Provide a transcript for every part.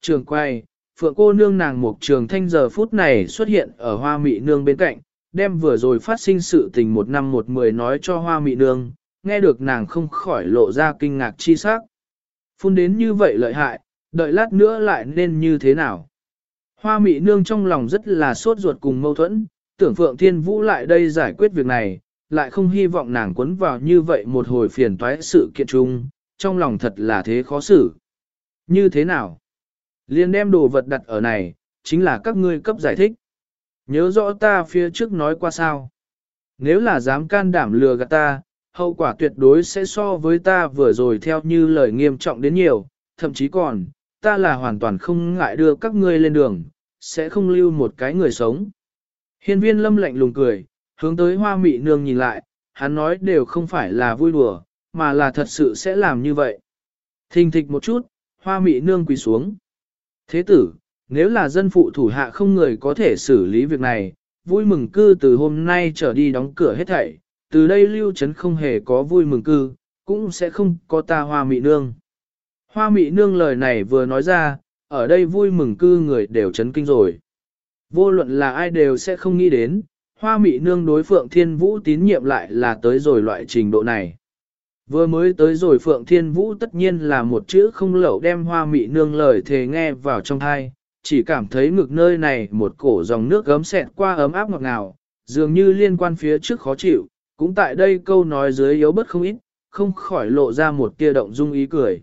trường quay, phượng cô nương nàng một trường thanh giờ phút này xuất hiện ở hoa mị nương bên cạnh, đem vừa rồi phát sinh sự tình một năm một mười nói cho hoa mị nương, nghe được nàng không khỏi lộ ra kinh ngạc chi sắc. Phun đến như vậy lợi hại, đợi lát nữa lại nên như thế nào? Hoa mị nương trong lòng rất là sốt ruột cùng mâu thuẫn, tưởng Phượng Thiên Vũ lại đây giải quyết việc này, lại không hy vọng nàng quấn vào như vậy một hồi phiền toái sự kiện chung, trong lòng thật là thế khó xử. Như thế nào? Liên đem đồ vật đặt ở này, chính là các ngươi cấp giải thích. Nhớ rõ ta phía trước nói qua sao. Nếu là dám can đảm lừa gạt ta, hậu quả tuyệt đối sẽ so với ta vừa rồi theo như lời nghiêm trọng đến nhiều, thậm chí còn, ta là hoàn toàn không ngại đưa các ngươi lên đường, sẽ không lưu một cái người sống. Hiên viên lâm lạnh lùng cười, hướng tới hoa mị nương nhìn lại, hắn nói đều không phải là vui đùa, mà là thật sự sẽ làm như vậy. Thình thịch một chút, hoa mị nương quỳ xuống. Thế tử, nếu là dân phụ thủ hạ không người có thể xử lý việc này, vui mừng cư từ hôm nay trở đi đóng cửa hết thảy, từ đây lưu trấn không hề có vui mừng cư, cũng sẽ không có ta hoa mị nương. Hoa mị nương lời này vừa nói ra, ở đây vui mừng cư người đều chấn kinh rồi. Vô luận là ai đều sẽ không nghĩ đến, hoa mị nương đối Phượng Thiên Vũ tín nhiệm lại là tới rồi loại trình độ này. Vừa mới tới rồi Phượng Thiên Vũ tất nhiên là một chữ không lẩu đem hoa mị nương lời thề nghe vào trong thai, chỉ cảm thấy ngực nơi này một cổ dòng nước gấm xẹt qua ấm áp ngọt ngào, dường như liên quan phía trước khó chịu, cũng tại đây câu nói dưới yếu bất không ít, không khỏi lộ ra một tia động dung ý cười.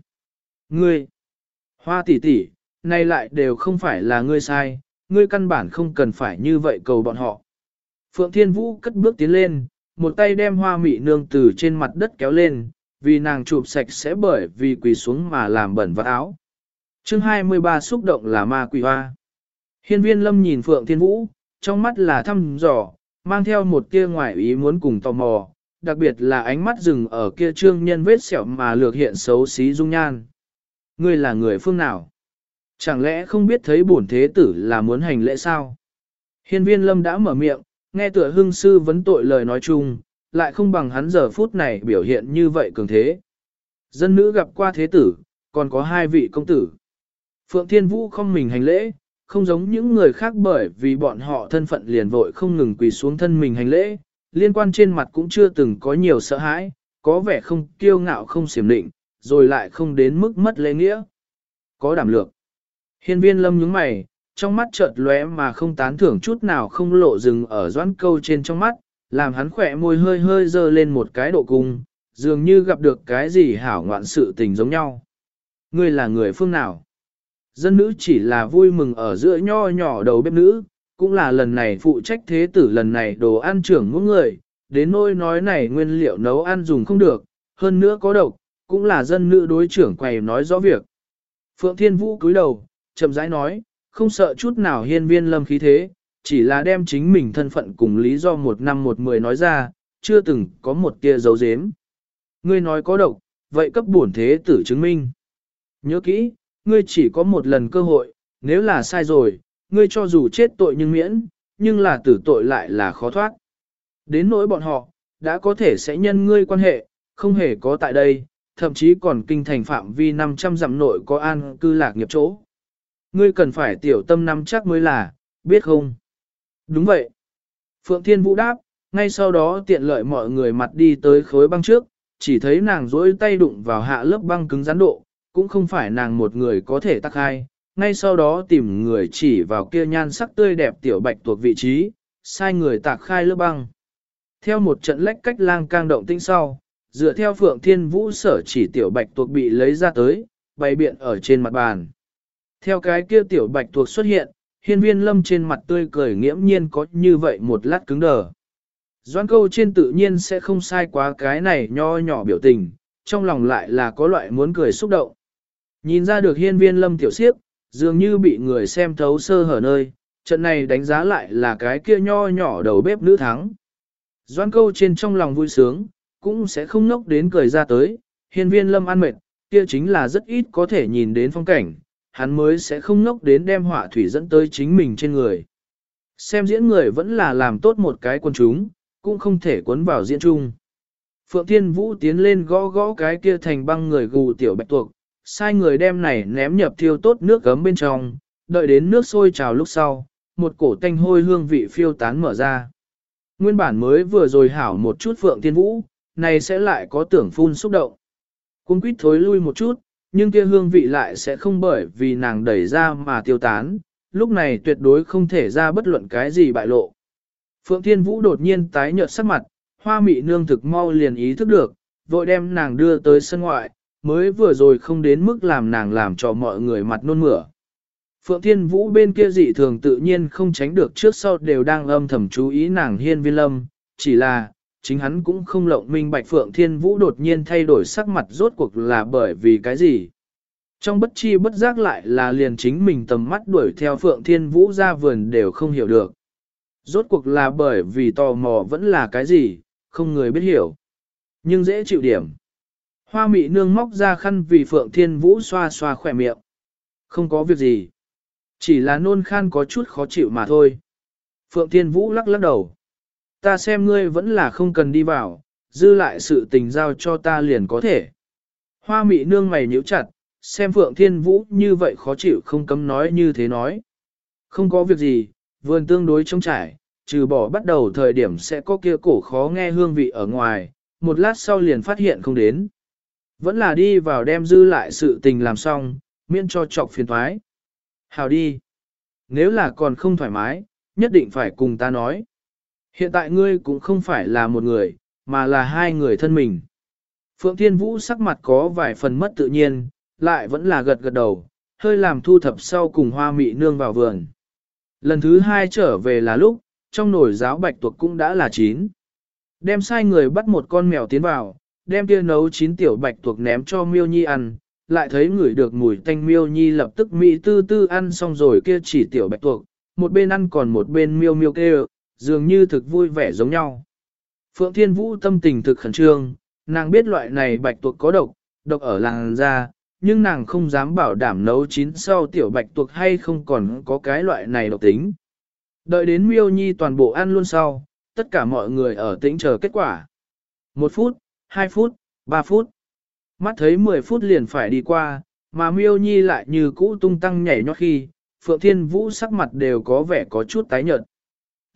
Ngươi, hoa tỷ tỷ, nay lại đều không phải là ngươi sai, ngươi căn bản không cần phải như vậy cầu bọn họ. Phượng Thiên Vũ cất bước tiến lên, một tay đem hoa mị nương từ trên mặt đất kéo lên, vì nàng chụp sạch sẽ bởi vì quỳ xuống mà làm bẩn vật áo. Chương 23 xúc động là ma quỷ hoa. Hiên viên lâm nhìn Phượng Thiên Vũ, trong mắt là thăm dò, mang theo một tia ngoại ý muốn cùng tò mò, đặc biệt là ánh mắt dừng ở kia trương nhân vết sẹo mà lược hiện xấu xí dung nhan. Ngươi là người phương nào? Chẳng lẽ không biết thấy bổn thế tử là muốn hành lễ sao? Hiên viên lâm đã mở miệng, nghe tựa hưng sư vấn tội lời nói chung, lại không bằng hắn giờ phút này biểu hiện như vậy cường thế. Dân nữ gặp qua thế tử, còn có hai vị công tử. Phượng Thiên Vũ không mình hành lễ, không giống những người khác bởi vì bọn họ thân phận liền vội không ngừng quỳ xuống thân mình hành lễ, liên quan trên mặt cũng chưa từng có nhiều sợ hãi, có vẻ không kiêu ngạo không xiểm định, rồi lại không đến mức mất lễ nghĩa. Có đảm lược. Hiên viên lâm nhướng mày, trong mắt chợt lóe mà không tán thưởng chút nào không lộ dừng ở doãn câu trên trong mắt, làm hắn khỏe môi hơi hơi dơ lên một cái độ cung, dường như gặp được cái gì hảo ngoạn sự tình giống nhau. Ngươi là người phương nào? Dân nữ chỉ là vui mừng ở giữa nho nhỏ đầu bếp nữ, cũng là lần này phụ trách thế tử lần này đồ ăn trưởng mỗi người, đến nôi nói này nguyên liệu nấu ăn dùng không được, hơn nữa có độc, cũng là dân nữ đối trưởng quầy nói rõ việc. Phượng Thiên Vũ cúi đầu, chậm rãi nói, không sợ chút nào hiên viên lâm khí thế, chỉ là đem chính mình thân phận cùng lý do một năm một mười nói ra, chưa từng có một tia dấu dếm. Ngươi nói có độc, vậy cấp bổn thế tử chứng minh. Nhớ kỹ, ngươi chỉ có một lần cơ hội, nếu là sai rồi, ngươi cho dù chết tội nhưng miễn, nhưng là tử tội lại là khó thoát. Đến nỗi bọn họ, đã có thể sẽ nhân ngươi quan hệ, không hề có tại đây, thậm chí còn kinh thành phạm vi 500 dặm nội có an cư lạc nghiệp chỗ. Ngươi cần phải tiểu tâm nắm chắc mới là, biết không? Đúng vậy. Phượng Thiên Vũ đáp, ngay sau đó tiện lợi mọi người mặt đi tới khối băng trước, chỉ thấy nàng dối tay đụng vào hạ lớp băng cứng rắn độ, cũng không phải nàng một người có thể tắc hai, ngay sau đó tìm người chỉ vào kia nhan sắc tươi đẹp tiểu bạch tuộc vị trí, sai người tạc khai lớp băng. Theo một trận lách cách lang cang động tinh sau, dựa theo Phượng Thiên Vũ sở chỉ tiểu bạch tuộc bị lấy ra tới, bày biện ở trên mặt bàn. Theo cái kia tiểu bạch tuộc xuất hiện, hiên viên lâm trên mặt tươi cười nghiễm nhiên có như vậy một lát cứng đờ. Doan câu trên tự nhiên sẽ không sai quá cái này nho nhỏ biểu tình, trong lòng lại là có loại muốn cười xúc động. Nhìn ra được hiên viên lâm tiểu siếp, dường như bị người xem thấu sơ hở nơi, trận này đánh giá lại là cái kia nho nhỏ đầu bếp nữ thắng. Doan câu trên trong lòng vui sướng, cũng sẽ không nốc đến cười ra tới, hiên viên lâm ăn mệt, kia chính là rất ít có thể nhìn đến phong cảnh, hắn mới sẽ không nốc đến đem họa thủy dẫn tới chính mình trên người. Xem diễn người vẫn là làm tốt một cái quân chúng, cũng không thể cuốn vào diễn chung. Phượng Thiên Vũ tiến lên gõ gõ cái kia thành băng người gù tiểu bạch tuộc, sai người đem này ném nhập thiêu tốt nước gấm bên trong, đợi đến nước sôi trào lúc sau, một cổ tanh hôi hương vị phiêu tán mở ra. Nguyên bản mới vừa rồi hảo một chút phượng thiên vũ, này sẽ lại có tưởng phun xúc động. Cung quýt thối lui một chút, nhưng kia hương vị lại sẽ không bởi vì nàng đẩy ra mà tiêu tán, lúc này tuyệt đối không thể ra bất luận cái gì bại lộ. Phượng Thiên Vũ đột nhiên tái nhợt sắc mặt, hoa mị nương thực mau liền ý thức được, vội đem nàng đưa tới sân ngoại, mới vừa rồi không đến mức làm nàng làm cho mọi người mặt nôn mửa. Phượng Thiên Vũ bên kia dị thường tự nhiên không tránh được trước sau đều đang âm thầm chú ý nàng hiên viên lâm, chỉ là, chính hắn cũng không lộng minh bạch Phượng Thiên Vũ đột nhiên thay đổi sắc mặt rốt cuộc là bởi vì cái gì. Trong bất chi bất giác lại là liền chính mình tầm mắt đuổi theo Phượng Thiên Vũ ra vườn đều không hiểu được. Rốt cuộc là bởi vì tò mò vẫn là cái gì, không người biết hiểu. Nhưng dễ chịu điểm. Hoa mị nương móc ra khăn vì Phượng Thiên Vũ xoa xoa khỏe miệng. Không có việc gì. Chỉ là nôn khan có chút khó chịu mà thôi. Phượng Thiên Vũ lắc lắc đầu. Ta xem ngươi vẫn là không cần đi vào, dư lại sự tình giao cho ta liền có thể. Hoa mị nương mày nhíu chặt, xem Phượng Thiên Vũ như vậy khó chịu không cấm nói như thế nói. Không có việc gì, vườn tương đối trông trải, trừ bỏ bắt đầu thời điểm sẽ có kia cổ khó nghe hương vị ở ngoài, một lát sau liền phát hiện không đến. Vẫn là đi vào đem dư lại sự tình làm xong, miễn cho trọc phiền thoái. Hào đi. Nếu là còn không thoải mái, nhất định phải cùng ta nói. Hiện tại ngươi cũng không phải là một người, mà là hai người thân mình. Phượng Thiên Vũ sắc mặt có vài phần mất tự nhiên, lại vẫn là gật gật đầu, hơi làm thu thập sau cùng hoa mị nương vào vườn. Lần thứ hai trở về là lúc, trong nồi giáo bạch tuộc cũng đã là chín. Đem sai người bắt một con mèo tiến vào, đem kia nấu chín tiểu bạch tuộc ném cho miêu nhi ăn, lại thấy người được mùi tanh miêu nhi lập tức mỹ tư tư ăn xong rồi kia chỉ tiểu bạch tuộc, một bên ăn còn một bên miêu miêu kêu, dường như thực vui vẻ giống nhau. Phượng Thiên Vũ tâm tình thực khẩn trương, nàng biết loại này bạch tuộc có độc, độc ở làng ra, nhưng nàng không dám bảo đảm nấu chín sau tiểu bạch tuộc hay không còn có cái loại này độc tính. Đợi đến miêu nhi toàn bộ ăn luôn sau, tất cả mọi người ở tĩnh chờ kết quả. Một phút, hai phút, ba phút. Mắt thấy mười phút liền phải đi qua, mà miêu nhi lại như cũ tung tăng nhảy nhót khi, Phượng Thiên Vũ sắc mặt đều có vẻ có chút tái nhợt.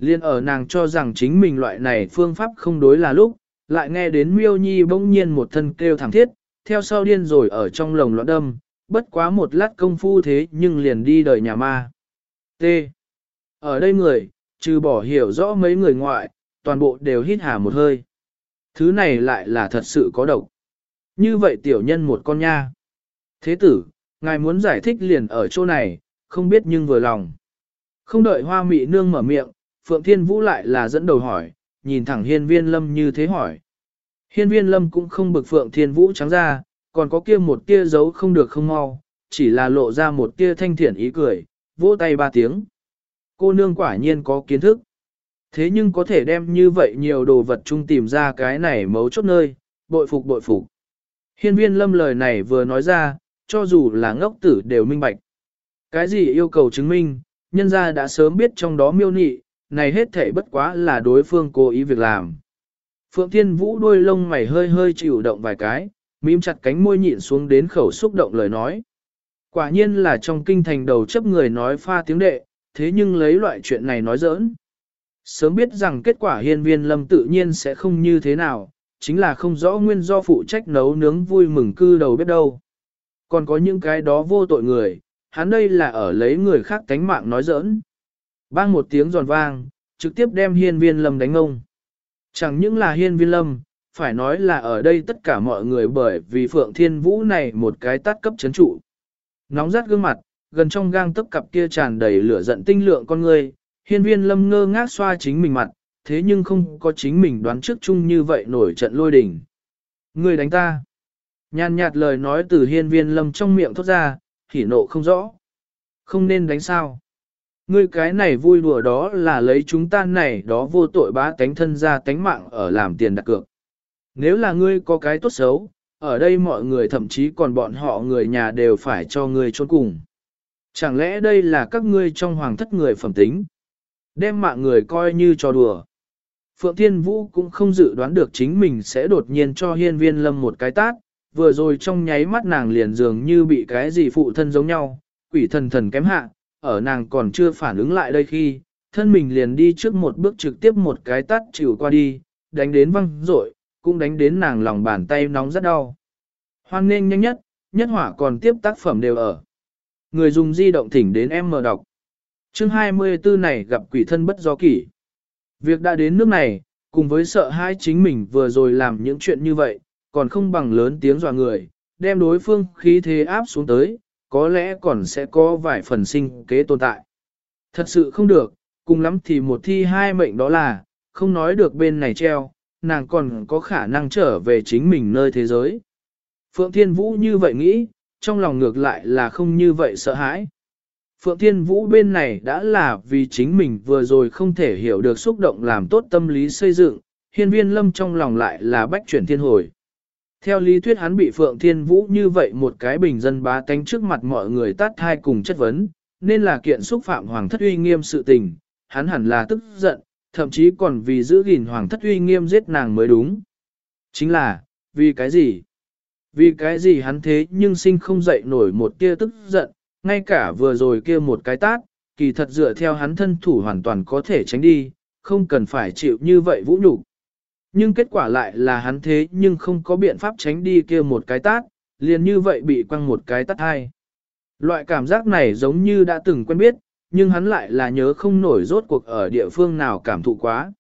Liên ở nàng cho rằng chính mình loại này phương pháp không đối là lúc, lại nghe đến miêu nhi bỗng nhiên một thân kêu thảm thiết, theo sau điên rồi ở trong lồng loạn đâm, bất quá một lát công phu thế nhưng liền đi đời nhà ma. T. Ở đây người, trừ bỏ hiểu rõ mấy người ngoại, toàn bộ đều hít hà một hơi. Thứ này lại là thật sự có độc. Như vậy tiểu nhân một con nha. Thế tử, ngài muốn giải thích liền ở chỗ này, không biết nhưng vừa lòng. Không đợi hoa mị nương mở miệng, Phượng Thiên Vũ lại là dẫn đầu hỏi, nhìn thẳng hiên viên lâm như thế hỏi. Hiên viên lâm cũng không bực Phượng Thiên Vũ trắng ra, còn có kia một tia giấu không được không mau, chỉ là lộ ra một tia thanh thiện ý cười, vỗ tay ba tiếng. Cô nương quả nhiên có kiến thức. Thế nhưng có thể đem như vậy nhiều đồ vật chung tìm ra cái này mấu chốt nơi, bội phục bội phục. Hiên viên lâm lời này vừa nói ra, cho dù là ngốc tử đều minh bạch. Cái gì yêu cầu chứng minh, nhân gia đã sớm biết trong đó miêu nị, này hết thể bất quá là đối phương cố ý việc làm. Phượng Thiên Vũ đuôi lông mày hơi hơi chịu động vài cái, mím chặt cánh môi nhịn xuống đến khẩu xúc động lời nói. Quả nhiên là trong kinh thành đầu chấp người nói pha tiếng đệ, thế nhưng lấy loại chuyện này nói giỡn. Sớm biết rằng kết quả hiên viên lâm tự nhiên sẽ không như thế nào, chính là không rõ nguyên do phụ trách nấu nướng vui mừng cư đầu biết đâu. Còn có những cái đó vô tội người, hắn đây là ở lấy người khác tánh mạng nói giỡn. Bang một tiếng giòn vang, trực tiếp đem hiên viên lâm đánh ông. Chẳng những là hiên viên lâm, phải nói là ở đây tất cả mọi người bởi vì Phượng Thiên Vũ này một cái tát cấp chấn trụ. Nóng rát gương mặt, gần trong gang tấc cặp kia tràn đầy lửa giận tinh lượng con người, hiên viên lâm ngơ ngác xoa chính mình mặt, thế nhưng không có chính mình đoán trước chung như vậy nổi trận lôi đình. Người đánh ta. Nhàn nhạt lời nói từ hiên viên lâm trong miệng thốt ra, hỉ nộ không rõ. Không nên đánh sao. Ngươi cái này vui đùa đó là lấy chúng ta này đó vô tội bá tánh thân ra tánh mạng ở làm tiền đặt cược. Nếu là ngươi có cái tốt xấu, ở đây mọi người thậm chí còn bọn họ người nhà đều phải cho ngươi trốn cùng. Chẳng lẽ đây là các ngươi trong hoàng thất người phẩm tính? Đem mạng người coi như trò đùa. Phượng Thiên Vũ cũng không dự đoán được chính mình sẽ đột nhiên cho hiên viên lâm một cái tát, vừa rồi trong nháy mắt nàng liền dường như bị cái gì phụ thân giống nhau, quỷ thần thần kém hạ, ở nàng còn chưa phản ứng lại đây khi, thân mình liền đi trước một bước trực tiếp một cái tắt chịu qua đi, đánh đến văng rội, cũng đánh đến nàng lòng bàn tay nóng rất đau. Hoan nên nhanh nhất, nhất hỏa còn tiếp tác phẩm đều ở. Người dùng di động thỉnh đến em mở đọc. Chương 24 này gặp quỷ thân bất do kỷ. Việc đã đến nước này, cùng với sợ hai chính mình vừa rồi làm những chuyện như vậy, còn không bằng lớn tiếng dọa người, đem đối phương khí thế áp xuống tới, có lẽ còn sẽ có vài phần sinh kế tồn tại. Thật sự không được, cùng lắm thì một thi hai mệnh đó là, không nói được bên này treo, nàng còn có khả năng trở về chính mình nơi thế giới. Phượng Thiên Vũ như vậy nghĩ, trong lòng ngược lại là không như vậy sợ hãi. Phượng Thiên Vũ bên này đã là vì chính mình vừa rồi không thể hiểu được xúc động làm tốt tâm lý xây dựng, hiên viên lâm trong lòng lại là bách chuyển thiên hồi. Theo lý thuyết hắn bị Phượng Thiên Vũ như vậy một cái bình dân bá tánh trước mặt mọi người tát thai cùng chất vấn, nên là kiện xúc phạm hoàng thất uy nghiêm sự tình, hắn hẳn là tức giận, thậm chí còn vì giữ gìn hoàng thất uy nghiêm giết nàng mới đúng. Chính là, vì cái gì? Vì cái gì hắn thế nhưng sinh không dậy nổi một tia tức giận, ngay cả vừa rồi kia một cái tát, kỳ thật dựa theo hắn thân thủ hoàn toàn có thể tránh đi, không cần phải chịu như vậy vũ nhục. Nhưng kết quả lại là hắn thế nhưng không có biện pháp tránh đi kia một cái tát, liền như vậy bị quăng một cái tát hai. Loại cảm giác này giống như đã từng quen biết, nhưng hắn lại là nhớ không nổi rốt cuộc ở địa phương nào cảm thụ quá.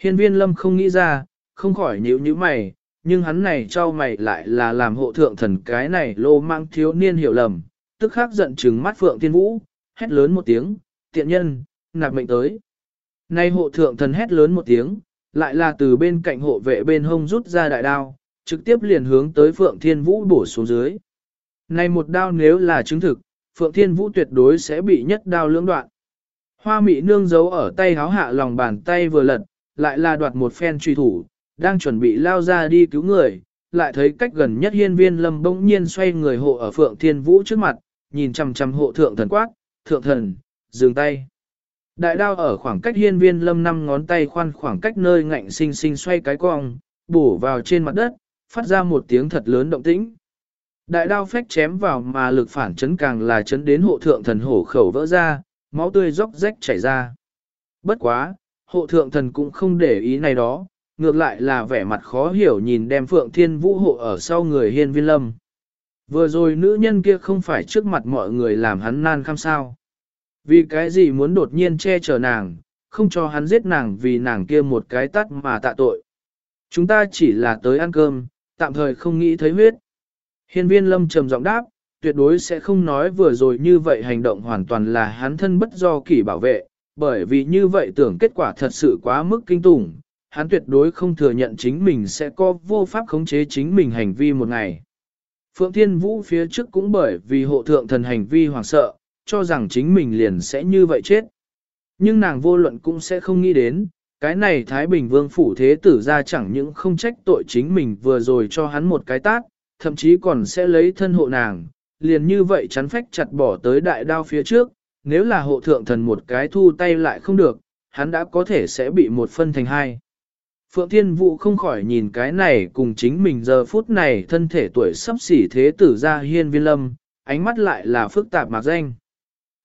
Hiên viên lâm không nghĩ ra, không khỏi nhíu như mày, nhưng hắn này cho mày lại là làm hộ thượng thần cái này lô mang thiếu niên hiểu lầm, tức khắc giận trừng mắt Phượng Thiên Vũ, hét lớn một tiếng, tiện nhân, nạp mệnh tới. Nay hộ thượng thần hét lớn một tiếng, lại là từ bên cạnh hộ vệ bên hông rút ra đại đao, trực tiếp liền hướng tới Phượng Thiên Vũ bổ xuống dưới. Này một đao nếu là chứng thực, Phượng Thiên Vũ tuyệt đối sẽ bị nhất đao lưỡng đoạn. Hoa mị nương giấu ở tay háo hạ lòng bàn tay vừa lật, lại là đoạt một phen truy thủ, đang chuẩn bị lao ra đi cứu người, lại thấy cách gần nhất hiên viên lâm bỗng nhiên xoay người hộ ở Phượng Thiên Vũ trước mặt, nhìn chằm chằm hộ thượng thần quát, thượng thần, dừng tay. Đại đao ở khoảng cách hiên viên lâm năm ngón tay khoan khoảng cách nơi ngạnh sinh sinh xoay cái cong, bổ vào trên mặt đất, phát ra một tiếng thật lớn động tĩnh. Đại đao phách chém vào mà lực phản chấn càng là chấn đến hộ thượng thần hổ khẩu vỡ ra, máu tươi róc rách chảy ra. Bất quá, hộ thượng thần cũng không để ý này đó, ngược lại là vẻ mặt khó hiểu nhìn đem phượng thiên vũ hộ ở sau người hiên viên lâm. Vừa rồi nữ nhân kia không phải trước mặt mọi người làm hắn nan khăm sao. Vì cái gì muốn đột nhiên che chở nàng, không cho hắn giết nàng vì nàng kia một cái tắt mà tạ tội. Chúng ta chỉ là tới ăn cơm, tạm thời không nghĩ thấy huyết. Hiên viên lâm trầm giọng đáp, tuyệt đối sẽ không nói vừa rồi như vậy hành động hoàn toàn là hắn thân bất do kỷ bảo vệ, bởi vì như vậy tưởng kết quả thật sự quá mức kinh tủng, hắn tuyệt đối không thừa nhận chính mình sẽ có vô pháp khống chế chính mình hành vi một ngày. Phượng Thiên Vũ phía trước cũng bởi vì hộ thượng thần hành vi hoảng sợ, cho rằng chính mình liền sẽ như vậy chết. Nhưng nàng vô luận cũng sẽ không nghĩ đến, cái này Thái Bình Vương phủ thế tử ra chẳng những không trách tội chính mình vừa rồi cho hắn một cái tát, thậm chí còn sẽ lấy thân hộ nàng, liền như vậy chắn phách chặt bỏ tới đại đao phía trước, nếu là hộ thượng thần một cái thu tay lại không được, hắn đã có thể sẽ bị một phân thành hai. Phượng Thiên Vũ không khỏi nhìn cái này cùng chính mình giờ phút này thân thể tuổi sắp xỉ thế tử ra hiên viên lâm, ánh mắt lại là phức tạp mạc danh.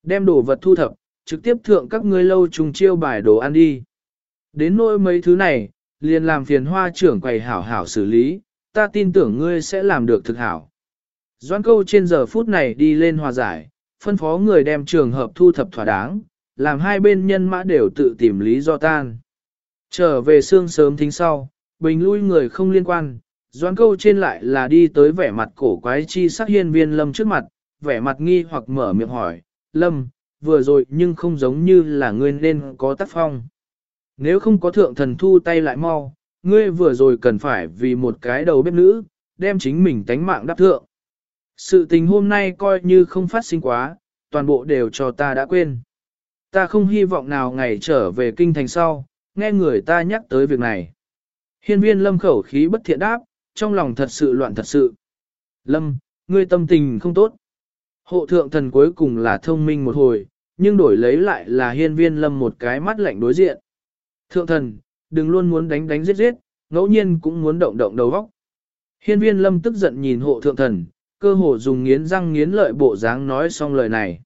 Đem đồ vật thu thập, trực tiếp thượng các ngươi lâu trùng chiêu bài đồ ăn đi. Đến nỗi mấy thứ này, liền làm phiền hoa trưởng quầy hảo hảo xử lý, ta tin tưởng ngươi sẽ làm được thực hảo. Doan câu trên giờ phút này đi lên hòa giải, phân phó người đem trường hợp thu thập thỏa đáng, làm hai bên nhân mã đều tự tìm lý do tan. Trở về xương sớm thính sau, bình lui người không liên quan, doan câu trên lại là đi tới vẻ mặt cổ quái chi sắc hiên viên lâm trước mặt, vẻ mặt nghi hoặc mở miệng hỏi, lâm, vừa rồi nhưng không giống như là ngươi nên có tác phong. Nếu không có thượng thần thu tay lại mau, ngươi vừa rồi cần phải vì một cái đầu bếp nữ, đem chính mình tánh mạng đáp thượng. Sự tình hôm nay coi như không phát sinh quá, toàn bộ đều cho ta đã quên. Ta không hy vọng nào ngày trở về kinh thành sau, nghe người ta nhắc tới việc này. Hiên viên lâm khẩu khí bất thiện đáp, trong lòng thật sự loạn thật sự. Lâm, ngươi tâm tình không tốt. Hộ thượng thần cuối cùng là thông minh một hồi, nhưng đổi lấy lại là hiên viên lâm một cái mắt lạnh đối diện. Thượng thần, đừng luôn muốn đánh đánh giết giết, ngẫu nhiên cũng muốn động động đầu óc. Hiên viên lâm tức giận nhìn hộ thượng thần, cơ hồ dùng nghiến răng nghiến lợi bộ dáng nói xong lời này.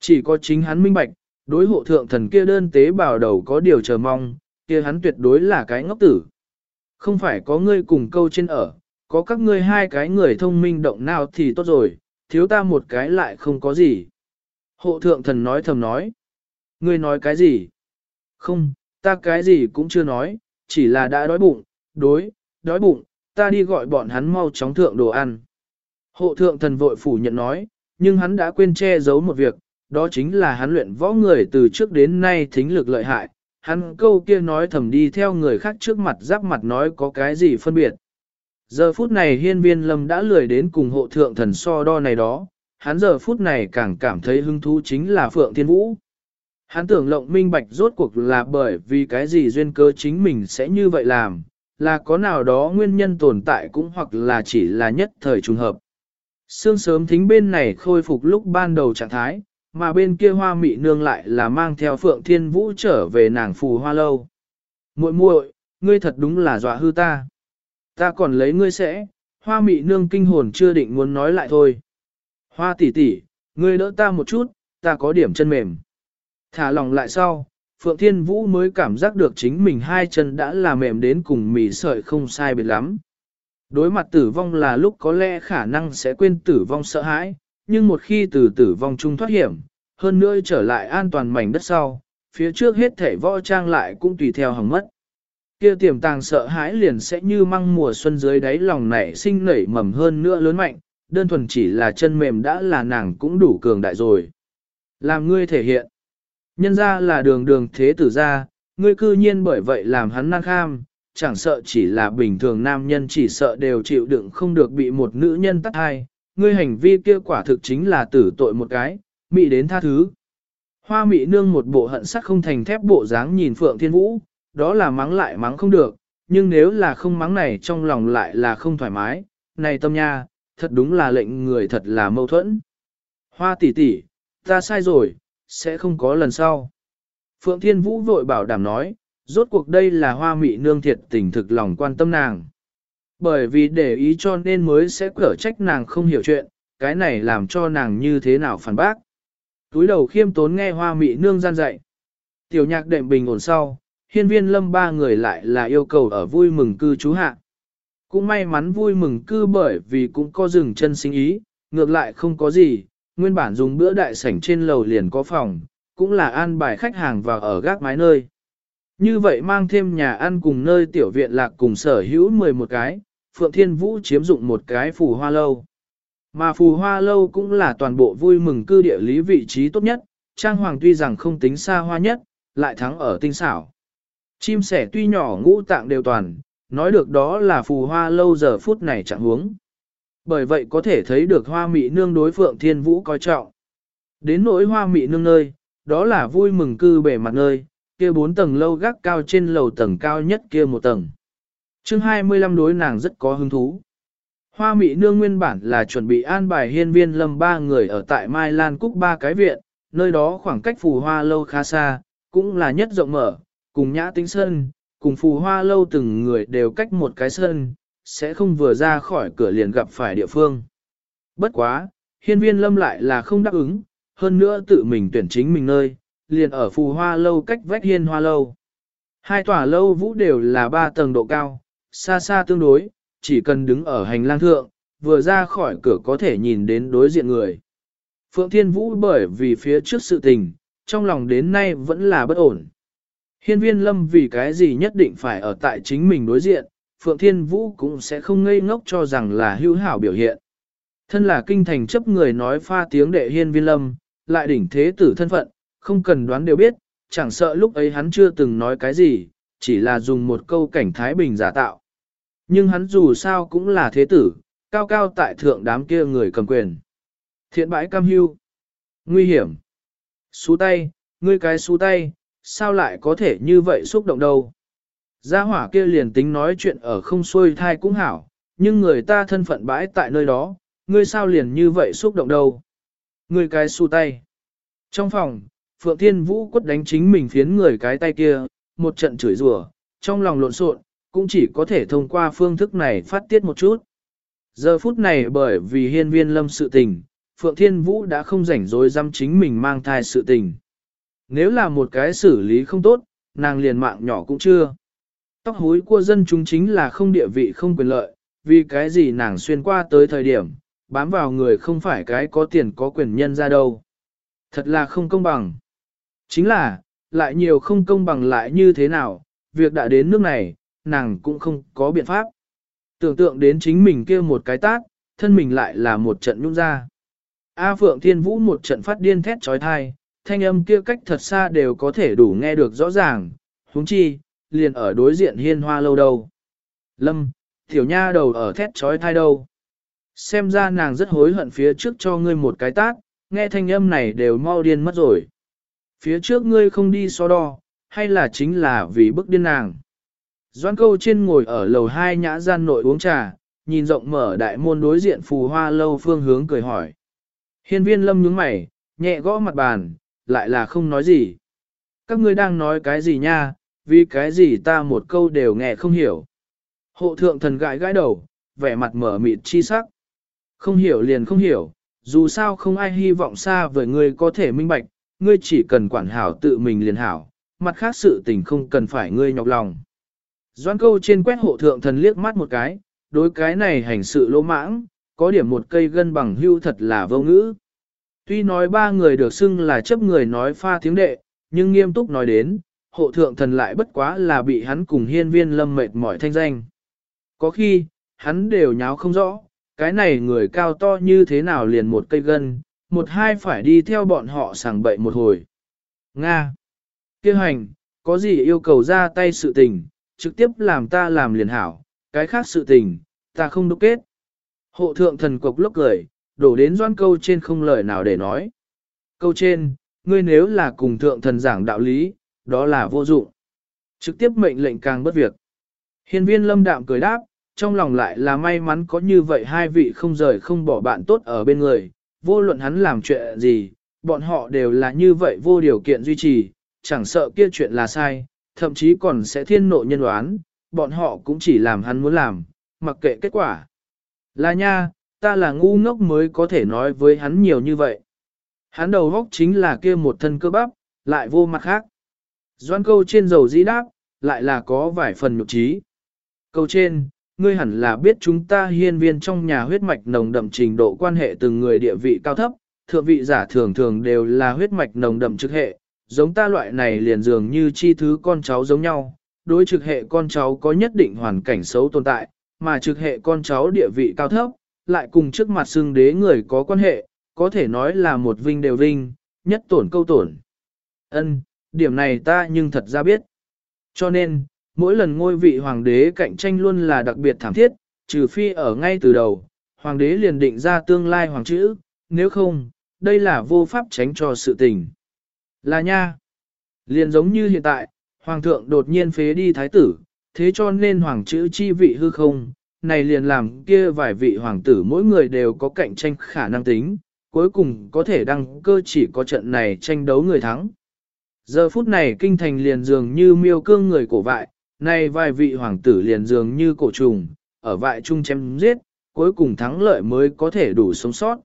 Chỉ có chính hắn minh bạch, đối hộ thượng thần kia đơn tế bào đầu có điều chờ mong, kia hắn tuyệt đối là cái ngốc tử. Không phải có ngươi cùng câu trên ở, có các ngươi hai cái người thông minh động nào thì tốt rồi, thiếu ta một cái lại không có gì. Hộ thượng thần nói thầm nói. Ngươi nói cái gì? Không, ta cái gì cũng chưa nói, chỉ là đã đói bụng, đối, đói bụng, ta đi gọi bọn hắn mau chóng thượng đồ ăn. Hộ thượng thần vội phủ nhận nói, nhưng hắn đã quên che giấu một việc, đó chính là hắn luyện võ người từ trước đến nay thính lực lợi hại, hắn câu kia nói thầm đi theo người khác trước mặt giáp mặt nói có cái gì phân biệt. Giờ phút này hiên viên lâm đã lười đến cùng hộ thượng thần so đo này đó, hắn giờ phút này càng cảm thấy hứng thú chính là Phượng Thiên Vũ. Hắn tưởng lộng minh bạch rốt cuộc là bởi vì cái gì duyên cơ chính mình sẽ như vậy làm, là có nào đó nguyên nhân tồn tại cũng hoặc là chỉ là nhất thời trùng hợp. Sương sớm thính bên này khôi phục lúc ban đầu trạng thái, mà bên kia hoa mị nương lại là mang theo Phượng Thiên Vũ trở về nàng phù hoa lâu. muội muội, ngươi thật đúng là dọa hư ta. Ta còn lấy ngươi sẽ, hoa mị nương kinh hồn chưa định muốn nói lại thôi. Hoa tỷ tỷ, ngươi đỡ ta một chút, ta có điểm chân mềm. Thả lòng lại sau, Phượng Thiên Vũ mới cảm giác được chính mình hai chân đã là mềm đến cùng mì sợi không sai biệt lắm. Đối mặt tử vong là lúc có lẽ khả năng sẽ quên tử vong sợ hãi, nhưng một khi từ tử vong chung thoát hiểm, hơn nữa trở lại an toàn mảnh đất sau, phía trước hết thể võ trang lại cũng tùy theo hỏng mất. Kia tiềm tàng sợ hãi liền sẽ như măng mùa xuân dưới đáy lòng nảy sinh nảy mầm hơn nữa lớn mạnh, đơn thuần chỉ là chân mềm đã là nàng cũng đủ cường đại rồi. Làm ngươi thể hiện. Nhân ra là đường đường thế tử ra, ngươi cư nhiên bởi vậy làm hắn năng kham, chẳng sợ chỉ là bình thường nam nhân chỉ sợ đều chịu đựng không được bị một nữ nhân tắt hai, ngươi hành vi kia quả thực chính là tử tội một cái, mị đến tha thứ. Hoa mị nương một bộ hận sắc không thành thép bộ dáng nhìn Phượng Thiên Vũ, đó là mắng lại mắng không được, nhưng nếu là không mắng này trong lòng lại là không thoải mái, này tâm nha, thật đúng là lệnh người thật là mâu thuẫn. Hoa tỷ tỷ, ta sai rồi, sẽ không có lần sau. Phượng Thiên Vũ vội bảo đảm nói, rốt cuộc đây là hoa mị nương thiệt tình thực lòng quan tâm nàng. Bởi vì để ý cho nên mới sẽ cở trách nàng không hiểu chuyện, cái này làm cho nàng như thế nào phản bác. Túi đầu khiêm tốn nghe hoa mị nương gian dạy. Tiểu nhạc đệm bình ổn sau, hiên viên lâm ba người lại là yêu cầu ở vui mừng cư trú hạ. Cũng may mắn vui mừng cư bởi vì cũng có dừng chân sinh ý, ngược lại không có gì, nguyên bản dùng bữa đại sảnh trên lầu liền có phòng, cũng là an bài khách hàng vào ở gác mái nơi. Như vậy mang thêm nhà ăn cùng nơi tiểu viện lạc cùng sở hữu 11 cái, Phượng Thiên Vũ chiếm dụng một cái phù hoa lâu. Mà phù hoa lâu cũng là toàn bộ vui mừng cư địa lý vị trí tốt nhất, trang hoàng tuy rằng không tính xa hoa nhất, lại thắng ở tinh xảo. Chim sẻ tuy nhỏ ngũ tạng đều toàn, nói được đó là phù hoa lâu giờ phút này chẳng huống. Bởi vậy có thể thấy được hoa mị nương đối phượng thiên vũ coi trọng. Đến nỗi hoa mị nương nơi, đó là vui mừng cư bể mặt nơi, kia bốn tầng lâu gác cao trên lầu tầng cao nhất kia một tầng. chương 25 đối nàng rất có hứng thú. Hoa mị nương nguyên bản là chuẩn bị an bài hiên viên lâm ba người ở tại Mai Lan Cúc ba cái viện, nơi đó khoảng cách phù hoa lâu khá xa, cũng là nhất rộng mở, cùng nhã tính sân, cùng phù hoa lâu từng người đều cách một cái sân, sẽ không vừa ra khỏi cửa liền gặp phải địa phương. Bất quá, hiên viên lâm lại là không đáp ứng, hơn nữa tự mình tuyển chính mình nơi, liền ở phù hoa lâu cách vách hiên hoa lâu. Hai tòa lâu vũ đều là ba tầng độ cao, xa xa tương đối, chỉ cần đứng ở hành lang thượng, vừa ra khỏi cửa có thể nhìn đến đối diện người. Phượng Thiên Vũ bởi vì phía trước sự tình, trong lòng đến nay vẫn là bất ổn. Hiên viên lâm vì cái gì nhất định phải ở tại chính mình đối diện, Phượng Thiên Vũ cũng sẽ không ngây ngốc cho rằng là hữu hảo biểu hiện. Thân là kinh thành chấp người nói pha tiếng đệ hiên viên lâm, lại đỉnh thế tử thân phận, không cần đoán đều biết, chẳng sợ lúc ấy hắn chưa từng nói cái gì, chỉ là dùng một câu cảnh Thái Bình giả tạo. Nhưng hắn dù sao cũng là thế tử, cao cao tại thượng đám kia người cầm quyền. Thiện bãi cam hưu. Nguy hiểm. Xú tay, ngươi cái xú tay, sao lại có thể như vậy xúc động đâu. Gia hỏa kia liền tính nói chuyện ở không xuôi thai cũng hảo, nhưng người ta thân phận bãi tại nơi đó, ngươi sao liền như vậy xúc động đâu. Ngươi cái xu tay. Trong phòng, Phượng Thiên Vũ quất đánh chính mình phiến người cái tay kia, một trận chửi rủa, trong lòng lộn xộn, cũng chỉ có thể thông qua phương thức này phát tiết một chút. Giờ phút này bởi vì hiên viên lâm sự tình, Phượng Thiên Vũ đã không rảnh rỗi dăm chính mình mang thai sự tình. Nếu là một cái xử lý không tốt, nàng liền mạng nhỏ cũng chưa. Tóc hối của dân chúng chính là không địa vị không quyền lợi, vì cái gì nàng xuyên qua tới thời điểm, bám vào người không phải cái có tiền có quyền nhân ra đâu. Thật là không công bằng. Chính là, lại nhiều không công bằng lại như thế nào, việc đã đến nước này, nàng cũng không có biện pháp. Tưởng tượng đến chính mình kia một cái tác, thân mình lại là một trận nhung ra. A Phượng Thiên Vũ một trận phát điên thét trói thai, thanh âm kia cách thật xa đều có thể đủ nghe được rõ ràng, huống chi, liền ở đối diện hiên hoa lâu đâu. Lâm, tiểu nha đầu ở thét trói thai đâu. Xem ra nàng rất hối hận phía trước cho ngươi một cái tát, nghe thanh âm này đều mau điên mất rồi. Phía trước ngươi không đi so đo, hay là chính là vì bức điên nàng. Doan câu trên ngồi ở lầu hai nhã gian nội uống trà, nhìn rộng mở đại môn đối diện phù hoa lâu phương hướng cười hỏi. Hiên viên lâm nhướng mày, nhẹ gõ mặt bàn, lại là không nói gì. Các ngươi đang nói cái gì nha, vì cái gì ta một câu đều nghe không hiểu. Hộ thượng thần gãi gãi đầu, vẻ mặt mở mịt chi sắc. Không hiểu liền không hiểu, dù sao không ai hy vọng xa với ngươi có thể minh bạch, ngươi chỉ cần quản hảo tự mình liền hảo, mặt khác sự tình không cần phải ngươi nhọc lòng. Doan câu trên quét hộ thượng thần liếc mắt một cái, đối cái này hành sự lỗ mãng, có điểm một cây gân bằng hưu thật là vô ngữ. Tuy nói ba người được xưng là chấp người nói pha tiếng đệ, nhưng nghiêm túc nói đến, hộ thượng thần lại bất quá là bị hắn cùng hiên viên lâm mệt mỏi thanh danh. Có khi, hắn đều nháo không rõ, cái này người cao to như thế nào liền một cây gân, một hai phải đi theo bọn họ sàng bậy một hồi. Nga. Kêu hành, có gì yêu cầu ra tay sự tình, trực tiếp làm ta làm liền hảo, cái khác sự tình, ta không đúc kết. Hộ thượng thần cục lốc cười, đổ đến doan câu trên không lời nào để nói. Câu trên, ngươi nếu là cùng thượng thần giảng đạo lý, đó là vô dụng. Trực tiếp mệnh lệnh càng bất việc. Hiên viên lâm đạm cười đáp, trong lòng lại là may mắn có như vậy hai vị không rời không bỏ bạn tốt ở bên người, vô luận hắn làm chuyện gì, bọn họ đều là như vậy vô điều kiện duy trì, chẳng sợ kia chuyện là sai, thậm chí còn sẽ thiên nộ nhân đoán, bọn họ cũng chỉ làm hắn muốn làm, mặc kệ kết quả. Là nha, ta là ngu ngốc mới có thể nói với hắn nhiều như vậy. Hắn đầu góc chính là kia một thân cơ bắp, lại vô mặt khác. Doan câu trên dầu dĩ đáp, lại là có vài phần nhục trí. Câu trên, ngươi hẳn là biết chúng ta hiên viên trong nhà huyết mạch nồng đậm trình độ quan hệ từng người địa vị cao thấp, thượng vị giả thường thường đều là huyết mạch nồng đậm trực hệ, giống ta loại này liền dường như chi thứ con cháu giống nhau, đối trực hệ con cháu có nhất định hoàn cảnh xấu tồn tại, mà trực hệ con cháu địa vị cao thấp, lại cùng trước mặt xương đế người có quan hệ, có thể nói là một vinh đều vinh, nhất tổn câu tổn. Ân, điểm này ta nhưng thật ra biết. Cho nên, mỗi lần ngôi vị hoàng đế cạnh tranh luôn là đặc biệt thảm thiết, trừ phi ở ngay từ đầu, hoàng đế liền định ra tương lai hoàng chữ, nếu không, đây là vô pháp tránh cho sự tình. Là nha. Liền giống như hiện tại, hoàng thượng đột nhiên phế đi thái tử, thế cho nên hoàng chữ chi vị hư không, này liền làm kia vài vị hoàng tử mỗi người đều có cạnh tranh khả năng tính, cuối cùng có thể đăng cơ chỉ có trận này tranh đấu người thắng. Giờ phút này kinh thành liền dường như miêu cương người cổ vại, này vài vị hoàng tử liền dường như cổ trùng, ở vại chung chém giết, cuối cùng thắng lợi mới có thể đủ sống sót.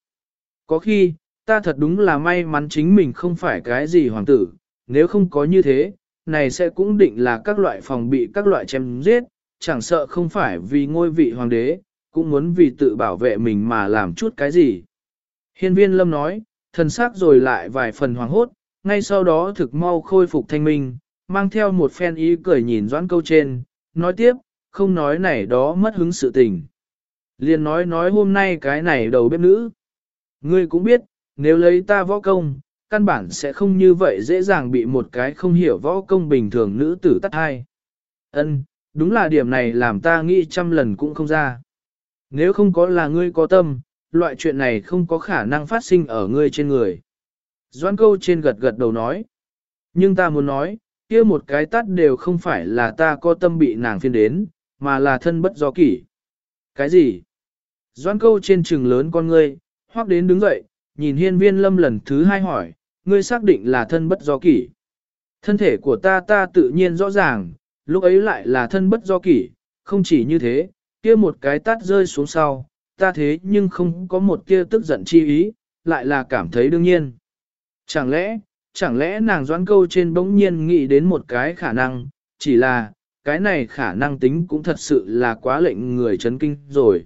Có khi, ta thật đúng là may mắn chính mình không phải cái gì hoàng tử, nếu không có như thế, này sẽ cũng định là các loại phòng bị các loại chém giết, chẳng sợ không phải vì ngôi vị hoàng đế, cũng muốn vì tự bảo vệ mình mà làm chút cái gì. Hiên viên lâm nói, thần sắc rồi lại vài phần hoàng hốt, ngay sau đó thực mau khôi phục thanh minh, mang theo một phen ý cười nhìn doãn câu trên, nói tiếp, không nói này đó mất hứng sự tình. Liền nói nói hôm nay cái này đầu bếp nữ. Ngươi cũng biết, nếu lấy ta võ công, căn bản sẽ không như vậy dễ dàng bị một cái không hiểu võ công bình thường nữ tử tắt hai. Ân, đúng là điểm này làm ta nghĩ trăm lần cũng không ra. Nếu không có là ngươi có tâm, loại chuyện này không có khả năng phát sinh ở ngươi trên người. Doan câu trên gật gật đầu nói. Nhưng ta muốn nói, kia một cái tắt đều không phải là ta có tâm bị nàng phiên đến, mà là thân bất do kỷ. Cái gì? Doan câu trên trừng lớn con ngươi, hoặc đến đứng dậy, nhìn hiên viên lâm lần thứ hai hỏi, ngươi xác định là thân bất do kỷ. Thân thể của ta ta tự nhiên rõ ràng, lúc ấy lại là thân bất do kỷ, không chỉ như thế, kia một cái tát rơi xuống sau, ta thế nhưng không có một kia tức giận chi ý, lại là cảm thấy đương nhiên. Chẳng lẽ, chẳng lẽ nàng doãn câu trên bỗng nhiên nghĩ đến một cái khả năng, chỉ là, cái này khả năng tính cũng thật sự là quá lệnh người chấn kinh rồi.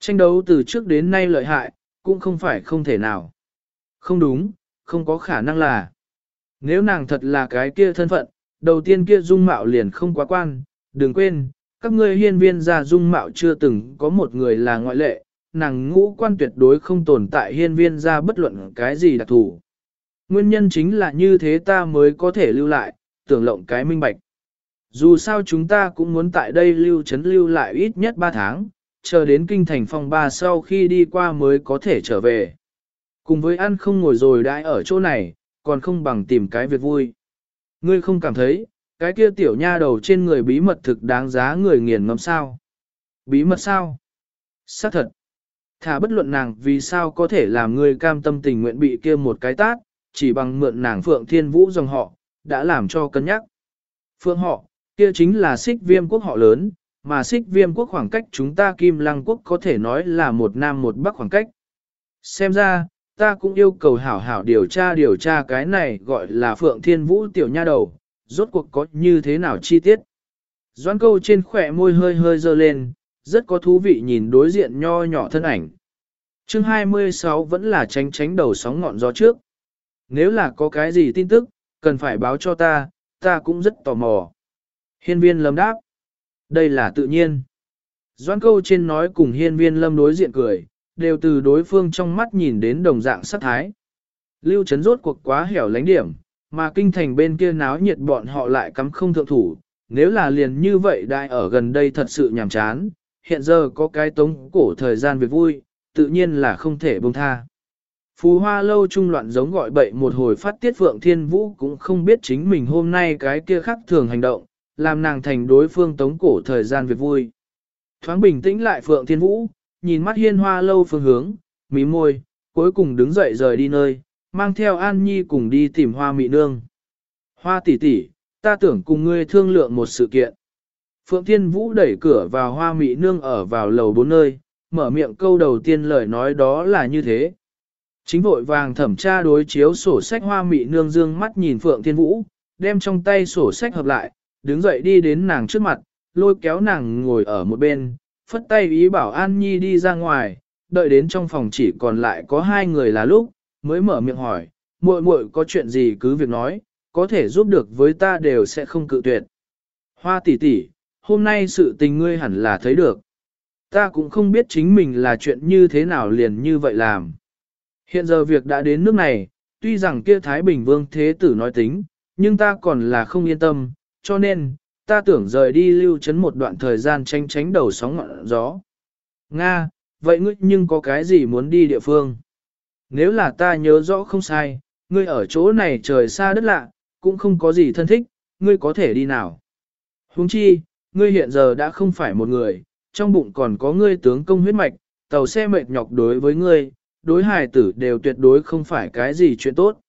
Tranh đấu từ trước đến nay lợi hại, cũng không phải không thể nào. Không đúng, không có khả năng là. Nếu nàng thật là cái kia thân phận, đầu tiên kia dung mạo liền không quá quan, đừng quên, các ngươi hiên viên gia dung mạo chưa từng có một người là ngoại lệ, nàng ngũ quan tuyệt đối không tồn tại hiên viên gia bất luận cái gì đặc thù. Nguyên nhân chính là như thế ta mới có thể lưu lại, tưởng lộng cái minh bạch. Dù sao chúng ta cũng muốn tại đây lưu trấn lưu lại ít nhất 3 tháng, chờ đến kinh thành phòng ba sau khi đi qua mới có thể trở về. Cùng với ăn không ngồi rồi đãi ở chỗ này, còn không bằng tìm cái việc vui. Ngươi không cảm thấy, cái kia tiểu nha đầu trên người bí mật thực đáng giá người nghiền ngẫm sao? Bí mật sao? Xác thật. Thả bất luận nàng vì sao có thể làm ngươi cam tâm tình nguyện bị kia một cái tát, chỉ bằng mượn nàng Phượng Thiên Vũ dòng họ, đã làm cho cân nhắc. Phượng họ, kia chính là xích viêm quốc họ lớn, mà xích viêm quốc khoảng cách chúng ta kim lăng quốc có thể nói là một nam một bắc khoảng cách. Xem ra, ta cũng yêu cầu hảo hảo điều tra điều tra cái này gọi là Phượng Thiên Vũ tiểu nha đầu, rốt cuộc có như thế nào chi tiết. Doãn câu trên khỏe môi hơi hơi dơ lên, rất có thú vị nhìn đối diện nho nhỏ thân ảnh. chương 26 vẫn là tránh tránh đầu sóng ngọn gió trước. Nếu là có cái gì tin tức, cần phải báo cho ta, ta cũng rất tò mò. Hiên viên lâm đáp. Đây là tự nhiên. Doãn câu trên nói cùng hiên viên lâm đối diện cười, đều từ đối phương trong mắt nhìn đến đồng dạng sát thái. Lưu chấn rốt cuộc quá hẻo lánh điểm, mà kinh thành bên kia náo nhiệt bọn họ lại cắm không thượng thủ, nếu là liền như vậy đại ở gần đây thật sự nhàm chán, hiện giờ có cái tống cổ thời gian việc vui, tự nhiên là không thể buông tha. Phú hoa lâu trung loạn giống gọi bậy một hồi phát tiết Phượng Thiên Vũ cũng không biết chính mình hôm nay cái kia khác thường hành động, làm nàng thành đối phương tống cổ thời gian việc vui. Thoáng bình tĩnh lại Phượng Thiên Vũ, nhìn mắt hiên hoa lâu phương hướng, mí môi, cuối cùng đứng dậy rời đi nơi, mang theo An Nhi cùng đi tìm hoa mị nương. Hoa tỷ tỷ, ta tưởng cùng ngươi thương lượng một sự kiện. Phượng Thiên Vũ đẩy cửa vào hoa mị nương ở vào lầu bốn nơi, mở miệng câu đầu tiên lời nói đó là như thế. Chính vội vàng thẩm tra đối chiếu sổ sách hoa mị nương dương mắt nhìn Phượng Thiên Vũ, đem trong tay sổ sách hợp lại, đứng dậy đi đến nàng trước mặt, lôi kéo nàng ngồi ở một bên, phất tay ý bảo An Nhi đi ra ngoài, đợi đến trong phòng chỉ còn lại có hai người là lúc, mới mở miệng hỏi, muội muội có chuyện gì cứ việc nói, có thể giúp được với ta đều sẽ không cự tuyệt. Hoa tỷ tỷ, hôm nay sự tình ngươi hẳn là thấy được. Ta cũng không biết chính mình là chuyện như thế nào liền như vậy làm. Hiện giờ việc đã đến nước này, tuy rằng kia Thái Bình Vương Thế Tử nói tính, nhưng ta còn là không yên tâm, cho nên, ta tưởng rời đi lưu trấn một đoạn thời gian tranh tránh đầu sóng ngọn gió. Nga, vậy ngươi nhưng có cái gì muốn đi địa phương? Nếu là ta nhớ rõ không sai, ngươi ở chỗ này trời xa đất lạ, cũng không có gì thân thích, ngươi có thể đi nào? Huống chi, ngươi hiện giờ đã không phải một người, trong bụng còn có ngươi tướng công huyết mạch, tàu xe mệt nhọc đối với ngươi, đối hài tử đều tuyệt đối không phải cái gì chuyện tốt.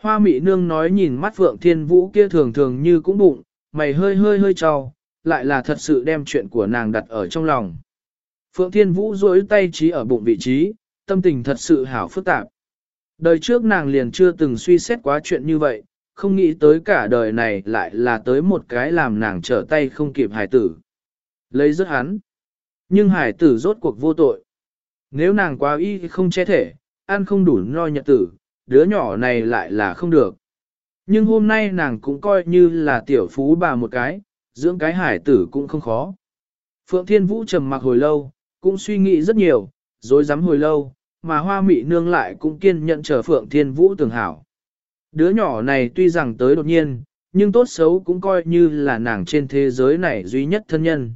Hoa mị nương nói nhìn mắt Phượng Thiên Vũ kia thường thường như cũng bụng, mày hơi hơi hơi trao, lại là thật sự đem chuyện của nàng đặt ở trong lòng. Phượng Thiên Vũ duỗi tay trí ở bụng vị trí, tâm tình thật sự hảo phức tạp. Đời trước nàng liền chưa từng suy xét quá chuyện như vậy, không nghĩ tới cả đời này lại là tới một cái làm nàng trở tay không kịp hải tử. Lấy rớt hắn. Nhưng hải tử rốt cuộc vô tội. Nếu nàng quá y không che thể, ăn không đủ no nhật tử, đứa nhỏ này lại là không được. Nhưng hôm nay nàng cũng coi như là tiểu phú bà một cái, dưỡng cái hải tử cũng không khó. Phượng Thiên Vũ trầm mặc hồi lâu, cũng suy nghĩ rất nhiều, rồi dám hồi lâu, mà hoa mị nương lại cũng kiên nhận chờ Phượng Thiên Vũ tưởng hảo. Đứa nhỏ này tuy rằng tới đột nhiên, nhưng tốt xấu cũng coi như là nàng trên thế giới này duy nhất thân nhân.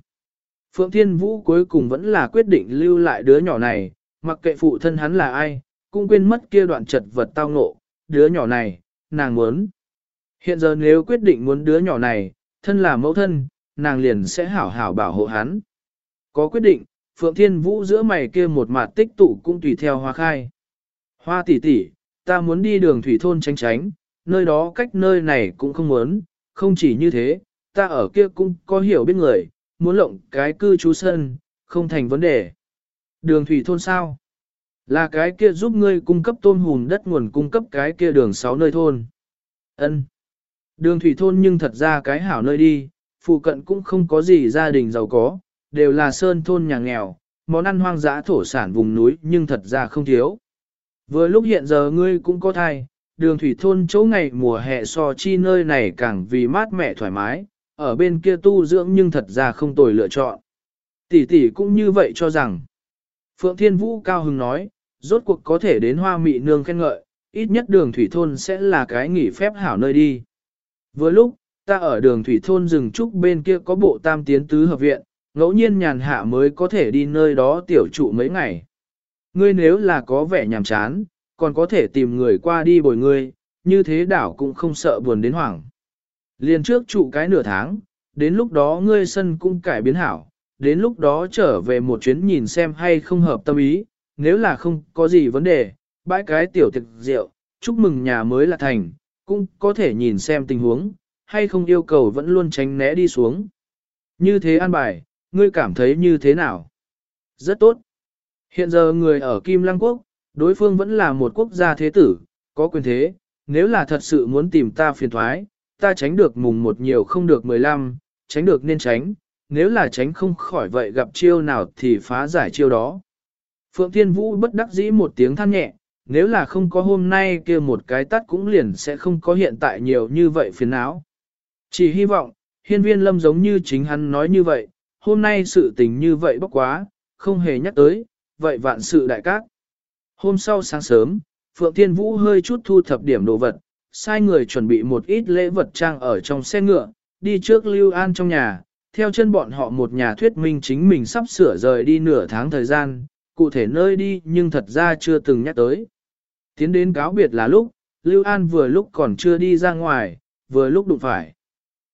Phượng Thiên Vũ cuối cùng vẫn là quyết định lưu lại đứa nhỏ này, mặc kệ phụ thân hắn là ai, cũng quên mất kia đoạn chật vật tao ngộ, đứa nhỏ này, nàng muốn. Hiện giờ nếu quyết định muốn đứa nhỏ này, thân là mẫu thân, nàng liền sẽ hảo hảo bảo hộ hắn. Có quyết định, Phượng Thiên Vũ giữa mày kia một mặt tích tụ cũng tùy theo hoa khai. Hoa tỷ tỷ, ta muốn đi đường thủy thôn tránh tránh, nơi đó cách nơi này cũng không muốn, không chỉ như thế, ta ở kia cũng có hiểu biết người, muốn lộng cái cư trú sân, không thành vấn đề. Đường thủy thôn sao? Là cái kia giúp ngươi cung cấp tôm hùm đất nguồn cung cấp cái kia đường sáu nơi thôn. Ân. Đường thủy thôn nhưng thật ra cái hảo nơi đi, phụ cận cũng không có gì gia đình giàu có, đều là sơn thôn nhà nghèo, món ăn hoang dã thổ sản vùng núi nhưng thật ra không thiếu. Vừa lúc hiện giờ ngươi cũng có thai, đường thủy thôn chỗ ngày mùa hè so chi nơi này càng vì mát mẻ thoải mái, ở bên kia tu dưỡng nhưng thật ra không tồi lựa chọn. Tỷ tỷ cũng như vậy cho rằng. Phượng Thiên Vũ cao hứng nói, rốt cuộc có thể đến hoa mị nương khen ngợi, ít nhất đường thủy thôn sẽ là cái nghỉ phép hảo nơi đi. Vừa lúc, ta ở đường thủy thôn rừng trúc bên kia có bộ tam tiến tứ hợp viện, ngẫu nhiên nhàn hạ mới có thể đi nơi đó tiểu trụ mấy ngày. Ngươi nếu là có vẻ nhàm chán, còn có thể tìm người qua đi bồi ngươi, như thế đảo cũng không sợ buồn đến hoảng. Liền trước trụ cái nửa tháng, đến lúc đó ngươi sân cũng cải biến hảo, đến lúc đó trở về một chuyến nhìn xem hay không hợp tâm ý, nếu là không có gì vấn đề, bãi cái tiểu thực rượu, chúc mừng nhà mới là thành, cũng có thể nhìn xem tình huống, hay không yêu cầu vẫn luôn tránh né đi xuống. Như thế an bài, ngươi cảm thấy như thế nào? Rất tốt. Hiện giờ người ở Kim Lăng Quốc, đối phương vẫn là một quốc gia thế tử, có quyền thế, nếu là thật sự muốn tìm ta phiền thoái, ta tránh được mùng một nhiều không được mười lăm, tránh được nên tránh, nếu là tránh không khỏi vậy gặp chiêu nào thì phá giải chiêu đó. Phượng Thiên Vũ bất đắc dĩ một tiếng than nhẹ, nếu là không có hôm nay kia một cái tắt cũng liền sẽ không có hiện tại nhiều như vậy phiền não. Chỉ hy vọng, hiên viên lâm giống như chính hắn nói như vậy, hôm nay sự tình như vậy bốc quá, không hề nhắc tới, vậy vạn sự đại cát. Hôm sau sáng sớm, Phượng Thiên Vũ hơi chút thu thập điểm đồ vật, sai người chuẩn bị một ít lễ vật trang ở trong xe ngựa, đi trước Lưu An trong nhà, theo chân bọn họ một nhà thuyết minh chính mình sắp sửa rời đi nửa tháng thời gian, cụ thể nơi đi nhưng thật ra chưa từng nhắc tới. Tiến đến cáo biệt là lúc, Lưu An vừa lúc còn chưa đi ra ngoài, vừa lúc đụng phải.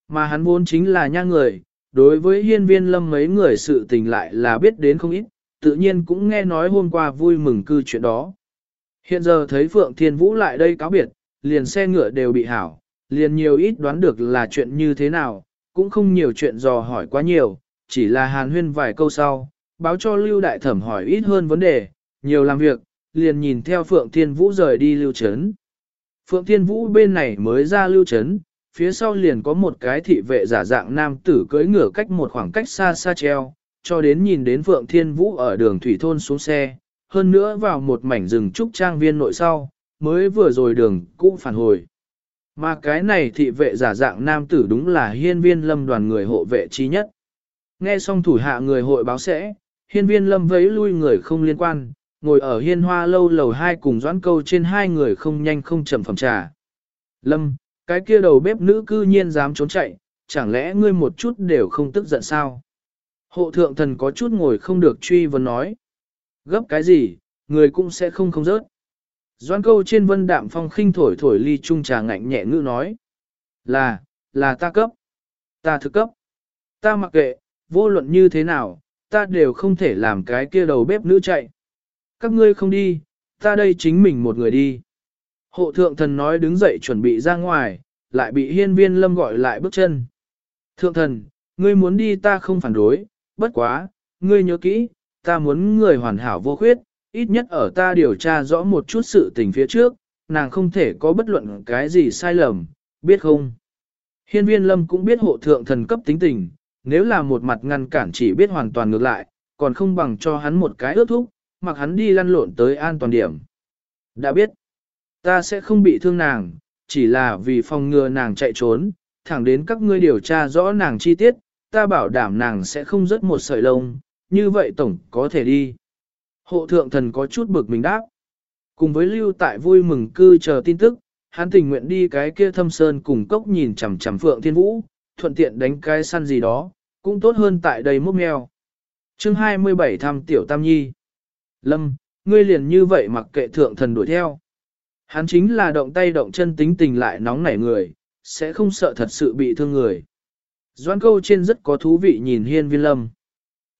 Mà hắn vốn chính là nha người, đối với hiên viên lâm mấy người sự tình lại là biết đến không ít, tự nhiên cũng nghe nói hôm qua vui mừng cư chuyện đó. Hiện giờ thấy Phượng Thiên Vũ lại đây cáo biệt, liền xe ngựa đều bị hảo, liền nhiều ít đoán được là chuyện như thế nào, cũng không nhiều chuyện dò hỏi quá nhiều, chỉ là hàn huyên vài câu sau, báo cho Lưu Đại Thẩm hỏi ít hơn vấn đề, nhiều làm việc, liền nhìn theo Phượng Thiên Vũ rời đi Lưu Trấn. Phượng Thiên Vũ bên này mới ra Lưu Trấn, phía sau liền có một cái thị vệ giả dạng nam tử cưỡi ngựa cách một khoảng cách xa xa treo, cho đến nhìn đến Phượng Thiên Vũ ở đường Thủy Thôn xuống xe, hơn nữa vào một mảnh rừng trúc trang viên nội sau, mới vừa rồi đường cũng phản hồi. Mà cái này thị vệ giả dạng nam tử đúng là hiên viên lâm đoàn người hộ vệ chi nhất. Nghe xong thủ hạ người hội báo sẽ, hiên viên lâm vấy lui người không liên quan, ngồi ở hiên hoa lâu lầu hai cùng doãn câu trên hai người không nhanh không chậm phẩm trà. Lâm, cái kia đầu bếp nữ cư nhiên dám trốn chạy, chẳng lẽ ngươi một chút đều không tức giận sao? Hộ thượng thần có chút ngồi không được truy vấn nói. Gấp cái gì, người cũng sẽ không không rớt. Doan câu trên vân đạm phong khinh thổi thổi ly trung trà ngạnh nhẹ ngữ nói. Là, là ta cấp. Ta thực cấp. Ta mặc kệ, vô luận như thế nào, ta đều không thể làm cái kia đầu bếp nữ chạy. Các ngươi không đi, ta đây chính mình một người đi. Hộ thượng thần nói đứng dậy chuẩn bị ra ngoài, lại bị hiên viên lâm gọi lại bước chân. Thượng thần, ngươi muốn đi ta không phản đối, bất quá, ngươi nhớ kỹ, ta muốn người hoàn hảo vô khuyết, ít nhất ở ta điều tra rõ một chút sự tình phía trước, nàng không thể có bất luận cái gì sai lầm, biết không? Hiên viên lâm cũng biết hộ thượng thần cấp tính tình, nếu là một mặt ngăn cản chỉ biết hoàn toàn ngược lại, còn không bằng cho hắn một cái ước thúc, mặc hắn đi lăn lộn tới an toàn điểm. Đã biết, ta sẽ không bị thương nàng, chỉ là vì phòng ngừa nàng chạy trốn, thẳng đến các ngươi điều tra rõ nàng chi tiết, ta bảo đảm nàng sẽ không rớt một sợi lông, như vậy tổng có thể đi. Hộ thượng thần có chút bực mình đáp. Cùng với lưu tại vui mừng cư chờ tin tức, hắn tình nguyện đi cái kia thâm sơn cùng cốc nhìn chằm chằm phượng thiên vũ, thuận tiện đánh cái săn gì đó, cũng tốt hơn tại đây múc mèo. Chương 27 thăm tiểu tam nhi. Lâm, ngươi liền như vậy mặc kệ thượng thần đuổi theo. Hắn chính là động tay động chân tính tình lại nóng nảy người, sẽ không sợ thật sự bị thương người. Doan câu trên rất có thú vị nhìn hiên viên lâm.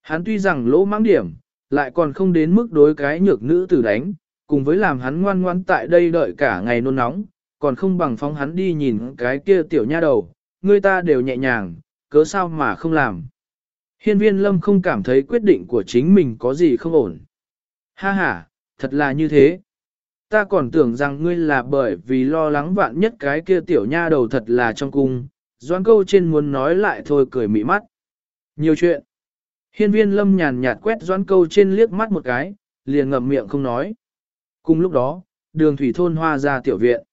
Hắn tuy rằng lỗ mãng điểm, lại còn không đến mức đối cái nhược nữ tử đánh, cùng với làm hắn ngoan ngoan tại đây đợi cả ngày nôn nóng, còn không bằng phóng hắn đi nhìn cái kia tiểu nha đầu, người ta đều nhẹ nhàng, cớ sao mà không làm. Hiên viên lâm không cảm thấy quyết định của chính mình có gì không ổn. Ha ha, thật là như thế. Ta còn tưởng rằng ngươi là bởi vì lo lắng vạn nhất cái kia tiểu nha đầu thật là trong cung, doan câu trên muốn nói lại thôi cười mị mắt. Nhiều chuyện. Hiên viên lâm nhàn nhạt quét doan câu trên liếc mắt một cái, liền ngậm miệng không nói. Cùng lúc đó, đường thủy thôn hoa ra tiểu viện.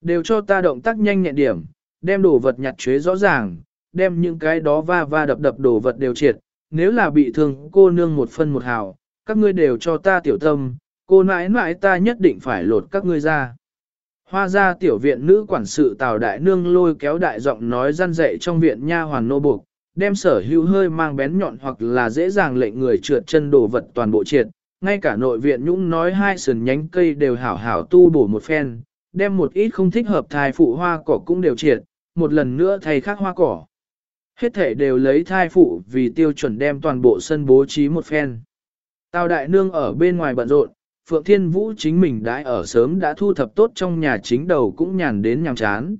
Đều cho ta động tác nhanh nhẹn điểm, đem đồ vật nhặt chế rõ ràng, đem những cái đó va va đập đập đồ vật đều triệt, nếu là bị thương cô nương một phân một hào, các ngươi đều cho ta tiểu tâm, cô nãi nãi ta nhất định phải lột các ngươi ra. Hoa ra tiểu viện nữ quản sự Tào Đại Nương lôi kéo đại giọng nói răn dậy trong viện nha hoàn nô buộc, đem sở hữu hơi mang bén nhọn hoặc là dễ dàng lệnh người trượt chân đồ vật toàn bộ triệt, ngay cả nội viện nhũng nói hai sườn nhánh cây đều hảo hảo tu bổ một phen, đem một ít không thích hợp thai phụ hoa cỏ cũng đều triệt, một lần nữa thay khác hoa cỏ. Hết thể đều lấy thai phụ vì tiêu chuẩn đem toàn bộ sân bố trí một phen. Tào đại nương ở bên ngoài bận rộn, Phượng Thiên Vũ chính mình đã ở sớm đã thu thập tốt trong nhà chính đầu cũng nhàn đến nhàm chán.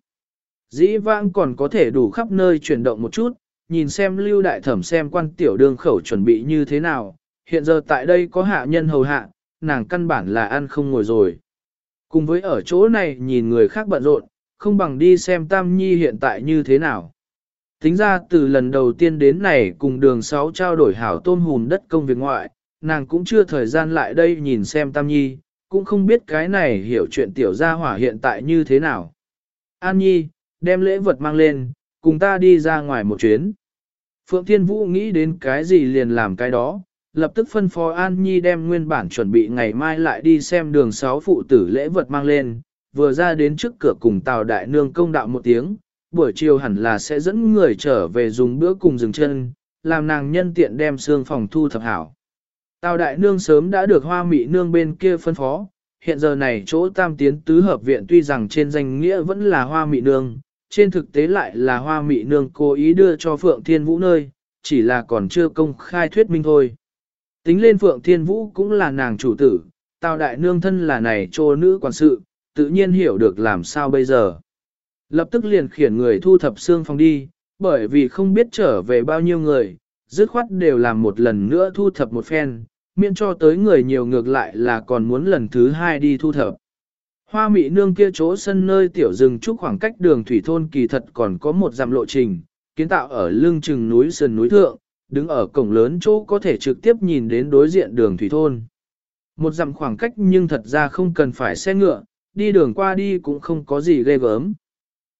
Dĩ vãng còn có thể đủ khắp nơi chuyển động một chút, nhìn xem lưu đại thẩm xem quan tiểu đương khẩu chuẩn bị như thế nào, hiện giờ tại đây có hạ nhân hầu hạ, nàng căn bản là ăn không ngồi rồi. Cùng với ở chỗ này nhìn người khác bận rộn, không bằng đi xem Tam Nhi hiện tại như thế nào. Tính ra từ lần đầu tiên đến này cùng đường sáu trao đổi hảo tôm hùn đất công việc ngoại, nàng cũng chưa thời gian lại đây nhìn xem Tam Nhi, cũng không biết cái này hiểu chuyện tiểu gia hỏa hiện tại như thế nào. An Nhi, đem lễ vật mang lên, cùng ta đi ra ngoài một chuyến. Phượng Thiên Vũ nghĩ đến cái gì liền làm cái đó, lập tức phân phó An Nhi đem nguyên bản chuẩn bị ngày mai lại đi xem đường sáu phụ tử lễ vật mang lên, vừa ra đến trước cửa cùng Tào Đại Nương công đạo một tiếng, buổi chiều hẳn là sẽ dẫn người trở về dùng bữa cùng dừng chân, làm nàng nhân tiện đem xương phòng thu thập hảo. Tào Đại Nương sớm đã được hoa mị nương bên kia phân phó, hiện giờ này chỗ tam tiến tứ hợp viện tuy rằng trên danh nghĩa vẫn là hoa mị nương, trên thực tế lại là hoa mị nương cố ý đưa cho Phượng Thiên Vũ nơi, chỉ là còn chưa công khai thuyết minh thôi. Tính lên Phượng Thiên Vũ cũng là nàng chủ tử, Tào Đại Nương thân là này trô nữ quản sự, tự nhiên hiểu được làm sao bây giờ. Lập tức liền khiển người thu thập xương phòng đi, bởi vì không biết trở về bao nhiêu người, dứt khoát đều làm một lần nữa thu thập một phen, miễn cho tới người nhiều ngược lại là còn muốn lần thứ hai đi thu thập. Hoa mị nương kia chỗ sân nơi tiểu rừng trúc khoảng cách đường thủy thôn kỳ thật còn có một dặm lộ trình, kiến tạo ở lưng chừng núi sườn núi thượng, đứng ở cổng lớn chỗ có thể trực tiếp nhìn đến đối diện đường thủy thôn. Một dặm khoảng cách nhưng thật ra không cần phải xe ngựa, đi đường qua đi cũng không có gì ghê gớm.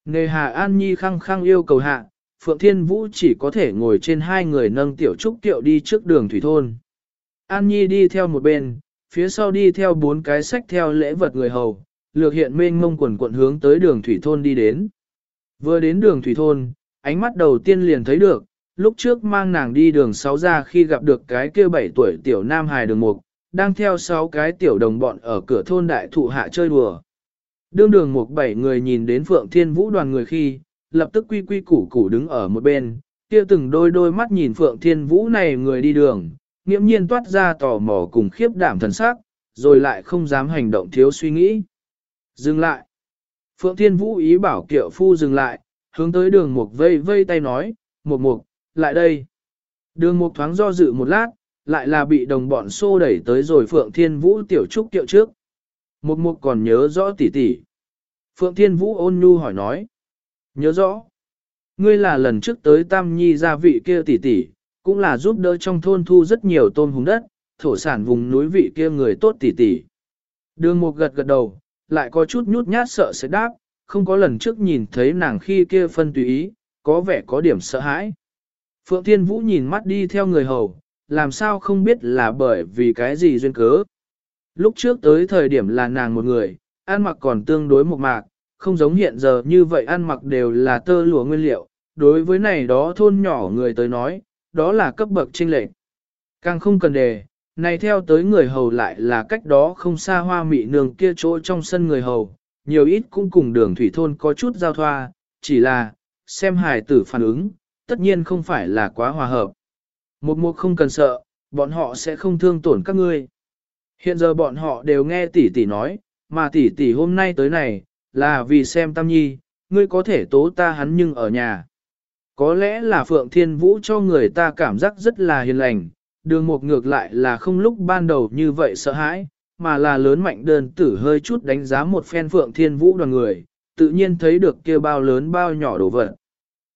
Nề Hà An Nhi khăng khăng yêu cầu hạ, Phượng Thiên Vũ chỉ có thể ngồi trên hai người nâng tiểu trúc tiệu đi trước đường thủy thôn. An Nhi đi theo một bên, phía sau đi theo bốn cái sách theo lễ vật người hầu, lược hiện mênh mông quần quận hướng tới đường thủy thôn đi đến. Vừa đến đường thủy thôn, ánh mắt đầu tiên liền thấy được, lúc trước mang nàng đi đường sáu ra khi gặp được cái kia bảy tuổi tiểu nam hài đường mục, đang theo sáu cái tiểu đồng bọn ở cửa thôn đại thụ hạ chơi đùa. Đương đường mục bảy người nhìn đến Phượng Thiên Vũ đoàn người khi, lập tức quy quy củ củ đứng ở một bên, kia từng đôi đôi mắt nhìn Phượng Thiên Vũ này người đi đường, nghiễm nhiên toát ra tò mò cùng khiếp đảm thần sắc, rồi lại không dám hành động thiếu suy nghĩ. Dừng lại. Phượng Thiên Vũ ý bảo kiệu phu dừng lại, hướng tới đường mục vây vây tay nói, mục mục, lại đây. Đường mục thoáng do dự một lát, lại là bị đồng bọn xô đẩy tới rồi Phượng Thiên Vũ tiểu trúc kiệu trước. Mục mục còn nhớ rõ tỉ tỉ. Phượng Thiên Vũ ôn nhu hỏi nói. Nhớ rõ. Ngươi là lần trước tới Tam Nhi gia vị kia tỉ tỉ, cũng là giúp đỡ trong thôn thu rất nhiều tôm hùng đất, thổ sản vùng núi vị kia người tốt tỉ tỉ. Đường một gật gật đầu, lại có chút nhút nhát sợ sẽ đáp, không có lần trước nhìn thấy nàng khi kia phân tùy ý, có vẻ có điểm sợ hãi. Phượng Thiên Vũ nhìn mắt đi theo người hầu, làm sao không biết là bởi vì cái gì duyên cớ. Lúc trước tới thời điểm là nàng một người, ăn mặc còn tương đối một mạc, không giống hiện giờ như vậy ăn mặc đều là tơ lụa nguyên liệu. Đối với này đó thôn nhỏ người tới nói, đó là cấp bậc trinh lệch. Càng không cần đề, này theo tới người hầu lại là cách đó không xa hoa mị nương kia chỗ trong sân người hầu, nhiều ít cũng cùng đường thủy thôn có chút giao thoa, chỉ là, xem hài tử phản ứng, tất nhiên không phải là quá hòa hợp. Một mục không cần sợ, bọn họ sẽ không thương tổn các ngươi. Hiện giờ bọn họ đều nghe tỷ tỷ nói, mà tỷ tỷ hôm nay tới này, là vì xem Tam Nhi, ngươi có thể tố ta hắn nhưng ở nhà. Có lẽ là Phượng Thiên Vũ cho người ta cảm giác rất là hiền lành, đường một ngược lại là không lúc ban đầu như vậy sợ hãi, mà là lớn mạnh đơn tử hơi chút đánh giá một phen phượng thiên vũ đoàn người, tự nhiên thấy được kia bao lớn bao nhỏ đồ vật.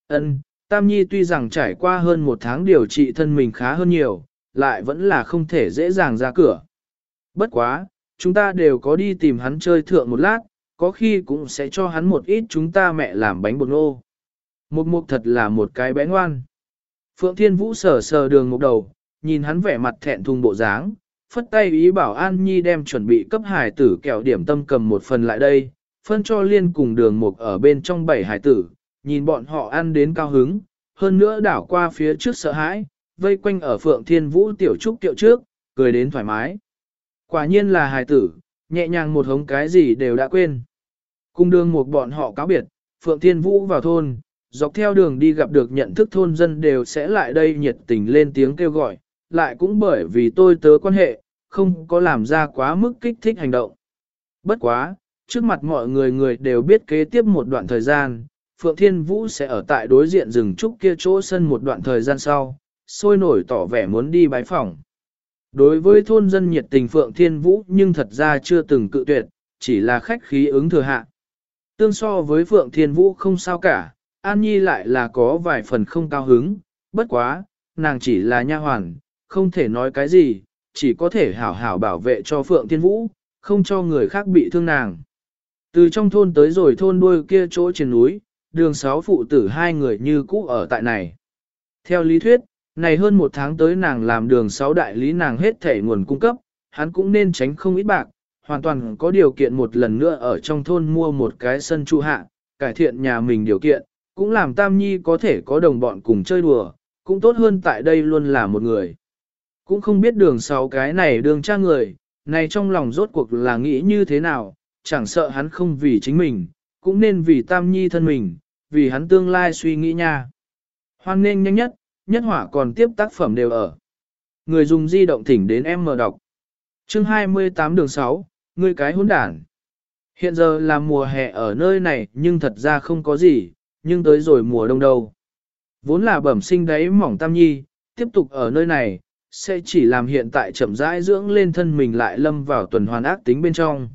Ân, Tam Nhi tuy rằng trải qua hơn một tháng điều trị thân mình khá hơn nhiều, lại vẫn là không thể dễ dàng ra cửa. Bất quá, chúng ta đều có đi tìm hắn chơi thượng một lát, có khi cũng sẽ cho hắn một ít chúng ta mẹ làm bánh bột ngô. Mục mục thật là một cái bé ngoan. Phượng Thiên Vũ sờ sờ đường một đầu, nhìn hắn vẻ mặt thẹn thùng bộ dáng, phất tay ý bảo An Nhi đem chuẩn bị cấp hải tử kẹo điểm tâm cầm một phần lại đây, phân cho liên cùng đường mục ở bên trong bảy hải tử, nhìn bọn họ ăn đến cao hứng, hơn nữa đảo qua phía trước sợ hãi, vây quanh ở Phượng Thiên Vũ tiểu trúc tiệu trước, cười đến thoải mái. Quả nhiên là Hải tử, nhẹ nhàng một hống cái gì đều đã quên. Cùng đường một bọn họ cáo biệt, Phượng Thiên Vũ vào thôn, dọc theo đường đi gặp được nhận thức thôn dân đều sẽ lại đây nhiệt tình lên tiếng kêu gọi, lại cũng bởi vì tôi tớ quan hệ, không có làm ra quá mức kích thích hành động. Bất quá, trước mặt mọi người người đều biết kế tiếp một đoạn thời gian, Phượng Thiên Vũ sẽ ở tại đối diện rừng trúc kia chỗ sân một đoạn thời gian sau, sôi nổi tỏ vẻ muốn đi bái phỏng. Đối với thôn dân nhiệt tình Phượng Thiên Vũ nhưng thật ra chưa từng cự tuyệt, chỉ là khách khí ứng thừa hạ. Tương so với Phượng Thiên Vũ không sao cả, An Nhi lại là có vài phần không cao hứng, bất quá, nàng chỉ là nha hoàn, không thể nói cái gì, chỉ có thể hảo hảo bảo vệ cho Phượng Thiên Vũ, không cho người khác bị thương nàng. Từ trong thôn tới rồi thôn đuôi kia chỗ trên núi, đường sáu phụ tử hai người như cũ ở tại này. Theo lý thuyết, này hơn một tháng tới nàng làm đường sáu đại lý nàng hết thể nguồn cung cấp, hắn cũng nên tránh không ít bạc, hoàn toàn có điều kiện một lần nữa ở trong thôn mua một cái sân trụ hạ, cải thiện nhà mình điều kiện, cũng làm Tam Nhi có thể có đồng bọn cùng chơi đùa, cũng tốt hơn tại đây luôn là một người. Cũng không biết đường sáu cái này đường cha người, này trong lòng rốt cuộc là nghĩ như thế nào, chẳng sợ hắn không vì chính mình, cũng nên vì Tam Nhi thân mình, vì hắn tương lai suy nghĩ nha. Hoan nên nhanh nhất, nhất hỏa còn tiếp tác phẩm đều ở. Người dùng di động thỉnh đến em mở đọc. Chương 28 đường 6, người cái hỗn đản. Hiện giờ là mùa hè ở nơi này nhưng thật ra không có gì, nhưng tới rồi mùa đông đâu. Vốn là bẩm sinh đáy mỏng tam nhi, tiếp tục ở nơi này, sẽ chỉ làm hiện tại chậm rãi dưỡng lên thân mình lại lâm vào tuần hoàn ác tính bên trong.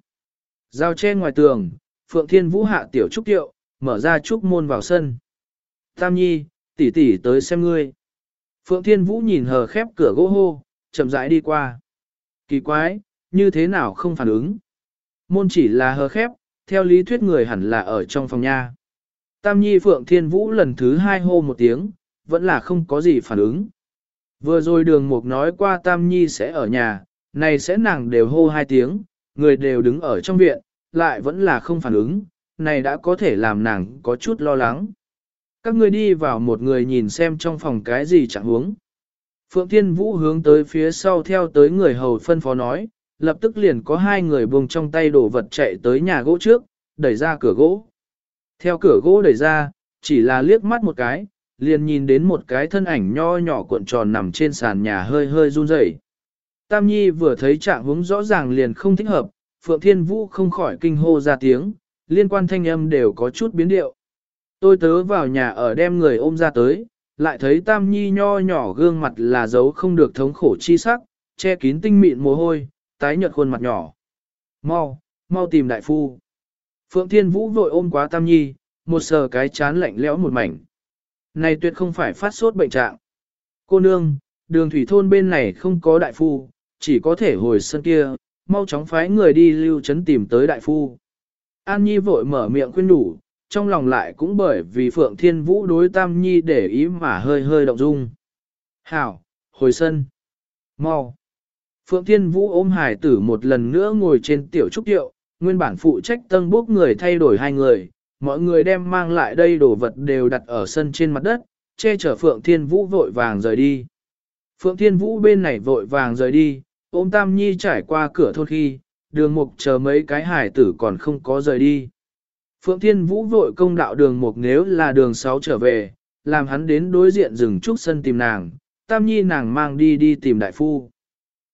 Giao che ngoài tường, Phượng Thiên Vũ hạ tiểu trúc tiệu, mở ra trúc môn vào sân. Tam nhi, tỷ tỷ tới xem ngươi. Phượng Thiên Vũ nhìn hờ khép cửa gỗ hô, chậm rãi đi qua. Kỳ quái, như thế nào không phản ứng? Môn chỉ là hờ khép, theo lý thuyết người hẳn là ở trong phòng nha. Tam Nhi Phượng Thiên Vũ lần thứ hai hô một tiếng, vẫn là không có gì phản ứng. Vừa rồi đường mục nói qua Tam Nhi sẽ ở nhà, này sẽ nàng đều hô hai tiếng, người đều đứng ở trong viện, lại vẫn là không phản ứng, này đã có thể làm nàng có chút lo lắng. Các ngươi đi vào một người nhìn xem trong phòng cái gì chẳng huống. Phượng Thiên Vũ hướng tới phía sau theo tới người hầu phân phó nói, lập tức liền có hai người buông trong tay đổ vật chạy tới nhà gỗ trước, đẩy ra cửa gỗ. Theo cửa gỗ đẩy ra, chỉ là liếc mắt một cái, liền nhìn đến một cái thân ảnh nho nhỏ cuộn tròn nằm trên sàn nhà hơi hơi run rẩy. Tam Nhi vừa thấy trạng hướng rõ ràng liền không thích hợp, Phượng Thiên Vũ không khỏi kinh hô ra tiếng, liên quan thanh âm đều có chút biến điệu. Tôi tớ vào nhà ở đem người ôm ra tới, lại thấy Tam Nhi nho nhỏ gương mặt là dấu không được thống khổ chi sắc, che kín tinh mịn mồ hôi, tái nhợt khuôn mặt nhỏ. Mau, mau tìm đại phu. Phượng Thiên Vũ vội ôm quá Tam Nhi, một sờ cái chán lạnh lẽo một mảnh. Này tuyệt không phải phát sốt bệnh trạng. Cô nương, đường thủy thôn bên này không có đại phu, chỉ có thể hồi sân kia, mau chóng phái người đi lưu trấn tìm tới đại phu. An Nhi vội mở miệng khuyên đủ, trong lòng lại cũng bởi vì Phượng Thiên Vũ đối Tam Nhi để ý mà hơi hơi động dung. Hảo, hồi sân. Mau. Phượng Thiên Vũ ôm hải tử một lần nữa ngồi trên tiểu trúc tiệu, nguyên bản phụ trách tân bốc người thay đổi hai người, mọi người đem mang lại đây đồ vật đều đặt ở sân trên mặt đất, che chở Phượng Thiên Vũ vội vàng rời đi. Phượng Thiên Vũ bên này vội vàng rời đi, ôm Tam Nhi trải qua cửa thôn khi, đường mục chờ mấy cái hải tử còn không có rời đi. Phượng Thiên Vũ vội công đạo đường mục nếu là đường sáu trở về, làm hắn đến đối diện rừng trúc sân tìm nàng, Tam Nhi nàng mang đi đi tìm đại phu.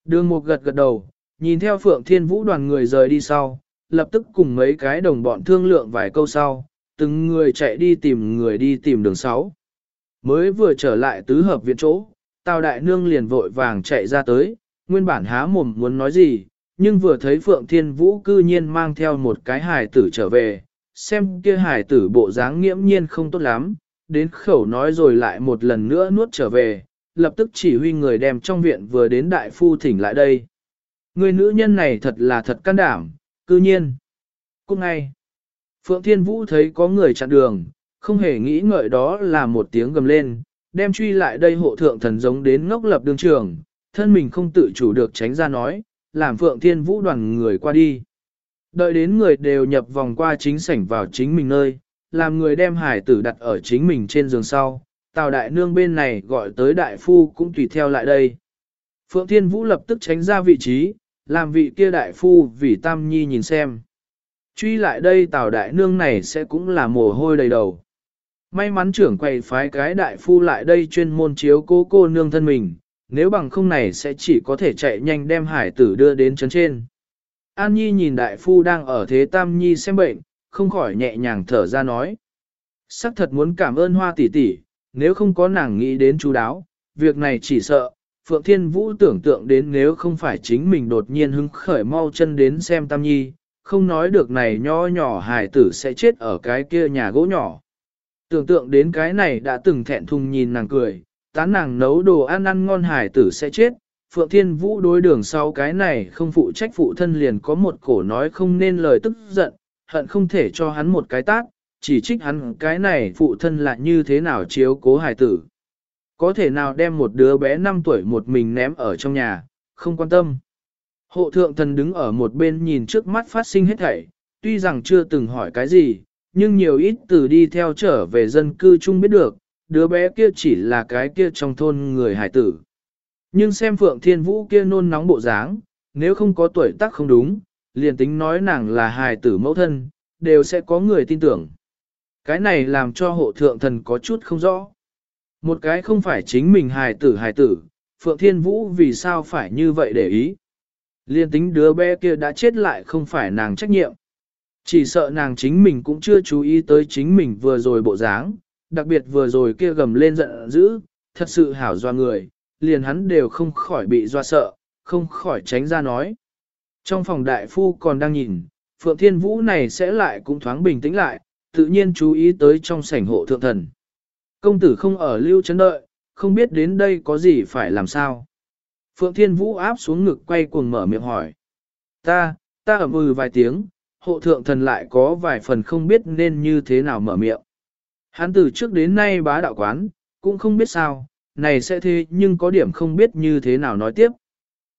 Đường mục gật gật đầu, nhìn theo Phượng Thiên Vũ đoàn người rời đi sau, lập tức cùng mấy cái đồng bọn thương lượng vài câu sau, từng người chạy đi tìm người đi tìm đường sáu. Mới vừa trở lại tứ hợp viện chỗ, Tào Đại Nương liền vội vàng chạy ra tới, nguyên bản há mồm muốn nói gì, nhưng vừa thấy Phượng Thiên Vũ cư nhiên mang theo một cái hài tử trở về, xem kia hài tử bộ dáng nghiễm nhiên không tốt lắm, đến khẩu nói rồi lại một lần nữa nuốt trở về, lập tức chỉ huy người đem trong viện vừa đến đại phu thỉnh lại đây. Người nữ nhân này thật là thật can đảm, cư nhiên. Cũng ngay, Phượng Thiên Vũ thấy có người chặn đường, không hề nghĩ ngợi đó là một tiếng gầm lên, đem truy lại đây hộ thượng thần giống đến ngốc lập đường trường, thân mình không tự chủ được tránh ra nói, làm Phượng Thiên Vũ đoàn người qua đi. Đợi đến người đều nhập vòng qua chính sảnh vào chính mình nơi, làm người đem hải tử đặt ở chính mình trên giường sau, Tào Đại Nương bên này gọi tới đại phu cũng tùy theo lại đây. Phượng Thiên Vũ lập tức tránh ra vị trí, làm vị kia đại phu vì Tam Nhi nhìn xem. Truy lại đây Tào Đại Nương này sẽ cũng là mồ hôi đầy đầu. May mắn trưởng quầy phái cái đại phu lại đây chuyên môn chiếu cố cô nương thân mình, nếu bằng không này sẽ chỉ có thể chạy nhanh đem hải tử đưa đến chấn trên. An Nhi nhìn đại phu đang ở thế Tam Nhi xem bệnh, không khỏi nhẹ nhàng thở ra nói. Sắc thật muốn cảm ơn hoa tỷ tỷ, nếu không có nàng nghĩ đến chú đáo, việc này chỉ sợ, Phượng Thiên Vũ tưởng tượng đến nếu không phải chính mình đột nhiên hứng khởi mau chân đến xem Tam Nhi, không nói được này nho nhỏ hài tử sẽ chết ở cái kia nhà gỗ nhỏ. Tưởng tượng đến cái này đã từng thẹn thùng nhìn nàng cười, tán nàng nấu đồ ăn ăn ngon hài tử sẽ chết, Phượng Thiên Vũ đối đường sau cái này không phụ trách phụ thân liền có một cổ nói không nên lời tức giận, hận không thể cho hắn một cái tát, chỉ trích hắn cái này phụ thân là như thế nào chiếu cố hài tử. Có thể nào đem một đứa bé 5 tuổi một mình ném ở trong nhà, không quan tâm. Hộ thượng thần đứng ở một bên nhìn trước mắt phát sinh hết thảy, tuy rằng chưa từng hỏi cái gì, nhưng nhiều ít từ đi theo trở về dân cư chung biết được, đứa bé kia chỉ là cái kia trong thôn người hải tử. Nhưng xem Phượng Thiên Vũ kia nôn nóng bộ dáng, nếu không có tuổi tác không đúng, liền tính nói nàng là hài tử mẫu thân, đều sẽ có người tin tưởng. Cái này làm cho hộ thượng thần có chút không rõ. Một cái không phải chính mình hài tử hài tử, Phượng Thiên Vũ vì sao phải như vậy để ý. Liên tính đứa bé kia đã chết lại không phải nàng trách nhiệm. Chỉ sợ nàng chính mình cũng chưa chú ý tới chính mình vừa rồi bộ dáng, đặc biệt vừa rồi kia gầm lên giận dữ, thật sự hảo doa người, liền hắn đều không khỏi bị doa sợ, không khỏi tránh ra nói. Trong phòng đại phu còn đang nhìn, Phượng Thiên Vũ này sẽ lại cũng thoáng bình tĩnh lại, tự nhiên chú ý tới trong sảnh hộ thượng thần. Công tử không ở lưu chấn đợi, không biết đến đây có gì phải làm sao. Phượng Thiên Vũ áp xuống ngực quay cuồng mở miệng hỏi. Ta, ta ở vừa vài tiếng, hộ thượng thần lại có vài phần không biết nên như thế nào mở miệng. Hắn từ trước đến nay bá đạo quán, cũng không biết sao, này sẽ thế nhưng có điểm không biết như thế nào nói tiếp.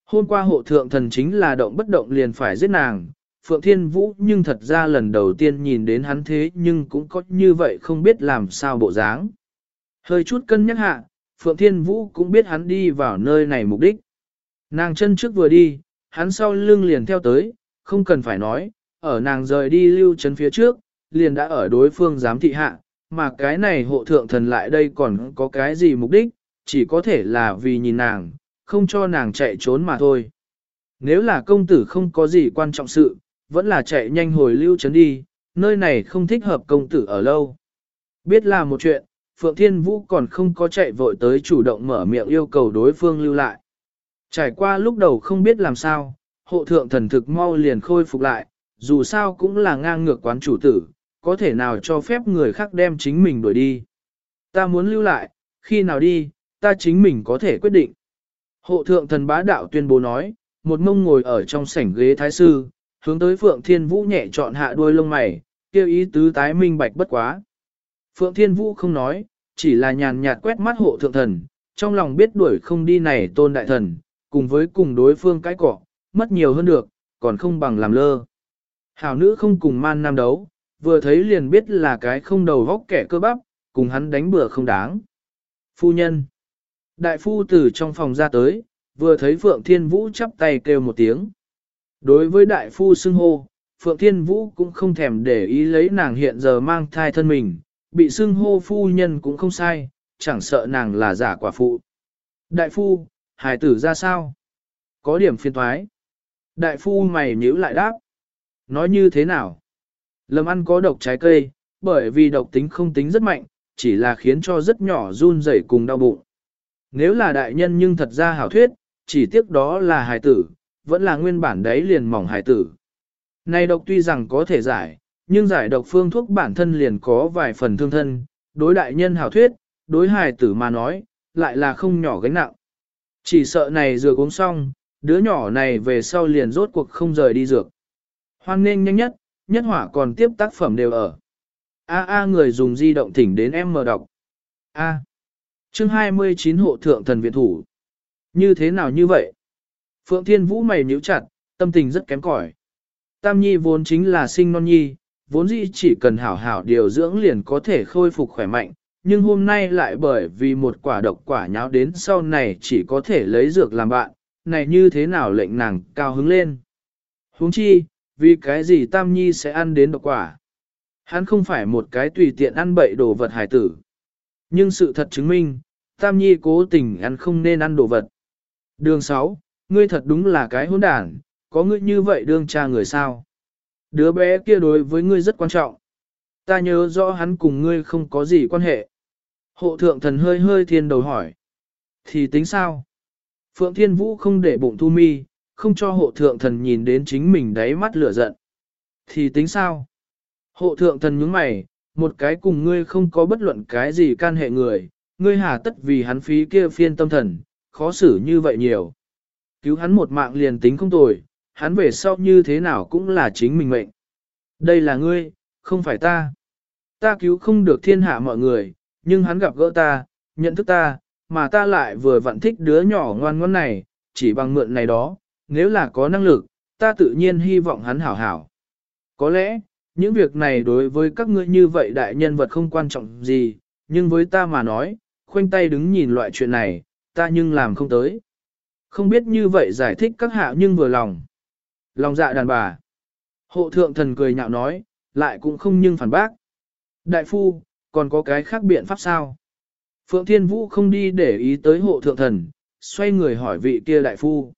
Hôm qua hộ thượng thần chính là động bất động liền phải giết nàng, Phượng Thiên Vũ nhưng thật ra lần đầu tiên nhìn đến hắn thế nhưng cũng có như vậy không biết làm sao bộ dáng. Hơi chút cân nhắc hạ, Phượng Thiên Vũ cũng biết hắn đi vào nơi này mục đích. Nàng chân trước vừa đi, hắn sau lưng liền theo tới, không cần phải nói, ở nàng rời đi lưu chân phía trước, liền đã ở đối phương giám thị hạ, mà cái này hộ thượng thần lại đây còn có cái gì mục đích, chỉ có thể là vì nhìn nàng, không cho nàng chạy trốn mà thôi. Nếu là công tử không có gì quan trọng sự, vẫn là chạy nhanh hồi lưu trấn đi, nơi này không thích hợp công tử ở lâu. Biết là một chuyện, Phượng Thiên Vũ còn không có chạy vội tới chủ động mở miệng yêu cầu đối phương lưu lại. Trải qua lúc đầu không biết làm sao, hộ thượng thần thực mau liền khôi phục lại, dù sao cũng là ngang ngược quán chủ tử, có thể nào cho phép người khác đem chính mình đuổi đi. Ta muốn lưu lại, khi nào đi, ta chính mình có thể quyết định. Hộ thượng thần bá đạo tuyên bố nói, một mông ngồi ở trong sảnh ghế thái sư, hướng tới Phượng Thiên Vũ nhẹ chọn hạ đuôi lông mày, kêu ý tứ tái minh bạch bất quá. Phượng Thiên Vũ không nói, chỉ là nhàn nhạt quét mắt hộ thượng thần, trong lòng biết đuổi không đi này tôn đại thần, cùng với cùng đối phương cái cỏ, mất nhiều hơn được, còn không bằng làm lơ. Hảo nữ không cùng man nam đấu, vừa thấy liền biết là cái không đầu vóc kẻ cơ bắp, cùng hắn đánh bừa không đáng. Phu nhân. Đại phu từ trong phòng ra tới, vừa thấy Phượng Thiên Vũ chắp tay kêu một tiếng. Đối với đại phu xưng hô, Phượng Thiên Vũ cũng không thèm để ý lấy nàng hiện giờ mang thai thân mình, bị xưng hô phu nhân cũng không sai, chẳng sợ nàng là giả quả phụ. Đại phu, hài tử ra sao? Có điểm phiên thoái. Đại phu mày nhíu lại đáp. Nói như thế nào? Lâm ăn có độc trái cây, bởi vì độc tính không tính rất mạnh, chỉ là khiến cho rất nhỏ run rẩy cùng đau bụng. Nếu là đại nhân nhưng thật ra hảo thuyết, chỉ tiếc đó là hài tử, vẫn là nguyên bản đấy liền mỏng hài tử. Này độc tuy rằng có thể giải, nhưng giải độc phương thuốc bản thân liền có vài phần thương thân, đối đại nhân hảo thuyết, đối hài tử mà nói, lại là không nhỏ gánh nặng. Chỉ sợ này dược uống xong, đứa nhỏ này về sau liền rốt cuộc không rời đi dược. Hoan nên nhanh nhất, nhất hỏa còn tiếp tác phẩm đều ở. A A người dùng di động thỉnh đến em mở đọc. A. Chương 29 hộ thượng thần viện thủ. Như thế nào như vậy? Phượng Thiên Vũ mày nhíu chặt, tâm tình rất kém cỏi. Tam Nhi vốn chính là sinh non nhi, vốn dĩ chỉ cần hảo hảo điều dưỡng liền có thể khôi phục khỏe mạnh, nhưng hôm nay lại bởi vì một quả độc quả nháo đến sau này chỉ có thể lấy dược làm bạn, này như thế nào lệnh nàng cao hứng lên. Huống chi, vì cái gì Tam Nhi sẽ ăn đến độc quả? Hắn không phải một cái tùy tiện ăn bậy đồ vật hải tử. Nhưng sự thật chứng minh, Tam Nhi cố tình ăn không nên ăn đồ vật. Đường 6, ngươi thật đúng là cái hỗn đản, có ngươi như vậy đương cha người sao? Đứa bé kia đối với ngươi rất quan trọng. Ta nhớ rõ hắn cùng ngươi không có gì quan hệ. Hộ thượng thần hơi hơi thiên đầu hỏi. Thì tính sao? Phượng Thiên Vũ không để bụng thu mi, không cho hộ thượng thần nhìn đến chính mình đáy mắt lửa giận. Thì tính sao? Hộ thượng thần nhướng mày, một cái cùng ngươi không có bất luận cái gì can hệ người, ngươi hà tất vì hắn phí kia phiên tâm thần, khó xử như vậy nhiều. Cứu hắn một mạng liền tính không tồi, hắn về sau như thế nào cũng là chính mình mệnh. Đây là ngươi, không phải ta. Ta cứu không được thiên hạ mọi người, nhưng hắn gặp gỡ ta, nhận thức ta, mà ta lại vừa vặn thích đứa nhỏ ngoan ngoãn này, chỉ bằng mượn này đó, nếu là có năng lực, ta tự nhiên hy vọng hắn hảo hảo. Có lẽ, những việc này đối với các ngươi như vậy đại nhân vật không quan trọng gì, nhưng với ta mà nói, khoanh tay đứng nhìn loại chuyện này, ta nhưng làm không tới. Không biết như vậy giải thích các hạ nhưng vừa lòng. Lòng dạ đàn bà. Hộ thượng thần cười nhạo nói, lại cũng không nhưng phản bác. Đại phu, còn có cái khác biện pháp sao? Phượng Thiên Vũ không đi để ý tới hộ thượng thần, xoay người hỏi vị kia đại phu.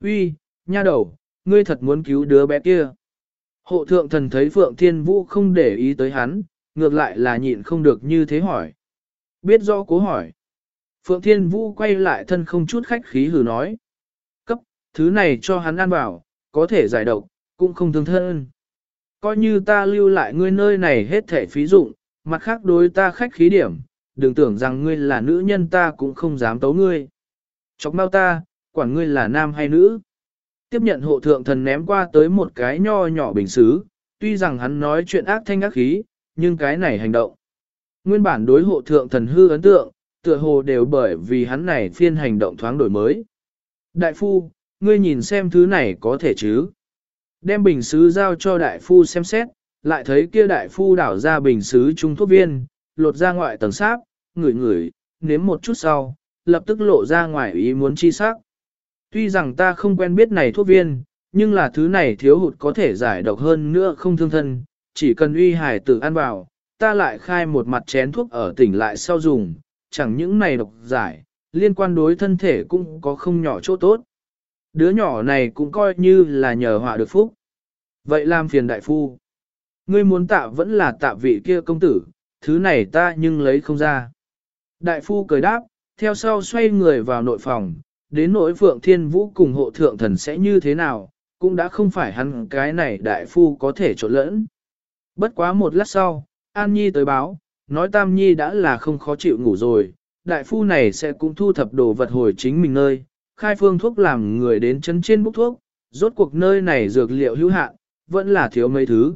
Uy, nha đầu, ngươi thật muốn cứu đứa bé kia. Hộ thượng thần thấy Phượng Thiên Vũ không để ý tới hắn, ngược lại là nhịn không được như thế hỏi. Biết rõ cố hỏi. Phượng Thiên Vũ quay lại thân không chút khách khí hừ nói. Cấp, thứ này cho hắn ăn bảo, có thể giải độc, cũng không thương thân. Coi như ta lưu lại ngươi nơi này hết thể phí dụng, mặt khác đối ta khách khí điểm, đừng tưởng rằng ngươi là nữ nhân ta cũng không dám tấu ngươi. Chọc mau ta, quản ngươi là nam hay nữ. Tiếp nhận hộ thượng thần ném qua tới một cái nho nhỏ bình xứ, tuy rằng hắn nói chuyện ác thanh ác khí, nhưng cái này hành động. Nguyên bản đối hộ thượng thần hư ấn tượng, tựa hồ đều bởi vì hắn này phiên hành động thoáng đổi mới. Đại phu, ngươi nhìn xem thứ này có thể chứ. Đem bình xứ giao cho đại phu xem xét, lại thấy kia đại phu đảo ra bình xứ trung thuốc viên, lột ra ngoại tầng sáp, ngửi ngửi, nếm một chút sau, lập tức lộ ra ngoài ý muốn chi sắc. Tuy rằng ta không quen biết này thuốc viên, nhưng là thứ này thiếu hụt có thể giải độc hơn nữa không thương thân, chỉ cần uy hải tử ăn vào, ta lại khai một mặt chén thuốc ở tỉnh lại sau dùng, chẳng những này độc giải, liên quan đối thân thể cũng có không nhỏ chỗ tốt. Đứa nhỏ này cũng coi như là nhờ họa được phúc. Vậy làm phiền đại phu. Ngươi muốn tạ vẫn là tạ vị kia công tử, thứ này ta nhưng lấy không ra. Đại phu cười đáp, theo sau xoay người vào nội phòng, đến nỗi Phượng Thiên Vũ cùng hộ thượng thần sẽ như thế nào, cũng đã không phải hắn cái này đại phu có thể trộn lẫn. Bất quá một lát sau, An Nhi tới báo, nói Tam Nhi đã là không khó chịu ngủ rồi, đại phu này sẽ cũng thu thập đồ vật hồi chính mình nơi, khai phương thuốc làm người đến chấn trên bốc thuốc, rốt cuộc nơi này dược liệu hữu hạn, vẫn là thiếu mấy thứ.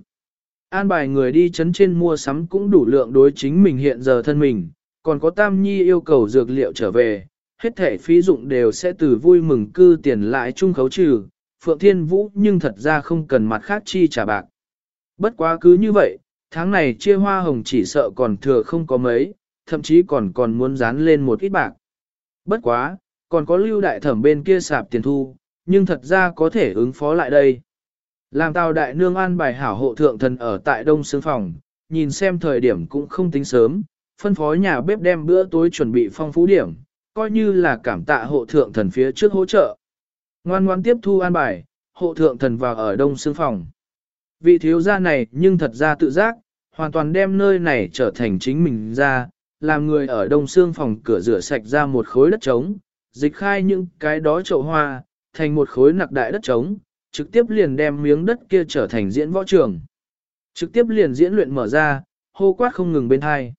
An bài người đi chấn trên mua sắm cũng đủ lượng đối chính mình hiện giờ thân mình, còn có Tam Nhi yêu cầu dược liệu trở về, hết thể phí dụng đều sẽ từ vui mừng cư tiền lại chung khấu trừ, Phượng Thiên Vũ nhưng thật ra không cần mặt khác chi trả bạc. Bất quá cứ như vậy, tháng này chia hoa hồng chỉ sợ còn thừa không có mấy, thậm chí còn còn muốn dán lên một ít bạc. Bất quá, còn có lưu đại thẩm bên kia sạp tiền thu, nhưng thật ra có thể ứng phó lại đây. Làm tàu đại nương an bài hảo hộ thượng thần ở tại đông xương phòng, nhìn xem thời điểm cũng không tính sớm, phân phó nhà bếp đem bữa tối chuẩn bị phong phú điểm, coi như là cảm tạ hộ thượng thần phía trước hỗ trợ. Ngoan ngoan tiếp thu an bài, hộ thượng thần vào ở đông xương phòng. Vị thiếu gia này nhưng thật ra tự giác, hoàn toàn đem nơi này trở thành chính mình ra, làm người ở đông xương phòng cửa rửa sạch ra một khối đất trống, dịch khai những cái đó chậu hoa, thành một khối nặc đại đất trống, trực tiếp liền đem miếng đất kia trở thành diễn võ trường. Trực tiếp liền diễn luyện mở ra, hô quát không ngừng bên hai.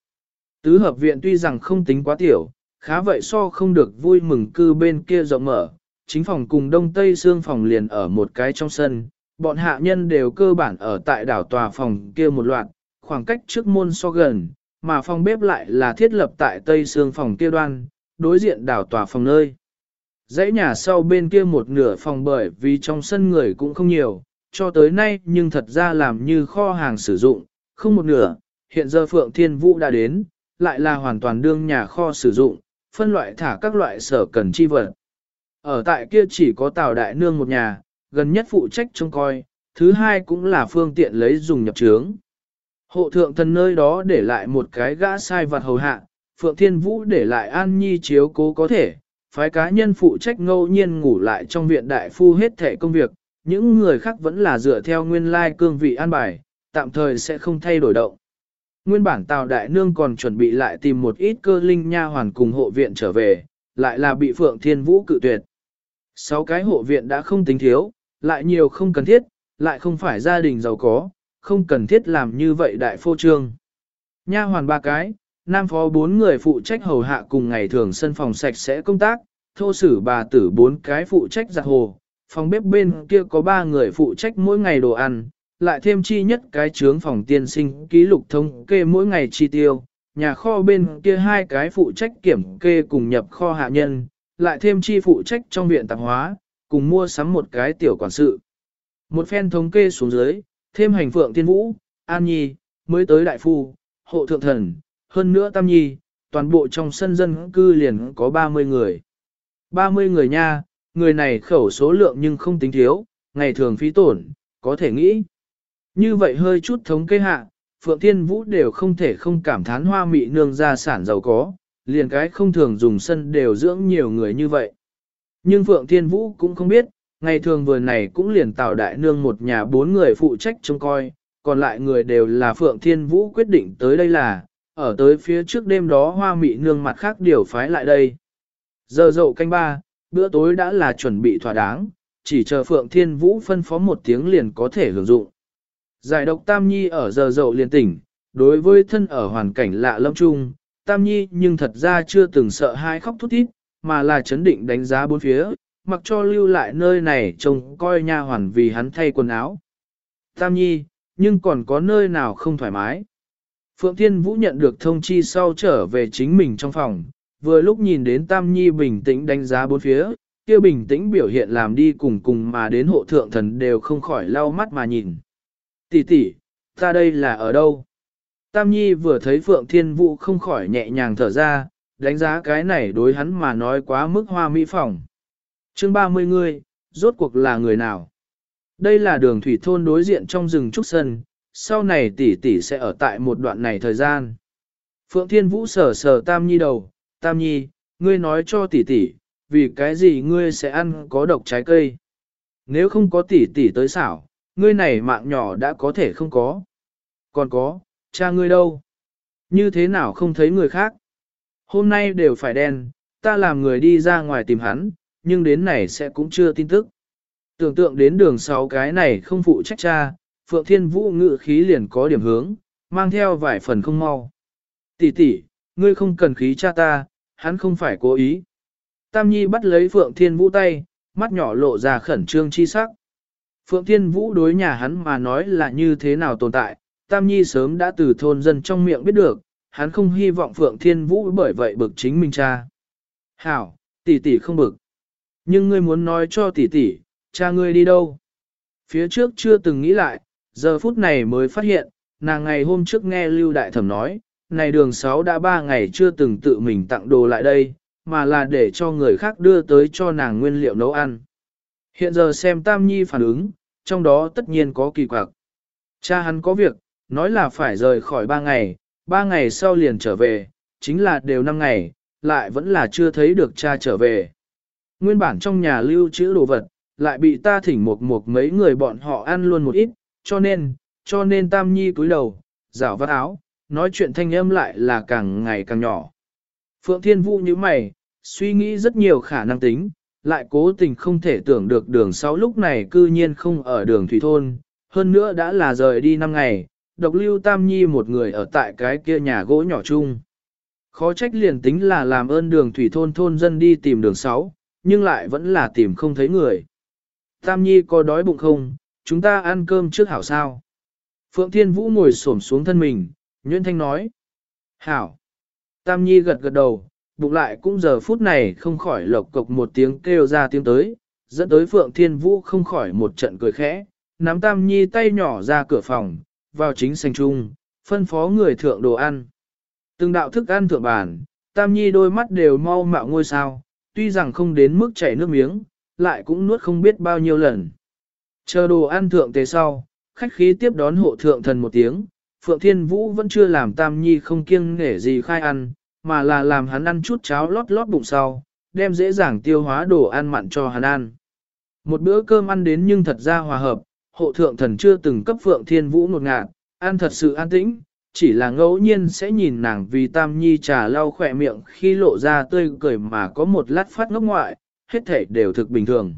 Tứ hợp viện tuy rằng không tính quá tiểu, khá vậy so không được vui mừng cư bên kia rộng mở, chính phòng cùng đông tây xương phòng liền ở một cái trong sân, bọn hạ nhân đều cơ bản ở tại đảo tòa phòng kia một loạt, khoảng cách trước môn so gần, mà phòng bếp lại là thiết lập tại tây xương phòng kia đoan, đối diện đảo tòa phòng nơi. Dãy nhà sau bên kia một nửa phòng bởi vì trong sân người cũng không nhiều, cho tới nay nhưng thật ra làm như kho hàng sử dụng, không một nửa, hiện giờ Phượng Thiên Vũ đã đến, lại là hoàn toàn đương nhà kho sử dụng, phân loại thả các loại sở cần chi vật. Ở tại kia chỉ có Tào Đại Nương một nhà, gần nhất phụ trách trông coi, thứ hai cũng là phương tiện lấy dùng nhập trướng. Hộ thượng thần nơi đó để lại một cái gã sai vật hầu hạ, Phượng Thiên Vũ để lại an nhi chiếu cố có thể, phái cá nhân phụ trách ngẫu nhiên ngủ lại trong viện đại phu hết thể công việc, những người khác vẫn là dựa theo nguyên lai cương vị an bài, tạm thời sẽ không thay đổi động. Nguyên bản Tào Đại Nương còn chuẩn bị lại tìm một ít cơ linh nha hoàn cùng hộ viện trở về, lại là bị Phượng Thiên Vũ cự tuyệt. Sáu cái hộ viện đã không tính thiếu, lại nhiều không cần thiết, lại không phải gia đình giàu có, không cần thiết làm như vậy đại phô trương. Nha hoàn ba cái, nam phó bốn người phụ trách hầu hạ cùng ngày thường sân phòng sạch sẽ công tác, thô sử bà tử bốn cái phụ trách giặt hồ, phòng bếp bên kia có ba người phụ trách mỗi ngày đồ ăn, lại thêm chi nhất cái trướng phòng tiên sinh ký lục thống kê mỗi ngày chi tiêu, nhà kho bên kia hai cái phụ trách kiểm kê cùng nhập kho hạ nhân, lại thêm chi phụ trách trong viện tạp hóa, cùng mua sắm một cái tiểu quản sự. Một phen thống kê xuống dưới, thêm hành phượng tiên vũ, an nhi, mới tới đại phu, hộ thượng thần, hơn nữa tam nhi, toàn bộ trong sân dân cư liền có 30 người. 30 người nha, người này khẩu số lượng nhưng không tính thiếu, ngày thường phí tổn, có thể nghĩ. Như vậy hơi chút thống kê hạ, Phượng Thiên Vũ đều không thể không cảm thán hoa mị nương gia sản giàu có, liền cái không thường dùng sân đều dưỡng nhiều người như vậy. Nhưng Phượng Thiên Vũ cũng không biết, ngày thường vừa này cũng liền tạo đại nương một nhà bốn người phụ trách trông coi, còn lại người đều là Phượng Thiên Vũ quyết định tới đây là, ở tới phía trước đêm đó hoa mị nương mặt khác điều phái lại đây. Giờ dậu canh ba, bữa tối đã là chuẩn bị thỏa đáng, chỉ chờ Phượng Thiên Vũ phân phó một tiếng liền có thể hưởng dụng. Giải độc Tam Nhi ở giờ dậu liền tỉnh, đối với thân ở hoàn cảnh lạ lâm chung, Tam Nhi nhưng thật ra chưa từng sợ hai khóc thút thít, mà là chấn định đánh giá bốn phía, mặc cho lưu lại nơi này trông coi nha hoàn vì hắn thay quần áo. Tam Nhi, nhưng còn có nơi nào không thoải mái. Phượng Thiên Vũ nhận được thông chi sau trở về chính mình trong phòng, vừa lúc nhìn đến Tam Nhi bình tĩnh đánh giá bốn phía, kia bình tĩnh biểu hiện làm đi cùng cùng mà đến hộ thượng thần đều không khỏi lau mắt mà nhìn. Tỷ tỷ, ta đây là ở đâu? Tam Nhi vừa thấy Phượng Thiên Vũ không khỏi nhẹ nhàng thở ra, đánh giá cái này đối hắn mà nói quá mức hoa mỹ phỏng. Chương 30 người, rốt cuộc là người nào? Đây là đường thủy thôn đối diện trong rừng Trúc Sơn, sau này tỷ tỷ sẽ ở tại một đoạn này thời gian. Phượng Thiên Vũ sờ sờ Tam Nhi đầu, Tam Nhi, ngươi nói cho tỷ tỷ, vì cái gì ngươi sẽ ăn có độc trái cây? Nếu không có tỷ tỷ tới xảo, ngươi này mạng nhỏ đã có thể không có. Còn có, cha ngươi đâu? Như thế nào không thấy người khác? Hôm nay đều phải đen, ta làm người đi ra ngoài tìm hắn, nhưng đến này sẽ cũng chưa tin tức. Tưởng tượng đến đường sáu cái này không phụ trách cha, Phượng Thiên Vũ ngự khí liền có điểm hướng, mang theo vài phần không mau. Tỷ tỷ, ngươi không cần khí cha ta, hắn không phải cố ý. Tam Nhi bắt lấy Phượng Thiên Vũ tay, mắt nhỏ lộ ra khẩn trương chi sắc. Phượng Thiên Vũ đối nhà hắn mà nói là như thế nào tồn tại, Tam Nhi sớm đã từ thôn dân trong miệng biết được, hắn không hy vọng Phượng Thiên Vũ bởi vậy bực chính mình cha. Hảo, tỷ tỷ không bực. Nhưng ngươi muốn nói cho tỷ tỷ, cha ngươi đi đâu? Phía trước chưa từng nghĩ lại, giờ phút này mới phát hiện, nàng ngày hôm trước nghe Lưu Đại Thẩm nói, này đường 6 đã 3 ngày chưa từng tự mình tặng đồ lại đây, mà là để cho người khác đưa tới cho nàng nguyên liệu nấu ăn. Hiện giờ xem Tam Nhi phản ứng, trong đó tất nhiên có kỳ quặc. Cha hắn có việc, nói là phải rời khỏi 3 ngày, 3 ngày sau liền trở về, chính là đều 5 ngày, lại vẫn là chưa thấy được cha trở về. Nguyên bản trong nhà lưu trữ đồ vật, lại bị ta thỉnh một một mấy người bọn họ ăn luôn một ít, cho nên, cho nên Tam Nhi cúi đầu, rảo vắt áo, nói chuyện thanh âm lại là càng ngày càng nhỏ. Phượng Thiên Vũ như mày, suy nghĩ rất nhiều khả năng tính, lại cố tình không thể tưởng được đường sau lúc này cư nhiên không ở đường Thủy Thôn, hơn nữa đã là rời đi năm ngày, độc lưu Tam Nhi một người ở tại cái kia nhà gỗ nhỏ chung. Khó trách liền tính là làm ơn đường Thủy Thôn thôn dân đi tìm đường sáu, nhưng lại vẫn là tìm không thấy người. Tam Nhi có đói bụng không, chúng ta ăn cơm trước hảo sao. Phượng Thiên Vũ ngồi xổm xuống thân mình, Nguyễn Thanh nói. Hảo. Tam Nhi gật gật đầu, bụng lại cũng giờ phút này không khỏi lộc cộc một tiếng kêu ra tiếng tới, dẫn tới Phượng Thiên Vũ không khỏi một trận cười khẽ, nắm Tam Nhi tay nhỏ ra cửa phòng, vào chính sành trung, phân phó người thượng đồ ăn. Từng đạo thức ăn thượng bàn, Tam Nhi đôi mắt đều mau mạo ngôi sao, tuy rằng không đến mức chảy nước miếng, lại cũng nuốt không biết bao nhiêu lần. Chờ đồ ăn thượng tề sau, khách khí tiếp đón hộ thượng thần một tiếng, Phượng Thiên Vũ vẫn chưa làm Tam Nhi không kiêng nể gì khai ăn, mà là làm hắn ăn chút cháo lót lót bụng sau, đem dễ dàng tiêu hóa đồ ăn mặn cho hắn ăn. Một bữa cơm ăn đến nhưng thật ra hòa hợp, hộ thượng thần chưa từng cấp Phượng Thiên Vũ một ngạt, ăn thật sự an tĩnh, chỉ là ngẫu nhiên sẽ nhìn nàng vì Tam Nhi trà lau khỏe miệng khi lộ ra tươi cười mà có một lát phát ngốc ngoại, hết thể đều thực bình thường.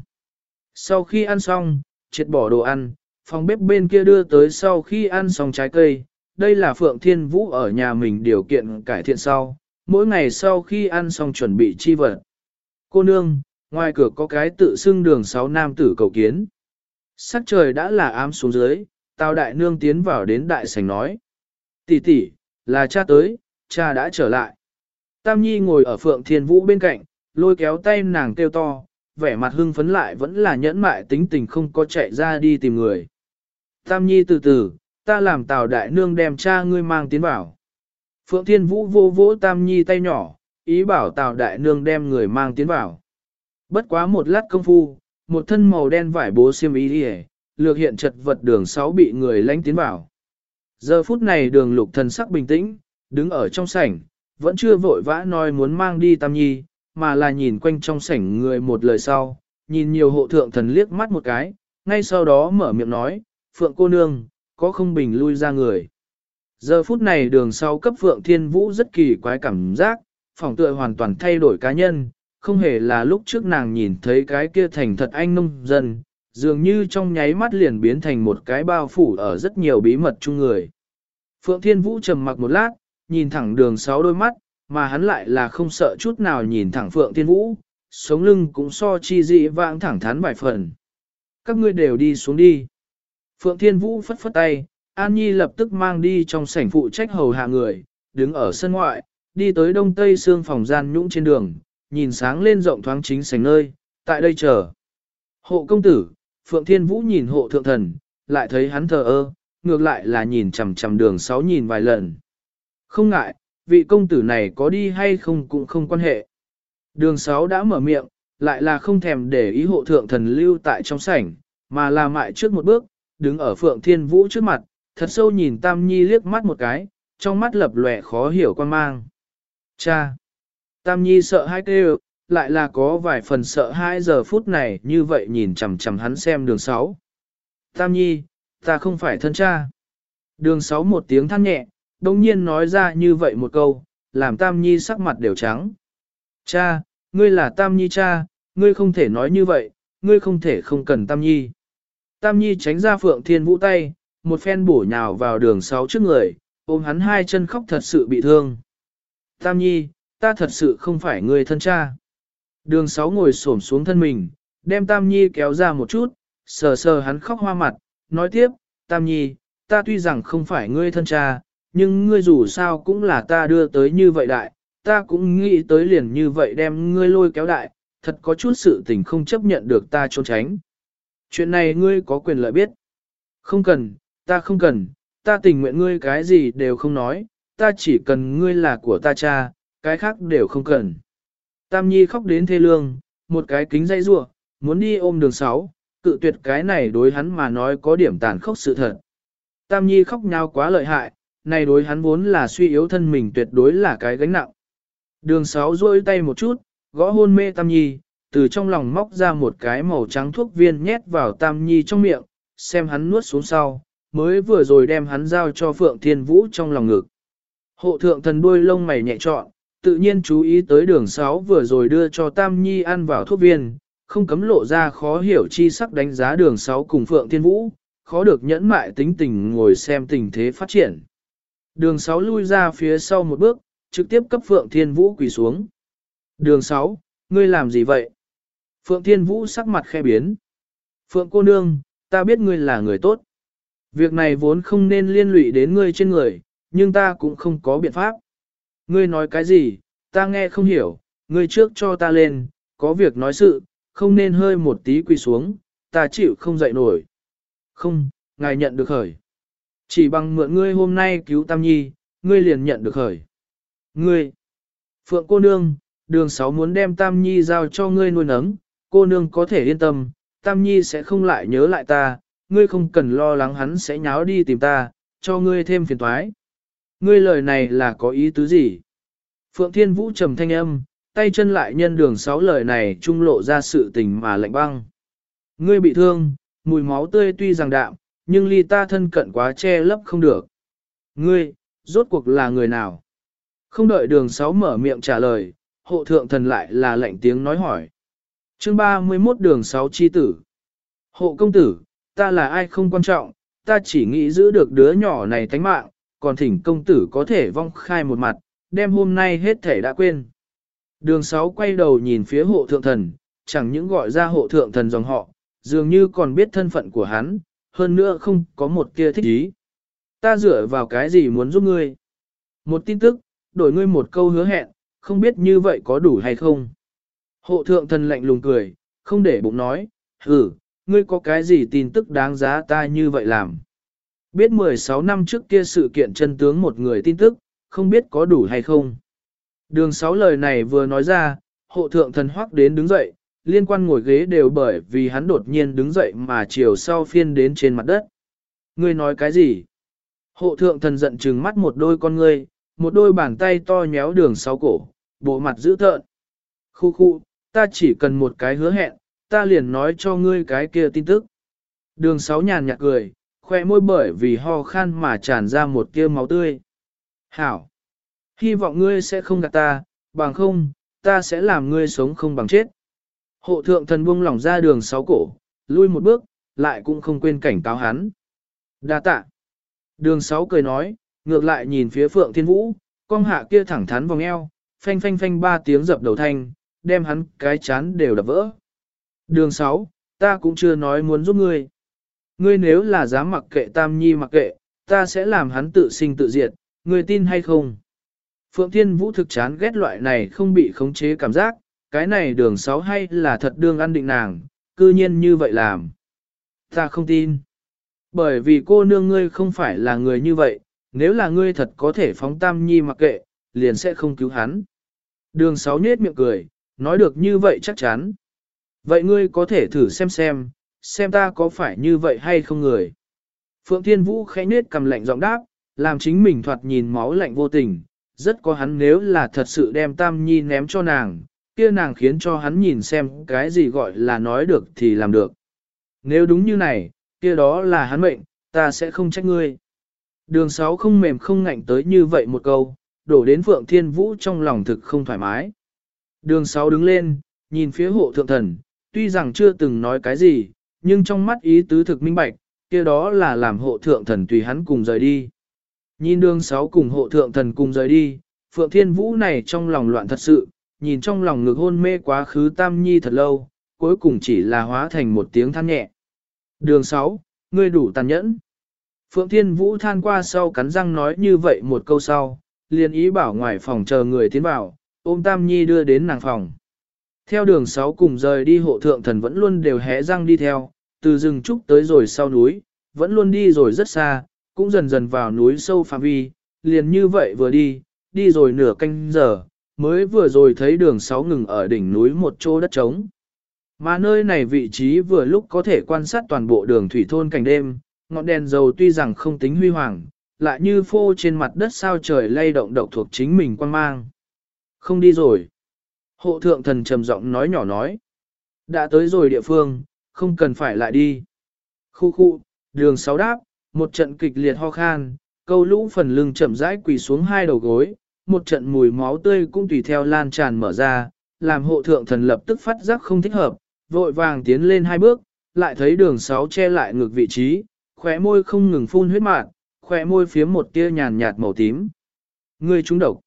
Sau khi ăn xong, triệt bỏ đồ ăn, phòng bếp bên kia đưa tới sau khi ăn xong trái cây, đây là Phượng Thiên Vũ ở nhà mình điều kiện cải thiện sau, mỗi ngày sau khi ăn xong chuẩn bị chi vật. Cô nương, ngoài cửa có cái tự xưng đường sáu nam tử cầu kiến. Sắc trời đã là ám xuống dưới, Tào đại nương tiến vào đến đại sảnh nói. Tỷ tỷ, là cha tới, cha đã trở lại. Tam Nhi ngồi ở Phượng Thiên Vũ bên cạnh, lôi kéo tay nàng kêu to, vẻ mặt hưng phấn lại vẫn là nhẫn mại tính tình không có chạy ra đi tìm người. Tam Nhi từ từ, ta làm Tào đại nương đem cha ngươi mang tiến vào. Phượng Thiên Vũ vô vỗ Tam Nhi tay nhỏ, ý bảo Tào đại nương đem người mang tiến vào. Bất quá một lát công phu, một thân màu đen vải bố xiêm y đi lược hiện chật vật đường sáu bị người lánh tiến vào. Giờ phút này đường lục thần sắc bình tĩnh, đứng ở trong sảnh, vẫn chưa vội vã nói muốn mang đi Tam Nhi, mà là nhìn quanh trong sảnh người một lời sau, nhìn nhiều hộ thượng thần liếc mắt một cái, ngay sau đó mở miệng nói, Phượng cô nương, có không bình lui ra người. Giờ phút này đường sau cấp Phượng Thiên Vũ rất kỳ quái cảm giác, phòng tựa hoàn toàn thay đổi cá nhân, không hề là lúc trước nàng nhìn thấy cái kia thành thật anh nông dân, dường như trong nháy mắt liền biến thành một cái bao phủ ở rất nhiều bí mật chung người. Phượng Thiên Vũ trầm mặc một lát, nhìn thẳng đường sáu đôi mắt, mà hắn lại là không sợ chút nào nhìn thẳng Phượng Thiên Vũ, sống lưng cũng so chi dị vãng thẳng thắn vài phần. Các ngươi đều đi xuống đi. Phượng Thiên Vũ phất phất tay, An Nhi lập tức mang đi trong sảnh phụ trách hầu hạ người, đứng ở sân ngoại, đi tới đông tây xương phòng gian nhũng trên đường, nhìn sáng lên rộng thoáng chính sảnh nơi, tại đây chờ. Hộ công tử, Phượng Thiên Vũ nhìn hộ thượng thần, lại thấy hắn thờ ơ, ngược lại là nhìn chằm chằm đường sáu nhìn vài lần. Không ngại, vị công tử này có đi hay không cũng không quan hệ. Đường sáu đã mở miệng, lại là không thèm để ý hộ thượng thần lưu tại trong sảnh, mà là mại trước một bước, đứng ở Phượng Thiên Vũ trước mặt, thật sâu nhìn Tam Nhi liếc mắt một cái, trong mắt lập lòe khó hiểu quan mang. Cha! Tam Nhi sợ hai kêu, lại là có vài phần sợ hai giờ phút này như vậy nhìn chằm chằm hắn xem đường sáu. Tam Nhi, ta không phải thân cha. Đường sáu một tiếng than nhẹ, đồng nhiên nói ra như vậy một câu, làm Tam Nhi sắc mặt đều trắng. Cha, ngươi là Tam Nhi cha, ngươi không thể nói như vậy, ngươi không thể không cần Tam Nhi. Tam Nhi tránh ra Phượng Thiên Vũ tay, một phen bổ nhào vào đường sáu trước người, ôm hắn hai chân khóc thật sự bị thương. Tam Nhi, ta thật sự không phải người thân cha. Đường sáu ngồi xổm xuống thân mình, đem Tam Nhi kéo ra một chút, sờ sờ hắn khóc hoa mặt, nói tiếp, Tam Nhi, ta tuy rằng không phải ngươi thân cha, nhưng ngươi dù sao cũng là ta đưa tới như vậy đại, ta cũng nghĩ tới liền như vậy đem ngươi lôi kéo đại, thật có chút sự tình không chấp nhận được ta trốn tránh. Chuyện này ngươi có quyền lợi biết. Không cần, ta không cần, ta tình nguyện ngươi cái gì đều không nói, ta chỉ cần ngươi là của ta cha, cái khác đều không cần. Tam Nhi khóc đến thê lương, một cái kính dây rua, muốn đi ôm đường sáu, cự tuyệt cái này đối hắn mà nói có điểm tàn khốc sự thật. Tam Nhi khóc nhau quá lợi hại, này đối hắn vốn là suy yếu thân mình tuyệt đối là cái gánh nặng. Đường sáu rôi tay một chút, gõ hôn mê Tam Nhi, từ trong lòng móc ra một cái màu trắng thuốc viên nhét vào Tam Nhi trong miệng, xem hắn nuốt xuống sau, mới vừa rồi đem hắn giao cho Phượng Thiên Vũ trong lòng ngực. Hộ thượng thần đuôi lông mày nhẹ trọn, tự nhiên chú ý tới đường sáu vừa rồi đưa cho Tam Nhi ăn vào thuốc viên, không cấm lộ ra khó hiểu chi sắc đánh giá đường sáu cùng Phượng Thiên Vũ, khó được nhẫn mại tính tình ngồi xem tình thế phát triển. Đường 6 lui ra phía sau một bước, trực tiếp cấp Phượng Thiên Vũ quỳ xuống. Đường 6, ngươi làm gì vậy? Phượng Thiên Vũ sắc mặt khe biến. Phượng cô nương, ta biết ngươi là người tốt. Việc này vốn không nên liên lụy đến ngươi trên người, nhưng ta cũng không có biện pháp. Ngươi nói cái gì, ta nghe không hiểu, ngươi trước cho ta lên, có việc nói sự, không nên hơi một tí quỳ xuống, ta chịu không dậy nổi. Không, ngài nhận được khởi. Chỉ bằng mượn ngươi hôm nay cứu Tam Nhi, ngươi liền nhận được khởi. Ngươi, Phượng cô nương, đường sáu muốn đem Tam Nhi giao cho ngươi nuôi nấng, cô nương có thể yên tâm, Tam Nhi sẽ không lại nhớ lại ta, ngươi không cần lo lắng hắn sẽ nháo đi tìm ta, cho ngươi thêm phiền toái. Ngươi lời này là có ý tứ gì? Phượng Thiên Vũ trầm thanh âm, tay chân lại nhân đường sáu lời này trung lộ ra sự tình mà lạnh băng. Ngươi bị thương, mùi máu tươi tuy rằng đạm, nhưng ly ta thân cận quá che lấp không được. Ngươi, rốt cuộc là người nào? Không đợi đường sáu mở miệng trả lời, hộ thượng thần lại là lạnh tiếng nói hỏi. Chương 31 đường sáu chi tử. Hộ công tử, ta là ai không quan trọng, ta chỉ nghĩ giữ được đứa nhỏ này tánh mạng, còn thỉnh công tử có thể vong khai một mặt, đem hôm nay hết thể đã quên. Đường sáu quay đầu nhìn phía hộ thượng thần, chẳng những gọi ra hộ thượng thần dòng họ, dường như còn biết thân phận của hắn, hơn nữa không có một kia thích ý. Ta dựa vào cái gì muốn giúp ngươi? Một tin tức, đổi ngươi một câu hứa hẹn, không biết như vậy có đủ hay không? Hộ thượng thần lạnh lùng cười, không để bụng nói, ừ, ngươi có cái gì tin tức đáng giá ta như vậy làm? Biết 16 năm trước kia sự kiện chân tướng một người tin tức, không biết có đủ hay không? Đường sáu lời này vừa nói ra, hộ thượng thần hoắc đến đứng dậy, liên quan ngồi ghế đều bởi vì hắn đột nhiên đứng dậy mà chiều sau phiên đến trên mặt đất. Ngươi nói cái gì? Hộ thượng thần giận trừng mắt một đôi con ngươi, một đôi bàn tay to nhéo đường sáu cổ, bộ mặt dữ tợn. Khu khu, ta chỉ cần một cái hứa hẹn, ta liền nói cho ngươi cái kia tin tức. Đường sáu nhàn nhạt cười, khoe môi bởi vì ho khan mà tràn ra một tia máu tươi. Hảo! Hy vọng ngươi sẽ không gạt ta, bằng không, ta sẽ làm ngươi sống không bằng chết. Hộ thượng thần buông lỏng ra đường sáu cổ, lui một bước, lại cũng không quên cảnh cáo hắn. Đa tạ. Đường sáu cười nói, ngược lại nhìn phía phượng thiên vũ, con hạ kia thẳng thắn vòng eo, phanh phanh phanh ba tiếng dập đầu thanh, đem hắn cái chán đều đập vỡ. Đường sáu, ta cũng chưa nói muốn giúp ngươi. Ngươi nếu là dám mặc kệ tam nhi mặc kệ, ta sẽ làm hắn tự sinh tự diệt, ngươi tin hay không? Phượng Thiên Vũ thực chán ghét loại này không bị khống chế cảm giác, cái này đường sáu hay là thật đương ăn định nàng, cư nhiên như vậy làm. Ta không tin. Bởi vì cô nương ngươi không phải là người như vậy, nếu là ngươi thật có thể phóng tam nhi mặc kệ, liền sẽ không cứu hắn. Đường sáu nhết miệng cười, nói được như vậy chắc chắn. Vậy ngươi có thể thử xem xem, xem ta có phải như vậy hay không người. Phượng Thiên Vũ khẽ nết cầm lạnh giọng đáp, làm chính mình thoạt nhìn máu lạnh vô tình, rất có hắn nếu là thật sự đem Tam Nhi ném cho nàng, kia nàng khiến cho hắn nhìn xem cái gì gọi là nói được thì làm được. Nếu đúng như này, kia đó là hắn mệnh, ta sẽ không trách ngươi. Đường sáu không mềm không ngạnh tới như vậy một câu, đổ đến Phượng Thiên Vũ trong lòng thực không thoải mái. Đường sáu đứng lên, nhìn phía hộ thượng thần, tuy rằng chưa từng nói cái gì, nhưng trong mắt ý tứ thực minh bạch, kia đó là làm hộ thượng thần tùy hắn cùng rời đi. Nhìn đường sáu cùng hộ thượng thần cùng rời đi, Phượng Thiên Vũ này trong lòng loạn thật sự, nhìn trong lòng ngực hôn mê quá khứ Tam Nhi thật lâu, cuối cùng chỉ là hóa thành một tiếng than nhẹ. Đường 6, ngươi đủ tàn nhẫn. Phượng Thiên Vũ than qua sau cắn răng nói như vậy một câu sau, liền ý bảo ngoài phòng chờ người tiến vào, ôm Tam Nhi đưa đến nàng phòng. Theo đường 6 cùng rời đi hộ thượng thần vẫn luôn đều hé răng đi theo, từ rừng trúc tới rồi sau núi, vẫn luôn đi rồi rất xa, cũng dần dần vào núi sâu phạm vi, liền như vậy vừa đi, đi rồi nửa canh giờ, mới vừa rồi thấy đường sáu ngừng ở đỉnh núi một chỗ đất trống. Mà nơi này vị trí vừa lúc có thể quan sát toàn bộ đường thủy thôn cảnh đêm, ngọn đèn dầu tuy rằng không tính huy hoàng, lại như phô trên mặt đất sao trời lay động độc thuộc chính mình quan mang. Không đi rồi. Hộ thượng thần trầm giọng nói nhỏ nói. Đã tới rồi địa phương, không cần phải lại đi. Khu khu, đường sáu đáp, một trận kịch liệt ho khan, câu lũ phần lưng chậm rãi quỳ xuống hai đầu gối, một trận mùi máu tươi cũng tùy theo lan tràn mở ra, làm hộ thượng thần lập tức phát giác không thích hợp, vội vàng tiến lên hai bước, lại thấy đường sáu che lại ngược vị trí, khóe môi không ngừng phun huyết mạn, khóe môi phía một tia nhàn nhạt màu tím. Người trúng độc.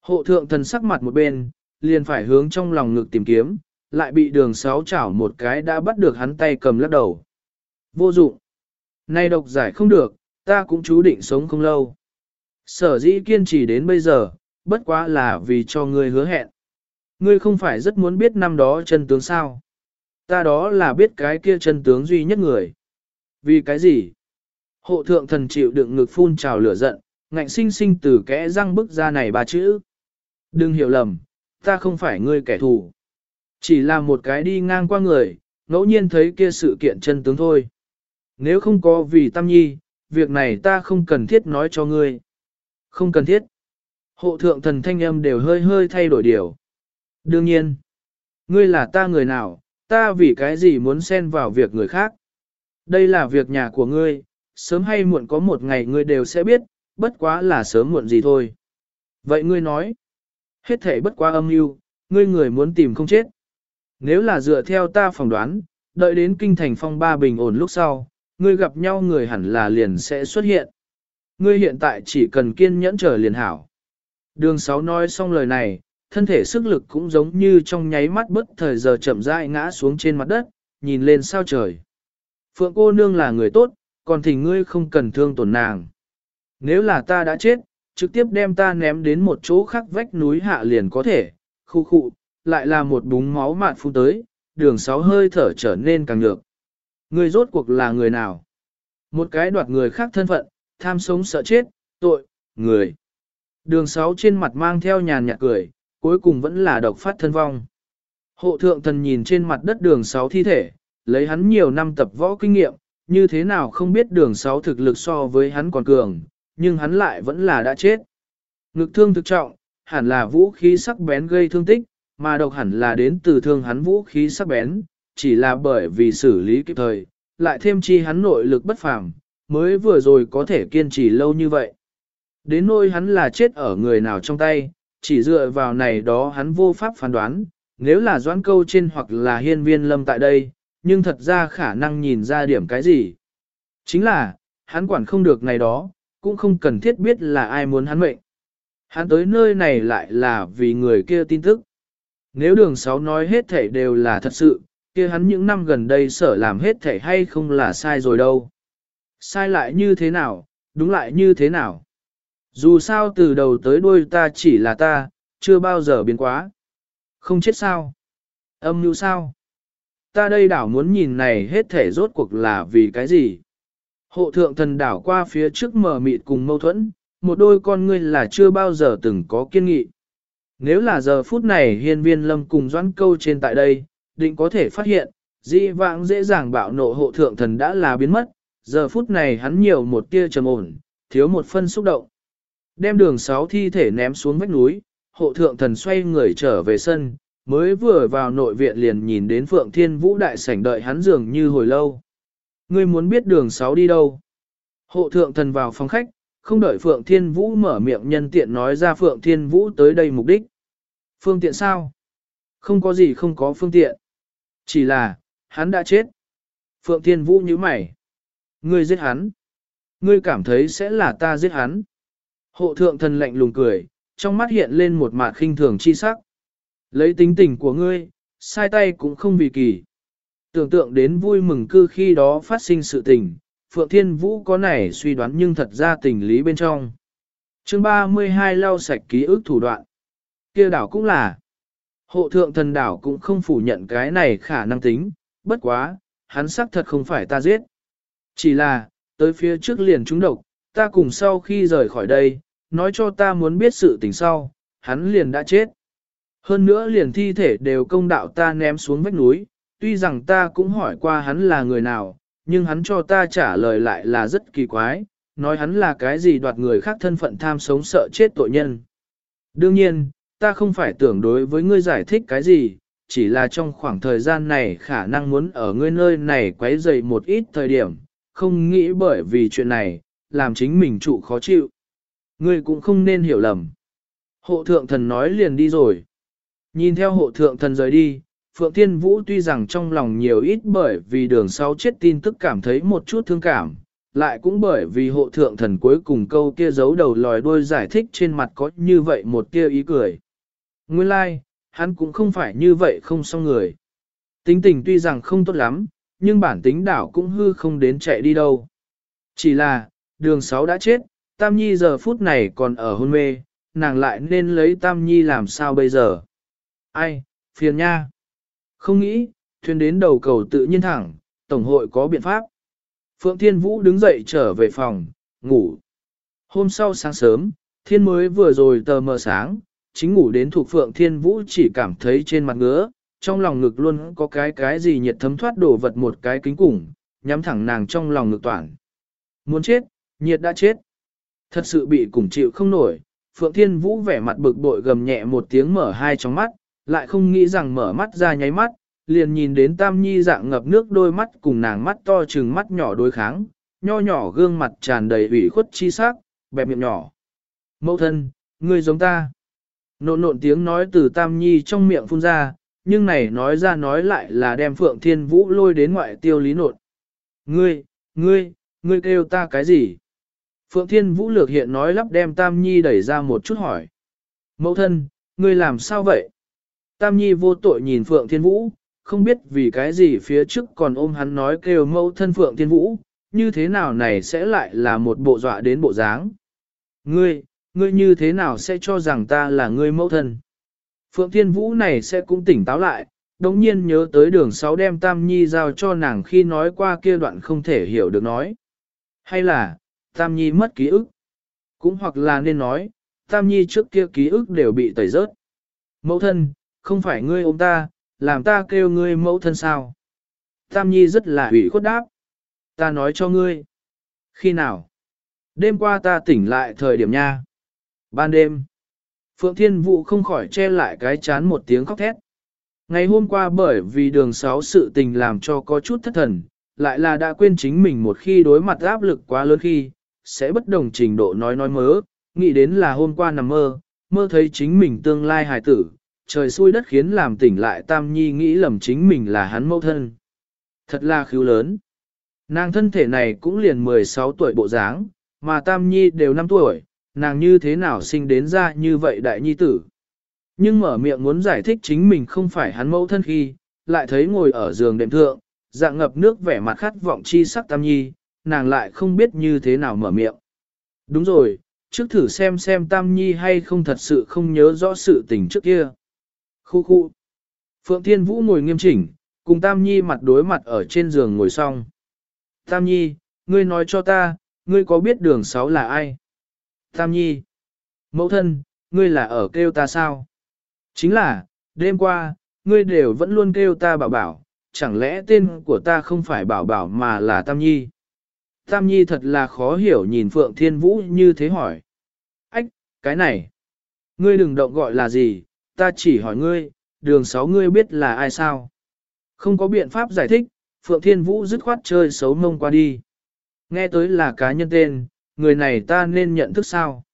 Hộ thượng thần sắc mặt một bên, liền phải hướng trong lòng ngực tìm kiếm, lại bị đường sáu chảo một cái đã bắt được hắn tay cầm lắc đầu. Vô dụng. Nay độc giải không được, ta cũng chú định sống không lâu. Sở dĩ kiên trì đến bây giờ, bất quá là vì cho ngươi hứa hẹn. Ngươi không phải rất muốn biết năm đó chân tướng sao. Ta đó là biết cái kia chân tướng duy nhất người. Vì cái gì? Hộ thượng thần chịu đựng ngực phun trào lửa giận, ngạnh sinh sinh từ kẽ răng bức ra này ba chữ. Đừng hiểu lầm, ta không phải ngươi kẻ thù. Chỉ là một cái đi ngang qua người, ngẫu nhiên thấy kia sự kiện chân tướng thôi. Nếu không có vì Tam Nhi, việc này ta không cần thiết nói cho ngươi. Không cần thiết. Hộ thượng thần thanh âm đều hơi hơi thay đổi điều. Đương nhiên, ngươi là ta người nào, ta vì cái gì muốn xen vào việc người khác. Đây là việc nhà của ngươi, sớm hay muộn có một ngày ngươi đều sẽ biết, bất quá là sớm muộn gì thôi. Vậy ngươi nói, hết thể bất quá âm mưu, ngươi người muốn tìm không chết. Nếu là dựa theo ta phỏng đoán, đợi đến kinh thành phong ba bình ổn lúc sau, ngươi gặp nhau người hẳn là liền sẽ xuất hiện. Ngươi hiện tại chỉ cần kiên nhẫn chờ liền hảo. Đường sáu nói xong lời này, thân thể sức lực cũng giống như trong nháy mắt bất thời giờ chậm rãi ngã xuống trên mặt đất, nhìn lên sao trời. Phượng cô nương là người tốt, còn thỉnh ngươi không cần thương tổn nàng. Nếu là ta đã chết, trực tiếp đem ta ném đến một chỗ khác vách núi hạ liền có thể, khu khu, lại là một búng máu mạn phun tới, đường sáu hơi thở trở nên càng ngược. Ngươi rốt cuộc là người nào? Một cái đoạt người khác thân phận, tham sống sợ chết, tội, người. Đường sáu trên mặt mang theo nhàn nhạt cười, cuối cùng vẫn là độc phát thân vong. Hộ thượng thần nhìn trên mặt đất đường sáu thi thể, lấy hắn nhiều năm tập võ kinh nghiệm, như thế nào không biết đường sáu thực lực so với hắn còn cường, nhưng hắn lại vẫn là đã chết. Ngực thương thực trọng, hẳn là vũ khí sắc bén gây thương tích, mà độc hẳn là đến từ thương hắn vũ khí sắc bén, chỉ là bởi vì xử lý kịp thời, lại thêm chi hắn nội lực bất phàm, mới vừa rồi có thể kiên trì lâu như vậy. Đến nỗi hắn là chết ở người nào trong tay, chỉ dựa vào này đó hắn vô pháp phán đoán, nếu là doãn câu trên hoặc là hiên viên lâm tại đây, nhưng thật ra khả năng nhìn ra điểm cái gì. Chính là, hắn quản không được này đó, cũng không cần thiết biết là ai muốn hắn mệnh. Hắn tới nơi này lại là vì người kia tin tức. Nếu đường sáu nói hết thể đều là thật sự, kia hắn những năm gần đây sở làm hết thể hay không là sai rồi đâu. Sai lại như thế nào, đúng lại như thế nào. Dù sao từ đầu tới đuôi ta chỉ là ta, chưa bao giờ biến quá. Không chết sao? Âm như sao? Ta đây đảo muốn nhìn này hết thể rốt cuộc là vì cái gì? Hộ thượng thần đảo qua phía trước mở mịt cùng mâu thuẫn, một đôi con ngươi là chưa bao giờ từng có kiên nghị. Nếu là giờ phút này hiên viên lâm cùng doãn câu trên tại đây, định có thể phát hiện, di vãng dễ dàng bạo nộ hộ thượng thần đã là biến mất, giờ phút này hắn nhiều một tia trầm ổn, thiếu một phân xúc động. Đem đường sáu thi thể ném xuống vách núi, hộ thượng thần xoay người trở về sân, mới vừa vào nội viện liền nhìn đến Phượng Thiên Vũ đại sảnh đợi hắn dường như hồi lâu. Ngươi muốn biết đường sáu đi đâu? Hộ thượng thần vào phòng khách, không đợi Phượng Thiên Vũ mở miệng nhân tiện nói ra Phượng Thiên Vũ tới đây mục đích. Phương tiện sao? Không có gì không có phương tiện. Chỉ là, hắn đã chết. Phượng Thiên Vũ nhíu mày. Ngươi giết hắn. Ngươi cảm thấy sẽ là ta giết hắn. Hộ thượng thần lạnh lùng cười, trong mắt hiện lên một mạt khinh thường chi sắc. Lấy tính tình của ngươi, sai tay cũng không vì kỳ. Tưởng tượng đến vui mừng cư khi đó phát sinh sự tình, Phượng Thiên Vũ có này suy đoán nhưng thật ra tình lý bên trong. chương 32 lau sạch ký ức thủ đoạn. kia đảo cũng là. Hộ thượng thần đảo cũng không phủ nhận cái này khả năng tính, bất quá, hắn xác thật không phải ta giết. Chỉ là, tới phía trước liền trúng độc, ta cùng sau khi rời khỏi đây, nói cho ta muốn biết sự tình sau, hắn liền đã chết. Hơn nữa liền thi thể đều công đạo ta ném xuống vách núi, tuy rằng ta cũng hỏi qua hắn là người nào, nhưng hắn cho ta trả lời lại là rất kỳ quái, nói hắn là cái gì đoạt người khác thân phận tham sống sợ chết tội nhân. Đương nhiên, ta không phải tưởng đối với ngươi giải thích cái gì, chỉ là trong khoảng thời gian này khả năng muốn ở ngươi nơi này quấy dày một ít thời điểm, không nghĩ bởi vì chuyện này, làm chính mình trụ khó chịu. Ngươi cũng không nên hiểu lầm. Hộ thượng thần nói liền đi rồi. Nhìn theo hộ thượng thần rời đi, Phượng Thiên Vũ tuy rằng trong lòng nhiều ít bởi vì đường sau chết tin tức cảm thấy một chút thương cảm, lại cũng bởi vì hộ thượng thần cuối cùng câu kia giấu đầu lòi đuôi giải thích trên mặt có như vậy một kia ý cười. Nguyên lai, like, hắn cũng không phải như vậy không xong người. Tính tình tuy rằng không tốt lắm, nhưng bản tính đảo cũng hư không đến chạy đi đâu. Chỉ là, đường sáu đã chết, Tam Nhi giờ phút này còn ở hôn mê, nàng lại nên lấy Tam Nhi làm sao bây giờ? Ai, phiền nha. Không nghĩ, thuyền đến đầu cầu tự nhiên thẳng, Tổng hội có biện pháp. Phượng Thiên Vũ đứng dậy trở về phòng, ngủ. Hôm sau sáng sớm, thiên mới vừa rồi tờ mờ sáng, chính ngủ đến thuộc Phượng Thiên Vũ chỉ cảm thấy trên mặt ngứa, trong lòng ngực luôn có cái cái gì nhiệt thấm thoát đổ vật một cái kính củng, nhắm thẳng nàng trong lòng ngực toàn. Muốn chết, nhiệt đã chết. Thật sự bị củng chịu không nổi, Phượng Thiên Vũ vẻ mặt bực bội gầm nhẹ một tiếng mở hai trong mắt, lại không nghĩ rằng mở mắt ra nháy mắt, liền nhìn đến Tam Nhi dạng ngập nước đôi mắt cùng nàng mắt to trừng mắt nhỏ đối kháng, nho nhỏ gương mặt tràn đầy ủy khuất chi sắc, bẹp miệng nhỏ. Mẫu thân, ngươi giống ta. Nộn nộn tiếng nói từ Tam Nhi trong miệng phun ra, nhưng này nói ra nói lại là đem Phượng Thiên Vũ lôi đến ngoại tiêu lý nột. Ngươi, ngươi, ngươi kêu ta cái gì? Phượng Thiên Vũ lược hiện nói lắp đem Tam Nhi đẩy ra một chút hỏi. Mẫu thân, ngươi làm sao vậy? Tam Nhi vô tội nhìn Phượng Thiên Vũ, không biết vì cái gì phía trước còn ôm hắn nói kêu mẫu thân Phượng Thiên Vũ, như thế nào này sẽ lại là một bộ dọa đến bộ dáng. Ngươi, ngươi như thế nào sẽ cho rằng ta là ngươi mẫu thân? Phượng Thiên Vũ này sẽ cũng tỉnh táo lại, đồng nhiên nhớ tới đường sáu đem Tam Nhi giao cho nàng khi nói qua kia đoạn không thể hiểu được nói. Hay là, Tam Nhi mất ký ức? Cũng hoặc là nên nói, Tam Nhi trước kia ký ức đều bị tẩy rớt. Mẫu thân, không phải ngươi ôm ta, làm ta kêu ngươi mẫu thân sao? Tam Nhi rất là ủy khuất đáp. Ta nói cho ngươi. Khi nào? Đêm qua ta tỉnh lại thời điểm nha. Ban đêm. Phượng Thiên Vũ không khỏi che lại cái chán một tiếng khóc thét. Ngày hôm qua bởi vì đường sáu sự tình làm cho có chút thất thần, lại là đã quên chính mình một khi đối mặt áp lực quá lớn khi, sẽ bất đồng trình độ nói nói mớ, nghĩ đến là hôm qua nằm mơ, mơ thấy chính mình tương lai hài tử, trời xui đất khiến làm tỉnh lại Tam Nhi nghĩ lầm chính mình là hắn mẫu thân. Thật là khiếu lớn. Nàng thân thể này cũng liền 16 tuổi bộ dáng, mà Tam Nhi đều 5 tuổi, nàng như thế nào sinh đến ra như vậy đại nhi tử. Nhưng mở miệng muốn giải thích chính mình không phải hắn mẫu thân khi, lại thấy ngồi ở giường đệm thượng, dạng ngập nước vẻ mặt khát vọng chi sắc Tam Nhi, nàng lại không biết như thế nào mở miệng. Đúng rồi, trước thử xem xem Tam Nhi hay không thật sự không nhớ rõ sự tình trước kia. Khu khu. Phượng Thiên Vũ ngồi nghiêm chỉnh, cùng Tam Nhi mặt đối mặt ở trên giường ngồi xong. Tam Nhi, ngươi nói cho ta, ngươi có biết đường sáu là ai? Tam Nhi. Mẫu thân, ngươi là ở kêu ta sao? Chính là, đêm qua, ngươi đều vẫn luôn kêu ta bảo bảo, chẳng lẽ tên của ta không phải bảo bảo mà là Tam Nhi? Tam Nhi thật là khó hiểu nhìn Phượng Thiên Vũ như thế hỏi. Ách, cái này, ngươi đừng động gọi là gì, ta chỉ hỏi ngươi, đường sáu ngươi biết là ai sao? Không có biện pháp giải thích, Phượng Thiên Vũ dứt khoát chơi xấu mông qua đi. Nghe tới là cá nhân tên, người này ta nên nhận thức sao?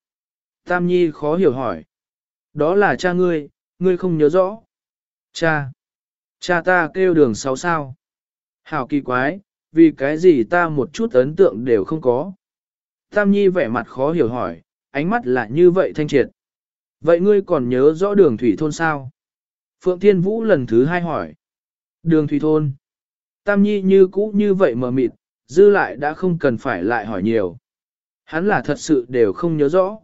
Tam Nhi khó hiểu hỏi. Đó là cha ngươi, ngươi không nhớ rõ. Cha. Cha ta kêu đường sáu sao. Hảo kỳ quái, vì cái gì ta một chút ấn tượng đều không có. Tam Nhi vẻ mặt khó hiểu hỏi, ánh mắt là như vậy thanh triệt. Vậy ngươi còn nhớ rõ đường thủy thôn sao? Phượng Thiên Vũ lần thứ hai hỏi. Đường thủy thôn. Tam Nhi như cũ như vậy mờ mịt, dư lại đã không cần phải lại hỏi nhiều. Hắn là thật sự đều không nhớ rõ.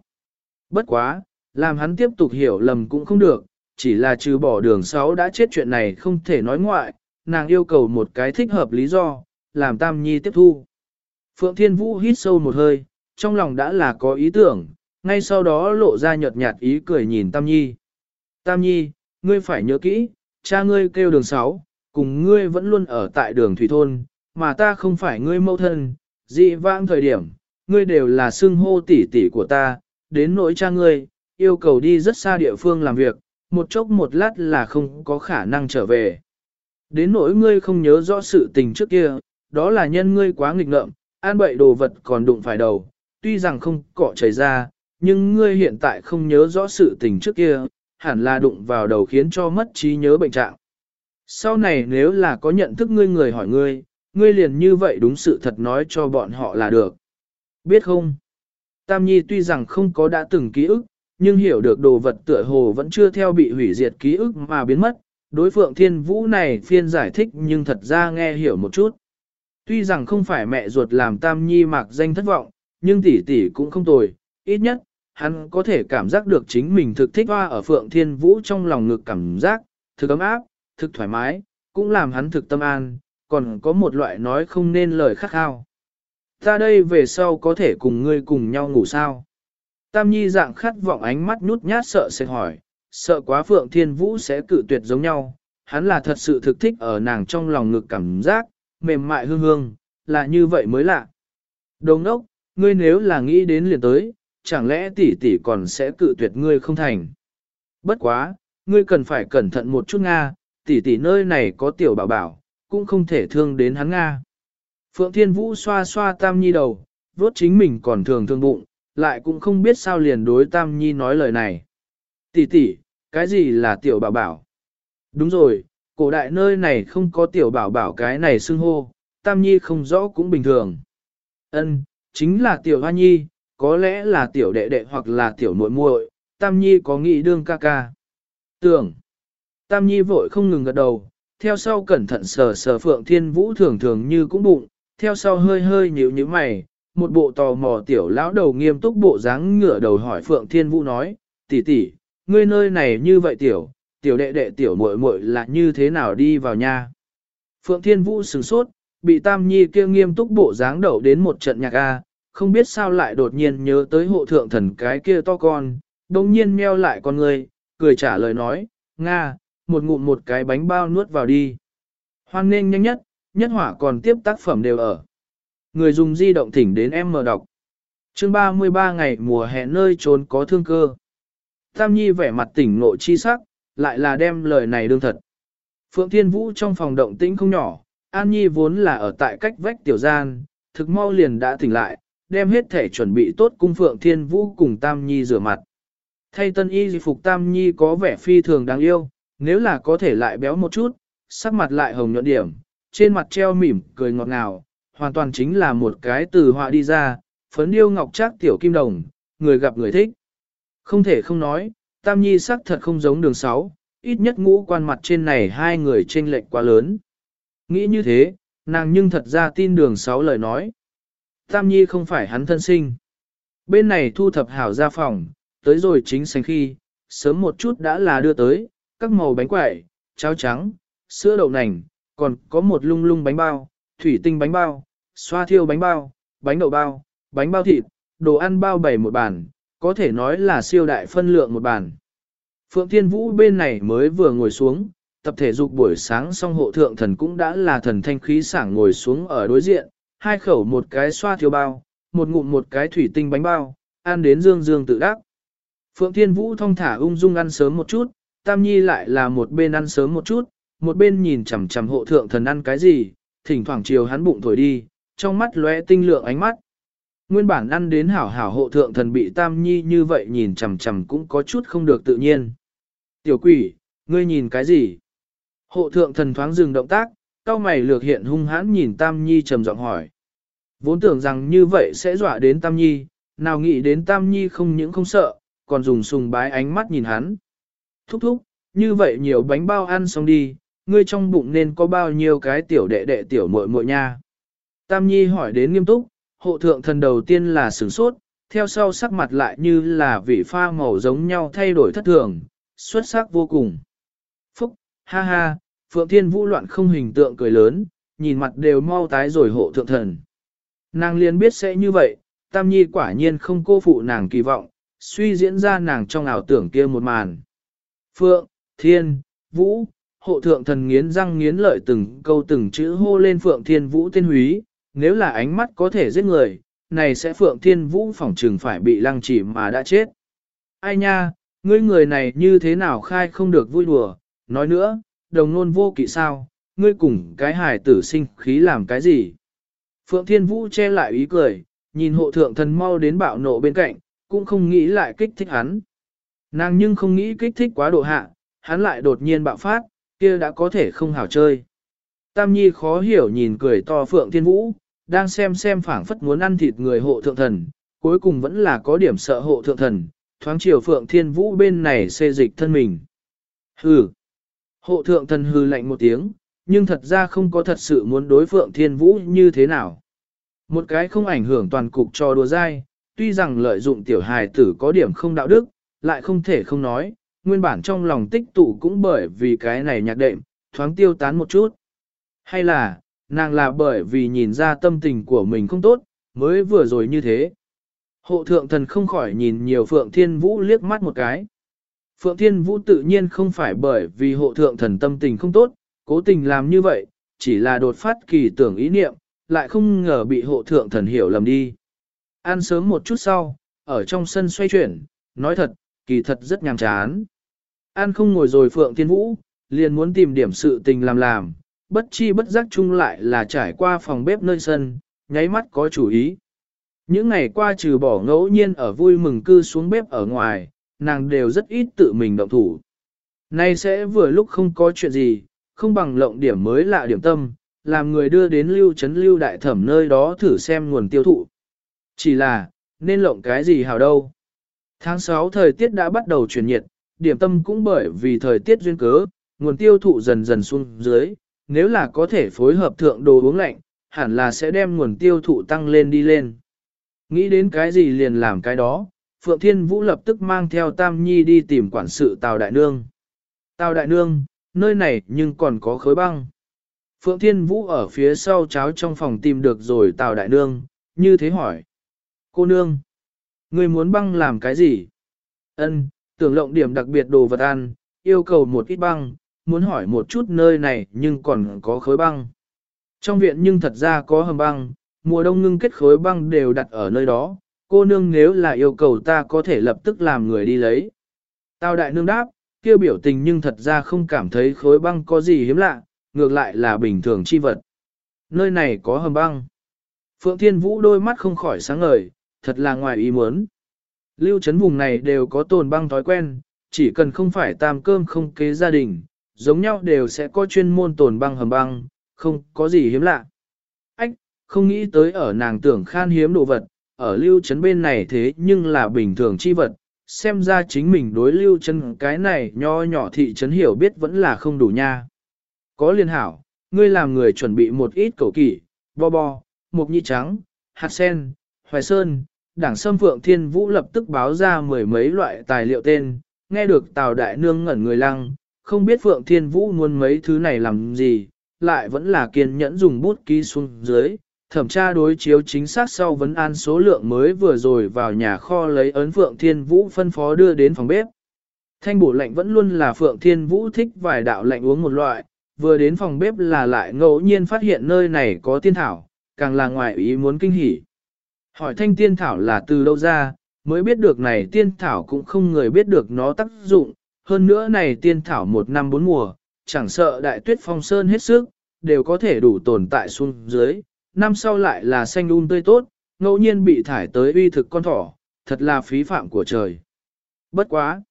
Bất quá, làm hắn tiếp tục hiểu lầm cũng không được, chỉ là trừ bỏ đường sáu đã chết chuyện này không thể nói ngoại, nàng yêu cầu một cái thích hợp lý do, làm Tam Nhi tiếp thu. Phượng Thiên Vũ hít sâu một hơi, trong lòng đã là có ý tưởng, ngay sau đó lộ ra nhợt nhạt ý cười nhìn Tam Nhi. Tam Nhi, ngươi phải nhớ kỹ, cha ngươi kêu đường sáu, cùng ngươi vẫn luôn ở tại đường Thủy Thôn, mà ta không phải ngươi mẫu thân, dị vãng thời điểm, ngươi đều là xưng hô tỷ tỷ của ta, đến nỗi cha ngươi, yêu cầu đi rất xa địa phương làm việc, một chốc một lát là không có khả năng trở về. Đến nỗi ngươi không nhớ rõ sự tình trước kia, đó là nhân ngươi quá nghịch ngợm, an bậy đồ vật còn đụng phải đầu, tuy rằng không cọ chảy ra, nhưng ngươi hiện tại không nhớ rõ sự tình trước kia, hẳn là đụng vào đầu khiến cho mất trí nhớ bệnh trạng. Sau này nếu là có nhận thức ngươi người hỏi ngươi, ngươi liền như vậy đúng sự thật nói cho bọn họ là được. Biết không? Tam Nhi tuy rằng không có đã từng ký ức, nhưng hiểu được đồ vật tựa hồ vẫn chưa theo bị hủy diệt ký ức mà biến mất. Đối phượng thiên vũ này phiên giải thích nhưng thật ra nghe hiểu một chút. Tuy rằng không phải mẹ ruột làm Tam Nhi mạc danh thất vọng, nhưng tỷ tỷ cũng không tồi, ít nhất, hắn có thể cảm giác được chính mình thực thích hoa ở Phượng Thiên Vũ trong lòng ngực cảm giác, thực ấm áp, thực thoải mái, cũng làm hắn thực tâm an, còn có một loại nói không nên lời khắc khao. Ta đây về sau có thể cùng ngươi cùng nhau ngủ sao? Tam Nhi dạng khát vọng ánh mắt nhút nhát sợ sẽ hỏi, sợ quá Phượng Thiên Vũ sẽ cự tuyệt giống nhau, hắn là thật sự thực thích ở nàng trong lòng ngực cảm giác, mềm mại hương hương, là như vậy mới lạ. Đồng ốc, ngươi nếu là nghĩ đến liền tới, chẳng lẽ tỷ tỷ còn sẽ cự tuyệt ngươi không thành? Bất quá, ngươi cần phải cẩn thận một chút Nga, tỷ tỷ nơi này có tiểu bảo bảo, cũng không thể thương đến hắn Nga. Phượng Thiên Vũ xoa xoa Tam Nhi đầu, vốt chính mình còn thường thương bụng, lại cũng không biết sao liền đối Tam Nhi nói lời này. Tỷ tỷ, cái gì là tiểu bảo bảo? Đúng rồi, cổ đại nơi này không có tiểu bảo bảo cái này xưng hô, Tam Nhi không rõ cũng bình thường. Ân, chính là tiểu hoa nhi, có lẽ là tiểu đệ đệ hoặc là tiểu muội muội, Tam Nhi có nghĩ đương ca ca. Tưởng, Tam Nhi vội không ngừng gật đầu, theo sau cẩn thận sờ sờ Phượng Thiên Vũ thường thường như cũng bụng, theo sau hơi hơi nhíu nhíu mày, một bộ tò mò tiểu lão đầu nghiêm túc bộ dáng ngửa đầu hỏi Phượng Thiên Vũ nói, tỷ tỷ, ngươi nơi này như vậy tiểu, tiểu đệ đệ tiểu muội muội là như thế nào đi vào nha? Phượng Thiên Vũ sửng sốt, bị Tam Nhi kia nghiêm túc bộ dáng đậu đến một trận nhạc A, không biết sao lại đột nhiên nhớ tới hộ thượng thần cái kia to con, đồng nhiên meo lại con người, cười trả lời nói, Nga, một ngụm một cái bánh bao nuốt vào đi. Hoan nên nhanh nhất, nhất hỏa còn tiếp tác phẩm đều ở. Người dùng di động thỉnh đến em mở đọc. chương 33 ngày mùa hè nơi trốn có thương cơ. Tam Nhi vẻ mặt tỉnh ngộ chi sắc, lại là đem lời này đương thật. Phượng Thiên Vũ trong phòng động tĩnh không nhỏ, An Nhi vốn là ở tại cách vách tiểu gian, thực mau liền đã tỉnh lại, đem hết thể chuẩn bị tốt cung Phượng Thiên Vũ cùng Tam Nhi rửa mặt. Thay tân y di phục Tam Nhi có vẻ phi thường đáng yêu, nếu là có thể lại béo một chút, sắc mặt lại hồng nhuận điểm, trên mặt treo mỉm, cười ngọt ngào, hoàn toàn chính là một cái từ họa đi ra, phấn điêu ngọc trác tiểu kim đồng, người gặp người thích. Không thể không nói, Tam Nhi sắc thật không giống đường sáu, ít nhất ngũ quan mặt trên này hai người chênh lệch quá lớn. Nghĩ như thế, nàng nhưng thật ra tin đường sáu lời nói. Tam Nhi không phải hắn thân sinh. Bên này thu thập hảo ra phòng, tới rồi chính sành khi, sớm một chút đã là đưa tới, các màu bánh quẩy, cháo trắng, sữa đậu nành, còn có một lung lung bánh bao, thủy tinh bánh bao, xoa thiêu bánh bao, bánh đậu bao, bánh bao thịt, đồ ăn bao bảy một bàn, có thể nói là siêu đại phân lượng một bàn. Phượng Thiên Vũ bên này mới vừa ngồi xuống, tập thể dục buổi sáng xong hộ thượng thần cũng đã là thần thanh khí sảng ngồi xuống ở đối diện, hai khẩu một cái xoa thiêu bao, một ngụm một cái thủy tinh bánh bao, ăn đến dương dương tự đắc. Phượng Thiên Vũ thong thả ung dung ăn sớm một chút, Tam Nhi lại là một bên ăn sớm một chút, một bên nhìn chằm chằm hộ thượng thần ăn cái gì, thỉnh thoảng chiều hắn bụng thổi đi, trong mắt lóe tinh lượng ánh mắt. Nguyên bản ăn đến hảo hảo hộ thượng thần bị Tam Nhi như vậy nhìn chằm chằm cũng có chút không được tự nhiên. Tiểu quỷ, ngươi nhìn cái gì? Hộ thượng thần thoáng dừng động tác, cao mày lược hiện hung hãn nhìn Tam Nhi trầm giọng hỏi. Vốn tưởng rằng như vậy sẽ dọa đến Tam Nhi, nào nghĩ đến Tam Nhi không những không sợ, còn dùng sùng bái ánh mắt nhìn hắn. Thúc thúc, như vậy nhiều bánh bao ăn xong đi, ngươi trong bụng nên có bao nhiêu cái tiểu đệ đệ tiểu muội muội nha. Tam Nhi hỏi đến nghiêm túc, hộ thượng thần đầu tiên là sửng sốt, theo sau sắc mặt lại như là vị pha màu giống nhau thay đổi thất thường, xuất sắc vô cùng. Phúc, ha ha, Phượng Thiên Vũ loạn không hình tượng cười lớn, nhìn mặt đều mau tái rồi hộ thượng thần. Nàng liền biết sẽ như vậy, Tam Nhi quả nhiên không cô phụ nàng kỳ vọng, suy diễn ra nàng trong ảo tưởng kia một màn. Phượng, Thiên, Vũ, hộ thượng thần nghiến răng nghiến lợi từng câu từng chữ hô lên Phượng Thiên Vũ tên húy, nếu là ánh mắt có thể giết người, này sẽ Phượng Thiên Vũ phỏng trừng phải bị lăng chỉ mà đã chết. Ai nha, ngươi người này như thế nào khai không được vui đùa, nói nữa, đồng nôn vô kỵ sao, ngươi cùng cái hài tử sinh khí làm cái gì. Phượng Thiên Vũ che lại ý cười, nhìn hộ thượng thần mau đến bạo nộ bên cạnh, cũng không nghĩ lại kích thích hắn. Nàng nhưng không nghĩ kích thích quá độ hạ, hắn lại đột nhiên bạo phát, kia đã có thể không hảo chơi. Tam Nhi khó hiểu nhìn cười to Phượng Thiên Vũ, đang xem xem phảng phất muốn ăn thịt người hộ thượng thần, cuối cùng vẫn là có điểm sợ hộ thượng thần, thoáng chiều Phượng Thiên Vũ bên này xê dịch thân mình. Hừ. Hộ thượng thần hừ lạnh một tiếng, nhưng thật ra không có thật sự muốn đối Phượng Thiên Vũ như thế nào. Một cái không ảnh hưởng toàn cục cho đùa dai, tuy rằng lợi dụng tiểu hài tử có điểm không đạo đức, lại không thể không nói, nguyên bản trong lòng tích tụ cũng bởi vì cái này nhạc đệm, thoáng tiêu tán một chút. Hay là, nàng là bởi vì nhìn ra tâm tình của mình không tốt, mới vừa rồi như thế. Hộ thượng thần không khỏi nhìn nhiều Phượng Thiên Vũ liếc mắt một cái. Phượng Thiên Vũ tự nhiên không phải bởi vì hộ thượng thần tâm tình không tốt, cố tình làm như vậy, chỉ là đột phát kỳ tưởng ý niệm, lại không ngờ bị hộ thượng thần hiểu lầm đi. Ăn sớm một chút sau, ở trong sân xoay chuyển, nói thật, kỳ thật rất nhàm chán. An không ngồi rồi Phượng Thiên Vũ, liền muốn tìm điểm sự tình làm làm, bất chi bất giác chung lại là trải qua phòng bếp nơi sân, nháy mắt có chủ ý. Những ngày qua trừ bỏ ngẫu nhiên ở vui mừng cư xuống bếp ở ngoài, nàng đều rất ít tự mình động thủ. Nay sẽ vừa lúc không có chuyện gì, không bằng lộng điểm mới lạ điểm tâm, làm người đưa đến lưu trấn lưu đại thẩm nơi đó thử xem nguồn tiêu thụ. Chỉ là, nên lộng cái gì hào đâu. Tháng 6 thời tiết đã bắt đầu chuyển nhiệt, điểm tâm cũng bởi vì thời tiết duyên cớ, nguồn tiêu thụ dần dần xuống dưới, nếu là có thể phối hợp thượng đồ uống lạnh, hẳn là sẽ đem nguồn tiêu thụ tăng lên đi lên. Nghĩ đến cái gì liền làm cái đó, Phượng Thiên Vũ lập tức mang theo Tam Nhi đi tìm quản sự Tào Đại Nương. Tào Đại Nương, nơi này nhưng còn có khối băng. Phượng Thiên Vũ ở phía sau cháo trong phòng tìm được rồi Tào Đại Nương, như thế hỏi. Cô Nương, người muốn băng làm cái gì? Ân, tưởng lộng điểm đặc biệt đồ vật ăn, yêu cầu một ít băng, muốn hỏi một chút nơi này nhưng còn có khối băng. Trong viện nhưng thật ra có hầm băng, mùa đông ngưng kết khối băng đều đặt ở nơi đó, cô nương nếu là yêu cầu ta có thể lập tức làm người đi lấy. Tào đại nương đáp, kêu biểu tình nhưng thật ra không cảm thấy khối băng có gì hiếm lạ, ngược lại là bình thường chi vật. Nơi này có hầm băng. Phượng Thiên Vũ đôi mắt không khỏi sáng ngời, thật là ngoài ý muốn. Lưu trấn vùng này đều có tồn băng thói quen, chỉ cần không phải tam cơm không kế gia đình, giống nhau đều sẽ có chuyên môn tồn băng hầm băng, không có gì hiếm lạ. Ách, không nghĩ tới ở nàng tưởng khan hiếm đồ vật, ở lưu trấn bên này thế nhưng là bình thường chi vật, xem ra chính mình đối lưu trấn cái này nho nhỏ thị trấn hiểu biết vẫn là không đủ nha. Có liên hảo, ngươi làm người chuẩn bị một ít cầu kỷ, bo bo, mục nhị trắng, hạt sen, hoài sơn, đảng sâm phượng thiên vũ lập tức báo ra mười mấy loại tài liệu tên, nghe được tào đại nương ngẩn người lăng, không biết phượng thiên vũ muốn mấy thứ này làm gì, lại vẫn là kiên nhẫn dùng bút ký xuống dưới, thẩm tra đối chiếu chính xác sau vấn an số lượng mới vừa rồi vào nhà kho lấy ấn Phượng Thiên Vũ phân phó đưa đến phòng bếp. Thanh bổ lạnh vẫn luôn là Phượng Thiên Vũ thích vài đạo lạnh uống một loại, vừa đến phòng bếp là lại ngẫu nhiên phát hiện nơi này có tiên thảo, càng là ngoại ý muốn kinh hỉ. Hỏi thanh tiên thảo là từ đâu ra, mới biết được này tiên thảo cũng không người biết được nó tác dụng, hơn nữa này tiên thảo một năm bốn mùa, chẳng sợ đại tuyết phong sơn hết sức, đều có thể đủ tồn tại xuống dưới, năm sau lại là xanh un um tươi tốt, ngẫu nhiên bị thải tới uy thực con thỏ, thật là phí phạm của trời. Bất quá!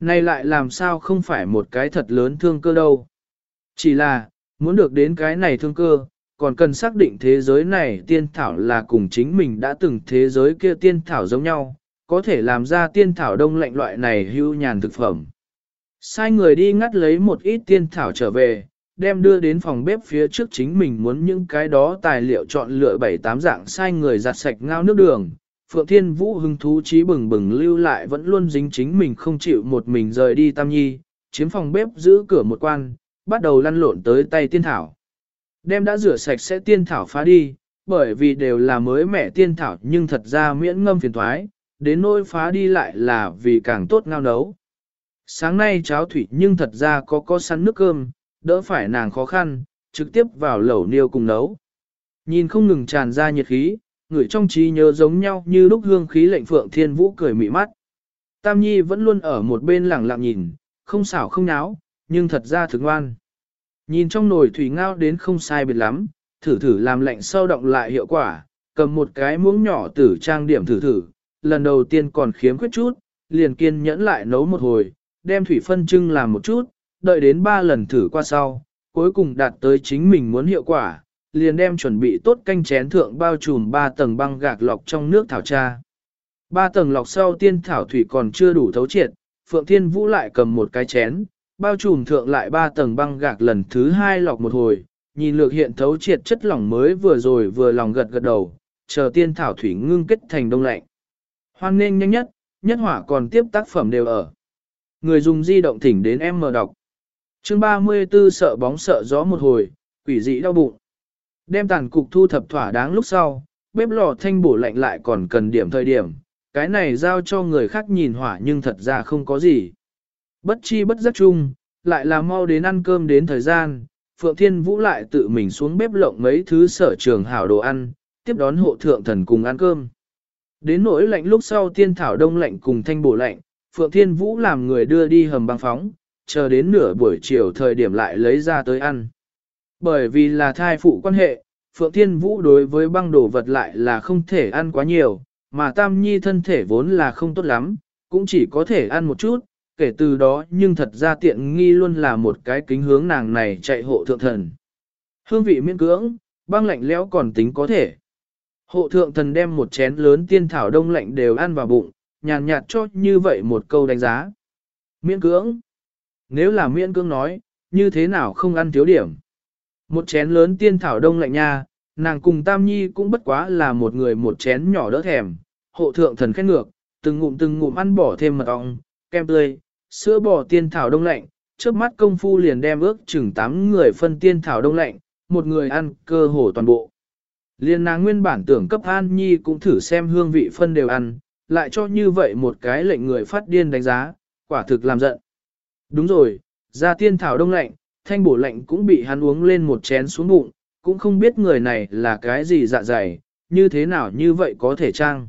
Này lại làm sao không phải một cái thật lớn thương cơ đâu. Chỉ là, muốn được đến cái này thương cơ, còn cần xác định thế giới này tiên thảo là cùng chính mình đã từng thế giới kia tiên thảo giống nhau, có thể làm ra tiên thảo đông lạnh loại này hưu nhàn thực phẩm. Sai người đi ngắt lấy một ít tiên thảo trở về, đem đưa đến phòng bếp phía trước chính mình muốn những cái đó tài liệu chọn lựa bảy tám dạng sai người giặt sạch ngao nước đường. Phượng Thiên Vũ hứng thú trí bừng bừng lưu lại vẫn luôn dính chính mình không chịu một mình rời đi Tam Nhi, chiếm phòng bếp giữ cửa một quan, bắt đầu lăn lộn tới tay tiên thảo. Đem đã rửa sạch sẽ tiên thảo phá đi, bởi vì đều là mới mẻ tiên thảo nhưng thật ra miễn ngâm phiền thoái, đến nỗi phá đi lại là vì càng tốt ngao nấu. Sáng nay cháo thủy nhưng thật ra có có săn nước cơm, đỡ phải nàng khó khăn, trực tiếp vào lẩu niêu cùng nấu. Nhìn không ngừng tràn ra nhiệt khí, người trong trí nhớ giống nhau như lúc hương khí lệnh phượng thiên vũ cười mị mắt. Tam Nhi vẫn luôn ở một bên lẳng lặng nhìn, không xảo không náo, nhưng thật ra thực ngoan. Nhìn trong nồi thủy ngao đến không sai biệt lắm, thử thử làm lạnh sâu động lại hiệu quả, cầm một cái muỗng nhỏ tử trang điểm thử thử, lần đầu tiên còn khiếm khuyết chút, liền kiên nhẫn lại nấu một hồi, đem thủy phân trưng làm một chút, đợi đến ba lần thử qua sau, cuối cùng đạt tới chính mình muốn hiệu quả, liền đem chuẩn bị tốt canh chén thượng bao trùm ba tầng băng gạc lọc trong nước thảo tra. Ba tầng lọc sau tiên thảo thủy còn chưa đủ thấu triệt, Phượng Thiên Vũ lại cầm một cái chén, bao trùm thượng lại ba tầng băng gạc lần thứ hai lọc một hồi, nhìn lược hiện thấu triệt chất lỏng mới vừa rồi vừa lòng gật gật đầu, chờ tiên thảo thủy ngưng kết thành đông lạnh. Hoan nên nhanh nhất, nhất hỏa còn tiếp tác phẩm đều ở. Người dùng di động thỉnh đến em mở đọc. Chương 34 sợ bóng sợ gió một hồi, quỷ dị đau bụng. Đem tàn cục thu thập thỏa đáng lúc sau, bếp lò thanh bổ lạnh lại còn cần điểm thời điểm, cái này giao cho người khác nhìn hỏa nhưng thật ra không có gì. Bất chi bất giác chung, lại là mau đến ăn cơm đến thời gian, Phượng Thiên Vũ lại tự mình xuống bếp lộng mấy thứ sở trường hảo đồ ăn, tiếp đón hộ thượng thần cùng ăn cơm. Đến nỗi lạnh lúc sau tiên thảo đông lạnh cùng thanh bổ lạnh, Phượng Thiên Vũ làm người đưa đi hầm băng phóng, chờ đến nửa buổi chiều thời điểm lại lấy ra tới ăn. Bởi vì là thai phụ quan hệ, Phượng Thiên Vũ đối với băng đồ vật lại là không thể ăn quá nhiều, mà Tam Nhi thân thể vốn là không tốt lắm, cũng chỉ có thể ăn một chút, kể từ đó nhưng thật ra tiện nghi luôn là một cái kính hướng nàng này chạy hộ thượng thần. Hương vị miễn cưỡng, băng lạnh lẽo còn tính có thể. Hộ thượng thần đem một chén lớn tiên thảo đông lạnh đều ăn vào bụng, nhàn nhạt cho như vậy một câu đánh giá. Miễn cưỡng. Nếu là miễn cưỡng nói, như thế nào không ăn thiếu điểm. Một chén lớn tiên thảo đông lạnh nha, nàng cùng Tam Nhi cũng bất quá là một người một chén nhỏ đỡ thèm. Hộ thượng thần khét ngược, từng ngụm từng ngụm ăn bỏ thêm mật ong, kem tươi, sữa bò tiên thảo đông lạnh, trước mắt công phu liền đem ước chừng 8 người phân tiên thảo đông lạnh, một người ăn cơ hồ toàn bộ. Liên nàng nguyên bản tưởng cấp An Nhi cũng thử xem hương vị phân đều ăn, lại cho như vậy một cái lệnh người phát điên đánh giá, quả thực làm giận. Đúng rồi, ra tiên thảo đông lạnh, thanh bổ lạnh cũng bị hắn uống lên một chén xuống bụng, cũng không biết người này là cái gì dạ dày, như thế nào như vậy có thể trang.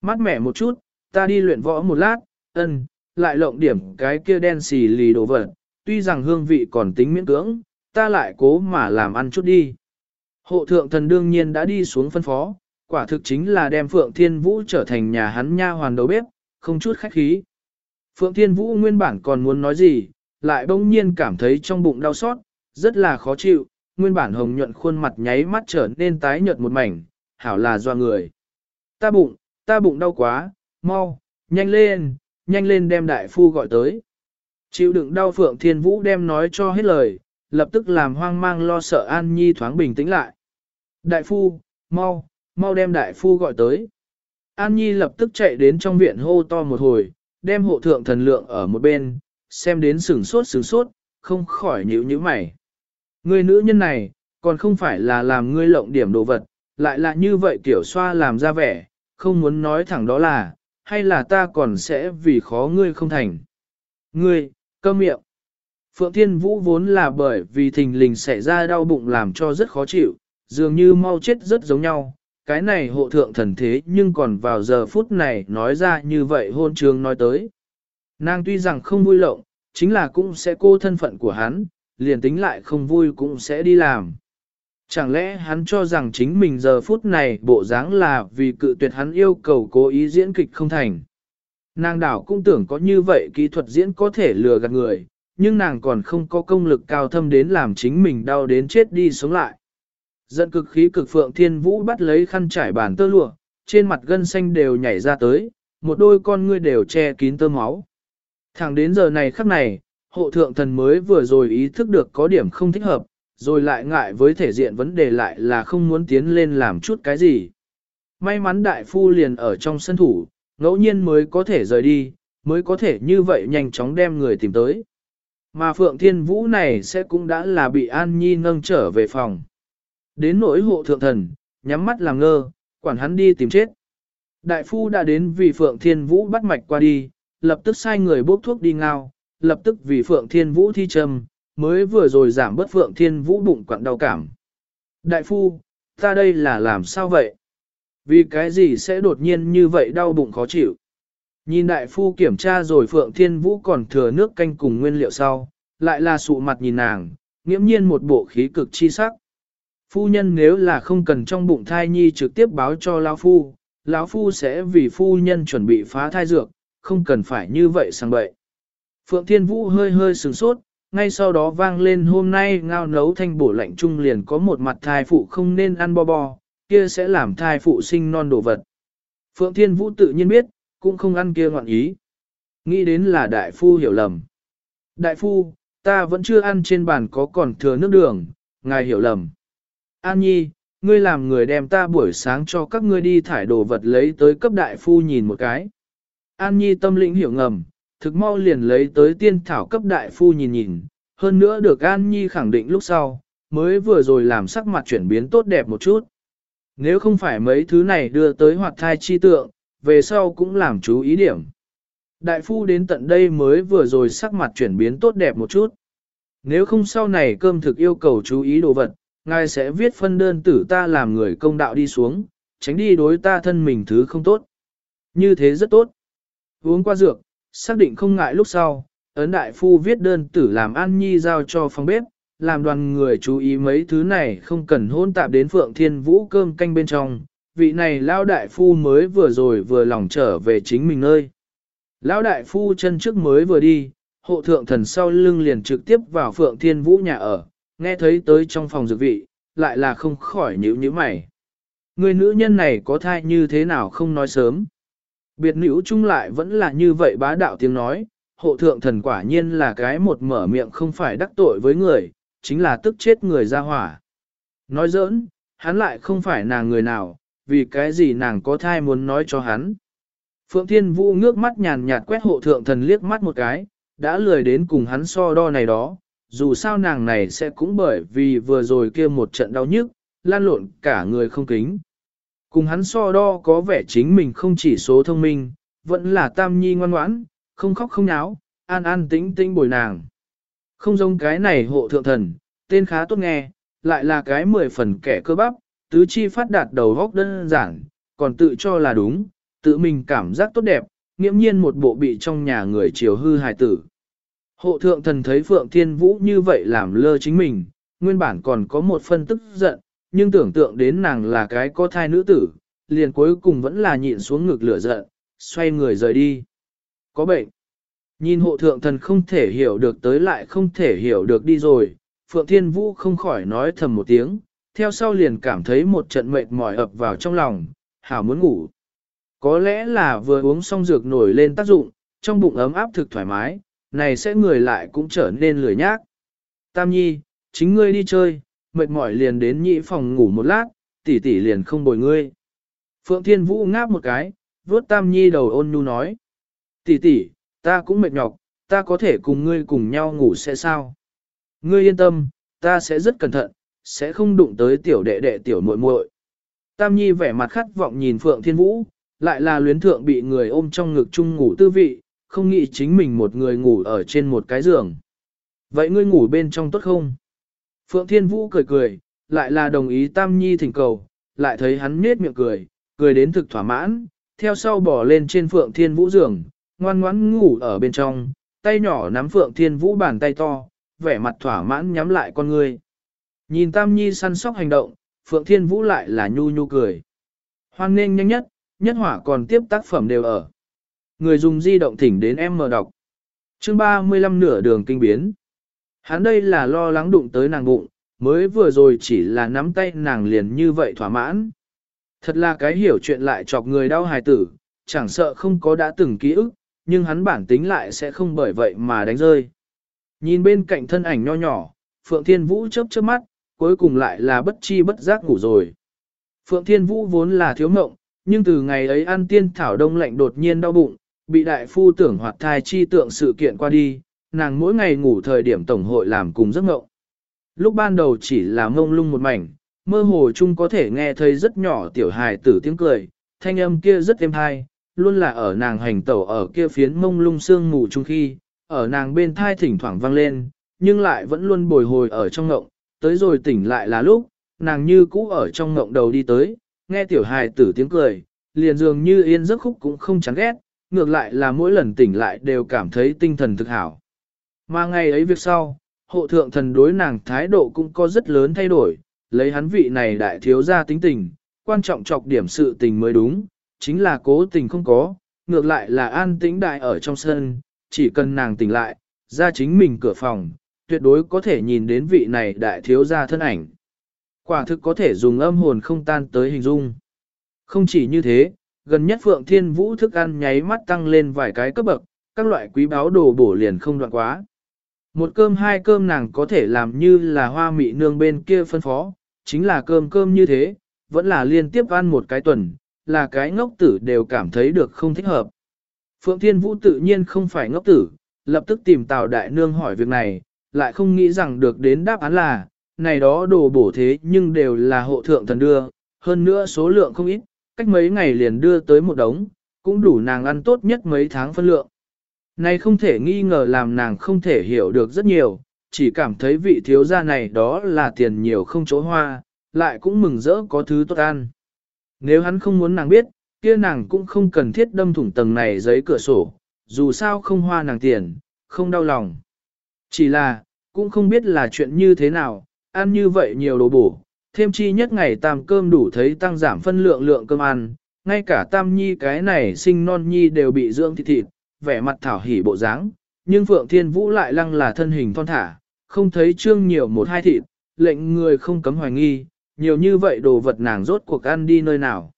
Mát mẻ một chút, ta đi luyện võ một lát, ân, lại lộng điểm cái kia đen xì lì đồ vật, tuy rằng hương vị còn tính miễn cưỡng, ta lại cố mà làm ăn chút đi. Hộ thượng thần đương nhiên đã đi xuống phân phó, quả thực chính là đem Phượng Thiên Vũ trở thành nhà hắn nha hoàn đầu bếp, không chút khách khí. Phượng Thiên Vũ nguyên bản còn muốn nói gì, lại bỗng nhiên cảm thấy trong bụng đau xót, rất là khó chịu, nguyên bản hồng nhuận khuôn mặt nháy mắt trở nên tái nhợt một mảnh, hảo là do người. Ta bụng, ta bụng đau quá, mau, nhanh lên, nhanh lên đem đại phu gọi tới. Chịu đựng đau Phượng Thiên Vũ đem nói cho hết lời, lập tức làm hoang mang lo sợ An Nhi thoáng bình tĩnh lại. Đại phu, mau, mau đem đại phu gọi tới. An Nhi lập tức chạy đến trong viện hô to một hồi, đem hộ thượng thần lượng ở một bên, xem đến sửng sốt sửng sốt, không khỏi nhíu nhíu mày. Người nữ nhân này, còn không phải là làm ngươi lộng điểm đồ vật, lại là như vậy kiểu xoa làm ra vẻ, không muốn nói thẳng đó là, hay là ta còn sẽ vì khó ngươi không thành. Ngươi, câm miệng. Phượng Thiên Vũ vốn là bởi vì thình lình xảy ra đau bụng làm cho rất khó chịu, dường như mau chết rất giống nhau. Cái này hộ thượng thần thế nhưng còn vào giờ phút này nói ra như vậy hôn trường nói tới. Nàng tuy rằng không vui lộng, chính là cũng sẽ cô thân phận của hắn, liền tính lại không vui cũng sẽ đi làm. Chẳng lẽ hắn cho rằng chính mình giờ phút này bộ dáng là vì cự tuyệt hắn yêu cầu cố ý diễn kịch không thành. Nàng đảo cũng tưởng có như vậy kỹ thuật diễn có thể lừa gạt người, nhưng nàng còn không có công lực cao thâm đến làm chính mình đau đến chết đi sống lại. Giận cực khí cực phượng thiên vũ bắt lấy khăn trải bàn tơ lụa, trên mặt gân xanh đều nhảy ra tới, một đôi con ngươi đều che kín tơ máu. Thẳng đến giờ này khắc này, hộ thượng thần mới vừa rồi ý thức được có điểm không thích hợp, rồi lại ngại với thể diện vấn đề lại là không muốn tiến lên làm chút cái gì. May mắn đại phu liền ở trong sân thủ, ngẫu nhiên mới có thể rời đi, mới có thể như vậy nhanh chóng đem người tìm tới. Mà Phượng Thiên Vũ này sẽ cũng đã là bị An Nhi nâng trở về phòng. Đến nỗi hộ thượng thần, nhắm mắt làm ngơ, quản hắn đi tìm chết. Đại phu đã đến vì Phượng Thiên Vũ bắt mạch qua đi, lập tức sai người bốc thuốc đi ngao, lập tức vì Phượng Thiên Vũ thi trầm, mới vừa rồi giảm bớt Phượng Thiên Vũ bụng quặn đau cảm. Đại phu, ta đây là làm sao vậy? Vì cái gì sẽ đột nhiên như vậy đau bụng khó chịu? Nhìn đại phu kiểm tra rồi Phượng Thiên Vũ còn thừa nước canh cùng nguyên liệu sau, lại là sụ mặt nhìn nàng, nghiễm nhiên một bộ khí cực chi sắc. Phu nhân nếu là không cần trong bụng thai nhi trực tiếp báo cho lão phu, lão phu sẽ vì phu nhân chuẩn bị phá thai dược, không cần phải như vậy sang bậy. Phượng Thiên Vũ hơi hơi sừng sốt, ngay sau đó vang lên hôm nay ngao nấu thanh bổ lạnh trung liền có một mặt thai phụ không nên ăn bo bo, kia sẽ làm thai phụ sinh non đồ vật. Phượng Thiên Vũ tự nhiên biết, cũng không ăn kia ngọn ý. Nghĩ đến là đại phu hiểu lầm. Đại phu, ta vẫn chưa ăn trên bàn có còn thừa nước đường, ngài hiểu lầm. An Nhi, ngươi làm người đem ta buổi sáng cho các ngươi đi thải đồ vật lấy tới cấp đại phu nhìn một cái. An Nhi tâm lĩnh hiểu ngầm, thực mau liền lấy tới tiên thảo cấp đại phu nhìn nhìn, hơn nữa được An Nhi khẳng định lúc sau, mới vừa rồi làm sắc mặt chuyển biến tốt đẹp một chút. Nếu không phải mấy thứ này đưa tới hoạt thai chi tượng, về sau cũng làm chú ý điểm. Đại phu đến tận đây mới vừa rồi sắc mặt chuyển biến tốt đẹp một chút. Nếu không sau này cơm thực yêu cầu chú ý đồ vật, ngài sẽ viết phân đơn tử ta làm người công đạo đi xuống, tránh đi đối ta thân mình thứ không tốt. Như thế rất tốt. Uống qua dược, xác định không ngại lúc sau, ấn đại phu viết đơn tử làm an nhi giao cho phòng bếp, làm đoàn người chú ý mấy thứ này không cần hôn tạp đến phượng thiên vũ cơm canh bên trong. Vị này lão đại phu mới vừa rồi vừa lòng trở về chính mình nơi. Lão đại phu chân trước mới vừa đi, hộ thượng thần sau lưng liền trực tiếp vào phượng thiên vũ nhà ở, nghe thấy tới trong phòng dược vị, lại là không khỏi nhíu nhíu mày. Người nữ nhân này có thai như thế nào không nói sớm. Biệt nữ chung lại vẫn là như vậy bá đạo tiếng nói, hộ thượng thần quả nhiên là cái một mở miệng không phải đắc tội với người, chính là tức chết người ra hỏa. Nói giỡn, hắn lại không phải nàng người nào, vì cái gì nàng có thai muốn nói cho hắn. Phượng Thiên Vũ ngước mắt nhàn nhạt quét hộ thượng thần liếc mắt một cái, đã lười đến cùng hắn so đo này đó, dù sao nàng này sẽ cũng bởi vì vừa rồi kia một trận đau nhức, lan lộn cả người không kính. Cùng hắn so đo có vẻ chính mình không chỉ số thông minh, vẫn là tam nhi ngoan ngoãn, không khóc không náo, an an tĩnh tĩnh bồi nàng. Không giống cái này hộ thượng thần, tên khá tốt nghe, lại là cái mười phần kẻ cơ bắp, tứ chi phát đạt đầu góc đơn giản, còn tự cho là đúng, tự mình cảm giác tốt đẹp, nghiễm nhiên một bộ bị trong nhà người chiều hư hài tử. Hộ thượng thần thấy Phượng Thiên Vũ như vậy làm lơ chính mình, nguyên bản còn có một phân tức giận, nhưng tưởng tượng đến nàng là cái có thai nữ tử, liền cuối cùng vẫn là nhịn xuống ngực lửa giận, xoay người rời đi. Có bệnh. Nhìn hộ thượng thần không thể hiểu được tới lại không thể hiểu được đi rồi, Phượng Thiên Vũ không khỏi nói thầm một tiếng, theo sau liền cảm thấy một trận mệt mỏi ập vào trong lòng, hảo muốn ngủ. Có lẽ là vừa uống xong dược nổi lên tác dụng, trong bụng ấm áp thực thoải mái, này sẽ người lại cũng trở nên lười nhác. Tam nhi, chính ngươi đi chơi, mệt mỏi liền đến nhị phòng ngủ một lát, tỷ tỷ liền không bồi ngươi. Phượng Thiên Vũ ngáp một cái, vuốt Tam nhi đầu ôn nhu nói. Tỷ tỷ, ta cũng mệt nhọc, ta có thể cùng ngươi cùng nhau ngủ sẽ sao? Ngươi yên tâm, ta sẽ rất cẩn thận, sẽ không đụng tới tiểu đệ đệ tiểu muội muội. Tam Nhi vẻ mặt khát vọng nhìn Phượng Thiên Vũ, lại là luyến thượng bị người ôm trong ngực chung ngủ tư vị, không nghĩ chính mình một người ngủ ở trên một cái giường. Vậy ngươi ngủ bên trong tốt không? Phượng Thiên Vũ cười cười, lại là đồng ý Tam Nhi thỉnh cầu, lại thấy hắn nết miệng cười, cười đến thực thỏa mãn, theo sau bỏ lên trên Phượng Thiên Vũ giường, ngoan ngoãn ngủ ở bên trong, tay nhỏ nắm Phượng Thiên Vũ bàn tay to, vẻ mặt thỏa mãn nhắm lại con người, Nhìn Tam Nhi săn sóc hành động, Phượng Thiên Vũ lại là nhu nhu cười. Hoan nên nhanh nhất, nhất hỏa còn tiếp tác phẩm đều ở. Người dùng di động thỉnh đến em mở đọc. Chương 35 nửa đường kinh biến. Hắn đây là lo lắng đụng tới nàng bụng, mới vừa rồi chỉ là nắm tay nàng liền như vậy thỏa mãn. Thật là cái hiểu chuyện lại chọc người đau hài tử, chẳng sợ không có đã từng ký ức, nhưng hắn bản tính lại sẽ không bởi vậy mà đánh rơi. Nhìn bên cạnh thân ảnh nho nhỏ, Phượng Thiên Vũ chớp chớp mắt, cuối cùng lại là bất chi bất giác ngủ rồi. Phượng Thiên Vũ vốn là thiếu mộng, nhưng từ ngày ấy ăn tiên thảo đông lạnh đột nhiên đau bụng, bị đại phu tưởng hoạt thai chi tượng sự kiện qua đi, nàng mỗi ngày ngủ thời điểm tổng hội làm cùng giấc ngộng. Lúc ban đầu chỉ là mông lung một mảnh, mơ hồ chung có thể nghe thấy rất nhỏ tiểu hài tử tiếng cười, thanh âm kia rất êm hay, luôn là ở nàng hành tẩu ở kia phiến mông lung sương mù chung khi, ở nàng bên thai thỉnh thoảng vang lên, nhưng lại vẫn luôn bồi hồi ở trong ngộng, tới rồi tỉnh lại là lúc, nàng như cũ ở trong ngộng đầu đi tới, nghe tiểu hài tử tiếng cười, liền dường như yên giấc khúc cũng không chán ghét, ngược lại là mỗi lần tỉnh lại đều cảm thấy tinh thần thực hảo. Mà ngày ấy việc sau, hộ thượng thần đối nàng thái độ cũng có rất lớn thay đổi, lấy hắn vị này đại thiếu gia tính tình, quan trọng trọng điểm sự tình mới đúng, chính là cố tình không có, ngược lại là an tĩnh đại ở trong sân, chỉ cần nàng tỉnh lại, ra chính mình cửa phòng, tuyệt đối có thể nhìn đến vị này đại thiếu gia thân ảnh. Quả thực có thể dùng âm hồn không tan tới hình dung. Không chỉ như thế, gần nhất Phượng Thiên Vũ thức ăn nháy mắt tăng lên vài cái cấp bậc, các loại quý báo đồ bổ liền không đoạn quá. Một cơm hai cơm nàng có thể làm như là hoa mị nương bên kia phân phó, chính là cơm cơm như thế, vẫn là liên tiếp ăn một cái tuần, là cái ngốc tử đều cảm thấy được không thích hợp. Phượng Thiên Vũ tự nhiên không phải ngốc tử, lập tức tìm Tào Đại Nương hỏi việc này, lại không nghĩ rằng được đến đáp án là, này đó đồ bổ thế nhưng đều là hộ thượng thần đưa, hơn nữa số lượng không ít, cách mấy ngày liền đưa tới một đống, cũng đủ nàng ăn tốt nhất mấy tháng phân lượng. Này không thể nghi ngờ làm nàng không thể hiểu được rất nhiều, chỉ cảm thấy vị thiếu gia này đó là tiền nhiều không chỗ hoa, lại cũng mừng rỡ có thứ tốt ăn. Nếu hắn không muốn nàng biết, kia nàng cũng không cần thiết đâm thủng tầng này giấy cửa sổ, dù sao không hoa nàng tiền, không đau lòng. Chỉ là, cũng không biết là chuyện như thế nào, ăn như vậy nhiều đồ bổ, thêm chi nhất ngày tam cơm đủ thấy tăng giảm phân lượng lượng cơm ăn, ngay cả tam nhi cái này sinh non nhi đều bị dưỡng thịt thịt, vẻ mặt thảo hỉ bộ dáng, nhưng Phượng Thiên Vũ lại lăng là thân hình thon thả, không thấy trương nhiều một hai thịt, lệnh người không cấm hoài nghi, nhiều như vậy đồ vật nàng rốt cuộc ăn đi nơi nào.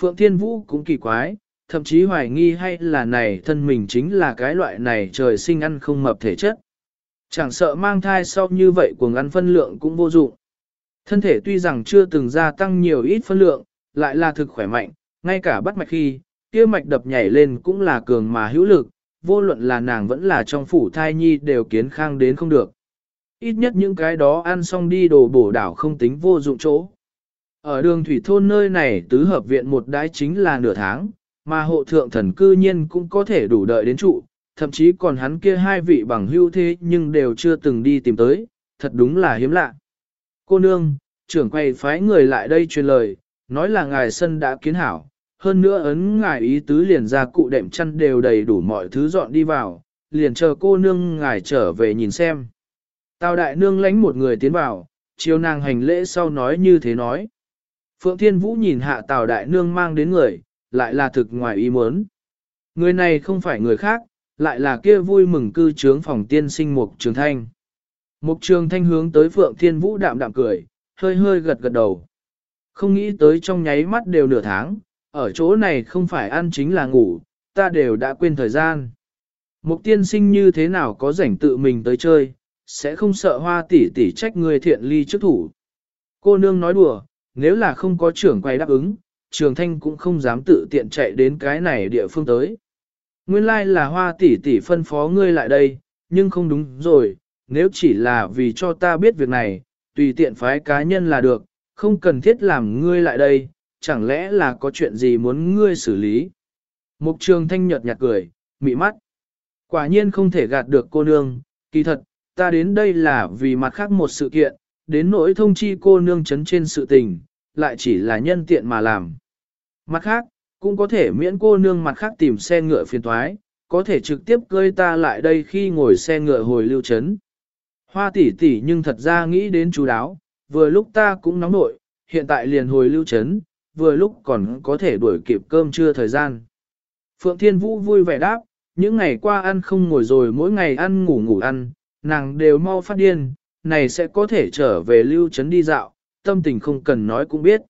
Phượng Thiên Vũ cũng kỳ quái, thậm chí hoài nghi hay là này thân mình chính là cái loại này trời sinh ăn không mập thể chất. Chẳng sợ mang thai sau như vậy cuồng ăn phân lượng cũng vô dụng. Thân thể tuy rằng chưa từng gia tăng nhiều ít phân lượng, lại là thực khỏe mạnh, ngay cả bắt mạch khi, kia mạch đập nhảy lên cũng là cường mà hữu lực, vô luận là nàng vẫn là trong phủ thai nhi đều kiến khang đến không được. Ít nhất những cái đó ăn xong đi đồ bổ đảo không tính vô dụng chỗ. Ở đường thủy thôn nơi này tứ hợp viện một đái chính là nửa tháng, mà hộ thượng thần cư nhiên cũng có thể đủ đợi đến trụ, thậm chí còn hắn kia hai vị bằng hưu thế nhưng đều chưa từng đi tìm tới, thật đúng là hiếm lạ. Cô nương, trưởng quay phái người lại đây truyền lời, nói là ngài sân đã kiến hảo, hơn nữa ấn ngài ý tứ liền ra cụ đệm chăn đều đầy đủ mọi thứ dọn đi vào, liền chờ cô nương ngài trở về nhìn xem. Tào đại nương lánh một người tiến vào, chiều nàng hành lễ sau nói như thế nói. Phượng Thiên Vũ nhìn hạ Tào đại nương mang đến người, lại là thực ngoài ý muốn. Người này không phải người khác, lại là kia vui mừng cư trướng phòng tiên sinh Mục Trường Thanh. Mục Trường Thanh hướng tới Phượng Thiên Vũ đạm đạm cười, hơi hơi gật gật đầu. Không nghĩ tới trong nháy mắt đều nửa tháng, ở chỗ này không phải ăn chính là ngủ, ta đều đã quên thời gian. Mục tiên sinh như thế nào có rảnh tự mình tới chơi, sẽ không sợ hoa tỷ tỷ trách người thiện ly trước thủ. Cô nương nói đùa, nếu là không có trưởng quay đáp ứng, trường thanh cũng không dám tự tiện chạy đến cái này địa phương tới. Nguyên lai like là hoa tỷ tỷ phân phó ngươi lại đây, nhưng không đúng rồi, nếu chỉ là vì cho ta biết việc này, tùy tiện phái cá nhân là được, không cần thiết làm ngươi lại đây, chẳng lẽ là có chuyện gì muốn ngươi xử lý. Mục trường thanh nhợt nhạt cười, mị mắt. Quả nhiên không thể gạt được cô nương, kỳ thật, ta đến đây là vì mặt khác một sự kiện, đến nỗi thông chi cô nương chấn trên sự tình, lại chỉ là nhân tiện mà làm. Mặt khác, cũng có thể miễn cô nương mặt khác tìm xe ngựa phiền thoái, có thể trực tiếp cơi ta lại đây khi ngồi xe ngựa hồi lưu trấn. Hoa tỷ tỷ nhưng thật ra nghĩ đến chú đáo, vừa lúc ta cũng nóng nội, hiện tại liền hồi lưu trấn, vừa lúc còn có thể đuổi kịp cơm trưa thời gian. Phượng Thiên Vũ vui vẻ đáp, những ngày qua ăn không ngồi rồi mỗi ngày ăn ngủ ngủ ăn, nàng đều mau phát điên, này sẽ có thể trở về lưu trấn đi dạo, tâm tình không cần nói cũng biết.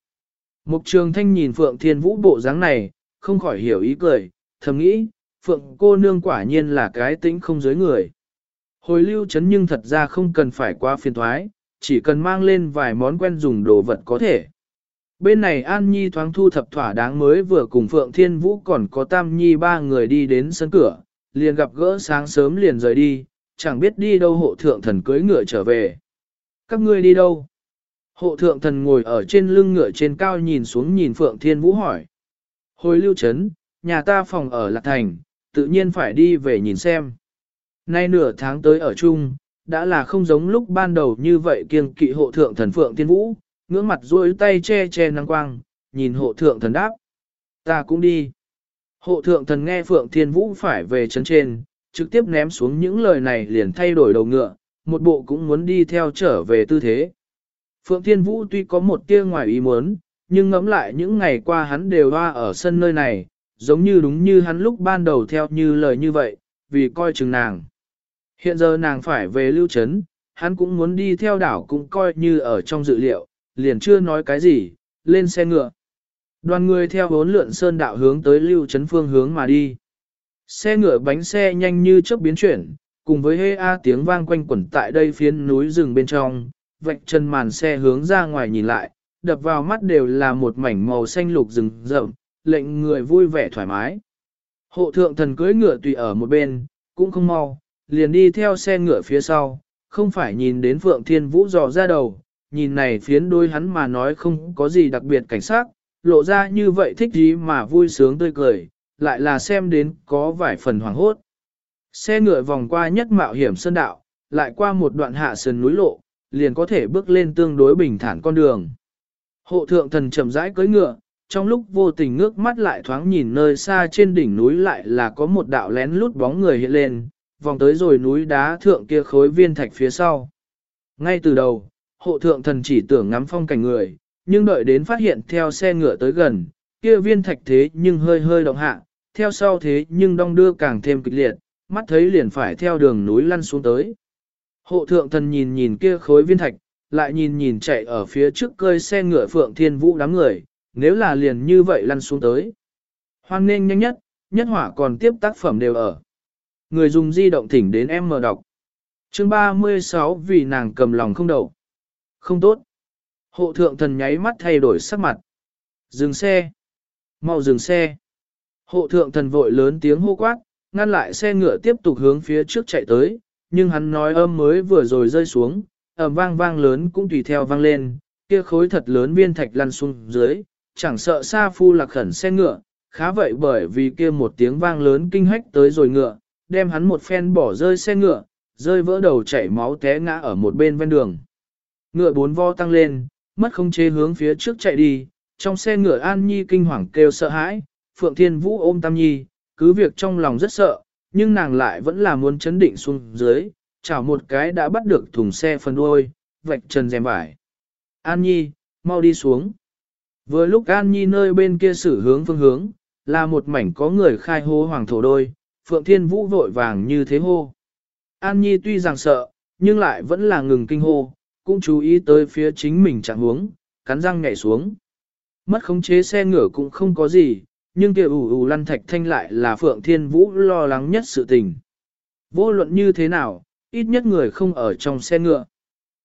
Mục trường thanh nhìn Phượng Thiên Vũ bộ dáng này, không khỏi hiểu ý cười, thầm nghĩ, Phượng cô nương quả nhiên là cái tính không giới người. Hồi lưu trấn nhưng thật ra không cần phải qua phiền thoái, chỉ cần mang lên vài món quen dùng đồ vật có thể. Bên này An Nhi thoáng thu thập thỏa đáng mới vừa cùng Phượng Thiên Vũ còn có Tam Nhi ba người đi đến sân cửa, liền gặp gỡ sáng sớm liền rời đi, chẳng biết đi đâu hộ thượng thần cưới ngựa trở về. Các ngươi đi đâu? Hộ thượng thần ngồi ở trên lưng ngựa trên cao nhìn xuống nhìn Phượng Thiên Vũ hỏi. Hồi lưu chấn, nhà ta phòng ở Lạc Thành, tự nhiên phải đi về nhìn xem. Nay nửa tháng tới ở chung, đã là không giống lúc ban đầu như vậy kiêng kỵ hộ thượng thần Phượng Thiên Vũ, ngưỡng mặt duỗi tay che che nắng quang, nhìn hộ thượng thần đáp. Ta cũng đi. Hộ thượng thần nghe Phượng Thiên Vũ phải về chấn trên, trực tiếp ném xuống những lời này liền thay đổi đầu ngựa, một bộ cũng muốn đi theo trở về tư thế. Phượng Thiên Vũ tuy có một tia ngoài ý muốn, nhưng ngẫm lại những ngày qua hắn đều hoa ở sân nơi này, giống như đúng như hắn lúc ban đầu theo như lời như vậy, vì coi chừng nàng. Hiện giờ nàng phải về lưu trấn, hắn cũng muốn đi theo đảo cũng coi như ở trong dự liệu, liền chưa nói cái gì, lên xe ngựa. Đoàn người theo bốn lượn sơn đạo hướng tới lưu trấn phương hướng mà đi. Xe ngựa bánh xe nhanh như chớp biến chuyển, cùng với hê a tiếng vang quanh quẩn tại đây phiến núi rừng bên trong, vạch chân màn xe hướng ra ngoài nhìn lại, đập vào mắt đều là một mảnh màu xanh lục rừng rậm, lệnh người vui vẻ thoải mái. Hộ thượng thần cưỡi ngựa tùy ở một bên, cũng không mau, liền đi theo xe ngựa phía sau, không phải nhìn đến Phượng Thiên Vũ dò ra đầu, nhìn này phiến đôi hắn mà nói không có gì đặc biệt cảnh sát, lộ ra như vậy thích gì mà vui sướng tươi cười, lại là xem đến có vài phần hoàng hốt. Xe ngựa vòng qua nhất mạo hiểm sơn đạo, lại qua một đoạn hạ sườn núi lộ, liền có thể bước lên tương đối bình thản con đường. Hộ thượng thần chậm rãi cưỡi ngựa, trong lúc vô tình ngước mắt lại thoáng nhìn nơi xa trên đỉnh núi lại là có một đạo lén lút bóng người hiện lên, vòng tới rồi núi đá thượng kia khối viên thạch phía sau. Ngay từ đầu, hộ thượng thần chỉ tưởng ngắm phong cảnh người, nhưng đợi đến phát hiện theo xe ngựa tới gần, kia viên thạch thế nhưng hơi hơi động hạ, theo sau thế nhưng đong đưa càng thêm kịch liệt, mắt thấy liền phải theo đường núi lăn xuống tới. Hộ thượng thần nhìn nhìn kia khối viên thạch, lại nhìn nhìn chạy ở phía trước cơi xe ngựa phượng thiên vũ đám người, nếu là liền như vậy lăn xuống tới. Hoan nên nhanh nhất, nhất hỏa còn tiếp tác phẩm đều ở. Người dùng di động thỉnh đến em mở đọc. Chương 36 vì nàng cầm lòng không đầu. Không tốt. Hộ thượng thần nháy mắt thay đổi sắc mặt. Dừng xe. Mau dừng xe. Hộ thượng thần vội lớn tiếng hô quát, ngăn lại xe ngựa tiếp tục hướng phía trước chạy tới, nhưng hắn nói âm mới vừa rồi rơi xuống, ầm vang vang lớn cũng tùy theo vang lên, kia khối thật lớn viên thạch lăn xuống dưới, chẳng sợ xa phu lạc khẩn xe ngựa, khá vậy bởi vì kia một tiếng vang lớn kinh hách tới rồi ngựa, đem hắn một phen bỏ rơi xe ngựa, rơi vỡ đầu chảy máu té ngã ở một bên ven đường. Ngựa bốn vo tăng lên, mất không chế hướng phía trước chạy đi, trong xe ngựa An Nhi kinh hoàng kêu sợ hãi, Phượng Thiên Vũ ôm Tam Nhi, cứ việc trong lòng rất sợ, nhưng nàng lại vẫn là muốn chấn định xuống dưới, chảo một cái đã bắt được thùng xe phần đuôi, vạch trần rèm vải. An Nhi, mau đi xuống. Vừa lúc An Nhi nơi bên kia xử hướng phương hướng, là một mảnh có người khai hô hoàng thổ đôi, Phượng Thiên Vũ vội vàng như thế hô. An Nhi tuy rằng sợ, nhưng lại vẫn là ngừng kinh hô, cũng chú ý tới phía chính mình chẳng hướng, cắn răng nhảy xuống. Mất khống chế xe ngựa cũng không có gì, nhưng kia ủ ủ lăn thạch thanh lại là Phượng Thiên Vũ lo lắng nhất sự tình. Vô luận như thế nào, ít nhất người không ở trong xe ngựa.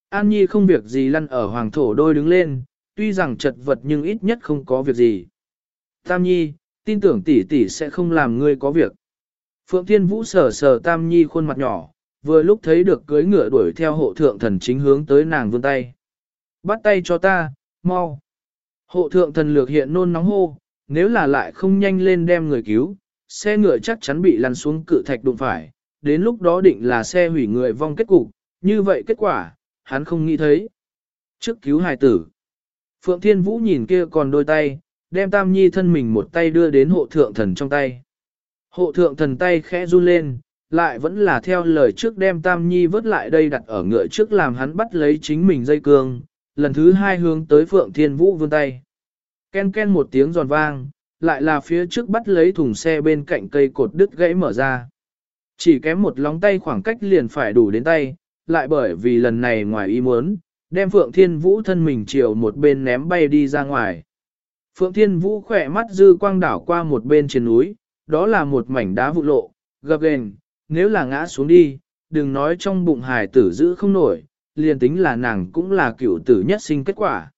An Nhi không việc gì lăn ở hoàng thổ đôi đứng lên, tuy rằng chật vật nhưng ít nhất không có việc gì. Tam Nhi, tin tưởng tỷ tỷ sẽ không làm ngươi có việc. Phượng Thiên Vũ sờ sờ Tam Nhi khuôn mặt nhỏ, vừa lúc thấy được cưới ngựa đuổi theo hộ thượng thần chính hướng tới nàng vươn tay. Bắt tay cho ta, mau. Hộ thượng thần lược hiện nôn nóng hô, nếu là lại không nhanh lên đem người cứu, xe ngựa chắc chắn bị lăn xuống cự thạch đụng phải, đến lúc đó định là xe hủy người vong kết cục, như vậy kết quả, hắn không nghĩ thấy. Trước cứu hài tử, Phượng Thiên Vũ nhìn kia còn đôi tay, đem Tam Nhi thân mình một tay đưa đến hộ thượng thần trong tay. Hộ thượng thần tay khẽ run lên, lại vẫn là theo lời trước đem Tam Nhi vớt lại đây đặt ở ngựa trước làm hắn bắt lấy chính mình dây cương, lần thứ hai hướng tới Phượng Thiên Vũ vươn tay. Ken ken một tiếng giòn vang, lại là phía trước bắt lấy thùng xe bên cạnh cây cột đứt gãy mở ra. Chỉ kém một lóng tay khoảng cách liền phải đủ đến tay, lại bởi vì lần này ngoài ý muốn, đem Phượng Thiên Vũ thân mình chiều một bên ném bay đi ra ngoài. Phượng Thiên Vũ khỏe mắt dư quang đảo qua một bên trên núi, đó là một mảnh đá vụ lộ, gập ghềnh, nếu là ngã xuống đi, đừng nói trong bụng hài tử giữ không nổi, liền tính là nàng cũng là cựu tử nhất sinh kết quả.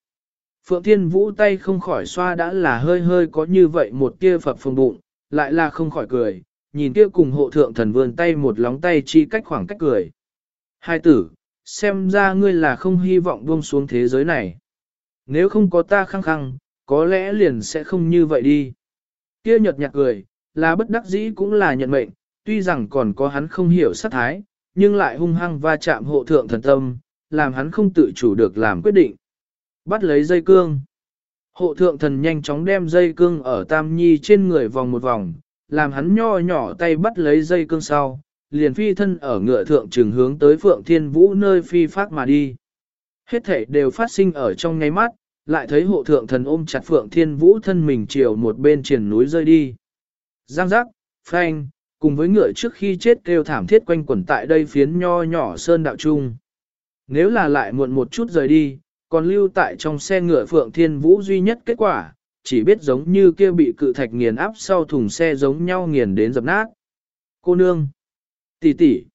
Phượng Thiên Vũ tay không khỏi xoa đã là hơi hơi có như vậy một kia phập phồng bụng, lại là không khỏi cười, nhìn kia cùng hộ thượng thần vươn tay một lóng tay chi cách khoảng cách cười. Hai tử, xem ra ngươi là không hy vọng buông xuống thế giới này. Nếu không có ta khăng khăng, có lẽ liền sẽ không như vậy đi. Kia nhật nhạt cười, là bất đắc dĩ cũng là nhận mệnh, tuy rằng còn có hắn không hiểu sát thái, nhưng lại hung hăng va chạm hộ thượng thần tâm, làm hắn không tự chủ được làm quyết định. Bắt lấy dây cương. Hộ thượng thần nhanh chóng đem dây cương ở Tam Nhi trên người vòng một vòng, làm hắn nho nhỏ tay bắt lấy dây cương sau, liền phi thân ở ngựa thượng trường hướng tới Phượng Thiên Vũ nơi phi phát mà đi. Hết thể đều phát sinh ở trong ngay mắt, lại thấy hộ thượng thần ôm chặt Phượng Thiên Vũ thân mình chiều một bên triển núi rơi đi. Giang giác, phanh, cùng với ngựa trước khi chết kêu thảm thiết quanh quẩn tại đây phiến nho nhỏ sơn đạo trung. Nếu là lại muộn một chút rời đi, còn lưu tại trong xe ngựa Phượng Thiên Vũ duy nhất kết quả, chỉ biết giống như kia bị cự thạch nghiền áp sau thùng xe giống nhau nghiền đến dập nát. Cô nương, tỷ tỷ,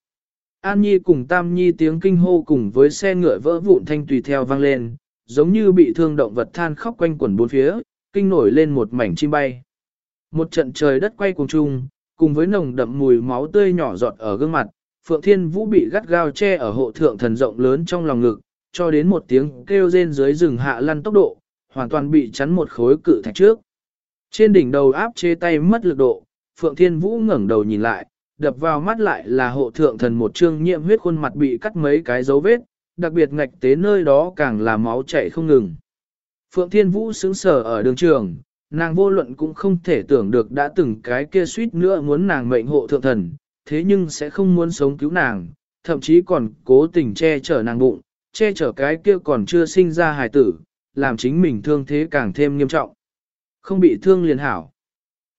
An Nhi cùng Tam Nhi tiếng kinh hô cùng với xe ngựa vỡ vụn thanh tùy theo vang lên, giống như bị thương động vật than khóc quanh quẩn bốn phía, kinh nổi lên một mảnh chim bay. Một trận trời đất quay cùng chung, cùng với nồng đậm mùi máu tươi nhỏ giọt ở gương mặt, Phượng Thiên Vũ bị gắt gao che ở hộ thượng thần rộng lớn trong lòng ngực, cho đến một tiếng kêu rên dưới rừng hạ lăn tốc độ, hoàn toàn bị chắn một khối cự thạch trước. Trên đỉnh đầu áp chế tay mất lực độ, Phượng Thiên Vũ ngẩng đầu nhìn lại, đập vào mắt lại là hộ thượng thần một trương nhiễm huyết khuôn mặt bị cắt mấy cái dấu vết, đặc biệt ngạch tế nơi đó càng là máu chảy không ngừng. Phượng Thiên Vũ sững sờ ở đường trường, nàng vô luận cũng không thể tưởng được đã từng cái kia suýt nữa muốn nàng mệnh hộ thượng thần, thế nhưng sẽ không muốn sống cứu nàng, thậm chí còn cố tình che chở nàng bụng, che chở cái kia còn chưa sinh ra hài tử, làm chính mình thương thế càng thêm nghiêm trọng. Không bị thương liền hảo.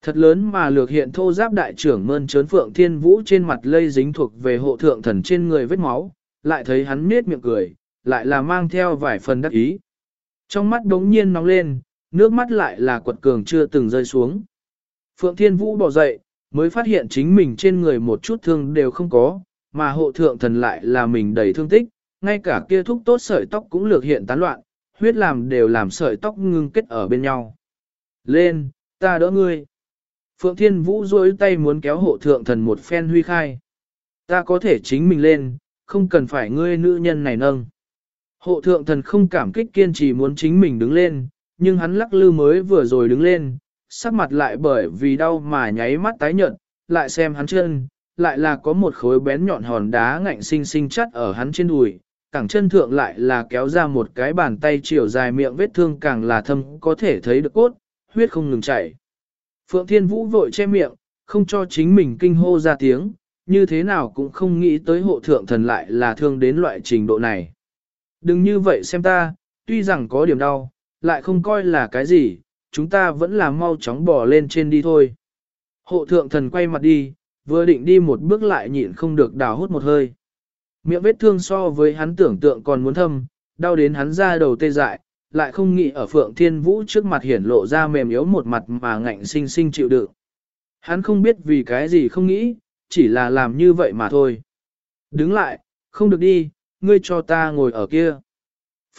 Thật lớn mà lược hiện thô giáp đại trưởng mơn trớn phượng thiên vũ trên mặt lây dính thuộc về hộ thượng thần trên người vết máu, lại thấy hắn nết miệng cười, lại là mang theo vài phần đắc ý. Trong mắt đống nhiên nóng lên, nước mắt lại là quật cường chưa từng rơi xuống. Phượng Thiên Vũ bỏ dậy, mới phát hiện chính mình trên người một chút thương đều không có, mà hộ thượng thần lại là mình đầy thương tích, ngay cả kia thúc tốt sợi tóc cũng lược hiện tán loạn, huyết làm đều làm sợi tóc ngưng kết ở bên nhau. Lên, ta đỡ ngươi. Phượng Thiên Vũ duỗi tay muốn kéo hộ thượng thần một phen huy khai. Ta có thể chính mình lên, không cần phải ngươi nữ nhân này nâng. Hộ thượng thần không cảm kích kiên trì muốn chính mình đứng lên, nhưng hắn lắc lư mới vừa rồi đứng lên, sắc mặt lại bởi vì đau mà nháy mắt tái nhợt, lại xem hắn chân, lại là có một khối bén nhọn hòn đá ngạnh sinh sinh chắt ở hắn trên đùi, cẳng chân thượng lại là kéo ra một cái bàn tay chiều dài miệng vết thương càng là thâm có thể thấy được cốt, huyết không ngừng chảy. Phượng Thiên Vũ vội che miệng, không cho chính mình kinh hô ra tiếng, như thế nào cũng không nghĩ tới hộ thượng thần lại là thương đến loại trình độ này. Đừng như vậy xem ta, tuy rằng có điểm đau, lại không coi là cái gì, chúng ta vẫn là mau chóng bỏ lên trên đi thôi. Hộ thượng thần quay mặt đi, vừa định đi một bước lại nhịn không được đào hút một hơi. Miệng vết thương so với hắn tưởng tượng còn muốn thâm, đau đến hắn ra đầu tê dại, lại không nghĩ ở Phượng Thiên Vũ trước mặt hiển lộ ra mềm yếu một mặt mà ngạnh sinh sinh chịu đựng. Hắn không biết vì cái gì không nghĩ, chỉ là làm như vậy mà thôi. Đứng lại, không được đi, ngươi cho ta ngồi ở kia.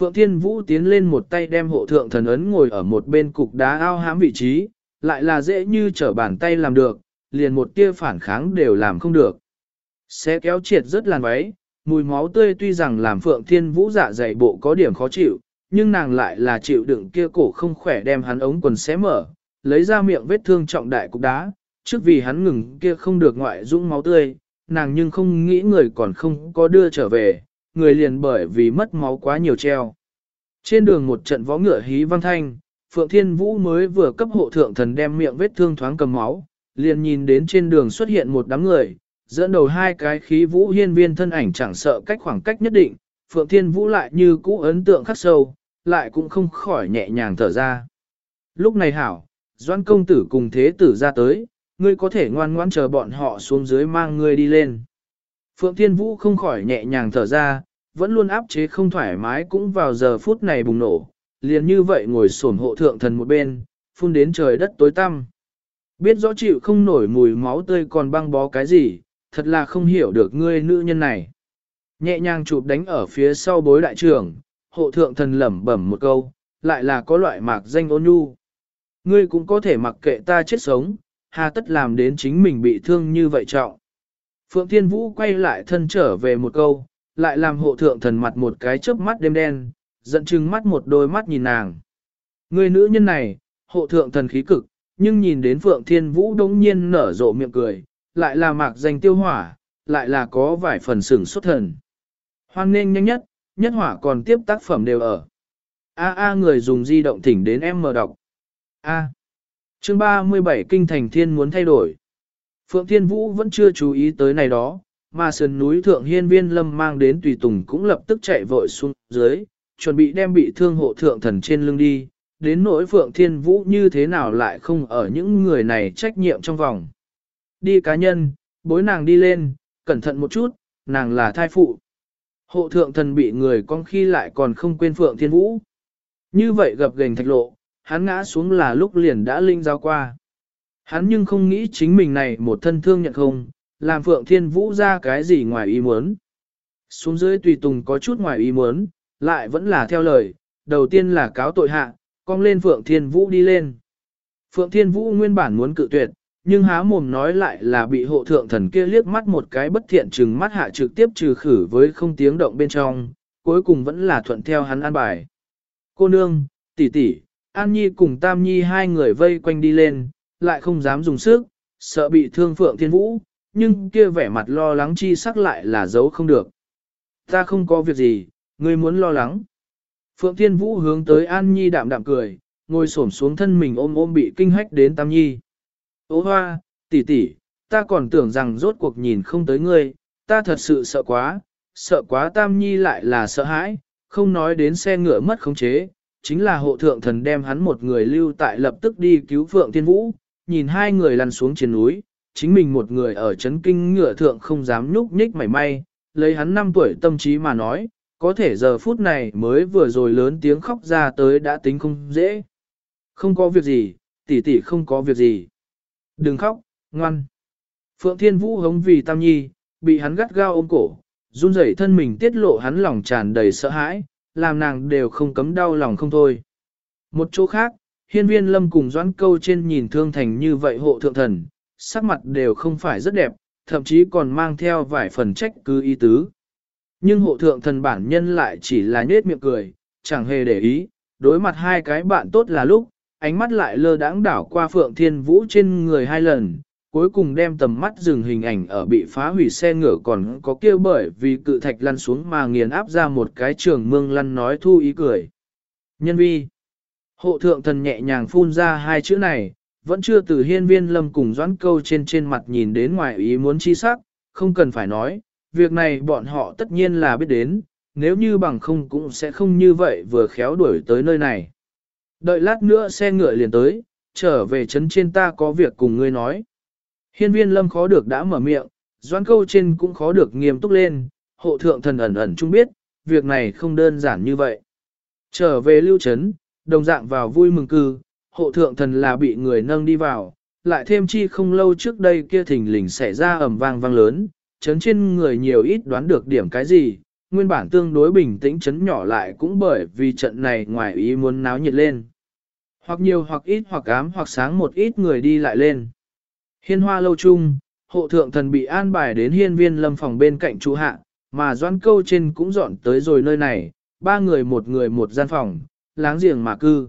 Phượng Thiên Vũ tiến lên một tay đem hộ thượng thần ấn ngồi ở một bên cục đá ao hám vị trí, lại là dễ như trở bàn tay làm được, liền một tia phản kháng đều làm không được. Sẽ kéo triệt rất làn váy, mùi máu tươi tuy rằng làm Phượng Thiên Vũ dạ dày bộ có điểm khó chịu, nhưng nàng lại là chịu đựng kia cổ không khỏe đem hắn ống quần xé mở, lấy ra miệng vết thương trọng đại cục đá, trước vì hắn ngừng kia không được ngoại dũng máu tươi, nàng nhưng không nghĩ người còn không có đưa trở về, người liền bởi vì mất máu quá nhiều treo. Trên đường một trận võ ngựa hí vang thanh, Phượng Thiên Vũ mới vừa cấp hộ thượng thần đem miệng vết thương thoáng cầm máu, liền nhìn đến trên đường xuất hiện một đám người, dẫn đầu hai cái khí vũ hiên viên thân ảnh chẳng sợ cách khoảng cách nhất định, Phượng Thiên Vũ lại như cũ ấn tượng khắc sâu, lại cũng không khỏi nhẹ nhàng thở ra. Lúc này hảo, Doan công tử cùng thế tử ra tới, ngươi có thể ngoan ngoãn chờ bọn họ xuống dưới mang ngươi đi lên. Phượng Thiên Vũ không khỏi nhẹ nhàng thở ra, vẫn luôn áp chế không thoải mái cũng vào giờ phút này bùng nổ, liền như vậy ngồi sổn hộ thượng thần một bên, phun đến trời đất tối tăm. Biết rõ chịu không nổi mùi máu tươi còn băng bó cái gì, thật là không hiểu được ngươi nữ nhân này. Nhẹ nhàng chụp đánh ở phía sau bối đại trưởng, hộ thượng thần lẩm bẩm một câu, lại là có loại mạc danh ôn nhu. Ngươi cũng có thể mặc kệ ta chết sống, hà tất làm đến chính mình bị thương như vậy trọng. Phượng Thiên Vũ quay lại thân trở về một câu, lại làm hộ thượng thần mặt một cái chớp mắt đêm đen, giận chừng mắt một đôi mắt nhìn nàng. Người nữ nhân này, hộ thượng thần khí cực, nhưng nhìn đến Phượng Thiên Vũ đống nhiên nở rộ miệng cười, lại là mạc danh tiêu hỏa, lại là có vài phần sửng xuất thần. Hoan nên nhanh nhất, nhất hỏa còn tiếp tác phẩm đều ở. A A người dùng di động thỉnh đến em mở đọc. A. Chương 37 Kinh Thành Thiên muốn thay đổi. Phượng Thiên Vũ vẫn chưa chú ý tới này đó, mà sườn núi thượng hiên viên lâm mang đến tùy tùng cũng lập tức chạy vội xuống dưới, chuẩn bị đem bị thương hộ thượng thần trên lưng đi, đến nỗi Phượng Thiên Vũ như thế nào lại không ở những người này trách nhiệm trong vòng. Đi cá nhân, bối nàng đi lên, cẩn thận một chút, nàng là thai phụ. Hộ thượng thần bị người con khi lại còn không quên Phượng Thiên Vũ. Như vậy gặp gành thạch lộ, hắn ngã xuống là lúc liền đã linh giao qua. Hắn nhưng không nghĩ chính mình này một thân thương nhận không, làm Phượng Thiên Vũ ra cái gì ngoài ý muốn. Xuống dưới tùy tùng có chút ngoài ý muốn, lại vẫn là theo lời, đầu tiên là cáo tội hạ, cong lên Phượng Thiên Vũ đi lên. Phượng Thiên Vũ nguyên bản muốn cự tuyệt, nhưng há mồm nói lại là bị hộ thượng thần kia liếc mắt một cái bất thiện trừng mắt hạ trực tiếp trừ khử với không tiếng động bên trong, cuối cùng vẫn là thuận theo hắn an bài. Cô nương, tỷ tỷ, An Nhi cùng Tam Nhi hai người vây quanh đi lên, lại không dám dùng sức, sợ bị thương Phượng Thiên Vũ, nhưng kia vẻ mặt lo lắng chi sắc lại là giấu không được. Ta không có việc gì, ngươi muốn lo lắng. Phượng Thiên Vũ hướng tới An Nhi đạm đạm cười, ngồi xổm xuống thân mình ôm ôm bị kinh hách đến Tam Nhi. Ô hoa, tỷ tỷ, ta còn tưởng rằng rốt cuộc nhìn không tới ngươi, ta thật sự sợ quá, sợ quá Tam Nhi lại là sợ hãi, không nói đến xe ngựa mất khống chế, chính là hộ thượng thần đem hắn một người lưu tại lập tức đi cứu Phượng Thiên Vũ, nhìn hai người lăn xuống trên núi, chính mình một người ở chấn kinh ngựa thượng không dám nhúc nhích mảy may, lấy hắn năm tuổi tâm trí mà nói, có thể giờ phút này mới vừa rồi lớn tiếng khóc ra tới đã tính không dễ. Không có việc gì, tỷ tỷ không có việc gì. Đừng khóc, ngoan. Phượng Thiên Vũ hống vì Tam Nhi, bị hắn gắt gao ôm cổ, run rẩy thân mình tiết lộ hắn lòng tràn đầy sợ hãi, làm nàng đều không cấm đau lòng không thôi. Một chỗ khác, hiên viên lâm cùng doãn câu trên nhìn thương thành như vậy hộ thượng thần, sắc mặt đều không phải rất đẹp, thậm chí còn mang theo vài phần trách cứ ý tứ. Nhưng hộ thượng thần bản nhân lại chỉ là nết miệng cười, chẳng hề để ý, đối mặt hai cái bạn tốt là lúc, ánh mắt lại lơ đãng đảo qua Phượng Thiên Vũ trên người hai lần, cuối cùng đem tầm mắt dừng hình ảnh ở bị phá hủy xe ngựa còn có kêu bởi vì cự thạch lăn xuống mà nghiền áp ra một cái trường mương lăn nói thu ý cười. Nhân vi, hộ thượng thần nhẹ nhàng phun ra hai chữ này, vẫn chưa từ hiên viên lâm cùng doãn câu trên trên mặt nhìn đến ngoài ý muốn chi sắc, không cần phải nói, việc này bọn họ tất nhiên là biết đến, nếu như bằng không cũng sẽ không như vậy vừa khéo đuổi tới nơi này. Đợi lát nữa xe ngựa liền tới, trở về trấn trên ta có việc cùng ngươi nói. Hiên viên lâm khó được đã mở miệng, doãn câu trên cũng khó được nghiêm túc lên, hộ thượng thần ẩn ẩn chung biết, việc này không đơn giản như vậy. Trở về lưu trấn, đồng dạng vào vui mừng cư, hộ thượng thần là bị người nâng đi vào, lại thêm chi không lâu trước đây kia thình lình xảy ra ầm vang vang lớn, chấn trên người nhiều ít đoán được điểm cái gì, nguyên bản tương đối bình tĩnh chấn nhỏ lại cũng bởi vì trận này ngoài ý muốn náo nhiệt lên. Hoặc nhiều hoặc ít hoặc ám hoặc sáng một ít người đi lại lên. Hiên hoa lâu chung, hộ thượng thần bị an bài đến hiên viên lâm phòng bên cạnh chú hạ, mà doan câu trên cũng dọn tới rồi nơi này, ba người một người một gian phòng, láng giềng mà cư.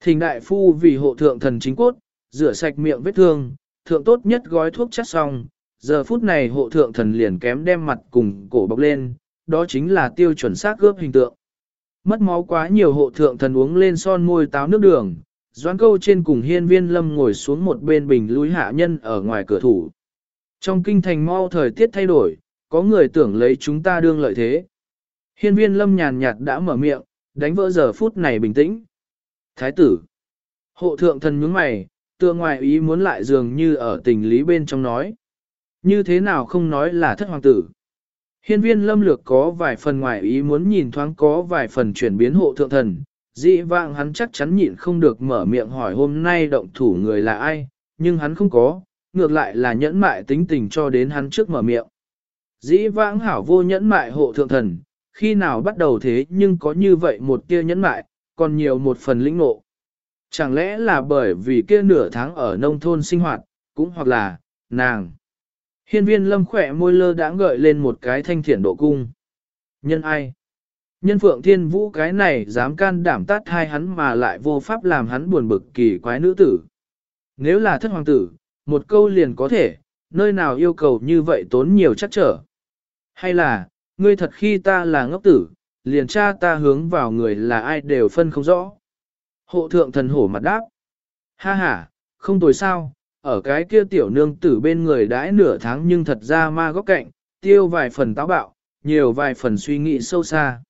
Thình đại phu vì hộ thượng thần chính cốt, rửa sạch miệng vết thương, thượng tốt nhất gói thuốc chắc xong, giờ phút này hộ thượng thần liền kém đem mặt cùng cổ bọc lên, đó chính là tiêu chuẩn xác gớp hình tượng. Mất máu quá nhiều hộ thượng thần uống lên son môi táo nước đường, Doãn câu trên cùng hiên viên lâm ngồi xuống một bên bình lũi hạ nhân ở ngoài cửa thủ. Trong kinh thành mau thời tiết thay đổi, có người tưởng lấy chúng ta đương lợi thế. Hiên viên lâm nhàn nhạt đã mở miệng, đánh vỡ giờ phút này bình tĩnh. Thái tử. Hộ thượng thần nhướng mày, tựa ngoài ý muốn lại dường như ở tình lý bên trong nói. Như thế nào không nói là thất hoàng tử. Hiên viên lâm lược có vài phần ngoài ý muốn nhìn thoáng có vài phần chuyển biến hộ thượng thần. Dị vạng hắn chắc chắn nhịn không được mở miệng hỏi hôm nay động thủ người là ai, nhưng hắn không có, ngược lại là nhẫn mại tính tình cho đến hắn trước mở miệng. Dĩ vãng hảo vô nhẫn mại hộ thượng thần, khi nào bắt đầu thế nhưng có như vậy một tia nhẫn mại, còn nhiều một phần lĩnh ngộ. Chẳng lẽ là bởi vì kia nửa tháng ở nông thôn sinh hoạt, cũng hoặc là, nàng. Hiên viên lâm khỏe môi lơ đã gợi lên một cái thanh thiện độ cung. Nhân ai? Nhân phượng thiên vũ cái này dám can đảm tát hai hắn mà lại vô pháp làm hắn buồn bực kỳ quái nữ tử. Nếu là thất hoàng tử, một câu liền có thể, nơi nào yêu cầu như vậy tốn nhiều chắc trở. Hay là, ngươi thật khi ta là ngốc tử, liền cha ta hướng vào người là ai đều phân không rõ. Hộ thượng thần hổ mặt đáp. Ha ha, không tồi sao, ở cái kia tiểu nương tử bên người đãi nửa tháng nhưng thật ra ma góc cạnh, tiêu vài phần táo bạo, nhiều vài phần suy nghĩ sâu xa.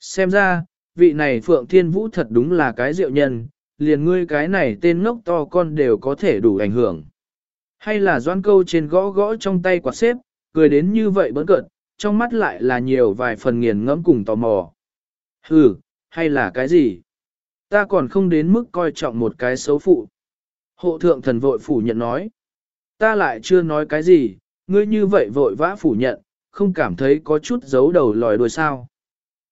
Xem ra, vị này Phượng Thiên Vũ thật đúng là cái diệu nhân, liền ngươi cái này tên ngốc to con đều có thể đủ ảnh hưởng. Hay là doan câu trên gõ gõ trong tay quạt xếp, cười đến như vậy bỡn cợt, trong mắt lại là nhiều vài phần nghiền ngẫm cùng tò mò. Hừ, hay là cái gì? Ta còn không đến mức coi trọng một cái xấu phụ. Hộ thượng thần vội phủ nhận nói. Ta lại chưa nói cái gì, ngươi như vậy vội vã phủ nhận, không cảm thấy có chút giấu đầu lòi đuôi sao.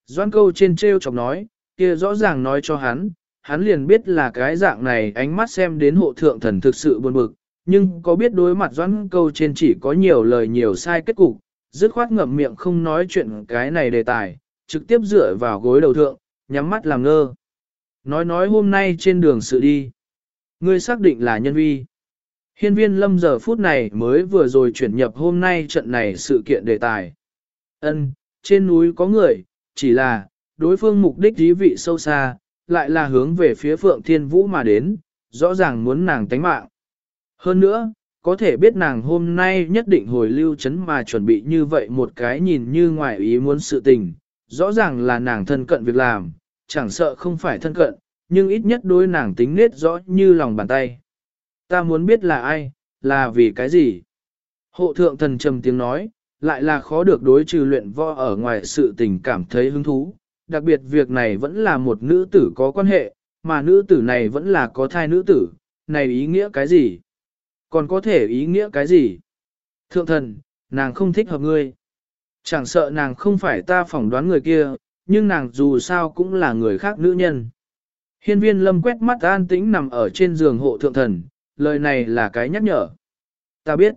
Doan câu trên treo chọc nói, kia rõ ràng nói cho hắn, hắn liền biết là cái dạng này ánh mắt xem đến hộ thượng thần thực sự buồn bực, nhưng có biết đối mặt doãn câu trên chỉ có nhiều lời nhiều sai kết cục, dứt khoát ngậm miệng không nói chuyện cái này đề tài, trực tiếp dựa vào gối đầu thượng, nhắm mắt làm ngơ. Nói nói hôm nay trên đường sự đi. Ngươi xác định là nhân vi. Hiên viên lâm giờ phút này mới vừa rồi chuyển nhập hôm nay trận này sự kiện đề tài. Ân, trên núi có người, chỉ là, đối phương mục đích dí vị sâu xa, lại là hướng về phía Phượng Thiên Vũ mà đến, rõ ràng muốn nàng tánh mạng. Hơn nữa, có thể biết nàng hôm nay nhất định hồi lưu chấn mà chuẩn bị như vậy một cái nhìn như ngoài ý muốn sự tình, rõ ràng là nàng thân cận việc làm, chẳng sợ không phải thân cận, nhưng ít nhất đối nàng tính nết rõ như lòng bàn tay. Ta muốn biết là ai, là vì cái gì? Hộ thượng thần trầm tiếng nói, lại là khó được đối trừ luyện võ ở ngoài sự tình cảm thấy hứng thú. Đặc biệt việc này vẫn là một nữ tử có quan hệ, mà nữ tử này vẫn là có thai nữ tử, này ý nghĩa cái gì? Còn có thể ý nghĩa cái gì? Thượng thần, nàng không thích hợp ngươi. Chẳng sợ nàng không phải ta phỏng đoán người kia, nhưng nàng dù sao cũng là người khác nữ nhân. Hiên viên lâm quét mắt an tĩnh nằm ở trên giường hộ thượng thần, lời này là cái nhắc nhở. Ta biết,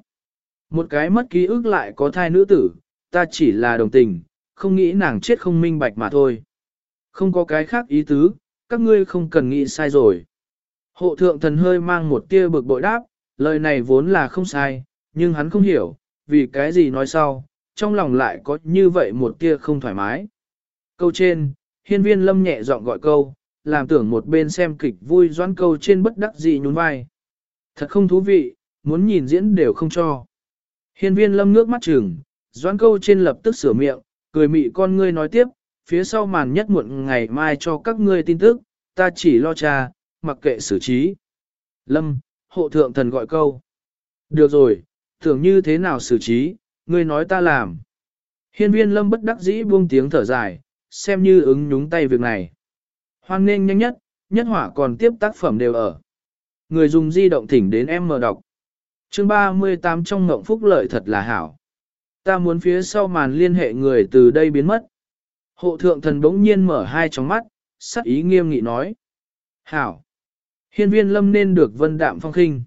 một cái mất ký ức lại có thai nữ tử, ta chỉ là đồng tình, không nghĩ nàng chết không minh bạch mà thôi. Không có cái khác ý tứ, các ngươi không cần nghĩ sai rồi. Hộ thượng thần hơi mang một tia bực bội đáp, lời này vốn là không sai, nhưng hắn không hiểu, vì cái gì nói sau, trong lòng lại có như vậy một tia không thoải mái. Câu trên, hiên viên lâm nhẹ giọng gọi câu, làm tưởng một bên xem kịch vui doãn câu trên bất đắc dĩ nhún vai. Thật không thú vị, muốn nhìn diễn đều không cho. Hiên viên lâm nước mắt trừng, doãn câu trên lập tức sửa miệng, cười mị con ngươi nói tiếp, phía sau màn nhất muộn ngày mai cho các ngươi tin tức, ta chỉ lo cha, mặc kệ xử trí. Lâm, hộ thượng thần gọi câu. Được rồi, tưởng như thế nào xử trí, ngươi nói ta làm. Hiên viên lâm bất đắc dĩ buông tiếng thở dài, xem như ứng nhúng tay việc này. Hoan nên nhanh nhất, nhất hỏa còn tiếp tác phẩm đều ở. Người dùng di động thỉnh đến em mở đọc. Chương 38 trong ngộng phúc lợi thật là hảo. Ta muốn phía sau màn liên hệ người từ đây biến mất. Hộ thượng thần bỗng nhiên mở hai tròng mắt, sắc ý nghiêm nghị nói. Hảo. Hiên viên lâm nên được vân đạm phong khinh.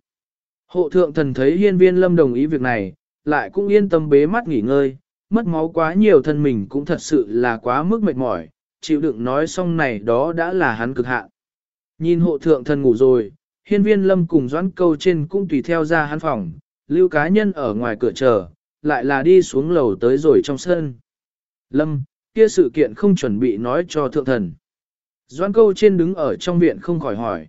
Hộ thượng thần thấy hiên viên lâm đồng ý việc này, lại cũng yên tâm bế mắt nghỉ ngơi, mất máu quá nhiều thân mình cũng thật sự là quá mức mệt mỏi, chịu đựng nói xong này đó đã là hắn cực hạn. Nhìn hộ thượng thần ngủ rồi, hiên viên lâm cùng doãn câu trên cũng tùy theo ra hắn phòng, lưu cá nhân ở ngoài cửa chờ, lại là đi xuống lầu tới rồi trong sân. Lâm, kia sự kiện không chuẩn bị nói cho thượng thần. Doãn câu trên đứng ở trong viện không khỏi hỏi.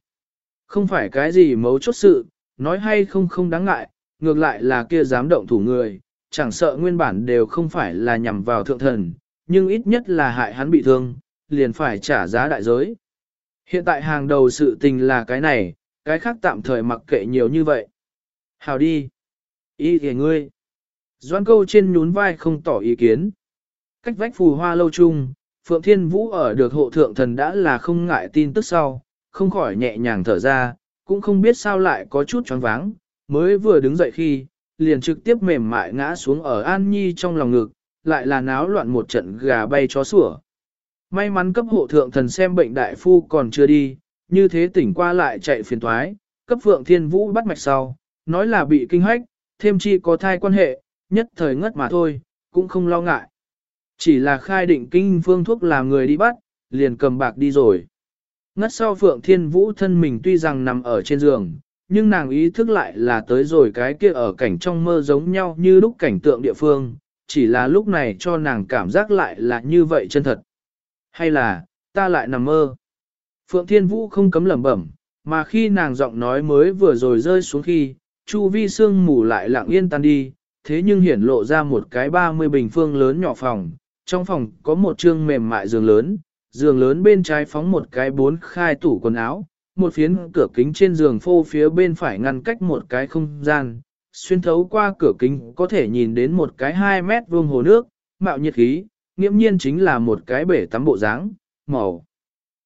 Không phải cái gì mấu chốt sự, nói hay không không đáng ngại, ngược lại là kia dám động thủ người, chẳng sợ nguyên bản đều không phải là nhằm vào thượng thần, nhưng ít nhất là hại hắn bị thương, liền phải trả giá đại giới. Hiện tại hàng đầu sự tình là cái này, cái khác tạm thời mặc kệ nhiều như vậy. Hào đi. Ý kìa ngươi. Doan câu trên nhún vai không tỏ ý kiến. Cách vách phù hoa lâu chung, Phượng Thiên Vũ ở được hộ thượng thần đã là không ngại tin tức sau, không khỏi nhẹ nhàng thở ra, cũng không biết sao lại có chút choáng váng, mới vừa đứng dậy khi, liền trực tiếp mềm mại ngã xuống ở An Nhi trong lòng ngực, lại là náo loạn một trận gà bay chó sủa. May mắn cấp hộ thượng thần xem bệnh đại phu còn chưa đi, như thế tỉnh qua lại chạy phiền thoái, cấp Phượng Thiên Vũ bắt mạch sau, nói là bị kinh hách, thêm chi có thai quan hệ, nhất thời ngất mà thôi, cũng không lo ngại. Chỉ là khai định kinh phương thuốc làm người đi bắt, liền cầm bạc đi rồi. Ngất sau Phượng Thiên Vũ thân mình tuy rằng nằm ở trên giường, nhưng nàng ý thức lại là tới rồi cái kia ở cảnh trong mơ giống nhau như lúc cảnh tượng địa phương, chỉ là lúc này cho nàng cảm giác lại là như vậy chân thật. Hay là, ta lại nằm mơ. Phượng Thiên Vũ không cấm lẩm bẩm, mà khi nàng giọng nói mới vừa rồi rơi xuống khi, chu vi sương mù lại lặng yên tan đi, thế nhưng hiển lộ ra một cái 30 bình phương lớn nhỏ phòng, trong phòng có một trương mềm mại giường lớn, giường lớn bên trái phóng một cái bốn khai tủ quần áo, một phiến cửa kính trên giường phô phía bên phải ngăn cách một cái không gian, xuyên thấu qua cửa kính có thể nhìn đến một cái 2 mét vuông hồ nước, mạo nhiệt khí, nghiễm nhiên chính là một cái bể tắm bộ dáng, màu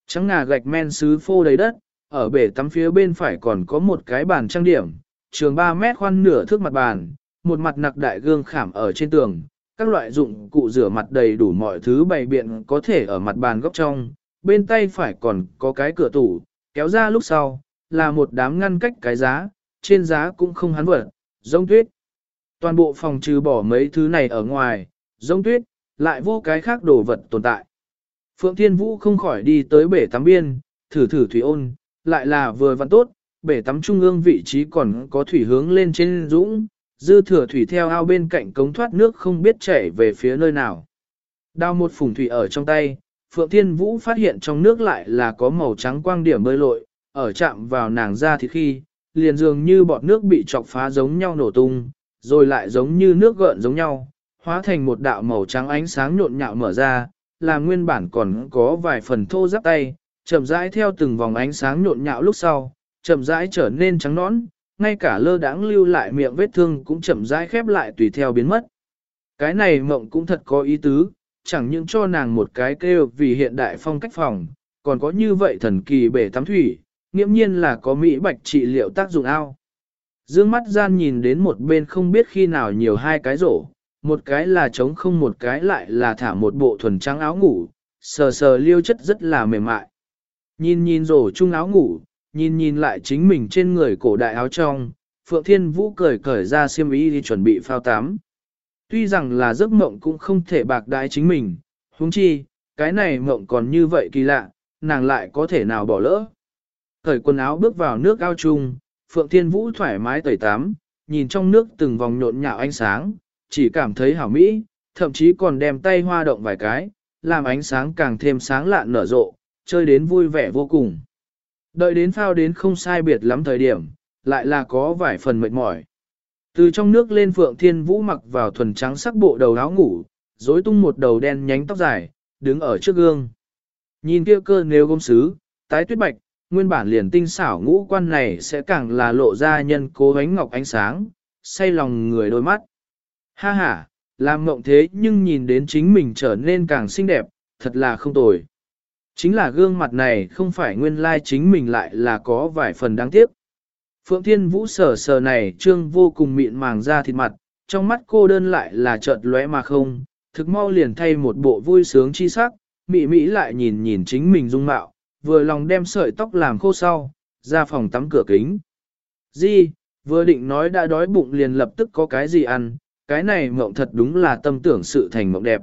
trắng ngà gạch men sứ phô đầy đất, ở bể tắm phía bên phải còn có một cái bàn trang điểm, trường 3 mét khoan nửa thước mặt bàn, một mặt nặc đại gương khảm ở trên tường, các loại dụng cụ rửa mặt đầy đủ mọi thứ bày biện có thể ở mặt bàn góc trong, bên tay phải còn có cái cửa tủ, kéo ra lúc sau, là một đám ngăn cách cái giá, trên giá cũng không hắn vật, giống tuyết. Toàn bộ phòng trừ bỏ mấy thứ này ở ngoài, giống tuyết, lại vô cái khác đồ vật tồn tại. Phượng Thiên Vũ không khỏi đi tới bể tắm biên, thử thử thủy ôn, lại là vừa văn tốt, bể tắm trung ương vị trí còn có thủy hướng lên trên dũng, dư thừa thủy theo ao bên cạnh cống thoát nước không biết chảy về phía nơi nào. Đào một phùng thủy ở trong tay, Phượng Thiên Vũ phát hiện trong nước lại là có màu trắng quang điểm bơi lội, ở chạm vào nàng ra thì khi, liền dường như bọt nước bị chọc phá giống nhau nổ tung, rồi lại giống như nước gợn giống nhau, hóa thành một đạo màu trắng ánh sáng nhộn nhạo mở ra, là nguyên bản còn có vài phần thô ráp tay, chậm rãi theo từng vòng ánh sáng nhộn nhạo lúc sau, chậm rãi trở nên trắng nõn, ngay cả lơ đãng lưu lại miệng vết thương cũng chậm rãi khép lại tùy theo biến mất. Cái này mộng cũng thật có ý tứ, chẳng những cho nàng một cái kêu vì hiện đại phong cách phòng, còn có như vậy thần kỳ bể tắm thủy, nghiễm nhiên là có mỹ bạch trị liệu tác dụng ao. Dương mắt gian nhìn đến một bên không biết khi nào nhiều hai cái rổ, một cái là trống không một cái lại là thả một bộ thuần trắng áo ngủ, sờ sờ liêu chất rất là mềm mại. Nhìn nhìn rổ chung áo ngủ, nhìn nhìn lại chính mình trên người cổ đại áo trong, Phượng Thiên Vũ cười cởi ra xiêm y đi chuẩn bị phao tắm. Tuy rằng là giấc mộng cũng không thể bạc đái chính mình, huống chi, cái này mộng còn như vậy kỳ lạ, nàng lại có thể nào bỏ lỡ. Cởi quần áo bước vào nước ao chung, Phượng Thiên Vũ thoải mái tẩy tắm, nhìn trong nước từng vòng nhộn nhạo ánh sáng, chỉ cảm thấy hảo mỹ, thậm chí còn đem tay hoa động vài cái, làm ánh sáng càng thêm sáng lạn nở rộ, chơi đến vui vẻ vô cùng. Đợi đến phao đến không sai biệt lắm thời điểm, lại là có vài phần mệt mỏi. Từ trong nước lên Phượng Thiên Vũ mặc vào thuần trắng sắc bộ đầu áo ngủ, rối tung một đầu đen nhánh tóc dài, đứng ở trước gương. Nhìn kia cơ nếu gông sứ, tái tuyết bạch, nguyên bản liền tinh xảo ngũ quan này sẽ càng là lộ ra nhân cố ánh ngọc ánh sáng, say lòng người đôi mắt. Ha ha, làm mộng thế nhưng nhìn đến chính mình trở nên càng xinh đẹp, thật là không tồi. Chính là gương mặt này không phải nguyên lai chính mình lại là có vài phần đáng tiếc. Phượng Thiên Vũ sờ sờ này trương vô cùng mịn màng ra thịt mặt, trong mắt cô đơn lại là chợt lóe mà không, thực mau liền thay một bộ vui sướng chi sắc, mị mị lại nhìn nhìn chính mình dung mạo, vừa lòng đem sợi tóc làm khô sau, ra phòng tắm cửa kính. Di, vừa định nói đã đói bụng liền lập tức có cái gì ăn, cái này mộng thật đúng là tâm tưởng sự thành mộng đẹp.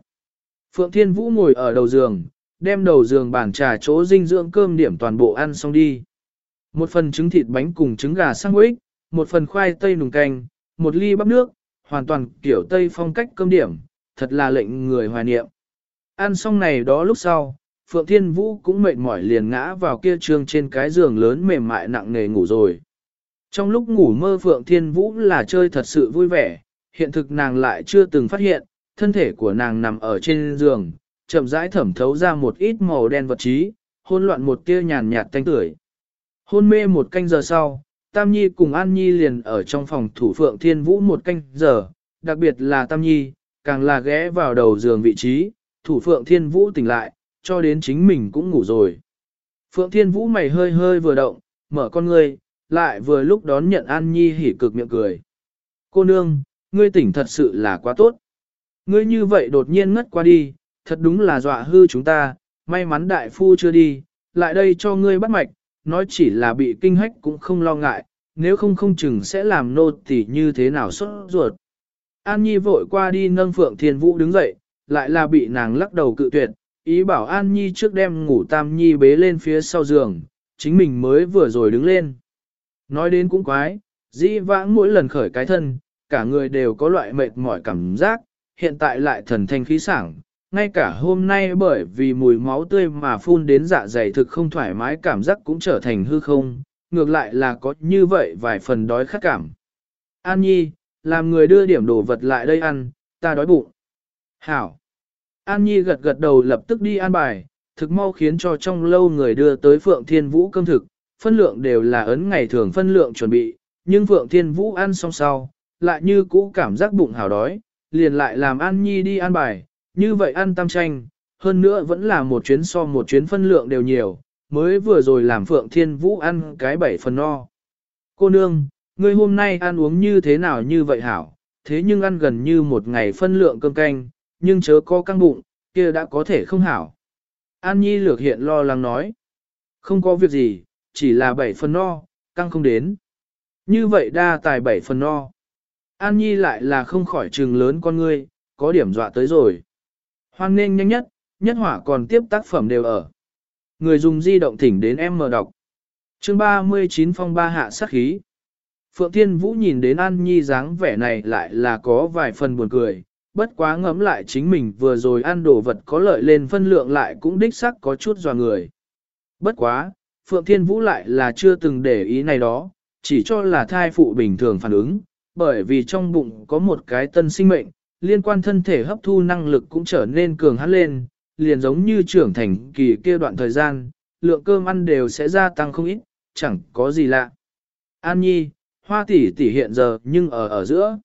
Phượng Thiên Vũ ngồi ở đầu giường, đem đầu giường bàn trà chỗ dinh dưỡng cơm điểm toàn bộ ăn xong đi. Một phần trứng thịt bánh cùng trứng gà sang một phần khoai tây nùng canh, một ly bắp nước, hoàn toàn kiểu tây phong cách cơm điểm, thật là lệnh người hoài niệm. Ăn xong này đó lúc sau, Phượng Thiên Vũ cũng mệt mỏi liền ngã vào kia trường trên cái giường lớn mềm mại nặng nề ngủ rồi. Trong lúc ngủ mơ Phượng Thiên Vũ là chơi thật sự vui vẻ, hiện thực nàng lại chưa từng phát hiện, thân thể của nàng nằm ở trên giường, chậm rãi thẩm thấu ra một ít màu đen vật trí, hôn loạn một tia nhàn nhạt tanh tưởi. Hôn mê một canh giờ sau, Tam Nhi cùng An Nhi liền ở trong phòng thủ Phượng Thiên Vũ một canh giờ, đặc biệt là Tam Nhi, càng là ghé vào đầu giường vị trí, thủ Phượng Thiên Vũ tỉnh lại, cho đến chính mình cũng ngủ rồi. Phượng Thiên Vũ mày hơi hơi vừa động, mở con ngươi, lại vừa lúc đón nhận An Nhi hỉ cực miệng cười. Cô nương, ngươi tỉnh thật sự là quá tốt. Ngươi như vậy đột nhiên ngất qua đi, thật đúng là dọa hư chúng ta, may mắn đại phu chưa đi, lại đây cho ngươi bắt mạch, nói chỉ là bị kinh hách cũng không lo ngại, nếu không không chừng sẽ làm nô tỳ như thế nào xuất ruột. An Nhi vội qua đi nâng Phượng Thiên Vũ đứng dậy, lại là bị nàng lắc đầu cự tuyệt, ý bảo An Nhi trước đem ngủ Tam Nhi bế lên phía sau giường, chính mình mới vừa rồi đứng lên. Nói đến cũng quái, dĩ vãng mỗi lần khởi cái thân, cả người đều có loại mệt mỏi cảm giác, hiện tại lại thần thanh khí sảng, ngay cả hôm nay bởi vì mùi máu tươi mà phun đến dạ dày thực không thoải mái cảm giác cũng trở thành hư không, ngược lại là có như vậy vài phần đói khát cảm. An Nhi, làm người đưa điểm đồ vật lại đây ăn, ta đói bụng. Hảo. An Nhi gật gật đầu lập tức đi an bài, thực mau khiến cho trong lâu người đưa tới Phượng Thiên Vũ cơm thực, phân lượng đều là ấn ngày thường phân lượng chuẩn bị, nhưng Phượng Thiên Vũ ăn xong sau, lại như cũ cảm giác bụng hào đói, liền lại làm An Nhi đi ăn bài, như vậy ăn tam tranh, hơn nữa vẫn là một chuyến so một chuyến phân lượng đều nhiều, mới vừa rồi làm Phượng Thiên Vũ ăn cái bảy phần no. Cô nương, ngươi hôm nay ăn uống như thế nào như vậy hảo, thế nhưng ăn gần như một ngày phân lượng cơm canh, nhưng chớ có căng bụng, kia đã có thể không hảo. An Nhi lược hiện lo lắng nói. Không có việc gì, chỉ là bảy phần no, căng không đến. Như vậy đa tài bảy phần no. An Nhi lại là không khỏi trừng lớn con ngươi, có điểm dọa tới rồi. Hoan nên nhanh nhất, nhất hỏa còn tiếp tác phẩm đều ở. Người dùng di động thỉnh đến em mở đọc. chương 39 phong ba hạ sát khí. Phượng Thiên Vũ nhìn đến An Nhi dáng vẻ này lại là có vài phần buồn cười, bất quá ngẫm lại chính mình vừa rồi ăn đồ vật có lợi lên phân lượng lại cũng đích sắc có chút dò người. Bất quá, Phượng Thiên Vũ lại là chưa từng để ý này đó, chỉ cho là thai phụ bình thường phản ứng, bởi vì trong bụng có một cái tân sinh mệnh, liên quan thân thể hấp thu năng lực cũng trở nên cường hắn lên, liền giống như trưởng thành kỳ kia đoạn thời gian, lượng cơm ăn đều sẽ gia tăng không ít, chẳng có gì lạ. An Nhi, hoa tỷ tỷ hiện giờ nhưng ở ở giữa.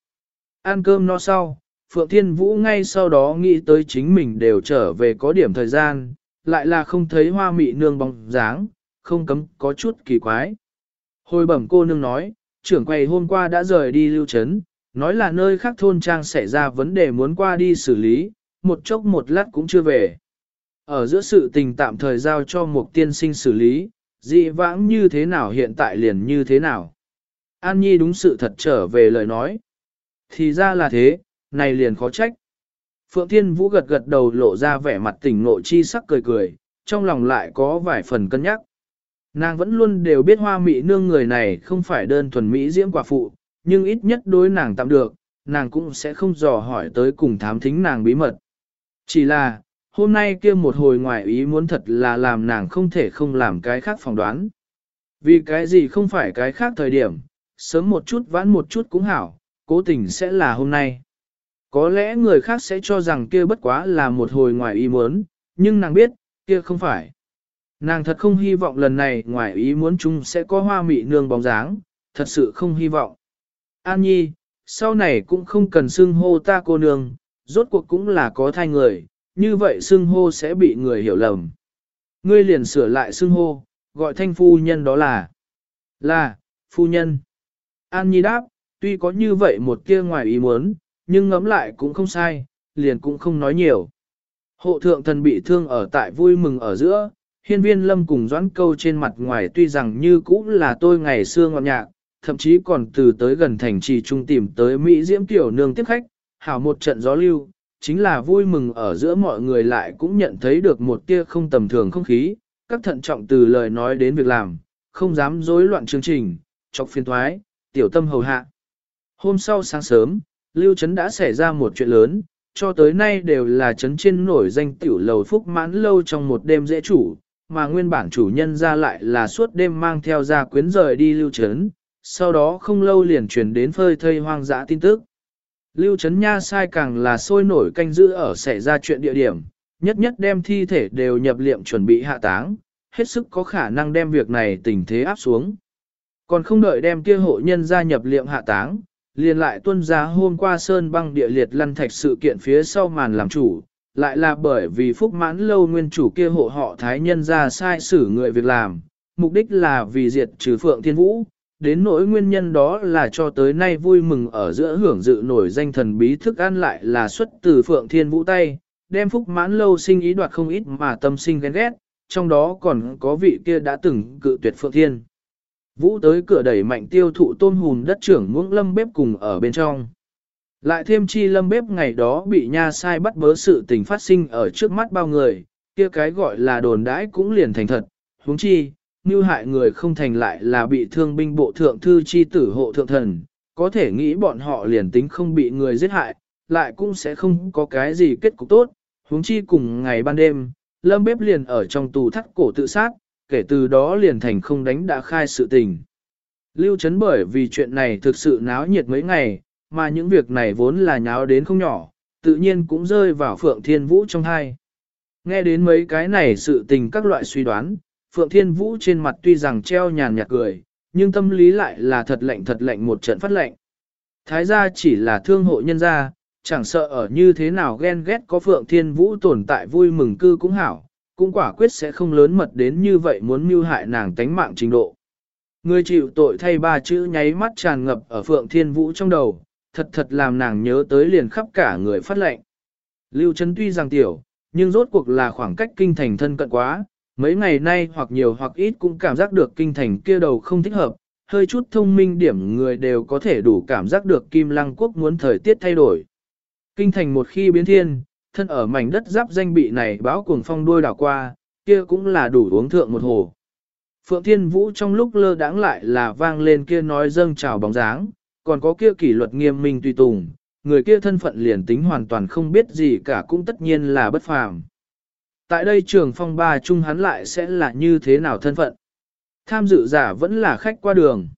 Ăn cơm no sau, Phượng Thiên Vũ ngay sau đó nghĩ tới chính mình đều trở về có điểm thời gian, lại là không thấy hoa mị nương bóng dáng, không cấm có chút kỳ quái. Hồi bẩm cô nương nói, trưởng quầy hôm qua đã rời đi lưu trấn, nói là nơi khác thôn trang xảy ra vấn đề muốn qua đi xử lý, một chốc một lát cũng chưa về. Ở giữa sự tình tạm thời giao cho một tiên sinh xử lý, dị vãng như thế nào hiện tại liền như thế nào. An Nhi đúng sự thật trở về lời nói. Thì ra là thế, này liền khó trách. Phượng Thiên Vũ gật gật đầu lộ ra vẻ mặt tỉnh nộ chi sắc cười cười, trong lòng lại có vài phần cân nhắc. Nàng vẫn luôn đều biết hoa mỹ nương người này không phải đơn thuần mỹ diễm quả phụ, nhưng ít nhất đối nàng tạm được, nàng cũng sẽ không dò hỏi tới cùng thám thính nàng bí mật. Chỉ là, hôm nay kia một hồi ngoài ý muốn thật là làm nàng không thể không làm cái khác phỏng đoán. Vì cái gì không phải cái khác thời điểm, sớm một chút vãn một chút cũng hảo, cố tình sẽ là hôm nay. Có lẽ người khác sẽ cho rằng kia bất quá là một hồi ngoài ý muốn, nhưng nàng biết, kia không phải. Nàng thật không hy vọng lần này ngoài ý muốn chung sẽ có hoa mị nương bóng dáng, thật sự không hy vọng. An Nhi, sau này cũng không cần xưng hô ta cô nương, rốt cuộc cũng là có thai người, như vậy xưng hô sẽ bị người hiểu lầm. Ngươi liền sửa lại xưng hô, gọi thanh phu nhân đó là, là, phu nhân. An Nhi đáp, tuy có như vậy một kia ngoài ý muốn, nhưng ngẫm lại cũng không sai, liền cũng không nói nhiều. Hộ thượng thần bị thương ở tại vui mừng ở giữa, hiên viên lâm cùng doãn câu trên mặt ngoài tuy rằng như cũ là tôi ngày xưa ngọt nhạc, thậm chí còn từ tới gần thành trì trung tìm tới Mỹ Diễm Tiểu Nương tiếp khách, hảo một trận gió lưu, chính là vui mừng ở giữa mọi người lại cũng nhận thấy được một tia không tầm thường không khí, các thận trọng từ lời nói đến việc làm, không dám rối loạn chương trình, chọc phiên thoái, tiểu tâm hầu hạ. Hôm sau sáng sớm, Lưu Trấn đã xảy ra một chuyện lớn, cho tới nay đều là trấn trên nổi danh tiểu lầu phúc mãn lâu trong một đêm dễ chủ, mà nguyên bản chủ nhân ra lại là suốt đêm mang theo gia quyến rời đi Lưu Trấn, sau đó không lâu liền truyền đến phơi thây hoang dã tin tức. Lưu Trấn Nha sai càng là sôi nổi canh giữ ở xảy ra chuyện địa điểm, nhất nhất đem thi thể đều nhập liệm chuẩn bị hạ táng, hết sức có khả năng đem việc này tình thế áp xuống. Còn không đợi đem kia hộ nhân gia nhập liệm hạ táng, liền lại tuân ra hôm qua sơn băng địa liệt lăn thạch sự kiện phía sau màn làm chủ, lại là bởi vì phúc mãn lâu nguyên chủ kia hộ họ thái nhân ra sai xử người việc làm, mục đích là vì diệt trừ phượng thiên vũ, đến nỗi nguyên nhân đó là cho tới nay vui mừng ở giữa hưởng dự nổi danh thần bí thức ăn lại là xuất từ phượng thiên vũ tay, đem phúc mãn lâu sinh ý đoạt không ít mà tâm sinh ghen ghét, trong đó còn có vị kia đã từng cự tuyệt phượng thiên. Vũ tới cửa đẩy mạnh tiêu thụ tôm hùn đất trưởng muỗng lâm bếp cùng ở bên trong. Lại thêm chi lâm bếp ngày đó bị nha sai bắt bớ sự tình phát sinh ở trước mắt bao người, kia cái gọi là đồn đãi cũng liền thành thật, huống chi, như hại người không thành lại là bị thương binh bộ thượng thư chi tử hộ thượng thần, có thể nghĩ bọn họ liền tính không bị người giết hại, lại cũng sẽ không có cái gì kết cục tốt, huống chi cùng ngày ban đêm, lâm bếp liền ở trong tù thắt cổ tự sát, kể từ đó liền thành không đánh đã khai sự tình. Lưu Trấn bởi vì chuyện này thực sự náo nhiệt mấy ngày, mà những việc này vốn là nháo đến không nhỏ, tự nhiên cũng rơi vào Phượng Thiên Vũ trong hai. Nghe đến mấy cái này sự tình các loại suy đoán, Phượng Thiên Vũ trên mặt tuy rằng treo nhàn nhạt cười, nhưng tâm lý lại là thật lạnh thật lạnh một trận phát lạnh. Thái gia chỉ là thương hộ nhân gia, chẳng sợ ở như thế nào ghen ghét có Phượng Thiên Vũ tồn tại vui mừng cư cũng hảo, cũng quả quyết sẽ không lớn mật đến như vậy muốn mưu hại nàng tánh mạng trình độ. Người chịu tội thay ba chữ nháy mắt tràn ngập ở Phượng Thiên Vũ trong đầu, thật thật làm nàng nhớ tới liền khắp cả người phát lệnh. Lưu Trấn tuy rằng tiểu, nhưng rốt cuộc là khoảng cách kinh thành thân cận quá, mấy ngày nay hoặc nhiều hoặc ít cũng cảm giác được kinh thành kia đầu không thích hợp, hơi chút thông minh điểm người đều có thể đủ cảm giác được Kim Lăng Quốc muốn thời tiết thay đổi. Kinh thành một khi biến thiên, thân ở mảnh đất giáp danh bị này báo cuồng phong đuôi đảo qua, kia cũng là đủ uống thượng một hồ. Phượng Thiên Vũ trong lúc lơ đãng lại là vang lên kia nói dâng chào bóng dáng, còn có kia kỷ luật nghiêm minh tùy tùng, người kia thân phận liền tính hoàn toàn không biết gì cả cũng tất nhiên là bất phàm. Tại đây trường phong ba chung hắn lại sẽ là như thế nào thân phận? Tham dự giả vẫn là khách qua đường.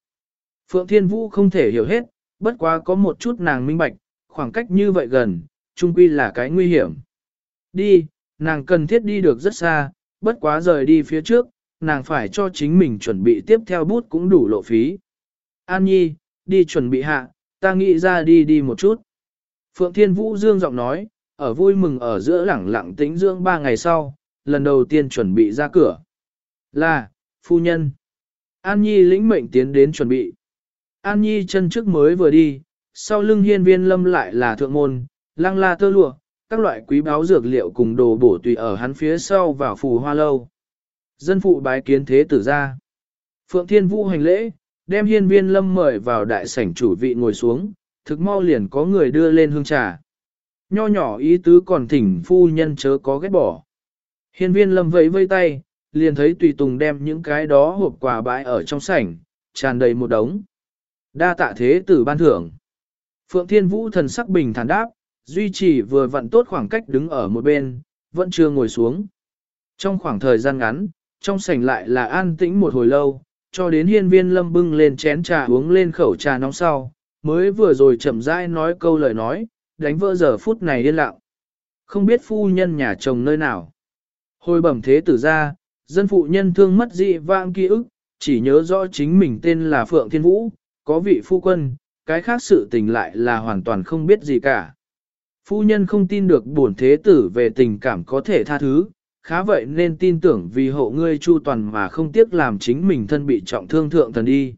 Phượng Thiên Vũ không thể hiểu hết, bất quá có một chút nàng minh bạch, khoảng cách như vậy gần, chung quy là cái nguy hiểm. Đi, nàng cần thiết đi được rất xa, bất quá rời đi phía trước, nàng phải cho chính mình chuẩn bị tiếp theo bút cũng đủ lộ phí. An Nhi, đi chuẩn bị hạ, ta nghĩ ra đi đi một chút. Phượng Thiên Vũ Dương giọng nói, ở vui mừng ở giữa lẳng lặng tĩnh dưỡng ba ngày sau, lần đầu tiên chuẩn bị ra cửa. Là, phu nhân. An Nhi lĩnh mệnh tiến đến chuẩn bị. An Nhi chân trước mới vừa đi, sau lưng hiên viên lâm lại là thượng môn, lăng la tơ lụa, các loại quý báo dược liệu cùng đồ bổ tùy ở hắn phía sau vào phù hoa lâu. Dân phụ bái kiến thế tử ra. Phượng Thiên Vũ hành lễ, đem hiên viên lâm mời vào đại sảnh chủ vị ngồi xuống, thực mau liền có người đưa lên hương trà. Nho nhỏ ý tứ còn thỉnh phu nhân chớ có ghét bỏ. Hiên viên lâm vẫy vây tay, liền thấy tùy tùng đem những cái đó hộp quà bãi ở trong sảnh, tràn đầy một đống. Đa tạ thế tử ban thưởng. Phượng Thiên Vũ thần sắc bình thản đáp, duy trì vừa vặn tốt khoảng cách đứng ở một bên, vẫn chưa ngồi xuống. Trong khoảng thời gian ngắn, trong sảnh lại là an tĩnh một hồi lâu, cho đến hiên viên lâm bưng lên chén trà uống lên khẩu trà nóng sau, mới vừa rồi chậm rãi nói câu lời nói, đánh vỡ giờ phút này yên lặng. Không biết phu nhân nhà chồng nơi nào. Hồi bẩm thế tử ra, dân phụ nhân thương mất dị vãng ký ức, chỉ nhớ rõ chính mình tên là Phượng Thiên Vũ, có vị phu quân, cái khác sự tình lại là hoàn toàn không biết gì cả. Phu nhân không tin được bổn thế tử về tình cảm có thể tha thứ, khá vậy nên tin tưởng vì hộ ngươi chu toàn mà không tiếc làm chính mình thân bị trọng thương thượng thần đi.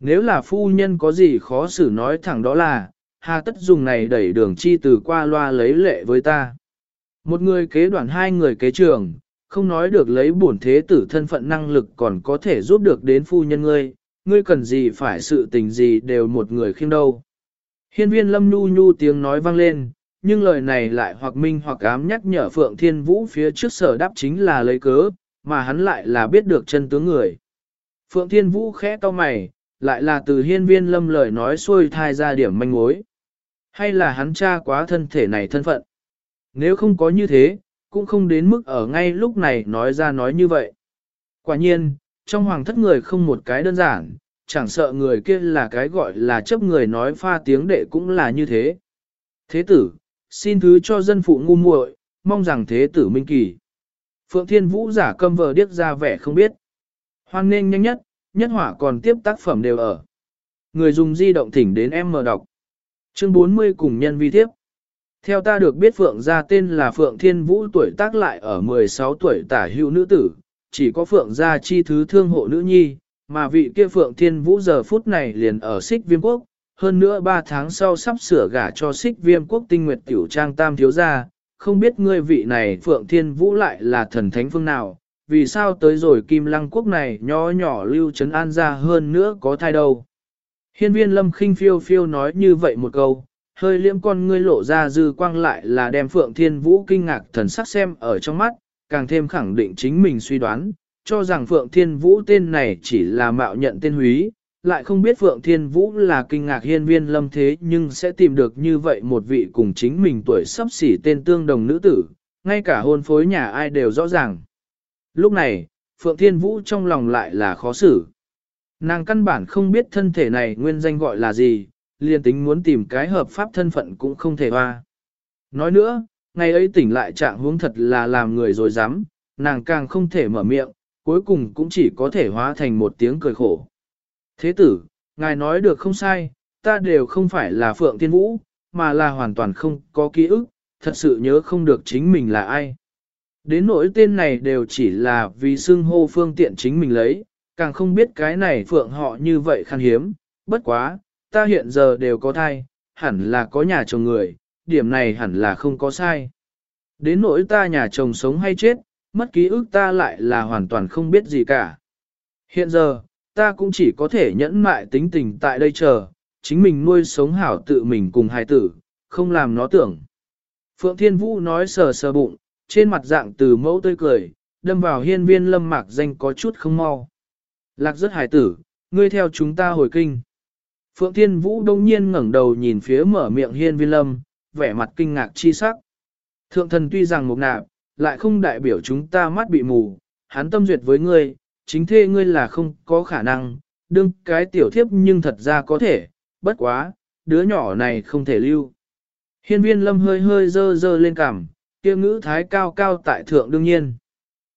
Nếu là phu nhân có gì khó xử nói thẳng đó là, hà tất dùng này đẩy đường chi từ qua loa lấy lệ với ta. Một người kế đoàn hai người kế trường, không nói được lấy bổn thế tử thân phận năng lực còn có thể giúp được đến phu nhân ngươi, ngươi cần gì phải sự tình gì đều một người khiêm đâu. Hiên viên lâm nhu nhu tiếng nói vang lên, nhưng lời này lại hoặc minh hoặc ám nhắc nhở Phượng Thiên Vũ phía trước sở đáp chính là lấy cớ, mà hắn lại là biết được chân tướng người. Phượng Thiên Vũ khẽ cau mày, lại là từ hiên viên lâm lời nói xuôi thai ra điểm manh mối. Hay là hắn cha quá thân thể này thân phận? Nếu không có như thế, cũng không đến mức ở ngay lúc này nói ra nói như vậy. Quả nhiên, trong hoàng thất người không một cái đơn giản, chẳng sợ người kia là cái gọi là chấp người nói pha tiếng đệ cũng là như thế. Thế tử, xin thứ cho dân phụ ngu muội, mong rằng thế tử minh kỳ. Phượng Thiên Vũ giả câm vờ điếc ra vẻ không biết. Hoan nên nhanh nhất, nhất hỏa còn tiếp tác phẩm đều ở. Người dùng di động thỉnh đến em mở đọc. Chương 40 cùng nhân vi tiếp. Theo ta được biết Phượng gia tên là Phượng Thiên Vũ tuổi tác lại ở 16 tuổi tả hữu nữ tử, chỉ có Phượng gia chi thứ thương hộ nữ nhi, mà vị kia Phượng Thiên Vũ giờ phút này liền ở xích viêm quốc, hơn nữa 3 tháng sau sắp sửa gả cho xích viêm quốc tinh nguyệt tiểu trang tam thiếu gia, không biết ngươi vị này Phượng Thiên Vũ lại là thần thánh phương nào, vì sao tới rồi Kim Lăng quốc này nhỏ nhỏ lưu trấn an ra hơn nữa có thai đâu. Hiên viên lâm khinh phiêu phiêu nói như vậy một câu, hơi liễm con ngươi lộ ra dư quang lại là đem Phượng Thiên Vũ kinh ngạc thần sắc xem ở trong mắt, càng thêm khẳng định chính mình suy đoán, cho rằng Phượng Thiên Vũ tên này chỉ là mạo nhận tên húy, lại không biết Phượng Thiên Vũ là kinh ngạc hiên viên lâm thế nhưng sẽ tìm được như vậy một vị cùng chính mình tuổi sắp xỉ tên tương đồng nữ tử, ngay cả hôn phối nhà ai đều rõ ràng. Lúc này, Phượng Thiên Vũ trong lòng lại là khó xử. Nàng căn bản không biết thân thể này nguyên danh gọi là gì, liền tính muốn tìm cái hợp pháp thân phận cũng không thể hoa. Nói nữa, ngày ấy tỉnh lại trạng huống thật là làm người rồi dám, nàng càng không thể mở miệng, cuối cùng cũng chỉ có thể hóa thành một tiếng cười khổ. Thế tử, ngài nói được không sai, ta đều không phải là Phượng Thiên Vũ, mà là hoàn toàn không có ký ức, thật sự nhớ không được chính mình là ai. Đến nỗi tên này đều chỉ là vì xưng hô phương tiện chính mình lấy, càng không biết cái này Phượng họ như vậy khan hiếm, bất quá, ta hiện giờ đều có thai, hẳn là có nhà chồng người, điểm này hẳn là không có sai. Đến nỗi ta nhà chồng sống hay chết, mất ký ức ta lại là hoàn toàn không biết gì cả. Hiện giờ, ta cũng chỉ có thể nhẫn mại tính tình tại đây chờ, chính mình nuôi sống hảo tự mình cùng hài tử, không làm nó tưởng. Phượng Thiên Vũ nói sờ sờ bụng, trên mặt dạng từ mẫu tươi cười, đâm vào hiên viên lâm mạc danh có chút không mau. Lạc rất hài tử, ngươi theo chúng ta hồi kinh. Phượng Thiên Vũ đông nhiên ngẩng đầu nhìn phía mở miệng hiên viên lâm, vẻ mặt kinh ngạc chi sắc. Thượng thần tuy rằng một nạp, lại không đại biểu chúng ta mắt bị mù, hắn tâm duyệt với ngươi, chính thê ngươi là không có khả năng, đương cái tiểu thiếp nhưng thật ra có thể, bất quá, đứa nhỏ này không thể lưu. Hiên viên lâm hơi hơi dơ dơ lên cằm, kia ngữ thái cao cao tại thượng đương nhiên.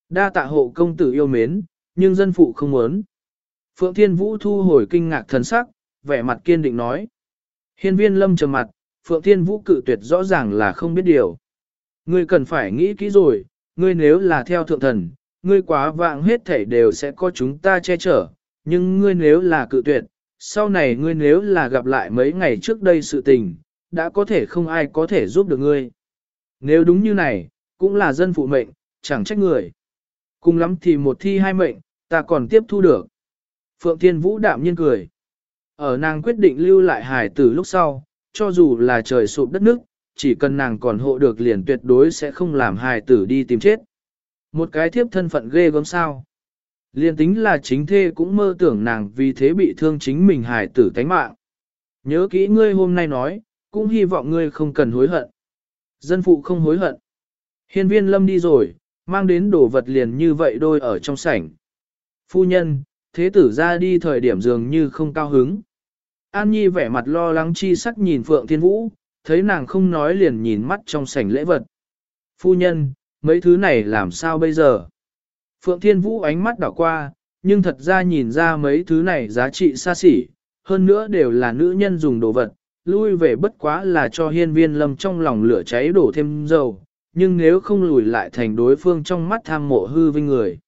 Đa tạ hộ công tử yêu mến, nhưng dân phụ không muốn. Phượng Thiên Vũ thu hồi kinh ngạc thần sắc, vẻ mặt kiên định nói. Hiên viên lâm trầm mặt, Phượng Thiên Vũ cự tuyệt rõ ràng là không biết điều. Ngươi cần phải nghĩ kỹ rồi, ngươi nếu là theo thượng thần, ngươi quá vạng hết thảy đều sẽ có chúng ta che chở, nhưng ngươi nếu là cự tuyệt, sau này ngươi nếu là gặp lại mấy ngày trước đây sự tình, đã có thể không ai có thể giúp được ngươi. Nếu đúng như này, cũng là dân phụ mệnh, chẳng trách người. Cùng lắm thì một thi hai mệnh, ta còn tiếp thu được. Phượng Thiên Vũ đạm nhiên cười. Ở nàng quyết định lưu lại hải tử lúc sau, cho dù là trời sụp đất nước, chỉ cần nàng còn hộ được liền tuyệt đối sẽ không làm hải tử đi tìm chết. Một cái thiếp thân phận ghê gớm sao. Liên tính là chính thê cũng mơ tưởng nàng vì thế bị thương chính mình hải tử tánh mạng. Nhớ kỹ ngươi hôm nay nói, cũng hy vọng ngươi không cần hối hận. Dân phụ không hối hận. Hiên viên lâm đi rồi, mang đến đồ vật liền như vậy đôi ở trong sảnh. Phu nhân, thế tử ra đi thời điểm dường như không cao hứng. An Nhi vẻ mặt lo lắng chi sắc nhìn Phượng Thiên Vũ, thấy nàng không nói liền nhìn mắt trong sảnh lễ vật. Phu nhân, mấy thứ này làm sao bây giờ? Phượng Thiên Vũ ánh mắt đảo qua, nhưng thật ra nhìn ra mấy thứ này giá trị xa xỉ, hơn nữa đều là nữ nhân dùng đồ vật, lui về bất quá là cho hiên viên lâm trong lòng lửa cháy đổ thêm dầu, nhưng nếu không lùi lại thành đối phương trong mắt tham mộ hư vinh người.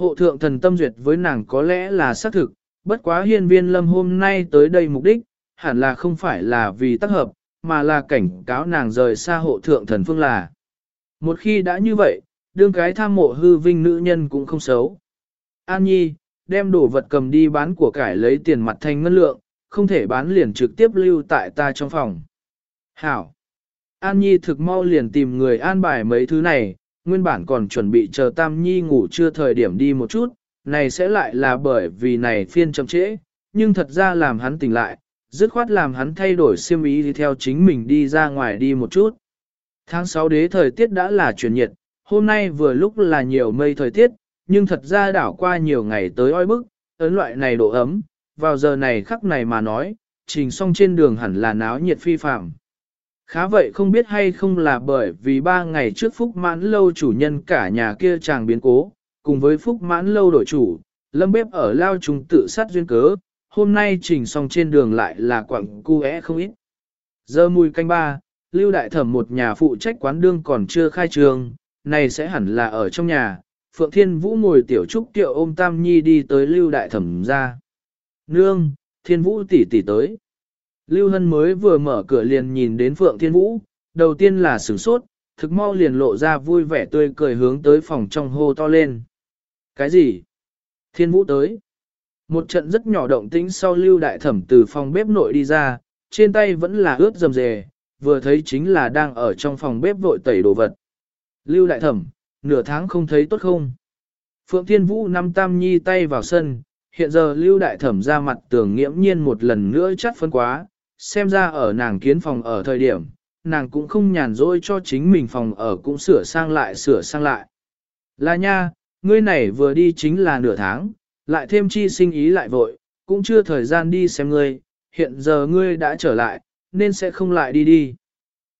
Hộ thượng thần tâm duyệt với nàng có lẽ là xác thực, bất quá hiên viên lâm hôm nay tới đây mục đích, hẳn là không phải là vì tác hợp, mà là cảnh cáo nàng rời xa hộ thượng thần phương là. Một khi đã như vậy, đương cái tham mộ hư vinh nữ nhân cũng không xấu. An Nhi, đem đồ vật cầm đi bán của cải lấy tiền mặt thanh ngân lượng, không thể bán liền trực tiếp lưu tại ta trong phòng. Hảo! An Nhi thực mau liền tìm người an bài mấy thứ này, nguyên bản còn chuẩn bị chờ Tam Nhi ngủ chưa thời điểm đi một chút, này sẽ lại là bởi vì này phiên chậm trễ, nhưng thật ra làm hắn tỉnh lại, dứt khoát làm hắn thay đổi siêm ý đi theo chính mình đi ra ngoài đi một chút. Tháng 6 đế thời tiết đã là chuyển nhiệt, hôm nay vừa lúc là nhiều mây thời tiết, nhưng thật ra đảo qua nhiều ngày tới oi bức, ấn loại này độ ấm, vào giờ này khắc này mà nói, trình xong trên đường hẳn là náo nhiệt phi phạm. Khá vậy không biết hay không là bởi vì ba ngày trước Phúc Mãn Lâu chủ nhân cả nhà kia chàng biến cố, cùng với Phúc Mãn Lâu đổi chủ, lâm bếp ở Lao trùng tự sát duyên cớ, hôm nay trình xong trên đường lại là quặng cu é không ít. Giờ mùi canh ba, Lưu Đại Thẩm một nhà phụ trách quán đương còn chưa khai trường, này sẽ hẳn là ở trong nhà, Phượng Thiên Vũ ngồi tiểu trúc tiệu ôm Tam Nhi đi tới Lưu Đại Thẩm ra. Nương, Thiên Vũ tỷ tỷ tới. Lưu Hân mới vừa mở cửa liền nhìn đến Phượng Thiên Vũ, đầu tiên là sửng sốt, thực mau liền lộ ra vui vẻ tươi cười hướng tới phòng trong hô to lên. Cái gì? Thiên Vũ tới. Một trận rất nhỏ động tĩnh sau lưu đại thẩm từ phòng bếp nội đi ra, trên tay vẫn là ướt dầm dề, vừa thấy chính là đang ở trong phòng bếp vội tẩy đồ vật. Lưu đại thẩm, nửa tháng không thấy tốt không? Phượng Thiên Vũ năm tam nhi tay vào sân, hiện giờ lưu đại thẩm ra mặt tưởng nghiễm nhiên một lần nữa chắt phân quá, xem ra ở nàng kiến phòng ở thời điểm, nàng cũng không nhàn rỗi cho chính mình phòng ở cũng sửa sang lại sửa sang lại. Là nha, ngươi này vừa đi chính là nửa tháng, lại thêm chi sinh ý lại vội, cũng chưa thời gian đi xem ngươi, hiện giờ ngươi đã trở lại, nên sẽ không lại đi đi.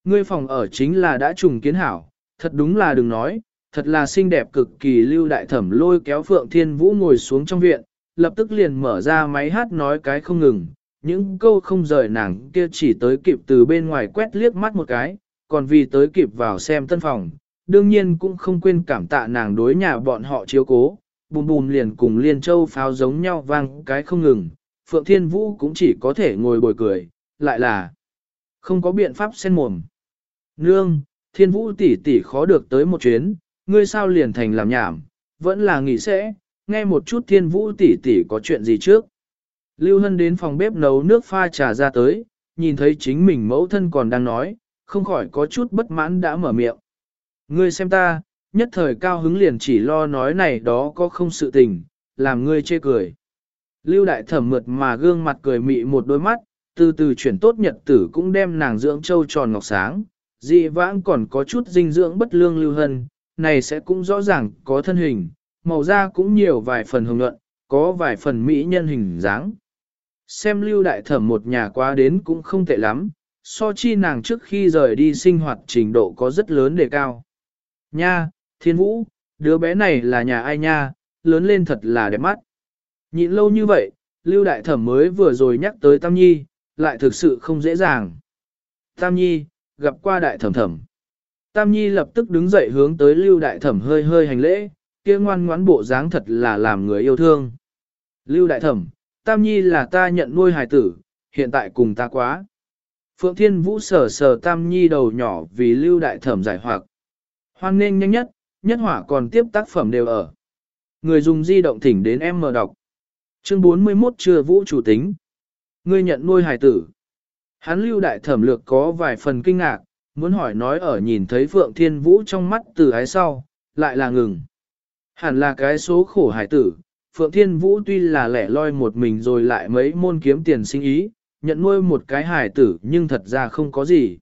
Ngươi phòng ở chính là đã trùng kiến hảo, thật đúng là đừng nói, thật là xinh đẹp cực kỳ lưu đại thẩm lôi kéo Phượng Thiên Vũ ngồi xuống trong viện, lập tức liền mở ra máy hát nói cái không ngừng, những câu không rời nàng kia chỉ tới kịp từ bên ngoài quét liếc mắt một cái, còn vì tới kịp vào xem tân phòng, đương nhiên cũng không quên cảm tạ nàng đối nhà bọn họ chiếu cố, bùm bùm liền cùng liên châu pháo giống nhau vang cái không ngừng, Phượng Thiên Vũ cũng chỉ có thể ngồi bồi cười, lại là không có biện pháp xen mồm. Nương, Thiên Vũ tỷ tỷ khó được tới một chuyến, ngươi sao liền thành làm nhảm, vẫn là nghỉ sẽ, nghe một chút Thiên Vũ tỷ tỷ có chuyện gì trước. Lưu Hân đến phòng bếp nấu nước pha trà ra tới, nhìn thấy chính mình mẫu thân còn đang nói, không khỏi có chút bất mãn đã mở miệng. Ngươi xem ta, nhất thời cao hứng liền chỉ lo nói này đó có không sự tình, làm ngươi chê cười. Lưu đại thẩm mượt mà gương mặt cười mị một đôi mắt, từ từ chuyển tốt nhật tử cũng đem nàng dưỡng châu tròn ngọc sáng, dị vãng còn có chút dinh dưỡng bất lương lưu hân, này sẽ cũng rõ ràng có thân hình, màu da cũng nhiều vài phần hồng nhuận, có vài phần mỹ nhân hình dáng. Xem lưu đại thẩm một nhà quá đến cũng không tệ lắm, so chi nàng trước khi rời đi sinh hoạt trình độ có rất lớn đề cao. Nha, thiên vũ, đứa bé này là nhà ai nha, lớn lên thật là đẹp mắt. Nhịn lâu như vậy, lưu đại thẩm mới vừa rồi nhắc tới Tam Nhi, lại thực sự không dễ dàng. Tam Nhi, gặp qua đại thẩm thẩm. Tam Nhi lập tức đứng dậy hướng tới lưu đại thẩm hơi hơi hành lễ, kia ngoan ngoãn bộ dáng thật là làm người yêu thương. Lưu đại thẩm, Tam Nhi là ta nhận nuôi hài tử, hiện tại cùng ta quá. Phượng Thiên Vũ sờ sờ Tam Nhi đầu nhỏ vì lưu đại thẩm giải hoặc. Hoan nên nhanh nhất, nhất hỏa còn tiếp tác phẩm đều ở. Người dùng di động thỉnh đến em mở đọc. Chương 41 chưa vũ chủ tính. Ngươi nhận nuôi hài tử. Hắn lưu đại thẩm lược có vài phần kinh ngạc, muốn hỏi nói ở nhìn thấy Phượng Thiên Vũ trong mắt từ ái sau, lại là ngừng. Hẳn là cái số khổ hài tử, Phượng Thiên Vũ tuy là lẻ loi một mình rồi lại mấy môn kiếm tiền sinh ý, nhận nuôi một cái hài tử nhưng thật ra không có gì.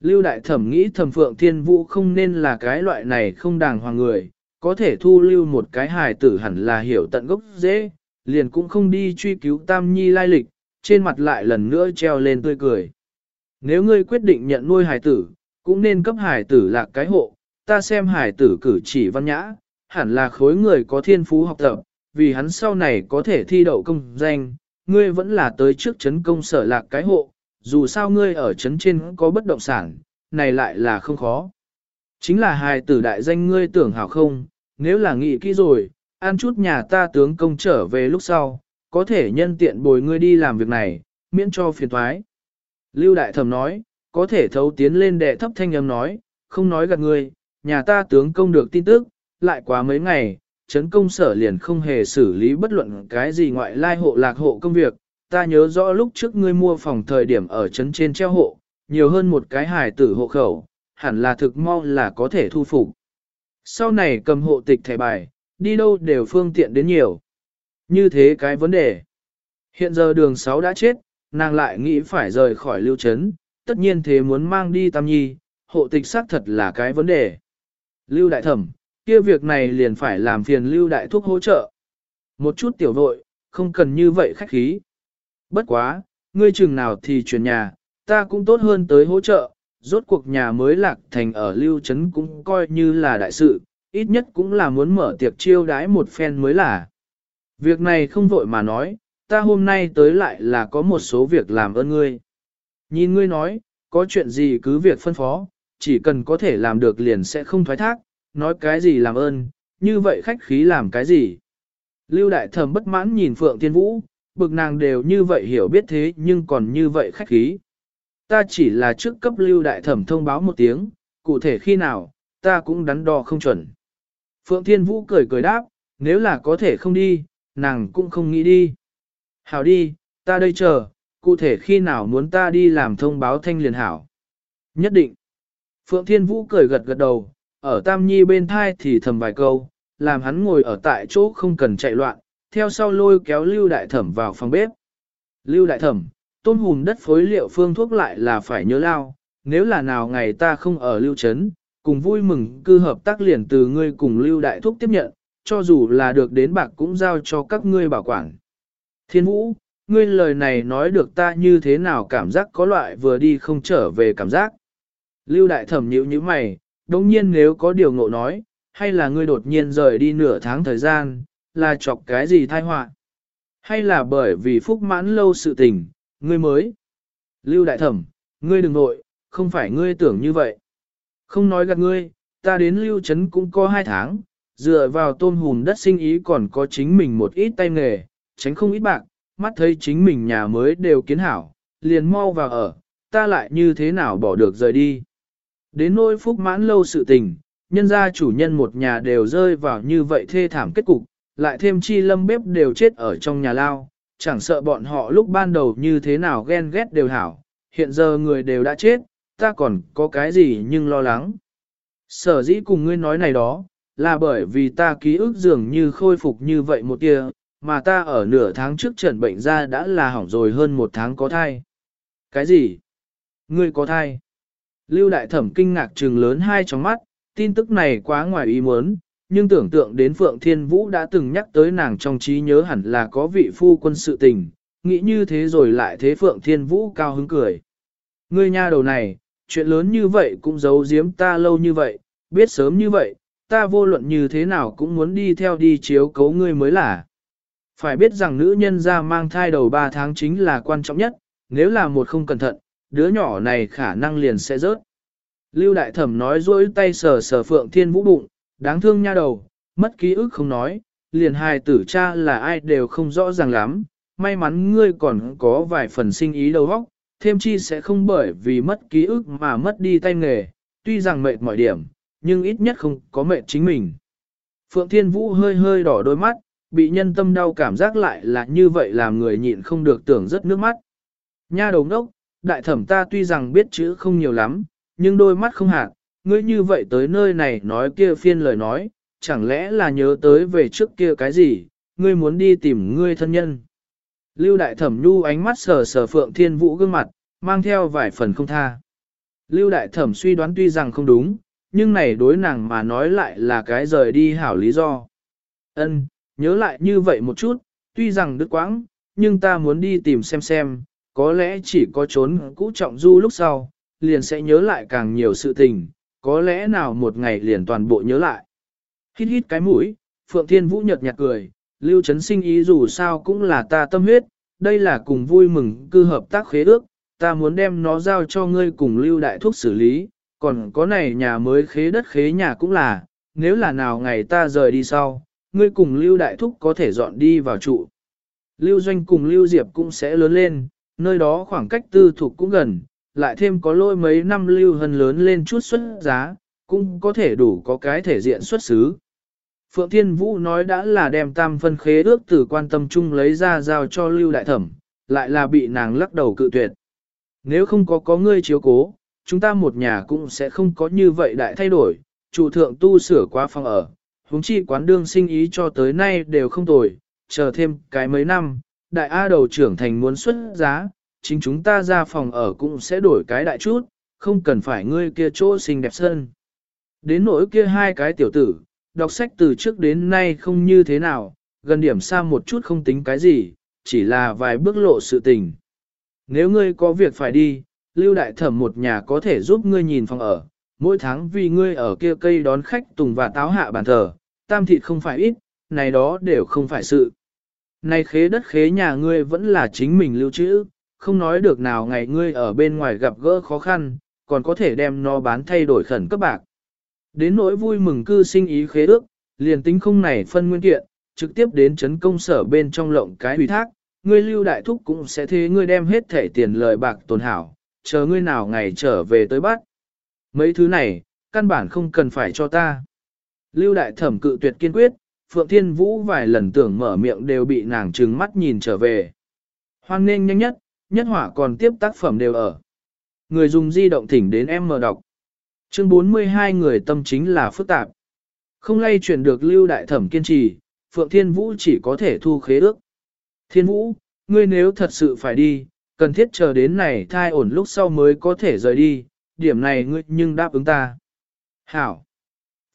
Lưu đại thẩm nghĩ thẩm Phượng Thiên Vũ không nên là cái loại này không đàng hoàng người, có thể thu lưu một cái hài tử hẳn là hiểu tận gốc dễ, liền cũng không đi truy cứu Tam Nhi lai lịch, trên mặt lại lần nữa treo lên tươi cười. Nếu ngươi quyết định nhận nuôi hài tử, cũng nên cấp hài tử là cái hộ, ta xem hài tử cử chỉ văn nhã, hẳn là khối người có thiên phú học tập, vì hắn sau này có thể thi đậu công danh, ngươi vẫn là tới trước chấn công sở lạc cái hộ, dù sao ngươi ở chấn trên có bất động sản, này lại là không khó. Chính là hài tử đại danh ngươi tưởng hảo không, nếu là nghĩ kỹ rồi, ăn chút nhà ta tướng công trở về lúc sau, có thể nhân tiện bồi ngươi đi làm việc này, miễn cho phiền thoái. Lưu Đại Thẩm nói, có thể thấu tiến lên đệ thấp thanh âm nói, không nói gạt ngươi, nhà ta tướng công được tin tức, lại quá mấy ngày, chấn công sở liền không hề xử lý bất luận cái gì ngoại lai hộ lạc hộ công việc. Ta nhớ rõ lúc trước ngươi mua phòng thời điểm ở chấn trên treo hộ, nhiều hơn một cái hài tử hộ khẩu, hẳn là thực mau là có thể thu phục. Sau này cầm hộ tịch thẻ bài, đi đâu đều phương tiện đến nhiều. Như thế cái vấn đề. Hiện giờ đường 6 đã chết, nàng lại nghĩ phải rời khỏi lưu trấn, tất nhiên thế muốn mang đi Tam Nhi, hộ tịch xác thật là cái vấn đề. Lưu đại thẩm, kia việc này liền phải làm phiền lưu đại thúc hỗ trợ. Một chút tiểu vội, không cần như vậy khách khí. Bất quá, ngươi chừng nào thì chuyển nhà, ta cũng tốt hơn tới hỗ trợ, rốt cuộc nhà mới lạc thành ở lưu trấn cũng coi như là đại sự, ít nhất cũng là muốn mở tiệc chiêu đái một phen mới là. Việc này không vội mà nói, ta hôm nay tới lại là có một số việc làm ơn ngươi. Nhìn ngươi nói, có chuyện gì cứ việc phân phó, chỉ cần có thể làm được liền sẽ không thoái thác, nói cái gì làm ơn, như vậy khách khí làm cái gì. Lưu đại thẩm bất mãn nhìn Phượng thiên Vũ, bực nàng đều như vậy hiểu biết thế nhưng còn như vậy khách khí. Ta chỉ là trước cấp lưu đại thẩm thông báo một tiếng, cụ thể khi nào, ta cũng đắn đo không chuẩn. Phượng Thiên Vũ cười cười đáp, nếu là có thể không đi, nàng cũng không nghĩ đi. Hảo đi, ta đây chờ, cụ thể khi nào muốn ta đi làm thông báo thanh liền hảo. Nhất định. Phượng Thiên Vũ cười gật gật đầu, ở Tam Nhi bên thai thì thầm vài câu, làm hắn ngồi ở tại chỗ không cần chạy loạn, theo sau lôi kéo Lưu Đại Thẩm vào phòng bếp. Lưu Đại Thẩm, tôn hùm đất phối liệu phương thuốc lại là phải nhớ lao, nếu là nào ngày ta không ở Lưu Trấn, cùng vui mừng cư hợp tác liền từ ngươi cùng Lưu Đại Thúc tiếp nhận, cho dù là được đến bạc cũng giao cho các ngươi bảo quản. Thiên Vũ, ngươi lời này nói được ta như thế nào cảm giác có loại vừa đi không trở về cảm giác. Lưu đại thẩm nhíu nhíu mày, đồng nhiên nếu có điều ngộ nói, hay là ngươi đột nhiên rời đi nửa tháng thời gian, là chọc cái gì thai họa Hay là bởi vì phúc mãn lâu sự tình, ngươi mới. Lưu đại thẩm, ngươi đừng nội, không phải ngươi tưởng như vậy. Không nói gạt ngươi, ta đến lưu trấn cũng có hai tháng, dựa vào tôm hùm đất sinh ý còn có chính mình một ít tay nghề, tránh không ít bạc, mắt thấy chính mình nhà mới đều kiến hảo, liền mau vào ở, ta lại như thế nào bỏ được rời đi. Đến nỗi phúc mãn lâu sự tình, nhân gia chủ nhân một nhà đều rơi vào như vậy thê thảm kết cục, lại thêm chi lâm bếp đều chết ở trong nhà lao, chẳng sợ bọn họ lúc ban đầu như thế nào ghen ghét đều hảo, hiện giờ người đều đã chết, ta còn có cái gì nhưng lo lắng. Sở dĩ cùng ngươi nói này đó, là bởi vì ta ký ức dường như khôi phục như vậy một tia, mà ta ở nửa tháng trước trận bệnh ra đã là hỏng rồi hơn một tháng có thai. Cái gì? Ngươi có thai? Lưu đại thẩm kinh ngạc trừng lớn hai tròng mắt, tin tức này quá ngoài ý muốn, nhưng tưởng tượng đến Phượng Thiên Vũ đã từng nhắc tới nàng trong trí nhớ hẳn là có vị phu quân sự tình, nghĩ như thế rồi lại thế Phượng Thiên Vũ cao hứng cười. Ngươi nha đầu này, chuyện lớn như vậy cũng giấu giếm ta lâu như vậy, biết sớm như vậy, ta vô luận như thế nào cũng muốn đi theo đi chiếu cấu ngươi mới là. Phải biết rằng nữ nhân ra mang thai đầu 3 tháng chính là quan trọng nhất, nếu là một không cẩn thận, đứa nhỏ này khả năng liền sẽ rớt. Lưu Đại Thẩm nói dối tay sờ sờ Phượng Thiên Vũ bụng, đáng thương nha đầu, mất ký ức không nói, liền hài tử cha là ai đều không rõ ràng lắm, may mắn ngươi còn có vài phần sinh ý đầu óc, thêm chi sẽ không bởi vì mất ký ức mà mất đi tay nghề, tuy rằng mệt mọi điểm, nhưng ít nhất không có mệt chính mình. Phượng Thiên Vũ hơi hơi đỏ đôi mắt, bị nhân tâm đau cảm giác lại là như vậy làm người nhịn không được tưởng rất nước mắt. Nha đầu đốc, đại thẩm ta tuy rằng biết chữ không nhiều lắm, nhưng đôi mắt không hạt, ngươi như vậy tới nơi này nói kia phiên lời nói, chẳng lẽ là nhớ tới về trước kia cái gì, ngươi muốn đi tìm ngươi thân nhân. Lưu đại thẩm nhu ánh mắt sờ sờ phượng thiên vũ gương mặt, mang theo vài phần không tha. Lưu đại thẩm suy đoán tuy rằng không đúng, nhưng này đối nàng mà nói lại là cái rời đi hảo lý do. Ân, nhớ lại như vậy một chút, tuy rằng đứt quãng, nhưng ta muốn đi tìm xem xem, có lẽ chỉ có trốn cũ trọng du lúc sau, liền sẽ nhớ lại càng nhiều sự tình, có lẽ nào một ngày liền toàn bộ nhớ lại. Hít hít cái mũi, Phượng Thiên Vũ nhợt nhạt cười, Lưu Trấn Sinh ý dù sao cũng là ta tâm huyết, đây là cùng vui mừng cư hợp tác khế ước, ta muốn đem nó giao cho ngươi cùng Lưu Đại Thúc xử lý, còn có này nhà mới khế đất khế nhà cũng là, nếu là nào ngày ta rời đi sau, ngươi cùng Lưu Đại Thúc có thể dọn đi vào trụ. Lưu Doanh cùng Lưu Diệp cũng sẽ lớn lên, nơi đó khoảng cách tư thuộc cũng gần, lại thêm có lôi mấy năm Lưu Hân lớn lên chút xuất giá, cũng có thể đủ có cái thể diện xuất xứ. Phượng Thiên Vũ nói đã là đem tam phân khế ước từ quan tâm chung lấy ra giao cho Lưu Đại Thẩm, lại là bị nàng lắc đầu cự tuyệt. Nếu không có có ngươi chiếu cố, chúng ta một nhà cũng sẽ không có như vậy đại thay đổi, chủ thượng tu sửa qua phòng ở, huống chi quán đương sinh ý cho tới nay đều không tồi, chờ thêm cái mấy năm, đại A đầu trưởng thành muốn xuất giá, chính chúng ta ra phòng ở cũng sẽ đổi cái đại chút, không cần phải ngươi kia chỗ xinh đẹp sơn. Đến nỗi kia hai cái tiểu tử, đọc sách từ trước đến nay không như thế nào, gần điểm xa một chút không tính cái gì, chỉ là vài bước lộ sự tình. Nếu ngươi có việc phải đi, lưu đại thẩm một nhà có thể giúp ngươi nhìn phòng ở, mỗi tháng vì ngươi ở kia cây đón khách tùng và táo hạ bàn thờ, tam thịt không phải ít, này đó đều không phải sự. Này khế đất khế nhà ngươi vẫn là chính mình lưu trữ, không nói được nào ngày ngươi ở bên ngoài gặp gỡ khó khăn, còn có thể đem nó bán thay đổi khẩn cấp bạc. Đến nỗi vui mừng cư sinh ý khế ước, liền tính không này phân nguyên kiện, trực tiếp đến chấn công sở bên trong lộng cái ủy thác, ngươi lưu đại thúc cũng sẽ thế ngươi đem hết thể tiền lời bạc tồn hảo, chờ ngươi nào ngày trở về tới bắt. Mấy thứ này, căn bản không cần phải cho ta. Lưu đại thẩm cự tuyệt kiên quyết, Phượng Thiên Vũ vài lần tưởng mở miệng đều bị nàng trừng mắt nhìn trở về. Hoan nên nhanh nhất, nhất hỏa còn tiếp tác phẩm đều ở. Người dùng di động thỉnh đến em mở đọc. Chương 42 người tâm chính là phức tạp. Không lay chuyển được lưu đại thẩm kiên trì, Phượng Thiên Vũ chỉ có thể thu khế ước. Thiên Vũ, ngươi nếu thật sự phải đi, cần thiết chờ đến này thai ổn lúc sau mới có thể rời đi, điểm này ngươi nhưng đáp ứng ta. Hảo.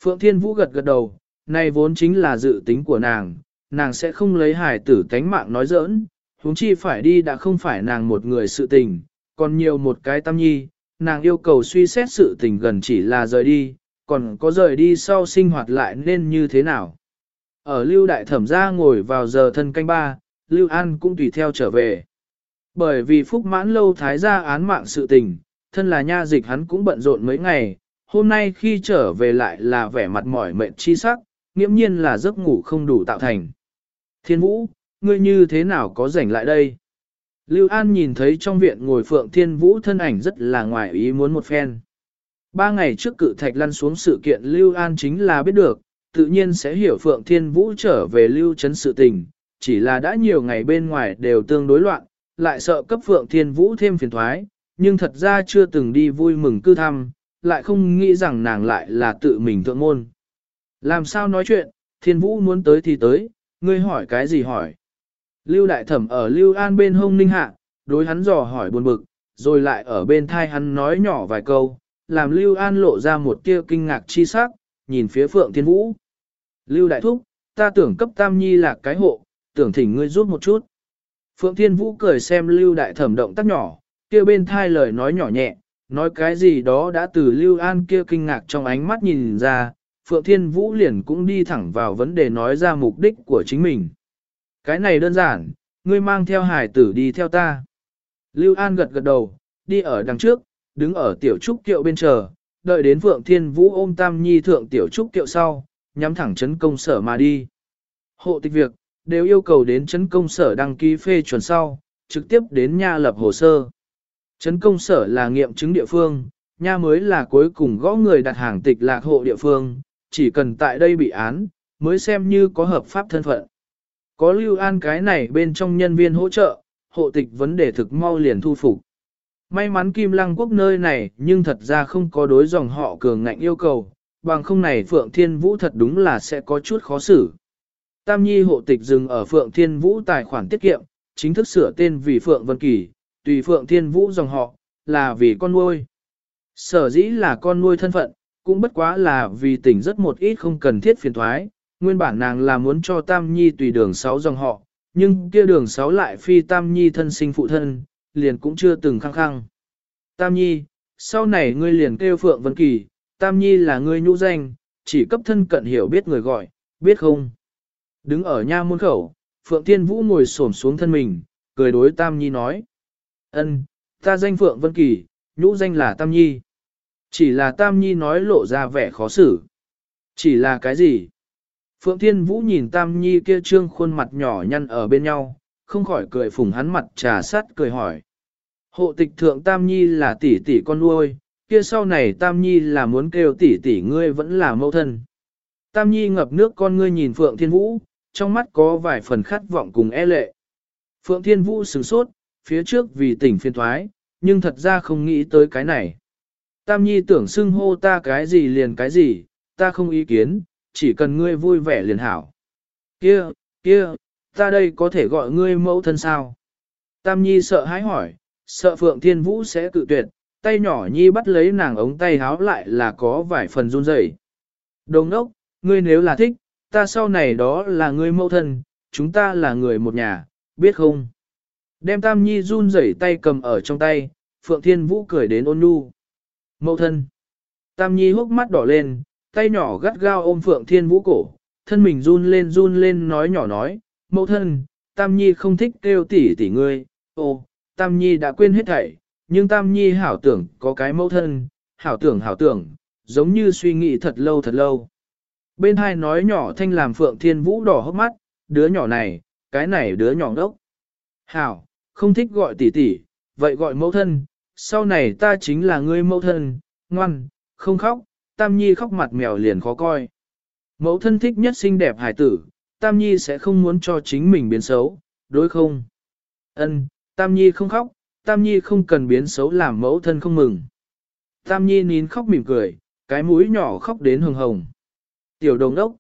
Phượng Thiên Vũ gật gật đầu, này vốn chính là dự tính của nàng, nàng sẽ không lấy hài tử tánh mạng nói giỡn, huống chi phải đi đã không phải nàng một người sự tình, còn nhiều một cái tâm nhi, nàng yêu cầu suy xét sự tình gần chỉ là rời đi, còn có rời đi sau sinh hoạt lại nên như thế nào. Ở lưu đại thẩm gia ngồi vào giờ thân canh ba, lưu an cũng tùy theo trở về. Bởi vì phúc mãn lâu thái gia án mạng sự tình, thân là nha dịch hắn cũng bận rộn mấy ngày, hôm nay khi trở về lại là vẻ mặt mỏi mệt chi sắc, nghiễm nhiên là giấc ngủ không đủ tạo thành. Thiên vũ, ngươi như thế nào có rảnh lại đây? Lưu An nhìn thấy trong viện ngồi Phượng Thiên Vũ thân ảnh rất là ngoài ý muốn một phen. Ba ngày trước cự thạch lăn xuống sự kiện Lưu An chính là biết được, tự nhiên sẽ hiểu Phượng Thiên Vũ trở về Lưu Trấn sự tình, chỉ là đã nhiều ngày bên ngoài đều tương đối loạn, lại sợ cấp Phượng Thiên Vũ thêm phiền thoái, nhưng thật ra chưa từng đi vui mừng cư thăm, lại không nghĩ rằng nàng lại là tự mình thượng môn. Làm sao nói chuyện, Thiên Vũ muốn tới thì tới, ngươi hỏi cái gì hỏi. Lưu Đại Thẩm ở Lưu An bên hông ninh hạ, đối hắn dò hỏi buồn bực, rồi lại ở bên thai hắn nói nhỏ vài câu, làm Lưu An lộ ra một tia kinh ngạc chi sắc, nhìn phía Phượng Thiên Vũ. Lưu Đại Thúc, ta tưởng cấp Tam Nhi là cái hộ, tưởng thỉnh ngươi giúp một chút. Phượng Thiên Vũ cười xem Lưu Đại Thẩm động tác nhỏ, kia bên thai lời nói nhỏ nhẹ, nói cái gì đó đã từ Lưu An kia kinh ngạc trong ánh mắt nhìn ra, Phượng Thiên Vũ liền cũng đi thẳng vào vấn đề nói ra mục đích của chính mình. Cái này đơn giản, ngươi mang theo hải tử đi theo ta. Lưu An gật gật đầu, đi ở đằng trước, đứng ở tiểu trúc kiệu bên chờ, đợi đến Phượng Thiên Vũ ôm Tam Nhi thượng tiểu trúc kiệu sau, nhắm thẳng chấn công sở mà đi. Hộ tịch việc, đều yêu cầu đến chấn công sở đăng ký phê chuẩn sau, trực tiếp đến nha lập hồ sơ. Chấn công sở là nghiệm chứng địa phương, nha mới là cuối cùng gõ người đặt hàng tịch lạc hộ địa phương, chỉ cần tại đây bị án, mới xem như có hợp pháp thân phận. Có lưu an cái này bên trong nhân viên hỗ trợ, hộ tịch vấn đề thực mau liền thu phục. May mắn Kim Lăng Quốc nơi này nhưng thật ra không có đối dòng họ cường ngạnh yêu cầu, bằng không này Phượng Thiên Vũ thật đúng là sẽ có chút khó xử. Tam Nhi hộ tịch dừng ở Phượng Thiên Vũ tài khoản tiết kiệm, chính thức sửa tên vì Phượng Vân Kỳ, tùy Phượng Thiên Vũ dòng họ, là vì con nuôi. Sở dĩ là con nuôi thân phận, cũng bất quá là vì tỉnh rất một ít không cần thiết phiền thoái, nguyên bản nàng là muốn cho Tam Nhi tùy đường 6 dòng họ, nhưng kia đường 6 lại phi Tam Nhi thân sinh phụ thân, liền cũng chưa từng khăng khăng. Tam Nhi, sau này ngươi liền kêu Phượng Vân Kỳ, Tam Nhi là ngươi nhũ danh, chỉ cấp thân cận hiểu biết người gọi, biết không? Đứng ở nha môn khẩu, Phượng Thiên Vũ ngồi xổm xuống thân mình, cười đối Tam Nhi nói. ân, ta danh Phượng Vân Kỳ, nhũ danh là Tam Nhi. Chỉ là Tam Nhi nói lộ ra vẻ khó xử. Chỉ là cái gì? Phượng Thiên Vũ nhìn Tam Nhi kia trương khuôn mặt nhỏ nhăn ở bên nhau, không khỏi cười phùng hắn mặt trà sắt cười hỏi. Hộ tịch thượng Tam Nhi là tỷ tỷ con nuôi, kia sau này Tam Nhi là muốn kêu tỷ tỷ ngươi vẫn là mẫu thân. Tam Nhi ngập nước con ngươi nhìn Phượng Thiên Vũ, trong mắt có vài phần khát vọng cùng e lệ. Phượng Thiên Vũ sửng sốt, phía trước vì tỉnh phiên thoái, nhưng thật ra không nghĩ tới cái này. Tam Nhi tưởng xưng hô ta cái gì liền cái gì, ta không ý kiến, chỉ cần ngươi vui vẻ liền hảo. Kia, kia, ta đây có thể gọi ngươi mẫu thân sao? Tam Nhi sợ hãi hỏi, sợ Phượng Thiên Vũ sẽ cự tuyệt, tay nhỏ Nhi bắt lấy nàng ống tay háo lại là có vài phần run rẩy. Đồng ốc, ngươi nếu là thích, ta sau này đó là ngươi mẫu thân, chúng ta là người một nhà, biết không? Đem Tam Nhi run rẩy tay cầm ở trong tay, Phượng Thiên Vũ cười đến ôn nhu. Mẫu thân. Tam Nhi hốc mắt đỏ lên, tay nhỏ gắt gao ôm Phượng Thiên Vũ cổ, thân mình run lên run lên nói nhỏ nói, mẫu thân, Tam Nhi không thích kêu tỷ tỷ ngươi, ô, Tam Nhi đã quên hết thảy, nhưng Tam Nhi hảo tưởng có cái mẫu thân, hảo tưởng hảo tưởng, giống như suy nghĩ thật lâu thật lâu. Bên hai nói nhỏ thanh làm Phượng Thiên Vũ đỏ hốc mắt, đứa nhỏ này, cái này đứa nhỏ đốc. Hảo, không thích gọi tỷ tỷ, vậy gọi mẫu thân, sau này ta chính là ngươi mẫu thân, ngoan, không khóc, Tam Nhi khóc mặt mèo liền khó coi. Mẫu thân thích nhất xinh đẹp hải tử, Tam Nhi sẽ không muốn cho chính mình biến xấu, đối không? Ân, Tam Nhi không khóc, Tam Nhi không cần biến xấu làm mẫu thân không mừng. Tam Nhi nín khóc mỉm cười, cái mũi nhỏ khóc đến hồng hồng. Tiểu đồng đốc.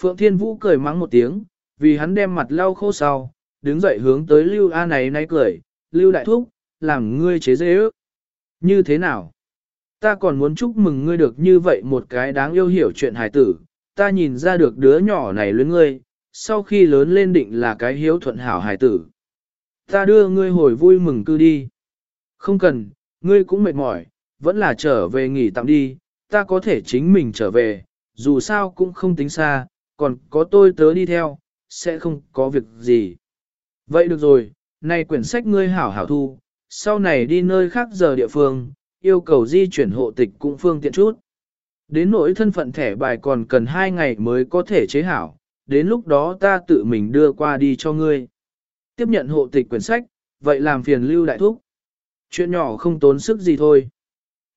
Phượng Thiên Vũ cười mắng một tiếng, vì hắn đem mặt lau khô sau, đứng dậy hướng tới Lưu A này nay cười, Lưu Đại Thúc, làm ngươi chế dễ ước. Như thế nào? Ta còn muốn chúc mừng ngươi được như vậy một cái đáng yêu hiểu chuyện hài tử, ta nhìn ra được đứa nhỏ này luyến ngươi, sau khi lớn lên định là cái hiếu thuận hảo hài tử. Ta đưa ngươi hồi vui mừng cư đi. Không cần, ngươi cũng mệt mỏi, vẫn là trở về nghỉ tạm đi, ta có thể chính mình trở về, dù sao cũng không tính xa, còn có tôi tớ đi theo, sẽ không có việc gì. Vậy được rồi, này quyển sách ngươi hảo hảo thu, sau này đi nơi khác giờ địa phương, yêu cầu di chuyển hộ tịch cũng phương tiện chút. Đến nỗi thân phận thẻ bài còn cần 2 ngày mới có thể chế hảo, đến lúc đó ta tự mình đưa qua đi cho ngươi. Tiếp nhận hộ tịch quyển sách, vậy làm phiền lưu đại thúc. Chuyện nhỏ không tốn sức gì thôi.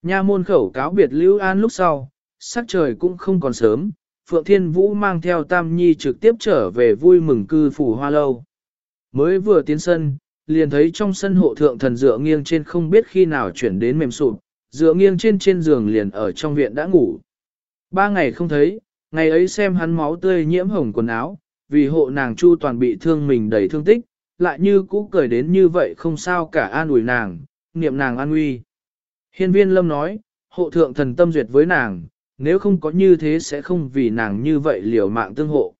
Nha môn khẩu cáo biệt Lưu An lúc sau, sắc trời cũng không còn sớm, Phượng Thiên Vũ mang theo Tam Nhi trực tiếp trở về vui mừng cư phủ hoa lâu. Mới vừa tiến sân, liền thấy trong sân hộ thượng thần dựa nghiêng trên không biết khi nào chuyển đến mềm sụp, dựa nghiêng trên trên giường liền ở trong viện đã ngủ. Ba ngày không thấy, ngày ấy xem hắn máu tươi nhiễm hồng quần áo, vì hộ nàng chu toàn bị thương mình đầy thương tích, lại như cũ cười đến như vậy không sao cả an ủi nàng, niệm nàng an nguy. Hiên viên lâm nói, hộ thượng thần tâm duyệt với nàng, nếu không có như thế sẽ không vì nàng như vậy liều mạng tương hộ.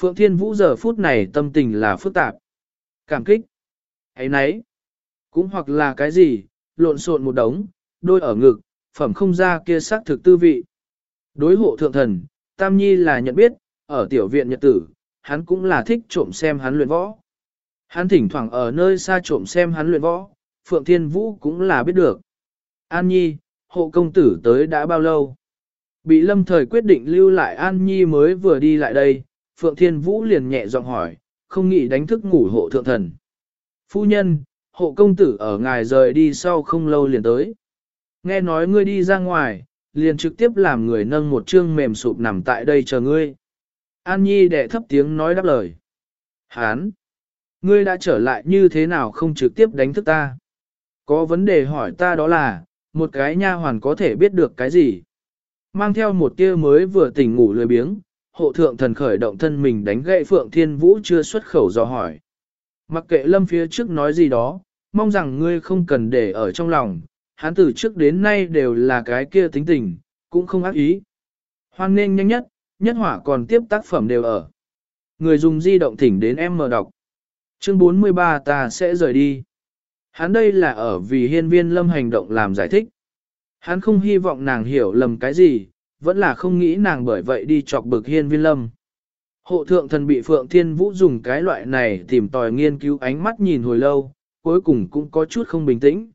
Phượng Thiên Vũ giờ phút này tâm tình là phức tạp. Cảm kích ấy nấy. Cũng hoặc là cái gì, lộn xộn một đống, đôi ở ngực, phẩm không ra kia sắc thực tư vị. Đối hộ thượng thần, Tam Nhi là nhận biết, ở tiểu viện nhật tử, hắn cũng là thích trộm xem hắn luyện võ. Hắn thỉnh thoảng ở nơi xa trộm xem hắn luyện võ, Phượng Thiên Vũ cũng là biết được. An Nhi, hộ công tử tới đã bao lâu? Bị lâm thời quyết định lưu lại An Nhi mới vừa đi lại đây, Phượng Thiên Vũ liền nhẹ giọng hỏi, không nghĩ đánh thức ngủ hộ thượng thần. Phu nhân, hộ công tử ở ngài rời đi sau không lâu liền tới. Nghe nói ngươi đi ra ngoài, liền trực tiếp làm người nâng một chương mềm sụp nằm tại đây chờ ngươi. An Nhi đệ thấp tiếng nói đáp lời. Hán! Ngươi đã trở lại như thế nào không trực tiếp đánh thức ta? Có vấn đề hỏi ta đó là, một cái nha hoàn có thể biết được cái gì? Mang theo một tia mới vừa tỉnh ngủ lười biếng, hộ thượng thần khởi động thân mình đánh gậy Phượng Thiên Vũ chưa xuất khẩu dò hỏi. Mặc kệ lâm phía trước nói gì đó, mong rằng ngươi không cần để ở trong lòng, hắn từ trước đến nay đều là cái kia tính tình, cũng không ác ý. Hoan nên nhanh nhất, nhất hỏa còn tiếp tác phẩm đều ở. Người dùng di động thỉnh đến em mở đọc. Chương 43 ta sẽ rời đi. Hắn đây là ở vì hiên viên lâm hành động làm giải thích. Hắn không hy vọng nàng hiểu lầm cái gì, vẫn là không nghĩ nàng bởi vậy đi chọc bực hiên viên lâm. Hộ thượng thần bị Phượng Thiên Vũ dùng cái loại này tìm tòi nghiên cứu ánh mắt nhìn hồi lâu, cuối cùng cũng có chút không bình tĩnh.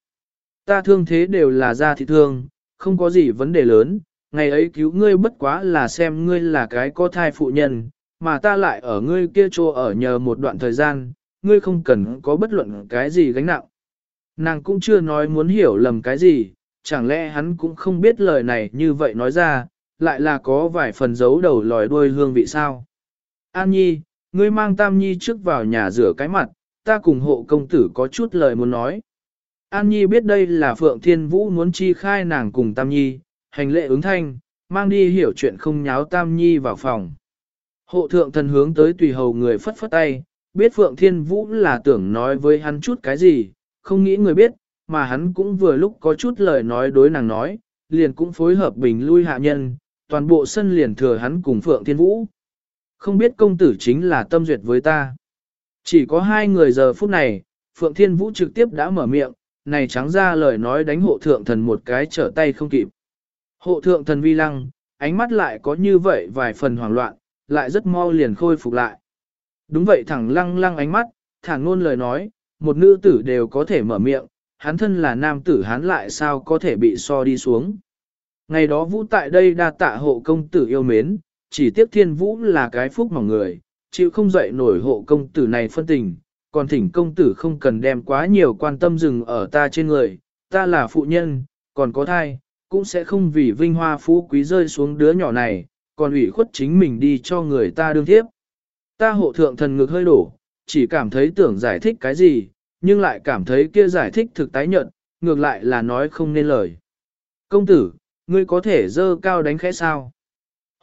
Ta thương thế đều là da thị thương, không có gì vấn đề lớn, ngày ấy cứu ngươi bất quá là xem ngươi là cái có thai phụ nhân, mà ta lại ở ngươi kia chỗ ở nhờ một đoạn thời gian, ngươi không cần có bất luận cái gì gánh nặng. Nàng cũng chưa nói muốn hiểu lầm cái gì, chẳng lẽ hắn cũng không biết lời này như vậy nói ra, lại là có vài phần giấu đầu lòi đuôi hương vị sao. An Nhi, ngươi mang Tam Nhi trước vào nhà rửa cái mặt, ta cùng hộ công tử có chút lời muốn nói. An Nhi biết đây là Phượng Thiên Vũ muốn chi khai nàng cùng Tam Nhi, hành lệ ứng thanh, mang đi hiểu chuyện không nháo Tam Nhi vào phòng. Hộ thượng thần hướng tới tùy hầu người phất phất tay, biết Phượng Thiên Vũ là tưởng nói với hắn chút cái gì, không nghĩ người biết, mà hắn cũng vừa lúc có chút lời nói đối nàng nói, liền cũng phối hợp bình lui hạ nhân, toàn bộ sân liền thừa hắn cùng Phượng Thiên Vũ. Không biết công tử chính là tâm duyệt với ta. Chỉ có hai người giờ phút này, Phượng Thiên Vũ trực tiếp đã mở miệng, này trắng ra lời nói đánh hộ thượng thần một cái trở tay không kịp. Hộ thượng thần vi lăng, ánh mắt lại có như vậy vài phần hoảng loạn, lại rất mau liền khôi phục lại. Đúng vậy thẳng lăng lăng ánh mắt, thẳng ngôn lời nói, một nữ tử đều có thể mở miệng, hắn thân là nam tử hắn lại sao có thể bị so đi xuống. Ngày đó vũ tại đây đa tạ hộ công tử yêu mến, chỉ tiếc thiên vũ là cái phúc mỏng người, chịu không dậy nổi hộ công tử này phân tình, còn thỉnh công tử không cần đem quá nhiều quan tâm dừng ở ta trên người, ta là phụ nhân, còn có thai, cũng sẽ không vì vinh hoa phú quý rơi xuống đứa nhỏ này, còn ủy khuất chính mình đi cho người ta đương tiếp. Ta hộ thượng thần ngực hơi đổ, chỉ cảm thấy tưởng giải thích cái gì, nhưng lại cảm thấy kia giải thích thực tái nhận, ngược lại là nói không nên lời. Công tử, ngươi có thể dơ cao đánh khẽ sao?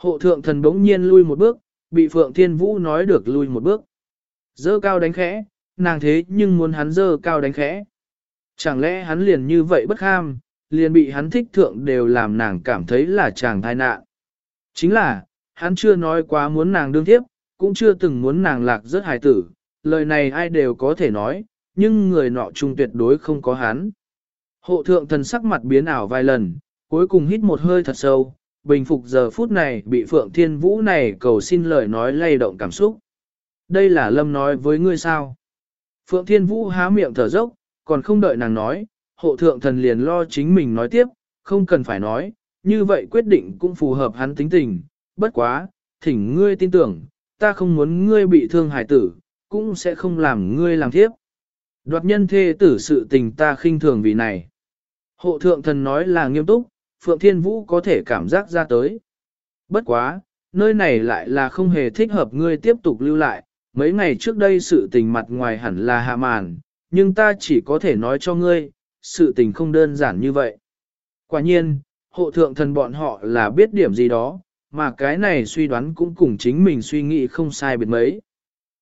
Hộ thượng thần bỗng nhiên lui một bước, bị Phượng Thiên Vũ nói được lui một bước. Dơ cao đánh khẽ, nàng thế nhưng muốn hắn dơ cao đánh khẽ. Chẳng lẽ hắn liền như vậy bất ham, liền bị hắn thích thượng đều làm nàng cảm thấy là chàng thai nạn. Chính là, hắn chưa nói quá muốn nàng đương tiếp, cũng chưa từng muốn nàng lạc rất hài tử, lời này ai đều có thể nói, nhưng người nọ chung tuyệt đối không có hắn. Hộ thượng thần sắc mặt biến ảo vài lần, cuối cùng hít một hơi thật sâu, bình phục giờ phút này bị Phượng Thiên Vũ này cầu xin lời nói lay động cảm xúc. Đây là Lâm nói với ngươi sao? Phượng Thiên Vũ há miệng thở dốc, còn không đợi nàng nói, hộ thượng thần liền lo chính mình nói tiếp, không cần phải nói, như vậy quyết định cũng phù hợp hắn tính tình, bất quá, thỉnh ngươi tin tưởng, ta không muốn ngươi bị thương hại tử, cũng sẽ không làm ngươi làm thiếp. Đoạt nhân thê tử sự tình ta khinh thường vì này. Hộ thượng thần nói là nghiêm túc, Phượng Thiên Vũ có thể cảm giác ra tới. Bất quá, nơi này lại là không hề thích hợp ngươi tiếp tục lưu lại, mấy ngày trước đây sự tình mặt ngoài hẳn là hạ màn, nhưng ta chỉ có thể nói cho ngươi, sự tình không đơn giản như vậy. Quả nhiên, hộ thượng thần bọn họ là biết điểm gì đó, mà cái này suy đoán cũng cùng chính mình suy nghĩ không sai biệt mấy.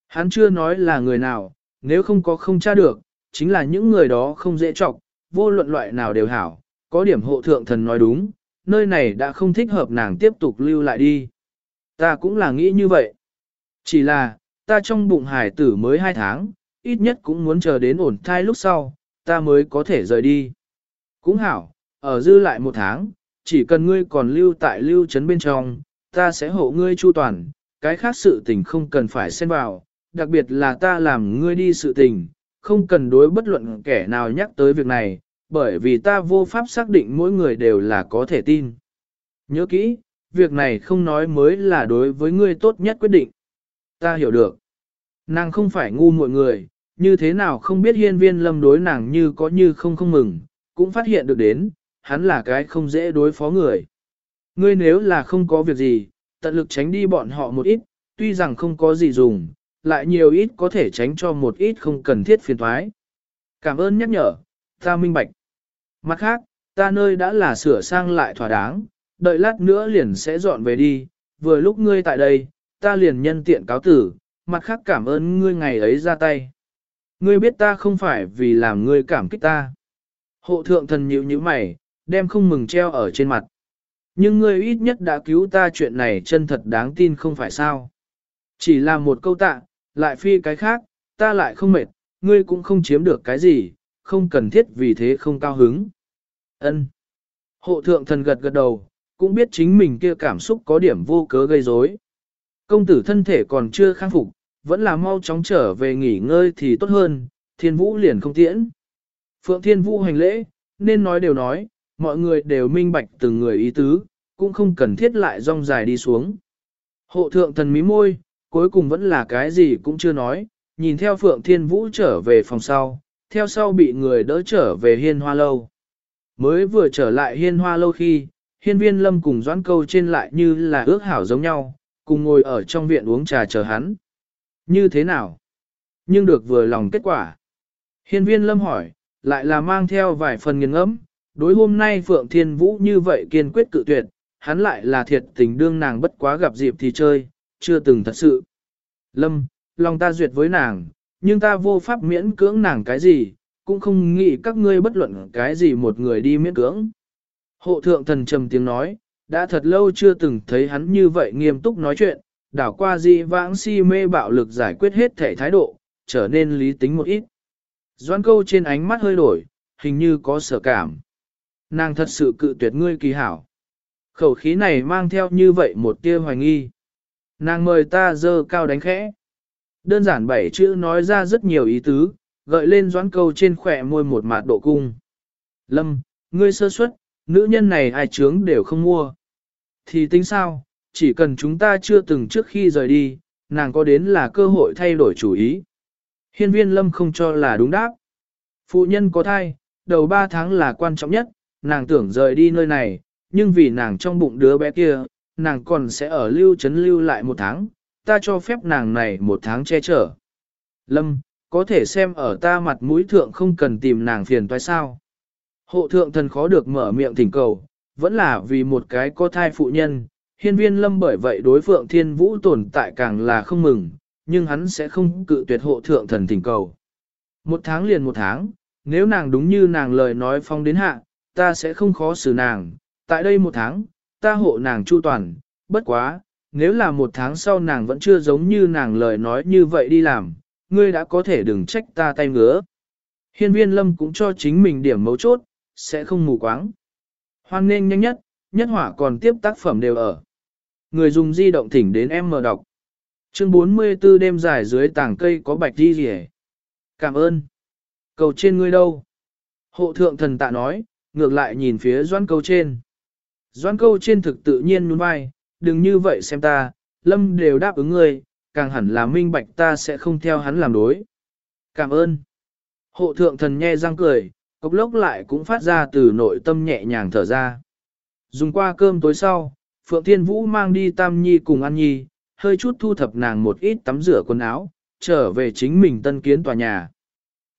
Hắn chưa nói là người nào, nếu không có không tra được, chính là những người đó không dễ trọng, vô luận loại nào đều hảo, có điểm hộ thượng thần nói đúng, nơi này đã không thích hợp nàng tiếp tục lưu lại đi. Ta cũng là nghĩ như vậy. Chỉ là, ta trong bụng hải tử mới hai tháng, ít nhất cũng muốn chờ đến ổn thai lúc sau, ta mới có thể rời đi. Cũng hảo, ở dư lại một tháng, chỉ cần ngươi còn lưu tại lưu trấn bên trong, ta sẽ hộ ngươi chu toàn, cái khác sự tình không cần phải xen vào, đặc biệt là ta làm ngươi đi sự tình, không cần đối bất luận kẻ nào nhắc tới việc này, bởi vì ta vô pháp xác định mỗi người đều là có thể tin. Nhớ kỹ, việc này không nói mới là đối với ngươi tốt nhất quyết định. Ta hiểu được. Nàng không phải ngu mọi người, như thế nào không biết hiên viên lâm đối nàng như có như không không mừng, cũng phát hiện được đến, hắn là cái không dễ đối phó người. Ngươi nếu là không có việc gì, tận lực tránh đi bọn họ một ít, tuy rằng không có gì dùng, lại nhiều ít có thể tránh cho một ít không cần thiết phiền thoái. Cảm ơn nhắc nhở, ta minh bạch. Mặt khác, ta nơi đã là sửa sang lại thỏa đáng, đợi lát nữa liền sẽ dọn về đi, vừa lúc ngươi tại đây, ta liền nhân tiện cáo tử, mặt khác cảm ơn ngươi ngày ấy ra tay. Ngươi biết ta không phải vì làm ngươi cảm kích ta. Hộ thượng thần nhíu như mày, đem không mừng treo ở trên mặt. Nhưng ngươi ít nhất đã cứu ta chuyện này chân thật đáng tin không phải sao. Chỉ là một câu tạ, lại phi cái khác, ta lại không mệt, ngươi cũng không chiếm được cái gì, không cần thiết vì thế không cao hứng. Ân. Hộ thượng thần gật gật đầu, cũng biết chính mình kia cảm xúc có điểm vô cớ gây rối. Công tử thân thể còn chưa khang phục, vẫn là mau chóng trở về nghỉ ngơi thì tốt hơn, thiên vũ liền không tiễn. Phượng thiên vũ hành lễ, nên nói đều nói, mọi người đều minh bạch từng người ý tứ, cũng không cần thiết lại rong dài đi xuống. Hộ thượng thần mí môi, cuối cùng vẫn là cái gì cũng chưa nói, nhìn theo Phượng Thiên Vũ trở về phòng sau, theo sau bị người đỡ trở về hiên hoa lâu. Mới vừa trở lại hiên hoa lâu khi, hiên viên lâm cùng doãn câu trên lại như là ước hảo giống nhau, cùng ngồi ở trong viện uống trà chờ hắn. Như thế nào? Nhưng được vừa lòng kết quả. Hiên viên lâm hỏi, lại là mang theo vài phần nghiền ấm, đối hôm nay Phượng Thiên Vũ như vậy kiên quyết cự tuyệt, hắn lại là thiệt tình đương nàng bất quá gặp dịp thì chơi, chưa từng thật sự. Lâm, lòng ta duyệt với nàng, nhưng ta vô pháp miễn cưỡng nàng cái gì, cũng không nghĩ các ngươi bất luận cái gì một người đi miễn cưỡng. Hộ thượng thần trầm tiếng nói, đã thật lâu chưa từng thấy hắn như vậy nghiêm túc nói chuyện, đảo qua di vãng si mê bạo lực giải quyết hết thể thái độ, trở nên lý tính một ít. Doan câu trên ánh mắt hơi đổi, hình như có sở cảm. Nàng thật sự cự tuyệt ngươi kỳ hảo. Khẩu khí này mang theo như vậy một tia hoài nghi. Nàng mời ta dơ cao đánh khẽ. Đơn giản bảy chữ nói ra rất nhiều ý tứ, gợi lên doãn câu trên khỏe môi một mạt độ cung. Lâm, ngươi sơ suất, nữ nhân này ai trướng đều không mua. Thì tính sao, chỉ cần chúng ta chưa từng trước khi rời đi, nàng có đến là cơ hội thay đổi chủ ý. Hiên viên lâm không cho là đúng đáp. Phụ nhân có thai, đầu 3 tháng là quan trọng nhất, nàng tưởng rời đi nơi này, nhưng vì nàng trong bụng đứa bé kia, nàng còn sẽ ở lưu trấn lưu lại một tháng, ta cho phép nàng này một tháng che chở. Lâm, có thể xem ở ta mặt mũi thượng không cần tìm nàng phiền toái sao. Hộ thượng thần khó được mở miệng thỉnh cầu, vẫn là vì một cái có thai phụ nhân, hiên viên lâm bởi vậy đối phượng thiên vũ tồn tại càng là không mừng, nhưng hắn sẽ không cự tuyệt hộ thượng thần thỉnh cầu. Một tháng liền một tháng, nếu nàng đúng như nàng lời nói phong đến hạ, ta sẽ không khó xử nàng, tại đây một tháng, ta hộ nàng chu toàn, bất quá, nếu là một tháng sau nàng vẫn chưa giống như nàng lời nói như vậy đi làm, ngươi đã có thể đừng trách ta tay ngứa. Hiên viên lâm cũng cho chính mình điểm mấu chốt, sẽ không mù quáng. Hoan nên nhanh nhất, nhất hỏa còn tiếp tác phẩm đều ở. Người dùng di động thỉnh đến em mở đọc. Chương 44 đêm dài dưới tảng cây có bạch đi rỉ. Cảm ơn. Cầu trên ngươi đâu? Hộ thượng thần tạ nói, ngược lại nhìn phía doan câu trên. Doan câu trên thực tự nhiên nhún vai, đừng như vậy xem ta, lâm đều đáp ứng ngươi, càng hẳn là minh bạch ta sẽ không theo hắn làm đối. Cảm ơn. Hộ thượng thần nhe răng cười, cốc lốc lại cũng phát ra từ nội tâm nhẹ nhàng thở ra. Dùng qua cơm tối sau, Phượng Thiên Vũ mang đi Tam Nhi cùng An Nhi, hơi chút thu thập nàng một ít tắm rửa quần áo, trở về chính mình tân kiến tòa nhà.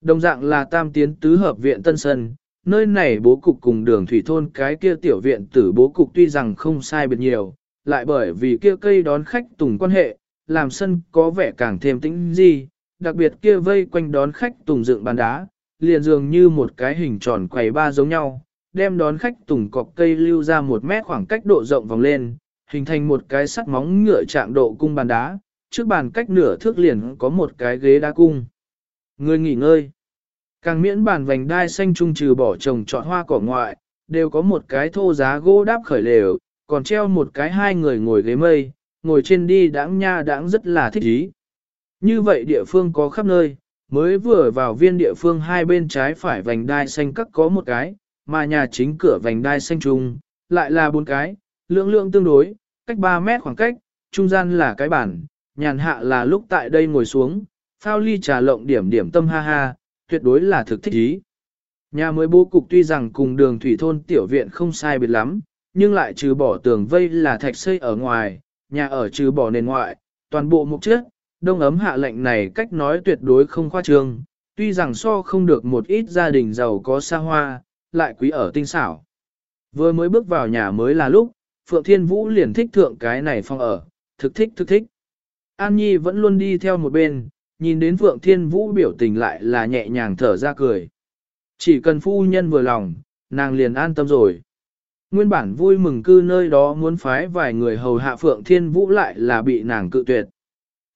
Đồng dạng là Tam Tiến Tứ Hợp Viện Tân Sơn, nơi này bố cục cùng đường thủy thôn cái kia tiểu viện tử bố cục tuy rằng không sai biệt nhiều, lại bởi vì kia cây đón khách tùng quan hệ, làm sân có vẻ càng thêm tĩnh gì, đặc biệt kia vây quanh đón khách tùng dựng bàn đá, liền dường như một cái hình tròn quầy ba giống nhau, đem đón khách tùng cọc cây lưu ra một mét khoảng cách độ rộng vòng lên, hình thành một cái sắt móng ngựa trạng độ cung bàn đá, trước bàn cách nửa thước liền có một cái ghế đá cung. Người nghỉ ngơi. Càng miễn bàn vành đai xanh trung trừ bỏ trồng trọt hoa cỏ ngoại, đều có một cái thô giá gỗ đáp khởi lều, còn treo một cái hai người ngồi ghế mây, ngồi trên đi đãng nha đãng rất là thích ý. Như vậy địa phương có khắp nơi, mới vừa vào viên địa phương hai bên trái phải vành đai xanh cắt có một cái, mà nhà chính cửa vành đai xanh trùng lại là bốn cái, lượng lượng tương đối, cách 3 mét khoảng cách, trung gian là cái bản, nhàn hạ là lúc tại đây ngồi xuống, phao ly trà lộng điểm điểm tâm ha ha, tuyệt đối là thực thích ý. Nhà mới bố cục tuy rằng cùng đường thủy thôn tiểu viện không sai biệt lắm, nhưng lại trừ bỏ tường vây là thạch xây ở ngoài, nhà ở trừ bỏ nền ngoại, toàn bộ mục chất, đông ấm hạ lệnh này cách nói tuyệt đối không khoa trương, tuy rằng so không được một ít gia đình giàu có xa hoa, lại quý ở tinh xảo. Vừa mới bước vào nhà mới là lúc, Phượng Thiên Vũ liền thích thượng cái này phong ở, thực thích thực thích. An Nhi vẫn luôn đi theo một bên, nhìn đến Phượng Thiên Vũ biểu tình lại là nhẹ nhàng thở ra cười. Chỉ cần phu nhân vừa lòng, nàng liền an tâm rồi. Nguyên bản vui mừng cư nơi đó muốn phái vài người hầu hạ Phượng Thiên Vũ lại là bị nàng cự tuyệt.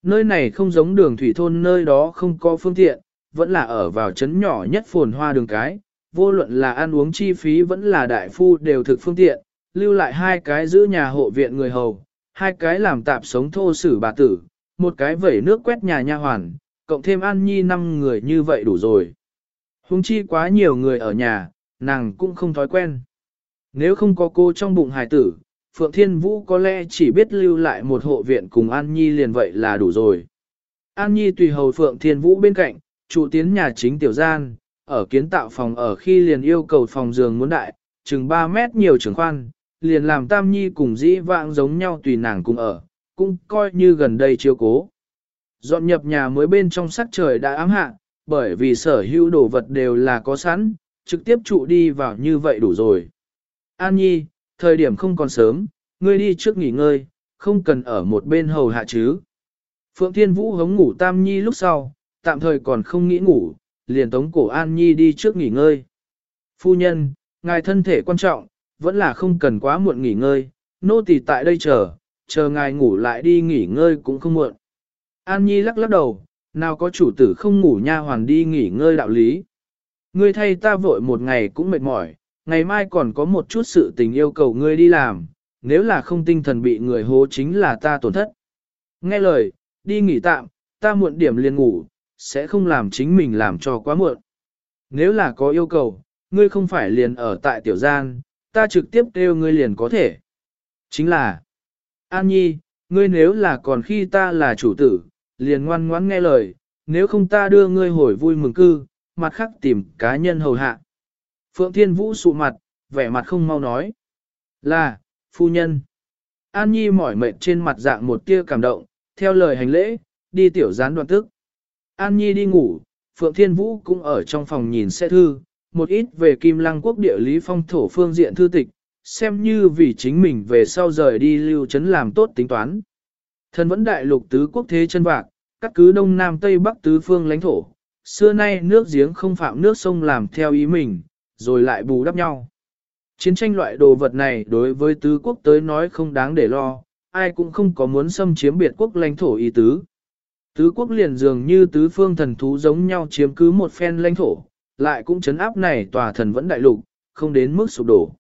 Nơi này không giống đường thủy thôn nơi đó không có phương tiện, vẫn là ở vào trấn nhỏ nhất phồn hoa đường cái, vô luận là ăn uống chi phí vẫn là đại phu đều thực phương tiện, lưu lại hai cái giữ nhà hộ viện người hầu, hai cái làm tạp sống thô sử bà tử, một cái vẩy nước quét nhà nha hoàn, cộng thêm An Nhi năm người như vậy đủ rồi. Hùng chi quá nhiều người ở nhà, nàng cũng không thói quen. Nếu không có cô trong bụng hài tử, Phượng Thiên Vũ có lẽ chỉ biết lưu lại một hộ viện cùng An Nhi liền vậy là đủ rồi. An Nhi tùy hầu Phượng Thiên Vũ bên cạnh, trụ tiến nhà chính tiểu gian, ở kiến tạo phòng ở khi liền yêu cầu phòng giường muốn đại, chừng 3 mét nhiều trường khoan, liền làm Tam Nhi cùng dĩ vãng giống nhau tùy nàng cùng ở, cũng coi như gần đây chiếu cố. Dọn nhập nhà mới bên trong sắc trời đã ám hạ, bởi vì sở hữu đồ vật đều là có sẵn, trực tiếp trụ đi vào như vậy đủ rồi. An Nhi, thời điểm không còn sớm, ngươi đi trước nghỉ ngơi, không cần ở một bên hầu hạ chứ. Phượng Thiên Vũ hống ngủ Tam Nhi lúc sau, tạm thời còn không nghĩ ngủ, liền tống cổ An Nhi đi trước nghỉ ngơi. Phu nhân, ngài thân thể quan trọng, vẫn là không cần quá muộn nghỉ ngơi, nô tỳ tại đây chờ, chờ ngài ngủ lại đi nghỉ ngơi cũng không muộn. An Nhi lắc lắc đầu, nào có chủ tử không ngủ nha hoàn đi nghỉ ngơi đạo lý. Ngươi thay ta vội một ngày cũng mệt mỏi, ngày mai còn có một chút sự tình yêu cầu ngươi đi làm, nếu là không tinh thần bị người hố chính là ta tổn thất. Nghe lời, đi nghỉ tạm, ta muộn điểm liền ngủ, sẽ không làm chính mình làm cho quá muộn. Nếu là có yêu cầu, ngươi không phải liền ở tại tiểu gian, ta trực tiếp kêu ngươi liền có thể. Chính là, An Nhi, ngươi nếu là còn khi ta là chủ tử, liền ngoan ngoãn nghe lời, nếu không ta đưa ngươi hồi vui mừng cư, mặt khác tìm cá nhân hầu hạ. Phượng Thiên Vũ sụ mặt, vẻ mặt không mau nói. Là, phu nhân. An Nhi mỏi mệt trên mặt dạng một tia cảm động, theo lời hành lễ, đi tiểu gián đoạn tức. An Nhi đi ngủ, Phượng Thiên Vũ cũng ở trong phòng nhìn xe thư, một ít về Kim Lăng quốc địa lý phong thổ phương diện thư tịch, xem như vì chính mình về sau rời đi lưu trấn làm tốt tính toán. Thần vẫn đại lục tứ quốc thế chân bạc, các cứ đông nam tây bắc tứ phương lãnh thổ, xưa nay nước giếng không phạm nước sông làm theo ý mình, rồi lại bù đắp nhau. Chiến tranh loại đồ vật này đối với tứ quốc tới nói không đáng để lo, ai cũng không có muốn xâm chiếm biệt quốc lãnh thổ ý tứ. Tứ quốc liền dường như tứ phương thần thú giống nhau chiếm cứ một phen lãnh thổ, lại cũng chấn áp này tòa thần vẫn đại lục, không đến mức sụp đổ.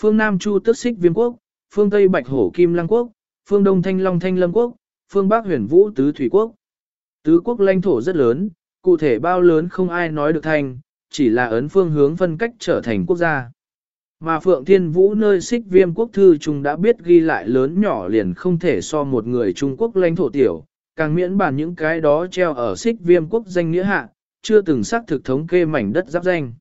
Phương Nam Chu tức xích viêm quốc, phương Tây Bạch Hổ Kim Lăng quốc, phương Đông Thanh Long Thanh Lâm quốc, phương Bắc Huyền Vũ Tứ Thủy quốc. Tứ quốc lãnh thổ rất lớn, cụ thể bao lớn không ai nói được thành, chỉ là ấn phương hướng phân cách trở thành quốc gia. Mà Phượng Thiên Vũ nơi xích viêm quốc thư chúng đã biết ghi lại lớn nhỏ liền không thể so một người Trung Quốc lãnh thổ tiểu, càng miễn bàn những cái đó treo ở xích viêm quốc danh nghĩa hạ, chưa từng xác thực thống kê mảnh đất giáp danh.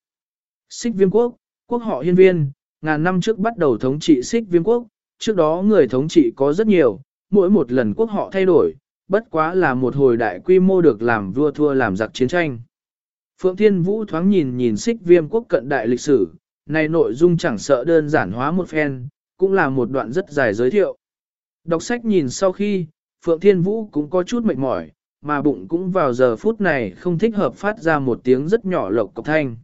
Xích viêm quốc, quốc họ hiên viên, ngàn năm trước bắt đầu thống trị xích viêm quốc, trước đó người thống trị có rất nhiều, mỗi một lần quốc họ thay đổi, bất quá là một hồi đại quy mô được làm vua thua làm giặc chiến tranh. Phượng Thiên Vũ thoáng nhìn nhìn xích viêm quốc cận đại lịch sử, này nội dung chẳng sợ đơn giản hóa một phen, cũng là một đoạn rất dài giới thiệu. Đọc sách nhìn sau khi, Phượng Thiên Vũ cũng có chút mệt mỏi, mà bụng cũng vào giờ phút này không thích hợp phát ra một tiếng rất nhỏ lộc cọc thanh.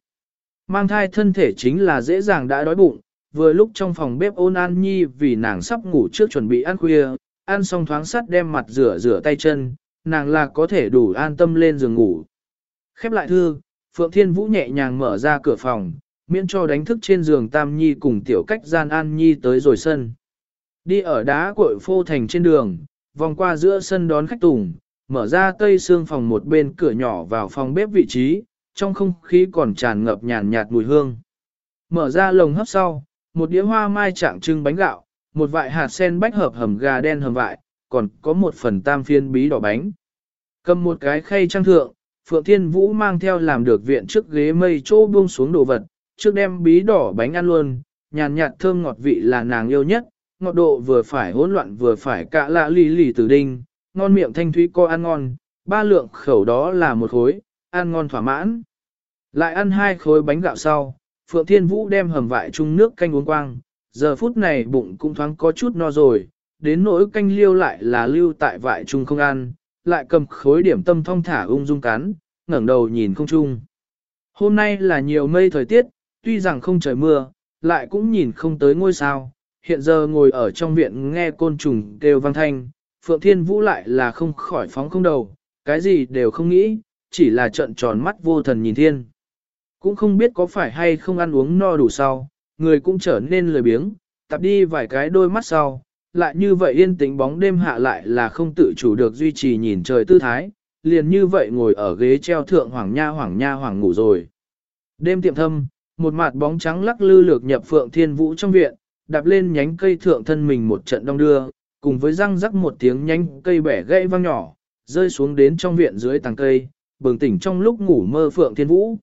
Mang thai thân thể chính là dễ dàng đã đói bụng, vừa lúc trong phòng bếp ôn an nhi vì nàng sắp ngủ trước chuẩn bị ăn khuya, ăn xong thoáng sắt đem mặt rửa rửa tay chân, nàng là có thể đủ an tâm lên giường ngủ. Khép lại thư, Phượng Thiên Vũ nhẹ nhàng mở ra cửa phòng, miễn cho đánh thức trên giường Tam Nhi cùng tiểu cách gian An Nhi tới rồi sân. Đi ở đá cội phô thành trên đường, vòng qua giữa sân đón khách tùng, mở ra tây xương phòng một bên cửa nhỏ vào phòng bếp vị trí, trong không khí còn tràn ngập nhàn nhạt mùi hương. Mở ra lồng hấp sau, một đĩa hoa mai trạng trưng bánh gạo, một vại hạt sen bách hợp hầm gà đen hầm vại, còn có một phần tam phiên bí đỏ bánh. Cầm một cái khay trang thượng, Phượng Thiên Vũ mang theo làm được viện trước ghế mây chỗ buông xuống đồ vật, trước đem bí đỏ bánh ăn luôn, nhàn nhạt thơm ngọt vị là nàng yêu nhất, ngọt độ vừa phải hỗn loạn vừa phải cạ lạ lì lì tử đinh, ngon miệng thanh thúy co ăn ngon, ba lượng khẩu đó là một khối, ăn ngon thỏa mãn. Lại ăn hai khối bánh gạo sau, Phượng Thiên Vũ đem hầm vại chung nước canh uống quang, giờ phút này bụng cũng thoáng có chút no rồi, đến nỗi canh liêu lại là lưu tại vại chung không ăn, lại cầm khối điểm tâm thong thả ung dung cắn, ngẩng đầu nhìn không trung. Hôm nay là nhiều mây thời tiết, tuy rằng không trời mưa, lại cũng nhìn không tới ngôi sao. Hiện giờ ngồi ở trong viện nghe côn trùng kêu vang thanh, Phượng Thiên Vũ lại là không khỏi phóng không đầu, cái gì đều không nghĩ, chỉ là trợn tròn mắt vô thần nhìn thiên. Cũng không biết có phải hay không ăn uống no đủ sau, người cũng trở nên lười biếng, tập đi vài cái đôi mắt sau, lại như vậy yên tĩnh bóng đêm hạ lại là không tự chủ được duy trì nhìn trời tư thái, liền như vậy ngồi ở ghế treo thượng hoàng nha hoàng nha hoàng ngủ rồi. Đêm tiệm thâm, một mặt bóng trắng lắc lư lược nhập phượng thiên vũ trong viện, đạp lên nhánh cây thượng thân mình một trận đông đưa, cùng với răng rắc một tiếng nhánh cây bẻ gãy vang nhỏ, rơi xuống đến trong viện dưới tàng cây, bừng tỉnh trong lúc ngủ mơ phượng thiên vũ.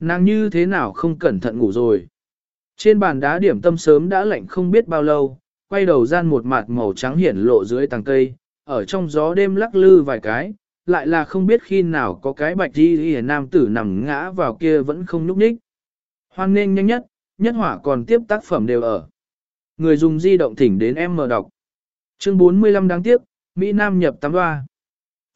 Nàng như thế nào không cẩn thận ngủ rồi. Trên bàn đá điểm tâm sớm đã lạnh không biết bao lâu, quay đầu gian một mặt màu trắng hiển lộ dưới tàng cây, ở trong gió đêm lắc lư vài cái, lại là không biết khi nào có cái bạch đi hề nam tử nằm ngã vào kia vẫn không nhúc nhích. Hoan nên nhanh nhất, nhất hỏa còn tiếp tác phẩm đều ở. Người dùng di động thỉnh đến em mở đọc. Chương 45 đáng tiếc, Mỹ Nam nhập tắm hoa.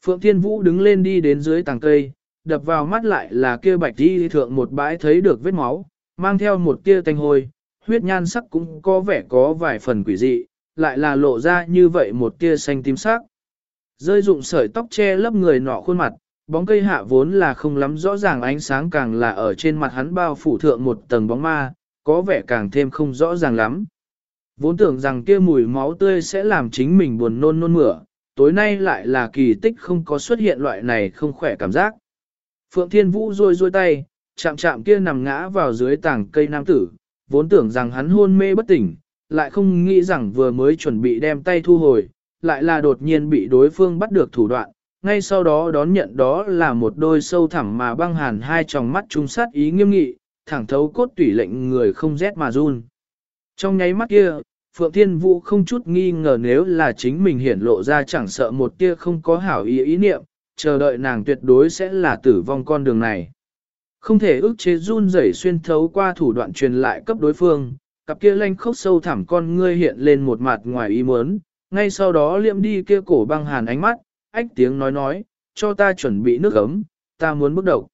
Phượng Thiên Vũ đứng lên đi đến dưới tàng cây, đập vào mắt lại là kia bạch đi thượng một bãi thấy được vết máu, mang theo một tia tanh hôi, huyết nhan sắc cũng có vẻ có vài phần quỷ dị, lại là lộ ra như vậy một tia xanh tím sắc. Rơi dụng sợi tóc che lấp người nọ khuôn mặt, bóng cây hạ vốn là không lắm rõ ràng ánh sáng càng là ở trên mặt hắn bao phủ thượng một tầng bóng ma, có vẻ càng thêm không rõ ràng lắm. Vốn tưởng rằng kia mùi máu tươi sẽ làm chính mình buồn nôn nôn mửa, tối nay lại là kỳ tích không có xuất hiện loại này không khỏe cảm giác. Phượng Thiên Vũ rôi rôi tay, chạm chạm kia nằm ngã vào dưới tảng cây nam tử, vốn tưởng rằng hắn hôn mê bất tỉnh, lại không nghĩ rằng vừa mới chuẩn bị đem tay thu hồi, lại là đột nhiên bị đối phương bắt được thủ đoạn, ngay sau đó đón nhận đó là một đôi sâu thẳm mà băng hàn hai tròng mắt trung sát ý nghiêm nghị, thẳng thấu cốt tủy lệnh người không rét mà run. Trong nháy mắt kia, Phượng Thiên Vũ không chút nghi ngờ nếu là chính mình hiển lộ ra chẳng sợ một tia không có hảo ý ý niệm, chờ đợi nàng tuyệt đối sẽ là tử vong con đường này. Không thể ức chế run rẩy xuyên thấu qua thủ đoạn truyền lại cấp đối phương, cặp kia lanh khốc sâu thẳm con ngươi hiện lên một mặt ngoài ý muốn, ngay sau đó liệm đi kia cổ băng hàn ánh mắt, ách tiếng nói nói, cho ta chuẩn bị nước ấm, ta muốn bước đầu.